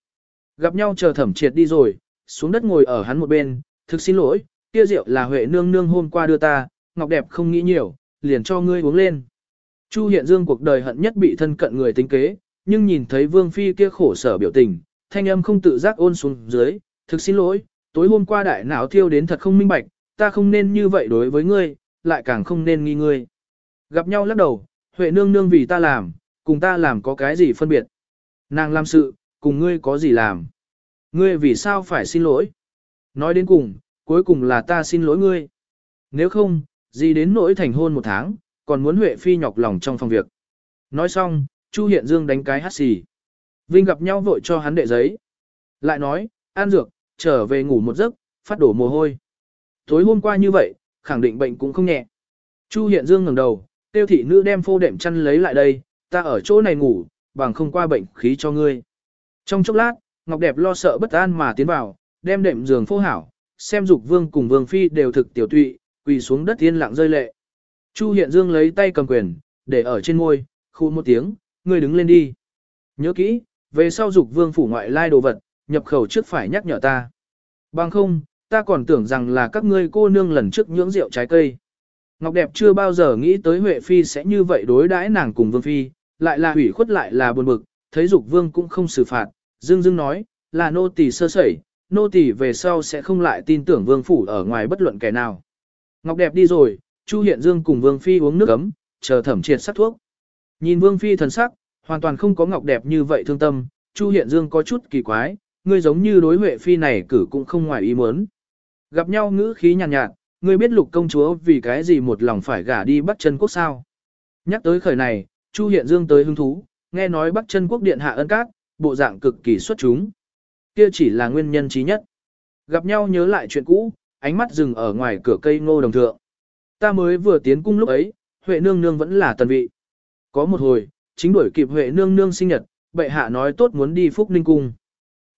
Gặp nhau chờ thẩm triệt đi rồi, xuống đất ngồi ở hắn một bên, thực xin lỗi, kia rượu là Huệ nương nương hôm qua đưa ta, ngọc đẹp không nghĩ nhiều, liền cho ngươi uống lên. Chu Hiện Dương cuộc đời hận nhất bị thân cận người tính kế, nhưng nhìn thấy Vương Phi kia khổ sở biểu tình, thanh âm không tự giác ôn xuống dưới, thực xin lỗi, tối hôm qua đại não thiêu đến thật không minh bạch, ta không nên như vậy đối với ngươi, lại càng không nên nghi ngươi. Gặp nhau lắc đầu, Huệ nương nương vì ta làm, cùng ta làm có cái gì phân biệt. Nàng làm sự, cùng ngươi có gì làm. Ngươi vì sao phải xin lỗi? Nói đến cùng, cuối cùng là ta xin lỗi ngươi. Nếu không, gì đến nỗi thành hôn một tháng, còn muốn Huệ Phi nhọc lòng trong phòng việc. Nói xong, Chu Hiện Dương đánh cái hát xì. Vinh gặp nhau vội cho hắn đệ giấy. Lại nói, an dược, trở về ngủ một giấc, phát đổ mồ hôi. Tối hôm qua như vậy, khẳng định bệnh cũng không nhẹ. Chu Hiện Dương ngẩng đầu, tiêu thị nữ đem phô đệm chăn lấy lại đây, ta ở chỗ này ngủ, bằng không qua bệnh khí cho ngươi. Trong chốc lát, Ngọc Đẹp lo sợ bất an mà tiến vào, đem đệm giường phô hảo, xem dục vương cùng vương phi đều thực tiểu tụy, quỳ xuống đất yên lặng rơi lệ. Chu Hiện Dương lấy tay cầm quyền, để ở trên môi, khu một tiếng, ngươi đứng lên đi. Nhớ kỹ, về sau dục vương phủ ngoại lai đồ vật, nhập khẩu trước phải nhắc nhở ta. Bằng không, ta còn tưởng rằng là các ngươi cô nương lần trước nhưỡng rượu trái cây. Ngọc Đẹp chưa bao giờ nghĩ tới Huệ Phi sẽ như vậy đối đãi nàng cùng Vương Phi, lại là hủy khuất lại là buồn bực, thấy Dục Vương cũng không xử phạt, dương dương nói, là nô tỳ sơ sẩy, nô tỳ về sau sẽ không lại tin tưởng Vương Phủ ở ngoài bất luận kẻ nào. Ngọc Đẹp đi rồi, Chu Hiện Dương cùng Vương Phi uống nước ấm, chờ thẩm triệt sắc thuốc. Nhìn Vương Phi thần sắc, hoàn toàn không có Ngọc Đẹp như vậy thương tâm, Chu Hiện Dương có chút kỳ quái, ngươi giống như đối Huệ Phi này cử cũng không ngoài ý muốn. Gặp nhau ngữ khí nhàn nhạt, nhạt, ngươi biết lục công chúa vì cái gì một lòng phải gả đi bắt chân quốc sao. Nhắc tới khởi này, Chu Hiện Dương tới hứng thú, nghe nói bắt chân quốc điện hạ ân cát, bộ dạng cực kỳ xuất chúng. Kia chỉ là nguyên nhân trí nhất. Gặp nhau nhớ lại chuyện cũ, ánh mắt dừng ở ngoài cửa cây ngô đồng thượng. Ta mới vừa tiến cung lúc ấy, Huệ nương nương vẫn là tần vị. Có một hồi, chính đuổi kịp Huệ nương nương sinh nhật, bệ hạ nói tốt muốn đi Phúc Ninh cung.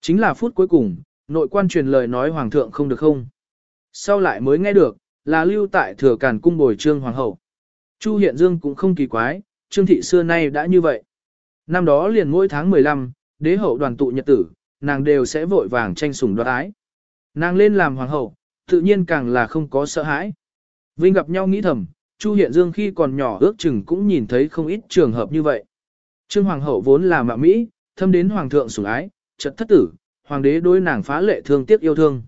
Chính là phút cuối cùng, nội quan truyền lời nói hoàng thượng không được không. Sau lại mới nghe được, là lưu tại thừa càn cung bồi trương hoàng hậu. Chu Hiện Dương cũng không kỳ quái, trương thị xưa nay đã như vậy. Năm đó liền mỗi tháng 15, đế hậu đoàn tụ nhật tử, nàng đều sẽ vội vàng tranh sủng đoạt ái. Nàng lên làm hoàng hậu, tự nhiên càng là không có sợ hãi. Vinh gặp nhau nghĩ thầm, Chu Hiện Dương khi còn nhỏ ước chừng cũng nhìn thấy không ít trường hợp như vậy. Trương hoàng hậu vốn là mạ Mỹ, thâm đến hoàng thượng sủng ái, chợt thất tử, hoàng đế đối nàng phá lệ thương tiếc yêu thương.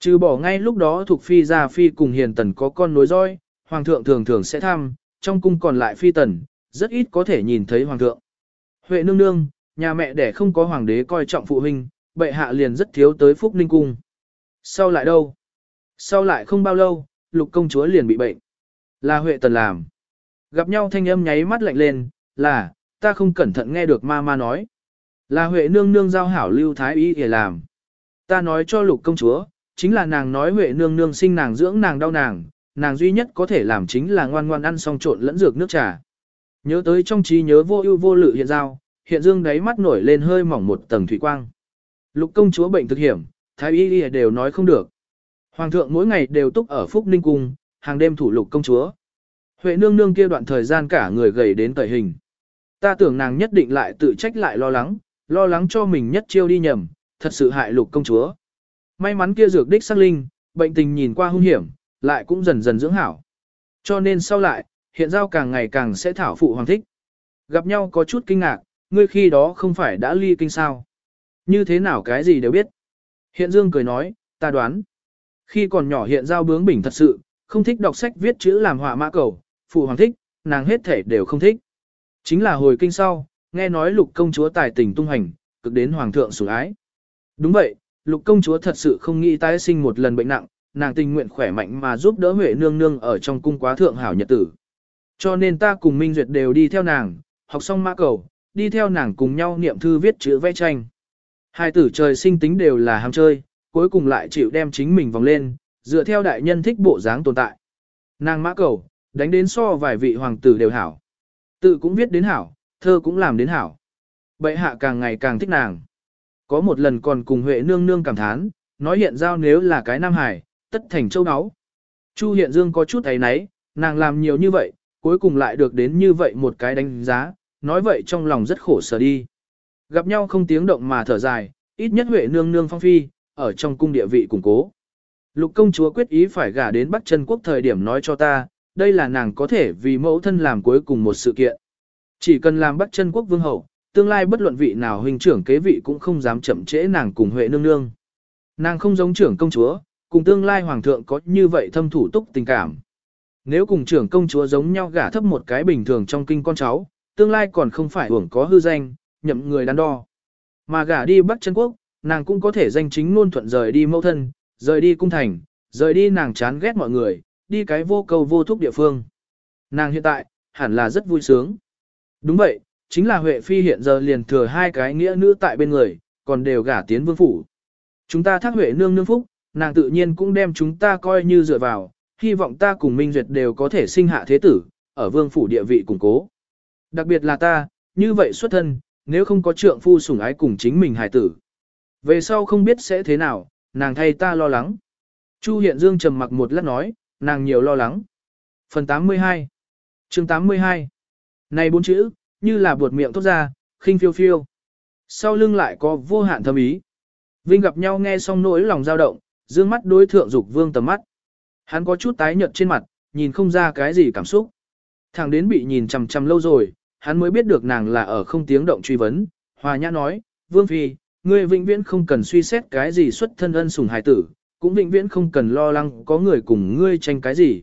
Trừ bỏ ngay lúc đó thuộc phi gia phi cùng hiền tần có con nối roi, hoàng thượng thường thường sẽ thăm, trong cung còn lại phi tần, rất ít có thể nhìn thấy hoàng thượng. Huệ nương nương, nhà mẹ đẻ không có hoàng đế coi trọng phụ huynh, bệ hạ liền rất thiếu tới phúc ninh cung. Sau lại đâu? Sau lại không bao lâu, lục công chúa liền bị bệnh. Là Huệ tần làm. Gặp nhau thanh âm nháy mắt lạnh lên, là, ta không cẩn thận nghe được ma ma nói. Là Huệ nương nương giao hảo lưu thái y để làm. Ta nói cho lục công chúa, chính là nàng nói Huệ nương nương sinh nàng dưỡng nàng đau nàng, nàng duy nhất có thể làm chính là ngoan ngoan ăn xong trộn lẫn dược nước trà. Nhớ tới trong trí nhớ vô ưu vô lự hiện giao, hiện dương đáy mắt nổi lên hơi mỏng một tầng thủy quang. Lục công chúa bệnh thực hiểm, thái y đều nói không được. Hoàng thượng mỗi ngày đều túc ở Phúc Ninh Cung, hàng đêm thủ lục công chúa. Huệ nương nương kia đoạn thời gian cả người gầy đến tẩy hình. Ta tưởng nàng nhất định lại tự trách lại lo lắng, lo lắng cho mình nhất chiêu đi nhầm, thật sự hại lục công chúa. May mắn kia dược đích sắc linh, bệnh tình nhìn qua hung hiểm, lại cũng dần dần dưỡng hảo. Cho nên sau lại, hiện giao càng ngày càng sẽ thảo phụ hoàng thích. Gặp nhau có chút kinh ngạc, ngươi khi đó không phải đã ly kinh sao. Như thế nào cái gì đều biết. Hiện dương cười nói, ta đoán. Khi còn nhỏ hiện giao bướng bỉnh thật sự, không thích đọc sách viết chữ làm họa mã cầu, phụ hoàng thích, nàng hết thể đều không thích. Chính là hồi kinh sau, nghe nói lục công chúa tài tình tung hành, cực đến hoàng thượng sủng ái. Đúng vậy, lục công chúa thật sự không nghĩ tái sinh một lần bệnh nặng, nàng tình nguyện khỏe mạnh mà giúp đỡ Huệ nương nương ở trong cung quá thượng hảo nhật tử. Cho nên ta cùng Minh Duyệt đều đi theo nàng, học xong mã cầu, đi theo nàng cùng nhau niệm thư viết chữ vẽ tranh. Hai tử trời sinh tính đều là ham chơi, cuối cùng lại chịu đem chính mình vòng lên, dựa theo đại nhân thích bộ dáng tồn tại. Nàng mã cầu, đánh đến so vài vị hoàng tử đều hảo. Tự cũng viết đến hảo, thơ cũng làm đến hảo. Bệ hạ càng ngày càng thích nàng. Có một lần còn cùng Huệ nương nương cảm thán, nói hiện giao nếu là cái nam hải, tất thành châu áo. Chu Hiện Dương có chút thấy nấy nàng làm nhiều như vậy, cuối cùng lại được đến như vậy một cái đánh giá, nói vậy trong lòng rất khổ sở đi. Gặp nhau không tiếng động mà thở dài, ít nhất Huệ nương nương phong phi, ở trong cung địa vị củng cố. Lục công chúa quyết ý phải gả đến Bắc Chân Quốc thời điểm nói cho ta, đây là nàng có thể vì mẫu thân làm cuối cùng một sự kiện. Chỉ cần làm bắc chân quốc vương hậu, tương lai bất luận vị nào huynh trưởng kế vị cũng không dám chậm trễ nàng cùng Huệ nương nương. Nàng không giống trưởng công chúa, cùng tương lai hoàng thượng có như vậy thâm thủ túc tình cảm. Nếu cùng trưởng công chúa giống nhau gả thấp một cái bình thường trong kinh con cháu, tương lai còn không phải hưởng có hư danh, nhậm người đắn đo. Mà gả đi Bắc Trân quốc, nàng cũng có thể danh chính luôn thuận rời đi mẫu thân, rời đi cung thành, rời đi nàng chán ghét mọi người, đi cái vô cầu vô thúc địa phương. Nàng hiện tại, hẳn là rất vui sướng. Đúng vậy, chính là Huệ Phi hiện giờ liền thừa hai cái nghĩa nữ tại bên người, còn đều gả tiến vương phủ. Chúng ta thác Huệ nương nương phúc, nàng tự nhiên cũng đem chúng ta coi như dựa vào, hy vọng ta cùng Minh Duyệt đều có thể sinh hạ thế tử, ở vương phủ địa vị củng cố. Đặc biệt là ta, như vậy xuất thân, nếu không có trượng phu sủng ái cùng chính mình hài tử. Về sau không biết sẽ thế nào, nàng thay ta lo lắng. Chu Hiện Dương trầm mặc một lát nói, nàng nhiều lo lắng. Phần 82 chương 82 Này bốn chữ, như là buột miệng thốt ra, khinh phiêu phiêu. Sau lưng lại có vô hạn thâm ý. Vinh gặp nhau nghe xong nỗi lòng dao động, dương mắt đối thượng dục vương tầm mắt. Hắn có chút tái nhợt trên mặt, nhìn không ra cái gì cảm xúc. Thằng đến bị nhìn chằm chằm lâu rồi, hắn mới biết được nàng là ở không tiếng động truy vấn. Hòa nhã nói, Vương Phi, ngươi vĩnh viễn không cần suy xét cái gì xuất thân ân sủng hài tử, cũng vĩnh viễn không cần lo lắng có người cùng ngươi tranh cái gì.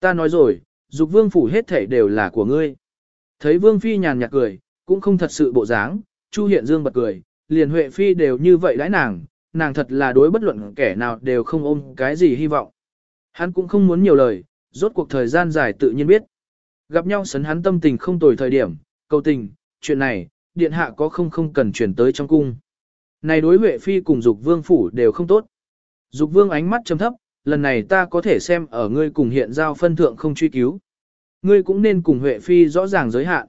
Ta nói rồi, dục vương phủ hết thể đều là của ngươi. Thấy Vương Phi nhàn nhạt cười, cũng không thật sự bộ dáng, Chu Hiện Dương bật cười, liền Huệ Phi đều như vậy đãi nàng, nàng thật là đối bất luận kẻ nào đều không ôm cái gì hy vọng. Hắn cũng không muốn nhiều lời, rốt cuộc thời gian dài tự nhiên biết. Gặp nhau sấn hắn tâm tình không tồi thời điểm, cầu tình, chuyện này, điện hạ có không không cần chuyển tới trong cung. Này đối Huệ Phi cùng Dục Vương Phủ đều không tốt. Dục Vương ánh mắt trầm thấp, lần này ta có thể xem ở ngươi cùng hiện giao phân thượng không truy cứu. Ngươi cũng nên cùng Huệ Phi rõ ràng giới hạn.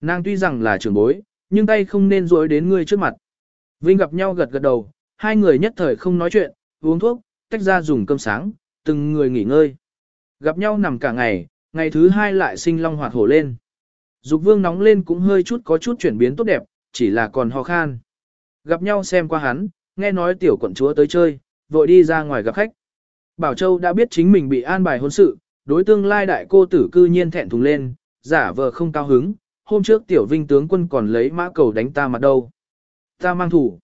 Nàng tuy rằng là trưởng bối, nhưng tay không nên dối đến ngươi trước mặt. Vinh gặp nhau gật gật đầu, hai người nhất thời không nói chuyện, uống thuốc, tách ra dùng cơm sáng, từng người nghỉ ngơi. Gặp nhau nằm cả ngày, ngày thứ hai lại sinh long hoạt hổ lên. Dục vương nóng lên cũng hơi chút có chút chuyển biến tốt đẹp, chỉ là còn ho khan. Gặp nhau xem qua hắn, nghe nói tiểu quận chúa tới chơi, vội đi ra ngoài gặp khách. Bảo Châu đã biết chính mình bị an bài hôn sự, đối tương lai đại cô tử cư nhiên thẹn thùng lên, giả vờ không cao hứng, hôm trước tiểu vinh tướng quân còn lấy mã cầu đánh ta mặt đâu. Ta mang thủ.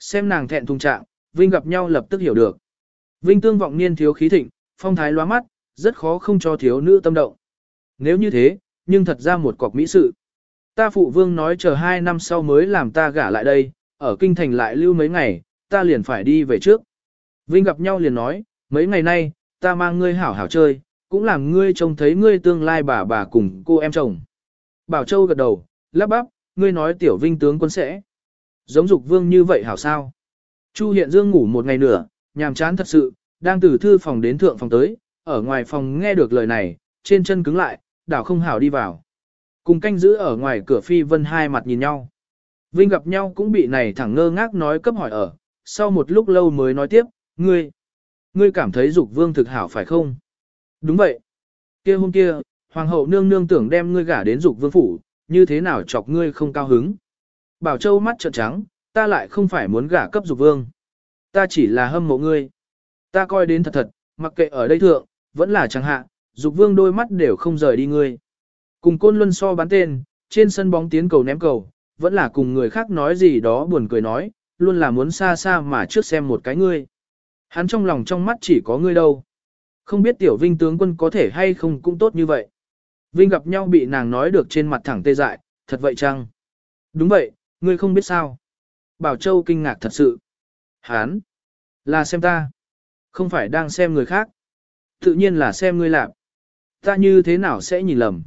Xem nàng thẹn thùng trạng, Vinh gặp nhau lập tức hiểu được. Vinh tương vọng niên thiếu khí thịnh, phong thái loa mắt, rất khó không cho thiếu nữ tâm động. Nếu như thế, nhưng thật ra một cọc mỹ sự. Ta phụ vương nói chờ hai năm sau mới làm ta gả lại đây, ở kinh thành lại lưu mấy ngày, ta liền phải đi về trước. Vinh gặp nhau liền nói, mấy ngày nay, ta mang ngươi hảo hảo chơi, cũng làm ngươi trông thấy ngươi tương lai bà bà cùng cô em chồng. Bảo Châu gật đầu, lắp bắp, ngươi nói tiểu vinh tướng quân sẽ. Giống dục vương như vậy hảo sao. Chu Hiện Dương ngủ một ngày nữa, nhàm chán thật sự, đang từ thư phòng đến thượng phòng tới, ở ngoài phòng nghe được lời này, trên chân cứng lại, đảo không hảo đi vào. Cùng canh giữ ở ngoài cửa phi vân hai mặt nhìn nhau. Vinh gặp nhau cũng bị này thẳng ngơ ngác nói cấp hỏi ở, sau một lúc lâu mới nói tiếp, ngươi, ngươi cảm thấy dục vương thực hảo phải không? Đúng vậy. kia hôm kia, hoàng hậu nương nương tưởng đem ngươi gả đến dục vương phủ, như thế nào chọc ngươi không cao hứng? Bảo Châu mắt trợn trắng, ta lại không phải muốn gả cấp dục vương. Ta chỉ là hâm mộ ngươi. Ta coi đến thật thật, mặc kệ ở đây thượng, vẫn là chẳng hạ, dục vương đôi mắt đều không rời đi ngươi. Cùng côn luân so bán tên, trên sân bóng tiến cầu ném cầu, vẫn là cùng người khác nói gì đó buồn cười nói, luôn là muốn xa xa mà trước xem một cái ngươi. Hắn trong lòng trong mắt chỉ có ngươi đâu. Không biết tiểu vinh tướng quân có thể hay không cũng tốt như vậy. Vinh gặp nhau bị nàng nói được trên mặt thẳng tê dại, thật vậy chăng? Đúng vậy, ngươi không biết sao. Bảo Châu kinh ngạc thật sự. Hán, là xem ta. Không phải đang xem người khác. Tự nhiên là xem ngươi làm. Ta như thế nào sẽ nhìn lầm?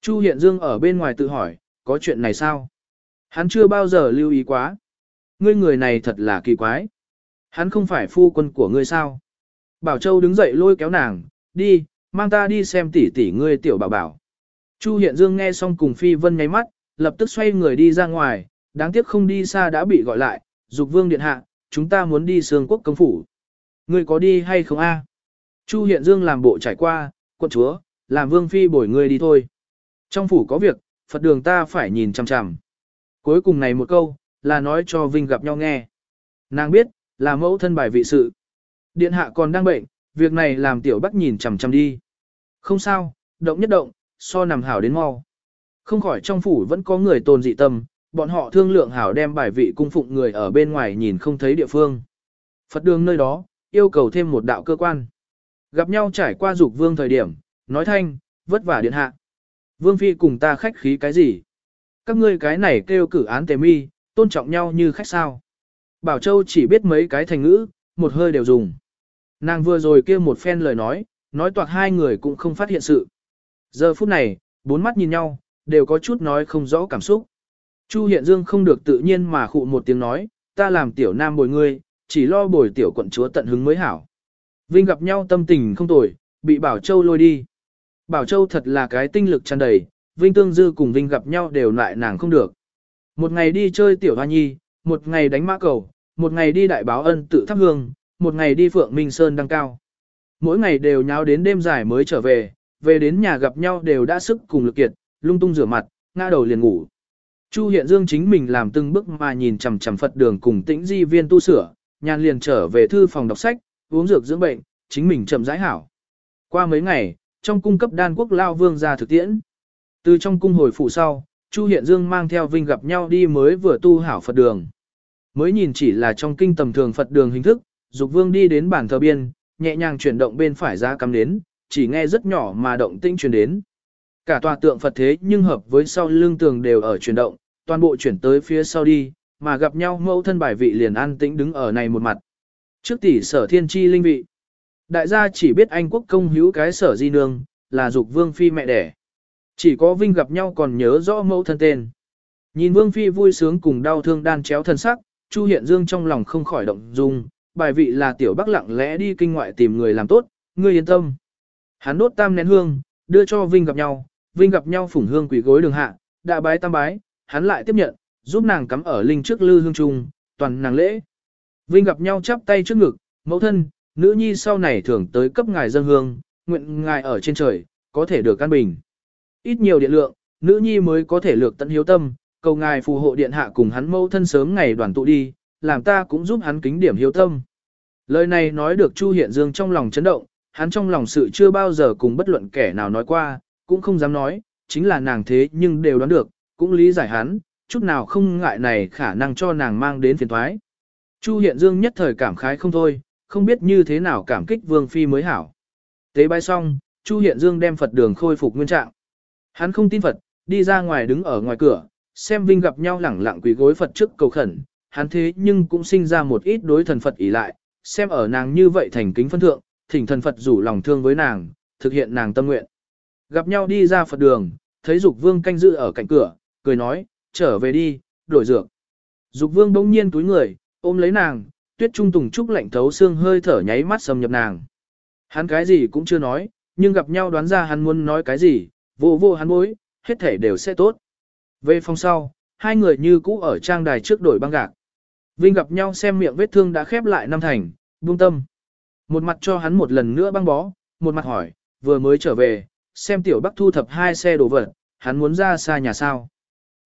Chu Hiện Dương ở bên ngoài tự hỏi, có chuyện này sao? Hắn chưa bao giờ lưu ý quá. Ngươi người này thật là kỳ quái. Hắn không phải phu quân của ngươi sao? Bảo Châu đứng dậy lôi kéo nàng, đi, mang ta đi xem tỷ tỷ ngươi tiểu bảo bảo. Chu Hiện Dương nghe xong cùng Phi Vân nháy mắt, lập tức xoay người đi ra ngoài, đáng tiếc không đi xa đã bị gọi lại, dục vương điện hạ, chúng ta muốn đi sương quốc công phủ. Ngươi có đi hay không a? Chu Hiện Dương làm bộ trải qua, quân chúa, làm vương phi bồi ngươi đi thôi. Trong phủ có việc, Phật đường ta phải nhìn chằm chằm. Cuối cùng này một câu, là nói cho Vinh gặp nhau nghe. Nàng biết, là mẫu thân bài vị sự. Điện hạ còn đang bệnh, việc này làm tiểu bắc nhìn chằm chằm đi. Không sao, động nhất động, so nằm hảo đến mau. Không khỏi trong phủ vẫn có người tồn dị tâm, bọn họ thương lượng hảo đem bài vị cung phụng người ở bên ngoài nhìn không thấy địa phương. Phật đường nơi đó, yêu cầu thêm một đạo cơ quan. Gặp nhau trải qua dục vương thời điểm, nói thanh, vất vả điện hạ. Vương phi cùng ta khách khí cái gì? Các ngươi cái này kêu cử án tề mi, tôn trọng nhau như khách sao. Bảo Châu chỉ biết mấy cái thành ngữ, một hơi đều dùng. Nàng vừa rồi kêu một phen lời nói, nói toạc hai người cũng không phát hiện sự. Giờ phút này, bốn mắt nhìn nhau, đều có chút nói không rõ cảm xúc. Chu Hiện Dương không được tự nhiên mà khụ một tiếng nói, ta làm tiểu nam bồi ngươi, chỉ lo bồi tiểu quận chúa tận hứng mới hảo. Vinh gặp nhau tâm tình không tồi, bị Bảo Châu lôi đi. Bảo Châu thật là cái tinh lực tràn đầy, Vinh Tương Dư cùng Vinh gặp nhau đều lại nàng không được. Một ngày đi chơi tiểu hoa nhi, một ngày đánh mã cầu, một ngày đi đại báo ân tự thắp hương, một ngày đi Phượng Minh Sơn đăng cao. Mỗi ngày đều nháo đến đêm dài mới trở về, về đến nhà gặp nhau đều đã sức cùng lực kiệt, lung tung rửa mặt, ngã đầu liền ngủ. Chu Hiện Dương chính mình làm từng bước mà nhìn chằm chằm Phật đường cùng tĩnh di viên tu sửa, nhàn liền trở về thư phòng đọc sách, uống dược dưỡng bệnh, chính mình chậm rãi hảo. Qua mấy ngày, trong cung cấp đan quốc lao vương ra thực tiễn. Từ trong cung hồi phủ sau, Chu Hiện Dương mang theo Vinh gặp nhau đi mới vừa tu hảo Phật đường. Mới nhìn chỉ là trong kinh tầm thường Phật đường hình thức, Dục Vương đi đến bản thờ biên, nhẹ nhàng chuyển động bên phải ra cắm đến, chỉ nghe rất nhỏ mà động tinh truyền đến. Cả tòa tượng Phật thế nhưng hợp với sau lưng tường đều ở chuyển động, toàn bộ chuyển tới phía sau đi, mà gặp nhau mẫu thân bài vị liền an tĩnh đứng ở này một mặt. Trước tỷ sở thiên chi linh vị. Đại gia chỉ biết anh quốc công hữu cái sở di nương, là dục vương phi mẹ đẻ. Chỉ có Vinh gặp nhau còn nhớ rõ mẫu thân tên. Nhìn vương phi vui sướng cùng đau thương đan chéo thân sắc, Chu Hiện Dương trong lòng không khỏi động dung, bài vị là tiểu bắc lặng lẽ đi kinh ngoại tìm người làm tốt, ngươi yên tâm. Hắn đốt tam nén hương, đưa cho Vinh gặp nhau, Vinh gặp nhau phủng hương quỷ gối đường hạ, đã bái tam bái, hắn lại tiếp nhận, giúp nàng cắm ở linh trước lư hương trung, toàn nàng lễ. Vinh gặp nhau chắp tay trước ngực, mẫu thân, nữ nhi sau này thường tới cấp ngài dân hương, nguyện ngài ở trên trời, có thể được căn bình. Ít nhiều điện lượng, nữ nhi mới có thể lược tận hiếu tâm, cầu ngài phù hộ điện hạ cùng hắn mẫu thân sớm ngày đoàn tụ đi, làm ta cũng giúp hắn kính điểm hiếu tâm. Lời này nói được Chu Hiện Dương trong lòng chấn động, hắn trong lòng sự chưa bao giờ cùng bất luận kẻ nào nói qua, cũng không dám nói, chính là nàng thế nhưng đều đoán được, cũng lý giải hắn, chút nào không ngại này khả năng cho nàng mang đến phiền thoái. Chu Hiện Dương nhất thời cảm khái không thôi, không biết như thế nào cảm kích Vương Phi mới hảo. Tế bái xong, Chu Hiện Dương đem Phật đường khôi phục nguyên trạng. Hắn không tin Phật, đi ra ngoài đứng ở ngoài cửa, xem Vinh gặp nhau lẳng lặng quỳ gối Phật trước cầu khẩn, hắn thế nhưng cũng sinh ra một ít đối thần Phật ỷ lại, xem ở nàng như vậy thành kính phân thượng, thỉnh thần Phật rủ lòng thương với nàng, thực hiện nàng tâm nguyện. Gặp nhau đi ra Phật đường, thấy Dục Vương canh giữ ở cạnh cửa, cười nói, trở về đi, đổi dược. Dục Vương bỗng nhiên túi người, ôm lấy nàng, tuyết trung tùng trúc lạnh thấu xương hơi thở nháy mắt xâm nhập nàng. Hắn cái gì cũng chưa nói, nhưng gặp nhau đoán ra hắn muốn nói cái gì, vô vô hắn bối, hết thể đều sẽ tốt. Về phòng sau, hai người như cũ ở trang đài trước đổi băng gạc. Vinh gặp nhau xem miệng vết thương đã khép lại năm thành, buông tâm. Một mặt cho hắn một lần nữa băng bó, một mặt hỏi, vừa mới trở về, xem tiểu bắc thu thập hai xe đồ vật, hắn muốn ra xa nhà sao.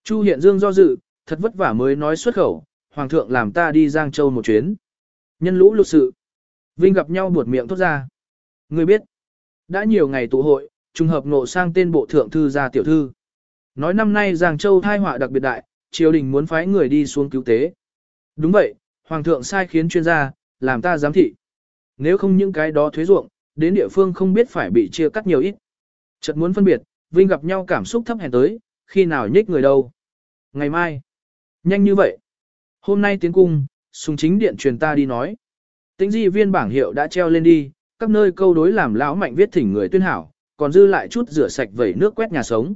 Chu Hiện Dương do dự, thật vất vả mới nói xuất khẩu, Hoàng thượng làm ta đi Giang Châu một chuyến. Nhân lũ lụt sự. Vinh gặp nhau buột miệng thốt ra. Người biết, đã nhiều ngày tụ hội, trùng hợp nộ sang tên bộ thượng thư gia tiểu thư. Nói năm nay Giang Châu thai họa đặc biệt đại, triều đình muốn phái người đi xuống cứu tế. Đúng vậy, Hoàng thượng sai khiến chuyên gia, làm ta giám thị. Nếu không những cái đó thuế ruộng, đến địa phương không biết phải bị chia cắt nhiều ít. Chợt muốn phân biệt, Vinh gặp nhau cảm xúc thấp hèn tới, khi nào nhích người đâu. Ngày mai. Nhanh như vậy. Hôm nay tiến cung, sùng chính điện truyền ta đi nói. Tính di viên bảng hiệu đã treo lên đi, các nơi câu đối làm lão mạnh viết thỉnh người tuyên hảo, còn dư lại chút rửa sạch vẩy nước quét nhà sống.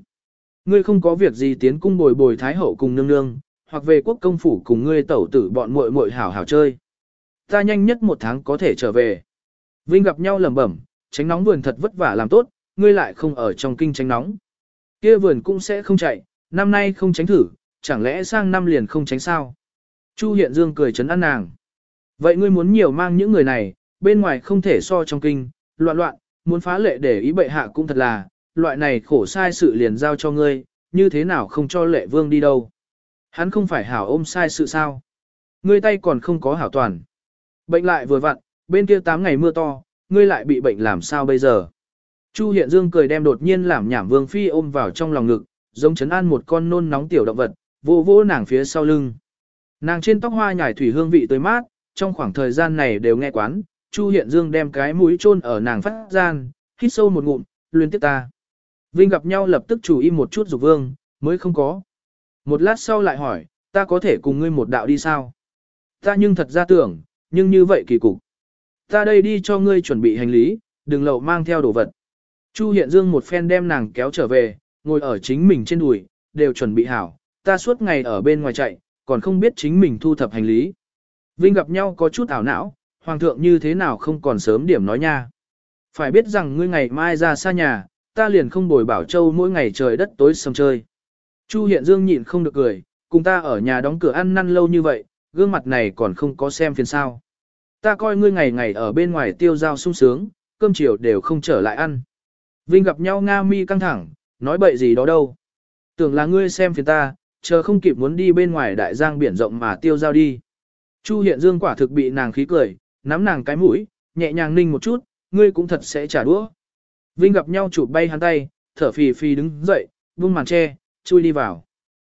Ngươi không có việc gì tiến cung bồi bồi thái hậu cùng nương nương, hoặc về quốc công phủ cùng ngươi tẩu tử bọn muội muội hảo hảo chơi. Ta nhanh nhất một tháng có thể trở về. Vinh gặp nhau lẩm bẩm, tránh nóng vườn thật vất vả làm tốt, ngươi lại không ở trong kinh tránh nóng. Kia vườn cũng sẽ không chạy, năm nay không tránh thử, chẳng lẽ sang năm liền không tránh sao? Chu Hiện Dương cười chấn an nàng. Vậy ngươi muốn nhiều mang những người này, bên ngoài không thể so trong kinh, loạn loạn, muốn phá lệ để ý bệ hạ cũng thật là, loại này khổ sai sự liền giao cho ngươi, như thế nào không cho lệ vương đi đâu. Hắn không phải hảo ôm sai sự sao. Ngươi tay còn không có hảo toàn. Bệnh lại vừa vặn, bên kia 8 ngày mưa to, ngươi lại bị bệnh làm sao bây giờ. Chu Hiện Dương cười đem đột nhiên làm nhảm Vương Phi ôm vào trong lòng ngực, giống chấn an một con nôn nóng tiểu động vật, vô vô nàng phía sau lưng. Nàng trên tóc hoa nhải thủy hương vị tươi mát, trong khoảng thời gian này đều nghe quán, Chu Hiện Dương đem cái mũi chôn ở nàng phát gian, hít sâu một ngụm, luyến tiếp ta. Vinh gặp nhau lập tức chủ im một chút dục vương, mới không có. Một lát sau lại hỏi, ta có thể cùng ngươi một đạo đi sao? Ta nhưng thật ra tưởng, nhưng như vậy kỳ cục. Ta đây đi cho ngươi chuẩn bị hành lý, đừng lậu mang theo đồ vật. Chu Hiện Dương một phen đem nàng kéo trở về, ngồi ở chính mình trên đùi, đều chuẩn bị hảo, ta suốt ngày ở bên ngoài chạy, còn không biết chính mình thu thập hành lý. Vinh gặp nhau có chút ảo não, hoàng thượng như thế nào không còn sớm điểm nói nha. Phải biết rằng ngươi ngày mai ra xa nhà, ta liền không bồi bảo châu mỗi ngày trời đất tối sầm chơi. Chu Hiện Dương nhịn không được cười, cùng ta ở nhà đóng cửa ăn năn lâu như vậy, gương mặt này còn không có xem phiền sao. Ta coi ngươi ngày ngày ở bên ngoài tiêu giao sung sướng, cơm chiều đều không trở lại ăn. Vinh gặp nhau Nga mi căng thẳng, nói bậy gì đó đâu. Tưởng là ngươi xem phiền ta, chờ không kịp muốn đi bên ngoài đại giang biển rộng mà tiêu giao đi. Chu Hiện Dương quả thực bị nàng khí cười, nắm nàng cái mũi, nhẹ nhàng ninh một chút, ngươi cũng thật sẽ trả đũa. Vinh gặp nhau chụp bay hắn tay, thở phì phì đứng dậy, buông màn che, chui đi vào.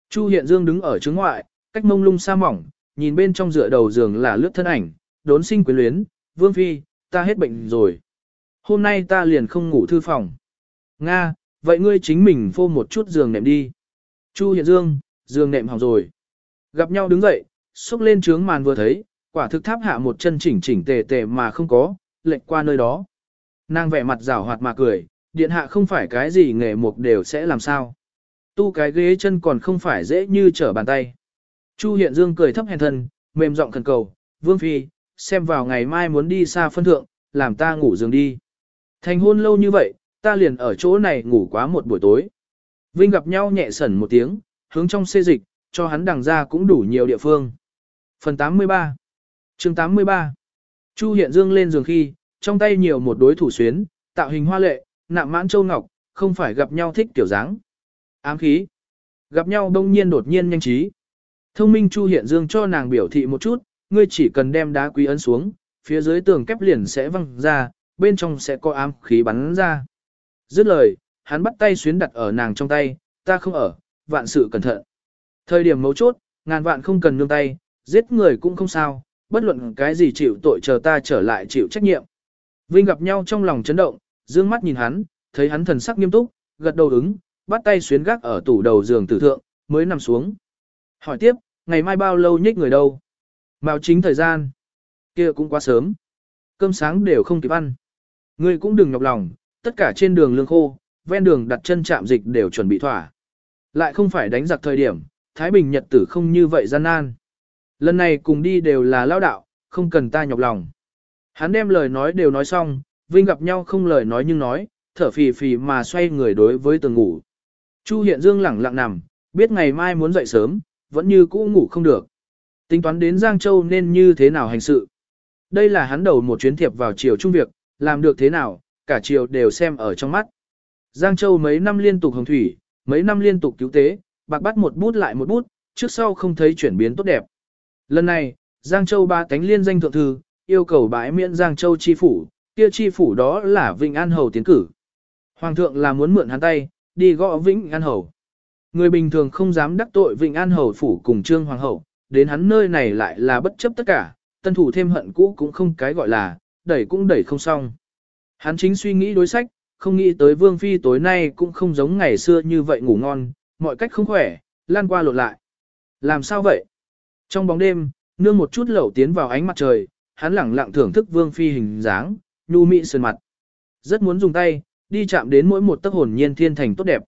Chu Hiện Dương đứng ở trước ngoại, cách mông lung xa mỏng, nhìn bên trong dựa đầu giường là lướt thân ảnh, đốn sinh quyến luyến, vương phi, ta hết bệnh rồi. Hôm nay ta liền không ngủ thư phòng. Nga, vậy ngươi chính mình phô một chút giường nệm đi. Chu Hiện Dương, giường nệm hỏng rồi. Gặp nhau đứng dậy, xúc lên trướng màn vừa thấy, quả thực tháp hạ một chân chỉnh chỉnh tề tề mà không có, lệnh qua nơi đó. Nàng vẻ mặt rảo hoạt mà cười, điện hạ không phải cái gì nghề mục đều sẽ làm sao. Tu cái ghế chân còn không phải dễ như trở bàn tay. Chu Hiện Dương cười thấp hèn thân, mềm giọng khẩn cầu, Vương Phi, xem vào ngày mai muốn đi xa phân thượng, làm ta ngủ giường đi. Thành hôn lâu như vậy, ta liền ở chỗ này ngủ quá một buổi tối. Vinh gặp nhau nhẹ sẩn một tiếng, hướng trong xê dịch, cho hắn đằng ra cũng đủ nhiều địa phương. Phần 83 chương 83 Chu Hiện Dương lên giường khi, trong tay nhiều một đối thủ xuyến, tạo hình hoa lệ, nạm mãn châu ngọc, không phải gặp nhau thích kiểu dáng. Ám khí. Gặp nhau đông nhiên đột nhiên nhanh trí. Thông minh Chu Hiện Dương cho nàng biểu thị một chút, ngươi chỉ cần đem đá quý ấn xuống, phía dưới tường kép liền sẽ văng ra, bên trong sẽ có ám khí bắn ra. Dứt lời, hắn bắt tay xuyến đặt ở nàng trong tay, ta không ở, vạn sự cẩn thận. Thời điểm mấu chốt, ngàn vạn không cần nương tay, giết người cũng không sao, bất luận cái gì chịu tội chờ ta trở lại chịu trách nhiệm. Vinh gặp nhau trong lòng chấn động, dương mắt nhìn hắn, thấy hắn thần sắc nghiêm túc, gật đầu ứng, bắt tay xuyến gác ở tủ đầu giường tử thượng, mới nằm xuống. Hỏi tiếp, ngày mai bao lâu nhích người đâu? Mạo chính thời gian. kia cũng quá sớm. Cơm sáng đều không kịp ăn. Ngươi cũng đừng nhọc lòng, tất cả trên đường lương khô, ven đường đặt chân chạm dịch đều chuẩn bị thỏa. Lại không phải đánh giặc thời điểm, Thái Bình Nhật tử không như vậy gian nan. Lần này cùng đi đều là lao đạo, không cần ta nhọc lòng. Hắn đem lời nói đều nói xong, Vinh gặp nhau không lời nói nhưng nói, thở phì phì mà xoay người đối với tường ngủ. Chu Hiện Dương lẳng lặng nằm, biết ngày mai muốn dậy sớm, vẫn như cũ ngủ không được. Tính toán đến Giang Châu nên như thế nào hành sự. Đây là hắn đầu một chuyến thiệp vào chiều trung việc, làm được thế nào, cả chiều đều xem ở trong mắt. Giang Châu mấy năm liên tục hồng thủy, mấy năm liên tục cứu tế, bạc bắt một bút lại một bút, trước sau không thấy chuyển biến tốt đẹp. Lần này, Giang Châu ba cánh liên danh thượng thư, yêu cầu bãi miễn Giang Châu chi phủ, kia chi phủ đó là Vĩnh An Hầu tiến cử. Hoàng thượng là muốn mượn hắn tay, đi gõ Vĩnh An Hầu. Người bình thường không dám đắc tội Vĩnh An Hầu phủ cùng Trương Hoàng hậu, đến hắn nơi này lại là bất chấp tất cả, tân thủ thêm hận cũ cũng không cái gọi là, đẩy cũng đẩy không xong. Hắn chính suy nghĩ đối sách, không nghĩ tới Vương Phi tối nay cũng không giống ngày xưa như vậy ngủ ngon, mọi cách không khỏe, lan qua lột lại. Làm sao vậy? Trong bóng đêm, nương một chút lẩu tiến vào ánh mặt trời, hắn lẳng lặng thưởng thức Vương Phi hình dáng, nhu mị sơn mặt. Rất muốn dùng tay, đi chạm đến mỗi một tấc hồn nhiên thiên thành tốt đẹp.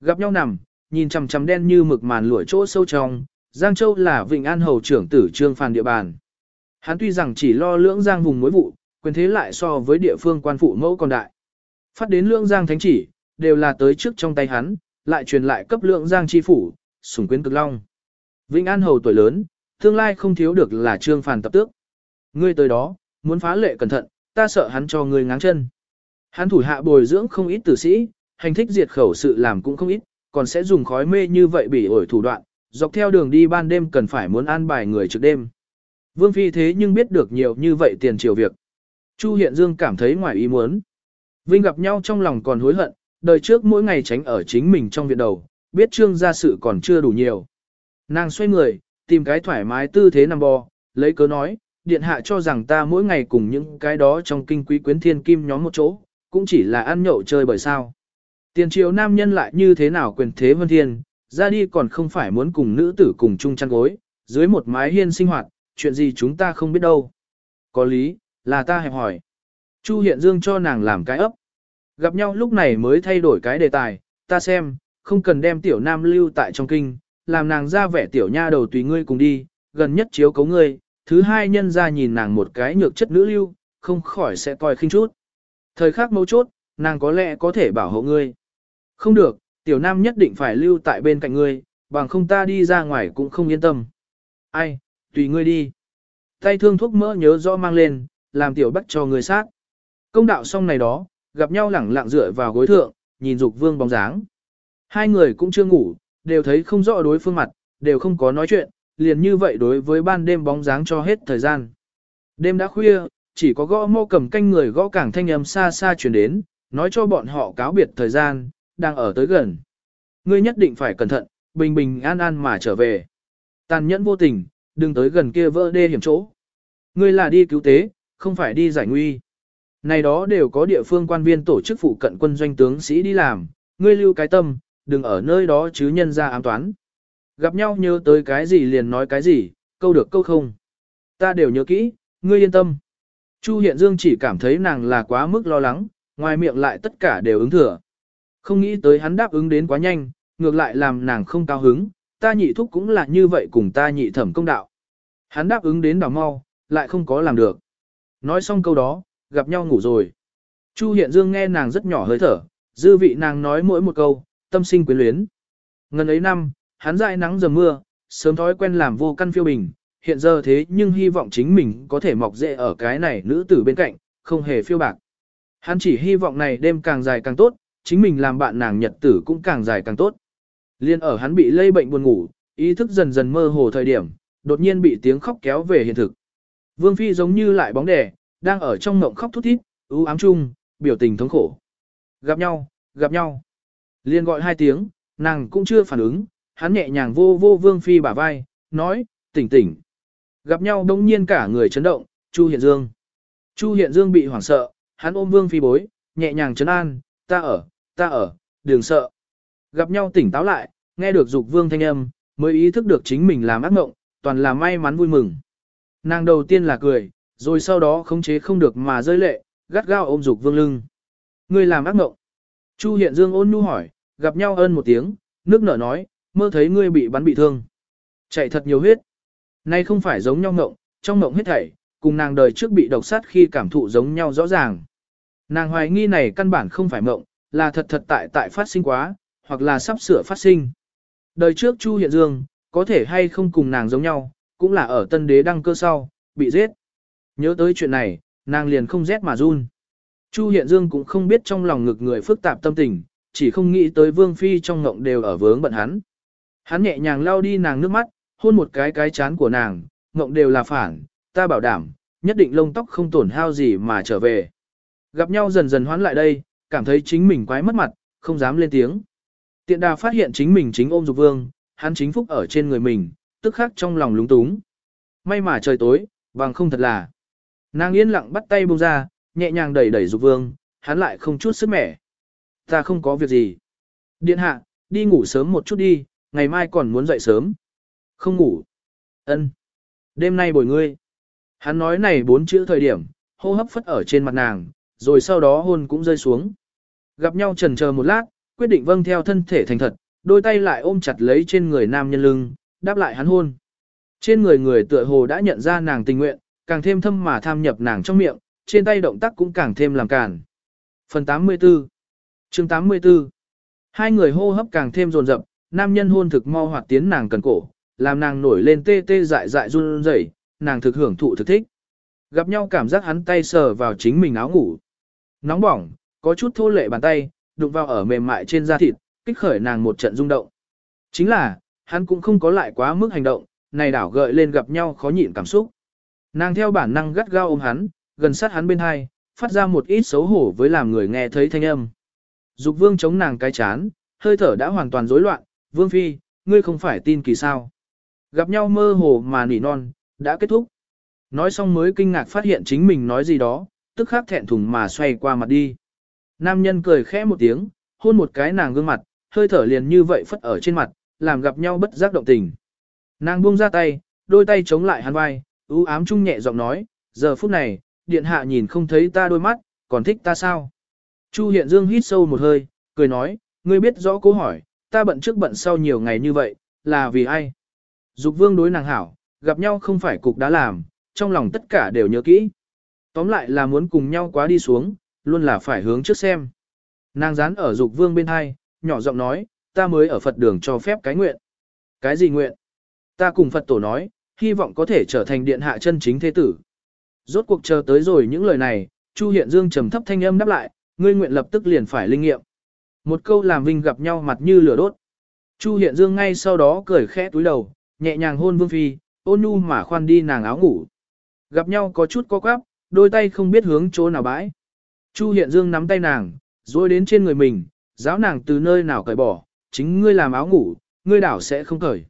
Gặp nhau nằm, nhìn chằm chằm đen như mực màn lụa chỗ sâu trong, Giang Châu là Vịnh An hầu trưởng tử Trương Phàn địa bàn. Hắn tuy rằng chỉ lo lưỡng giang vùng mối vụ, quyền thế lại so với địa phương quan phụ mẫu còn đại. Phát đến lưỡng giang thánh chỉ, đều là tới trước trong tay hắn, lại truyền lại cấp lượng giang chi phủ, sủng quyến cực long. Vĩnh An hầu tuổi lớn, tương lai không thiếu được là trương phàn tập tước. Ngươi tới đó, muốn phá lệ cẩn thận, ta sợ hắn cho ngươi ngáng chân. Hắn thủ hạ bồi dưỡng không ít tử sĩ, hành thích diệt khẩu sự làm cũng không ít, còn sẽ dùng khói mê như vậy bị ổi thủ đoạn, dọc theo đường đi ban đêm cần phải muốn an bài người trước đêm. Vương Phi thế nhưng biết được nhiều như vậy tiền triều việc. Chu Hiện Dương cảm thấy ngoài ý muốn. Vinh gặp nhau trong lòng còn hối hận, đời trước mỗi ngày tránh ở chính mình trong viện đầu, biết trương gia sự còn chưa đủ nhiều. Nàng xoay người, tìm cái thoải mái tư thế nằm bò, lấy cớ nói, điện hạ cho rằng ta mỗi ngày cùng những cái đó trong kinh quý quyến thiên kim nhóm một chỗ, cũng chỉ là ăn nhậu chơi bởi sao. Tiền triều nam nhân lại như thế nào quyền thế vân thiên, ra đi còn không phải muốn cùng nữ tử cùng chung chăn gối, dưới một mái hiên sinh hoạt, chuyện gì chúng ta không biết đâu. Có lý, là ta hẹp hỏi. Chu Hiện Dương cho nàng làm cái ấp. Gặp nhau lúc này mới thay đổi cái đề tài, ta xem, không cần đem tiểu nam lưu tại trong kinh, làm nàng ra vẻ tiểu nha đầu tùy ngươi cùng đi, gần nhất chiếu cấu ngươi, thứ hai nhân ra nhìn nàng một cái nhược chất nữ lưu, không khỏi sẽ coi khinh chút. Thời khắc mấu chốt, nàng có lẽ có thể bảo hộ ngươi. Không được, tiểu nam nhất định phải lưu tại bên cạnh ngươi, bằng không ta đi ra ngoài cũng không yên tâm. Ai, tùy ngươi đi. Tay thương thuốc mỡ nhớ rõ mang lên, làm tiểu bắt cho người sát. Công đạo xong này đó, gặp nhau lẳng lặng dựa vào gối thượng, nhìn dục vương bóng dáng. Hai người cũng chưa ngủ, đều thấy không rõ đối phương mặt, đều không có nói chuyện, liền như vậy đối với ban đêm bóng dáng cho hết thời gian. Đêm đã khuya, chỉ có gõ mô cầm canh người gõ cảng thanh âm xa xa chuyển đến, nói cho bọn họ cáo biệt thời gian, đang ở tới gần. Ngươi nhất định phải cẩn thận, bình bình an an mà trở về. Tàn nhẫn vô tình, đừng tới gần kia vỡ đê hiểm chỗ. Ngươi là đi cứu tế, không phải đi giải nguy. Này đó đều có địa phương quan viên tổ chức phụ cận quân doanh tướng sĩ đi làm, ngươi lưu cái tâm, đừng ở nơi đó chứ nhân ra ám toán. Gặp nhau nhớ tới cái gì liền nói cái gì, câu được câu không. Ta đều nhớ kỹ, ngươi yên tâm. Chu Hiện Dương chỉ cảm thấy nàng là quá mức lo lắng, ngoài miệng lại tất cả đều ứng thừa. Không nghĩ tới hắn đáp ứng đến quá nhanh, ngược lại làm nàng không cao hứng, ta nhị thúc cũng là như vậy cùng ta nhị thẩm công đạo. Hắn đáp ứng đến đỏ mau, lại không có làm được. Nói xong câu đó, gặp nhau ngủ rồi. Chu Hiện Dương nghe nàng rất nhỏ hơi thở, dư vị nàng nói mỗi một câu, tâm sinh quyến luyến. Ngần ấy năm, hắn dại nắng dầm mưa, sớm thói quen làm vô căn phiêu bình, hiện giờ thế nhưng hy vọng chính mình có thể mọc rễ ở cái này nữ tử bên cạnh, không hề phiêu bạc. Hắn chỉ hy vọng này đêm càng dài càng tốt, chính mình làm bạn nàng nhật tử cũng càng dài càng tốt. Liên ở hắn bị lây bệnh buồn ngủ, ý thức dần dần mơ hồ thời điểm, đột nhiên bị tiếng khóc kéo về hiện thực. Vương Phi giống như lại bóng đè đang ở trong ngộng khóc thút thít, ưu ám chung, biểu tình thống khổ. Gặp nhau, gặp nhau. Liên gọi hai tiếng, nàng cũng chưa phản ứng, hắn nhẹ nhàng vô vô Vương Phi bả vai, nói, tỉnh tỉnh. Gặp nhau đông nhiên cả người chấn động, Chu Hiện Dương. Chu Hiện Dương bị hoảng sợ, hắn ôm Vương Phi bối, nhẹ nhàng chấn an, ta ở, ta ở, đừng sợ. Gặp nhau tỉnh táo lại, nghe được dục Vương thanh âm, mới ý thức được chính mình làm ác mộng, toàn là may mắn vui mừng. Nàng đầu tiên là cười, rồi sau đó khống chế không được mà rơi lệ, gắt gao ôm dục Vương lưng. Ngươi làm ác mộng. Chu Hiện Dương ôn nhu hỏi, gặp nhau ân một tiếng, nước nở nói, mơ thấy ngươi bị bắn bị thương. Chạy thật nhiều huyết. Nay không phải giống nhau mộng, trong mộng hết thảy, cùng nàng đời trước bị độc sát khi cảm thụ giống nhau rõ ràng. Nàng hoài nghi này căn bản không phải mộng, là thật thật tại tại phát sinh quá, hoặc là sắp sửa phát sinh. Đời trước Chu Hiện Dương, có thể hay không cùng nàng giống nhau, cũng là ở tân đế đăng cơ sau, bị giết. Nhớ tới chuyện này, nàng liền không rét mà run. Chu Hiện Dương cũng không biết trong lòng ngực người phức tạp tâm tình, chỉ không nghĩ tới Vương Phi trong ngộng đều ở vướng bận hắn. Hắn nhẹ nhàng lau đi nàng nước mắt, hôn một cái cái chán của nàng, ngộng đều là phản, ta bảo đảm, nhất định lông tóc không tổn hao gì mà trở về. Gặp nhau dần dần hoán lại đây, cảm thấy chính mình quái mất mặt, không dám lên tiếng. Tiện đà phát hiện chính mình chính ôm dục vương, hắn chính phúc ở trên người mình, tức khắc trong lòng lúng túng. May mà trời tối, bằng không thật là. Nàng yên lặng bắt tay buông ra, nhẹ nhàng đẩy đẩy dục vương, hắn lại không chút sức mẻ. Ta không có việc gì. Điện hạ, đi ngủ sớm một chút đi, ngày mai còn muốn dậy sớm. Không ngủ. Ân. Đêm nay bồi ngươi. Hắn nói này bốn chữ thời điểm, hô hấp phất ở trên mặt nàng, rồi sau đó hôn cũng rơi xuống. Gặp nhau trần chờ một lát, quyết định vâng theo thân thể thành thật, đôi tay lại ôm chặt lấy trên người nam nhân lưng, đáp lại hắn hôn. Trên người người tựa hồ đã nhận ra nàng tình nguyện, càng thêm thâm mà tham nhập nàng trong miệng, trên tay động tác cũng càng thêm làm cản. Phần 84 chương 84 Hai người hô hấp càng thêm rồn rập, nam nhân hôn thực mau hoạt tiến nàng cần cổ, làm nàng nổi lên tê tê dại dại run rẩy, nàng thực hưởng thụ thực thích. Gặp nhau cảm giác hắn tay sờ vào chính mình áo ngủ. Nóng bỏng, có chút thô lệ bàn tay, đụng vào ở mềm mại trên da thịt, kích khởi nàng một trận rung động. Chính là, hắn cũng không có lại quá mức hành động, này đảo gợi lên gặp nhau khó nhịn cảm xúc. Nàng theo bản năng gắt gao ôm hắn, gần sát hắn bên hai, phát ra một ít xấu hổ với làm người nghe thấy thanh âm. Dục vương chống nàng cái chán, hơi thở đã hoàn toàn rối loạn, vương phi, ngươi không phải tin kỳ sao. Gặp nhau mơ hồ mà nỉ non, đã kết thúc. Nói xong mới kinh ngạc phát hiện chính mình nói gì đó, tức khắc thẹn thùng mà xoay qua mặt đi. Nam nhân cười khẽ một tiếng, hôn một cái nàng gương mặt, hơi thở liền như vậy phất ở trên mặt, làm gặp nhau bất giác động tình. Nàng buông ra tay, đôi tay chống lại hắn vai, U ám trung nhẹ giọng nói, giờ phút này, điện hạ nhìn không thấy ta đôi mắt, còn thích ta sao? Chu Hiện Dương hít sâu một hơi, cười nói, ngươi biết rõ câu hỏi, ta bận trước bận sau nhiều ngày như vậy, là vì ai? Dục vương đối nàng hảo, gặp nhau không phải cục đã làm, trong lòng tất cả đều nhớ kỹ. Tóm lại là muốn cùng nhau quá đi xuống, luôn là phải hướng trước xem. Nàng dán ở dục vương bên hai, nhỏ giọng nói, ta mới ở Phật đường cho phép cái nguyện. Cái gì nguyện? Ta cùng Phật tổ nói, hy vọng có thể trở thành điện hạ chân chính thế tử. Rốt cuộc chờ tới rồi những lời này, Chu Hiện Dương trầm thấp thanh âm đáp lại, ngươi nguyện lập tức liền phải linh nghiệm. Một câu làm Vinh gặp nhau mặt như lửa đốt. Chu Hiện Dương ngay sau đó cười khẽ túi đầu, nhẹ nhàng hôn Vương Phi, ôn nhu mà khoan đi nàng áo ngủ. Gặp nhau có chút co quắp, đôi tay không biết hướng chỗ nào bãi. Chu Hiện Dương nắm tay nàng, rồi đến trên người mình, giáo nàng từ nơi nào cởi bỏ, chính ngươi làm áo ngủ, ngươi đảo sẽ không cởi.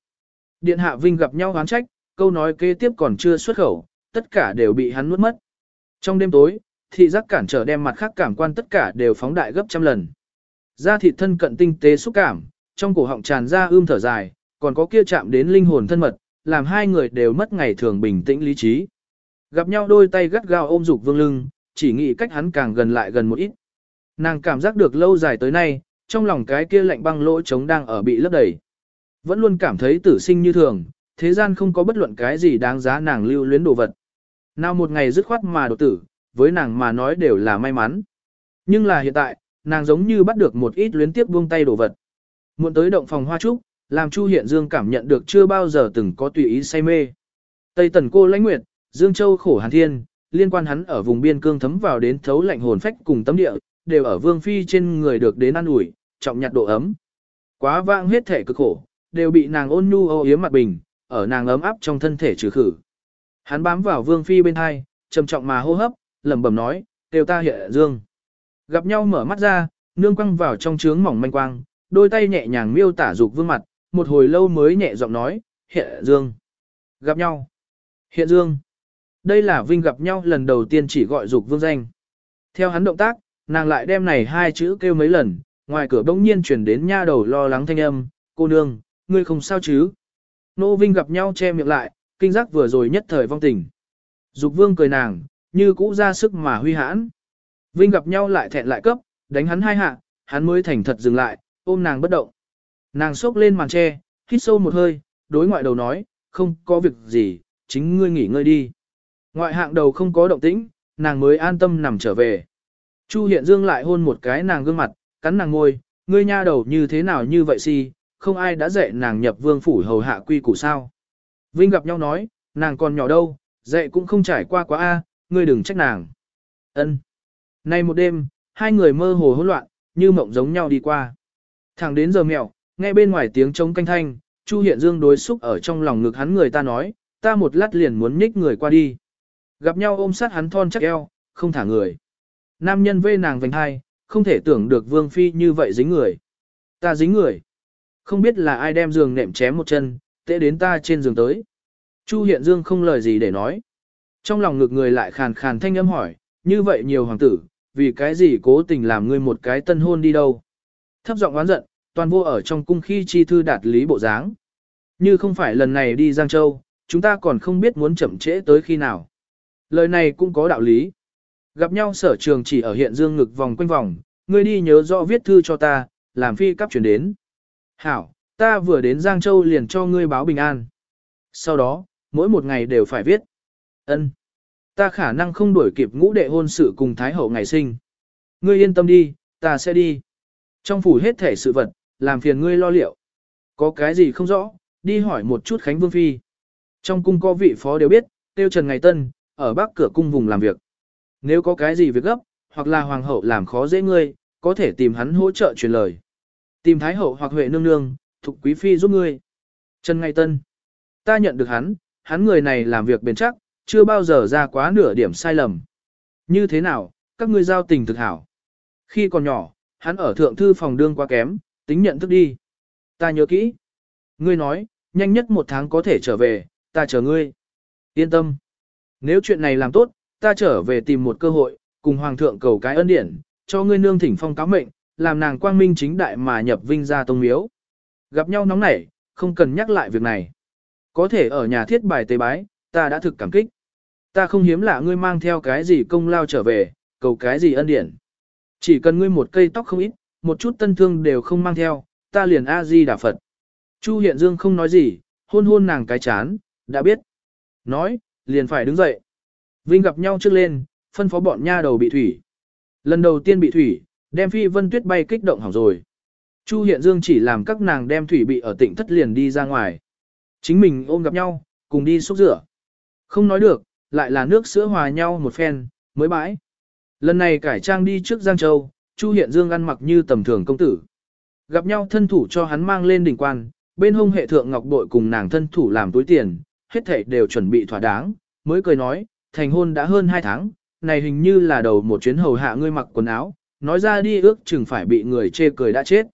Điện hạ Vinh gặp nhau oán trách, câu nói kế tiếp còn chưa xuất khẩu, tất cả đều bị hắn nuốt mất. Trong đêm tối, thị giác cản trở đem mặt khác cảm quan tất cả đều phóng đại gấp trăm lần. Da thịt thân cận tinh tế xúc cảm, trong cổ họng tràn ra ưm thở dài, còn có kia chạm đến linh hồn thân mật, làm hai người đều mất ngày thường bình tĩnh lý trí. Gặp nhau đôi tay gắt gao ôm dục vương lưng, chỉ nghĩ cách hắn càng gần lại gần một ít. Nàng cảm giác được lâu dài tới nay, trong lòng cái kia lạnh băng lỗ trống đang ở bị lấp đầy. Vẫn luôn cảm thấy tử sinh như thường, thế gian không có bất luận cái gì đáng giá nàng lưu luyến đồ vật. Nào một ngày dứt khoát mà đột tử, với nàng mà nói đều là may mắn. Nhưng là hiện tại, nàng giống như bắt được một ít luyến tiếp buông tay đồ vật. Muộn tới động phòng hoa trúc, làm Chu Hiện Dương cảm nhận được chưa bao giờ từng có tùy ý say mê. Tây Tần cô lãnh nguyệt, Dương Châu khổ hàn thiên, liên quan hắn ở vùng biên cương thấm vào đến thấu lạnh hồn phách cùng tấm địa, đều ở vương phi trên người được đến an ủi, trọng nhặt độ ấm. Quá vãng hết thể cực khổ, đều bị nàng ôn nhu ô yếm mặt bình, ở nàng ấm áp trong thân thể trừ khử. Hắn bám vào vương phi bên hai, trầm trọng mà hô hấp, lẩm bẩm nói, đều ta hiện dương. Gặp nhau mở mắt ra, nương quăng vào trong trướng mỏng manh quang, đôi tay nhẹ nhàng miêu tả dục vương mặt, một hồi lâu mới nhẹ giọng nói, hiện dương. Gặp nhau. Hiện dương. Đây là Vinh gặp nhau lần đầu tiên chỉ gọi dục vương danh. Theo hắn động tác, nàng lại đem này hai chữ kêu mấy lần, ngoài cửa bỗng nhiên chuyển đến nha đầu lo lắng thanh âm, cô nương, ngươi không sao chứ. Nô Vinh gặp nhau che miệng lại, kinh giác vừa rồi nhất thời vong tình. Dục vương cười nàng, như cũ ra sức mà huy hãn. Vinh gặp nhau lại thẹn lại cấp, đánh hắn hai hạ, hắn mới thành thật dừng lại, ôm nàng bất động. Nàng xốc lên màn tre, hít sâu một hơi, đối ngoại đầu nói, không có việc gì, chính ngươi nghỉ ngơi đi. Ngoại hạng đầu không có động tĩnh, nàng mới an tâm nằm trở về. Chu Hiện Dương lại hôn một cái nàng gương mặt, cắn nàng ngôi, ngươi nha đầu như thế nào như vậy si, không ai đã dạy nàng nhập vương phủ hầu hạ quy củ sao. Vinh gặp nhau nói, nàng còn nhỏ đâu, dạy cũng không trải qua quá a, ngươi đừng trách nàng. Ân. Nay một đêm, hai người mơ hồ hỗn loạn, như mộng giống nhau đi qua. Thẳng đến giờ mèo, nghe bên ngoài tiếng trống canh thanh, Chu Hiện Dương đối xúc ở trong lòng ngực hắn người ta nói, ta một lát liền muốn nhích người qua đi. Gặp nhau ôm sát hắn thon chắc eo, không thả người. Nam nhân vê nàng vành hai, không thể tưởng được Vương Phi như vậy dính người. Ta dính người. Không biết là ai đem giường nệm chém một chân, tệ đến ta trên giường tới. Chu Hiện Dương không lời gì để nói. Trong lòng ngực người lại khàn khàn thanh âm hỏi, như vậy nhiều hoàng tử, vì cái gì cố tình làm ngươi một cái tân hôn đi đâu. Thấp giọng oán giận, toàn vô ở trong cung khi chi thư đạt lý bộ dáng. Như không phải lần này đi Giang Châu, chúng ta còn không biết muốn chậm trễ tới khi nào. Lời này cũng có đạo lý. Gặp nhau sở trường chỉ ở hiện dương ngực vòng quanh vòng, ngươi đi nhớ rõ viết thư cho ta, làm phi cấp chuyển đến. Hảo, ta vừa đến Giang Châu liền cho ngươi báo bình an. Sau đó, mỗi một ngày đều phải viết. Ân, Ta khả năng không đuổi kịp ngũ đệ hôn sự cùng Thái Hậu ngày sinh. Ngươi yên tâm đi, ta sẽ đi. Trong phủ hết thể sự vật, làm phiền ngươi lo liệu. Có cái gì không rõ, đi hỏi một chút Khánh Vương Phi. Trong cung có vị phó đều biết, tiêu Trần Ngày Tân, ở bắc cửa cung vùng làm việc. Nếu có cái gì việc gấp, hoặc là hoàng hậu làm khó dễ ngươi, có thể tìm hắn hỗ trợ truyền lời. Tìm Thái Hậu hoặc Huệ Nương Nương, Thục Quý Phi giúp ngươi. Trần Ngay Tân. Ta nhận được hắn, hắn người này làm việc bền chắc, chưa bao giờ ra quá nửa điểm sai lầm. Như thế nào, các các ngươi giao tình thực hảo. Khi còn nhỏ, hắn ở thượng thư phòng đương quá kém, tính nhận thức đi. Ta nhớ kỹ. Ngươi nói, nhanh nhất một tháng có thể trở về, ta chờ ngươi. Yên tâm. Nếu chuyện này làm tốt, ta trở về tìm một cơ hội, cùng hoàng thượng cầu cái ân điển, cho ngươi nương thỉnh phong cáo mệnh, làm nàng quang minh chính đại mà nhập vinh ra tông miếu. Gặp nhau nóng nảy, không cần nhắc lại việc này. Có thể ở nhà thiết bài tế bái, ta đã thực cảm kích. Ta không hiếm lạ ngươi mang theo cái gì công lao trở về, cầu cái gì ân điển. Chỉ cần ngươi một cây tóc không ít, một chút tân thương đều không mang theo, ta liền A-di đà Phật. Chu Hiện Dương không nói gì, hôn hôn nàng cái chán, đã biết. Nói, liền phải đứng dậy. Vinh gặp nhau trước lên, phân phó bọn nha đầu bị thủy. Lần đầu tiên bị thủy, đem phi vân tuyết bay kích động hỏng rồi. Chu Hiện Dương chỉ làm các nàng đem thủy bị ở tỉnh thất liền đi ra ngoài. Chính mình ôm gặp nhau, cùng đi xúc rửa. Không nói được, lại là nước sữa hòa nhau một phen, mới bãi. Lần này cải trang đi trước Giang Châu, Chu Hiện Dương ăn mặc như tầm thường công tử. Gặp nhau thân thủ cho hắn mang lên đỉnh quan, bên hông hệ thượng ngọc bội cùng nàng thân thủ làm túi tiền, hết thảy đều chuẩn bị thỏa đáng, mới cười nói, thành hôn đã hơn 2 tháng, này hình như là đầu một chuyến hầu hạ ngươi mặc quần áo, nói ra đi ước chừng phải bị người chê cười đã chết.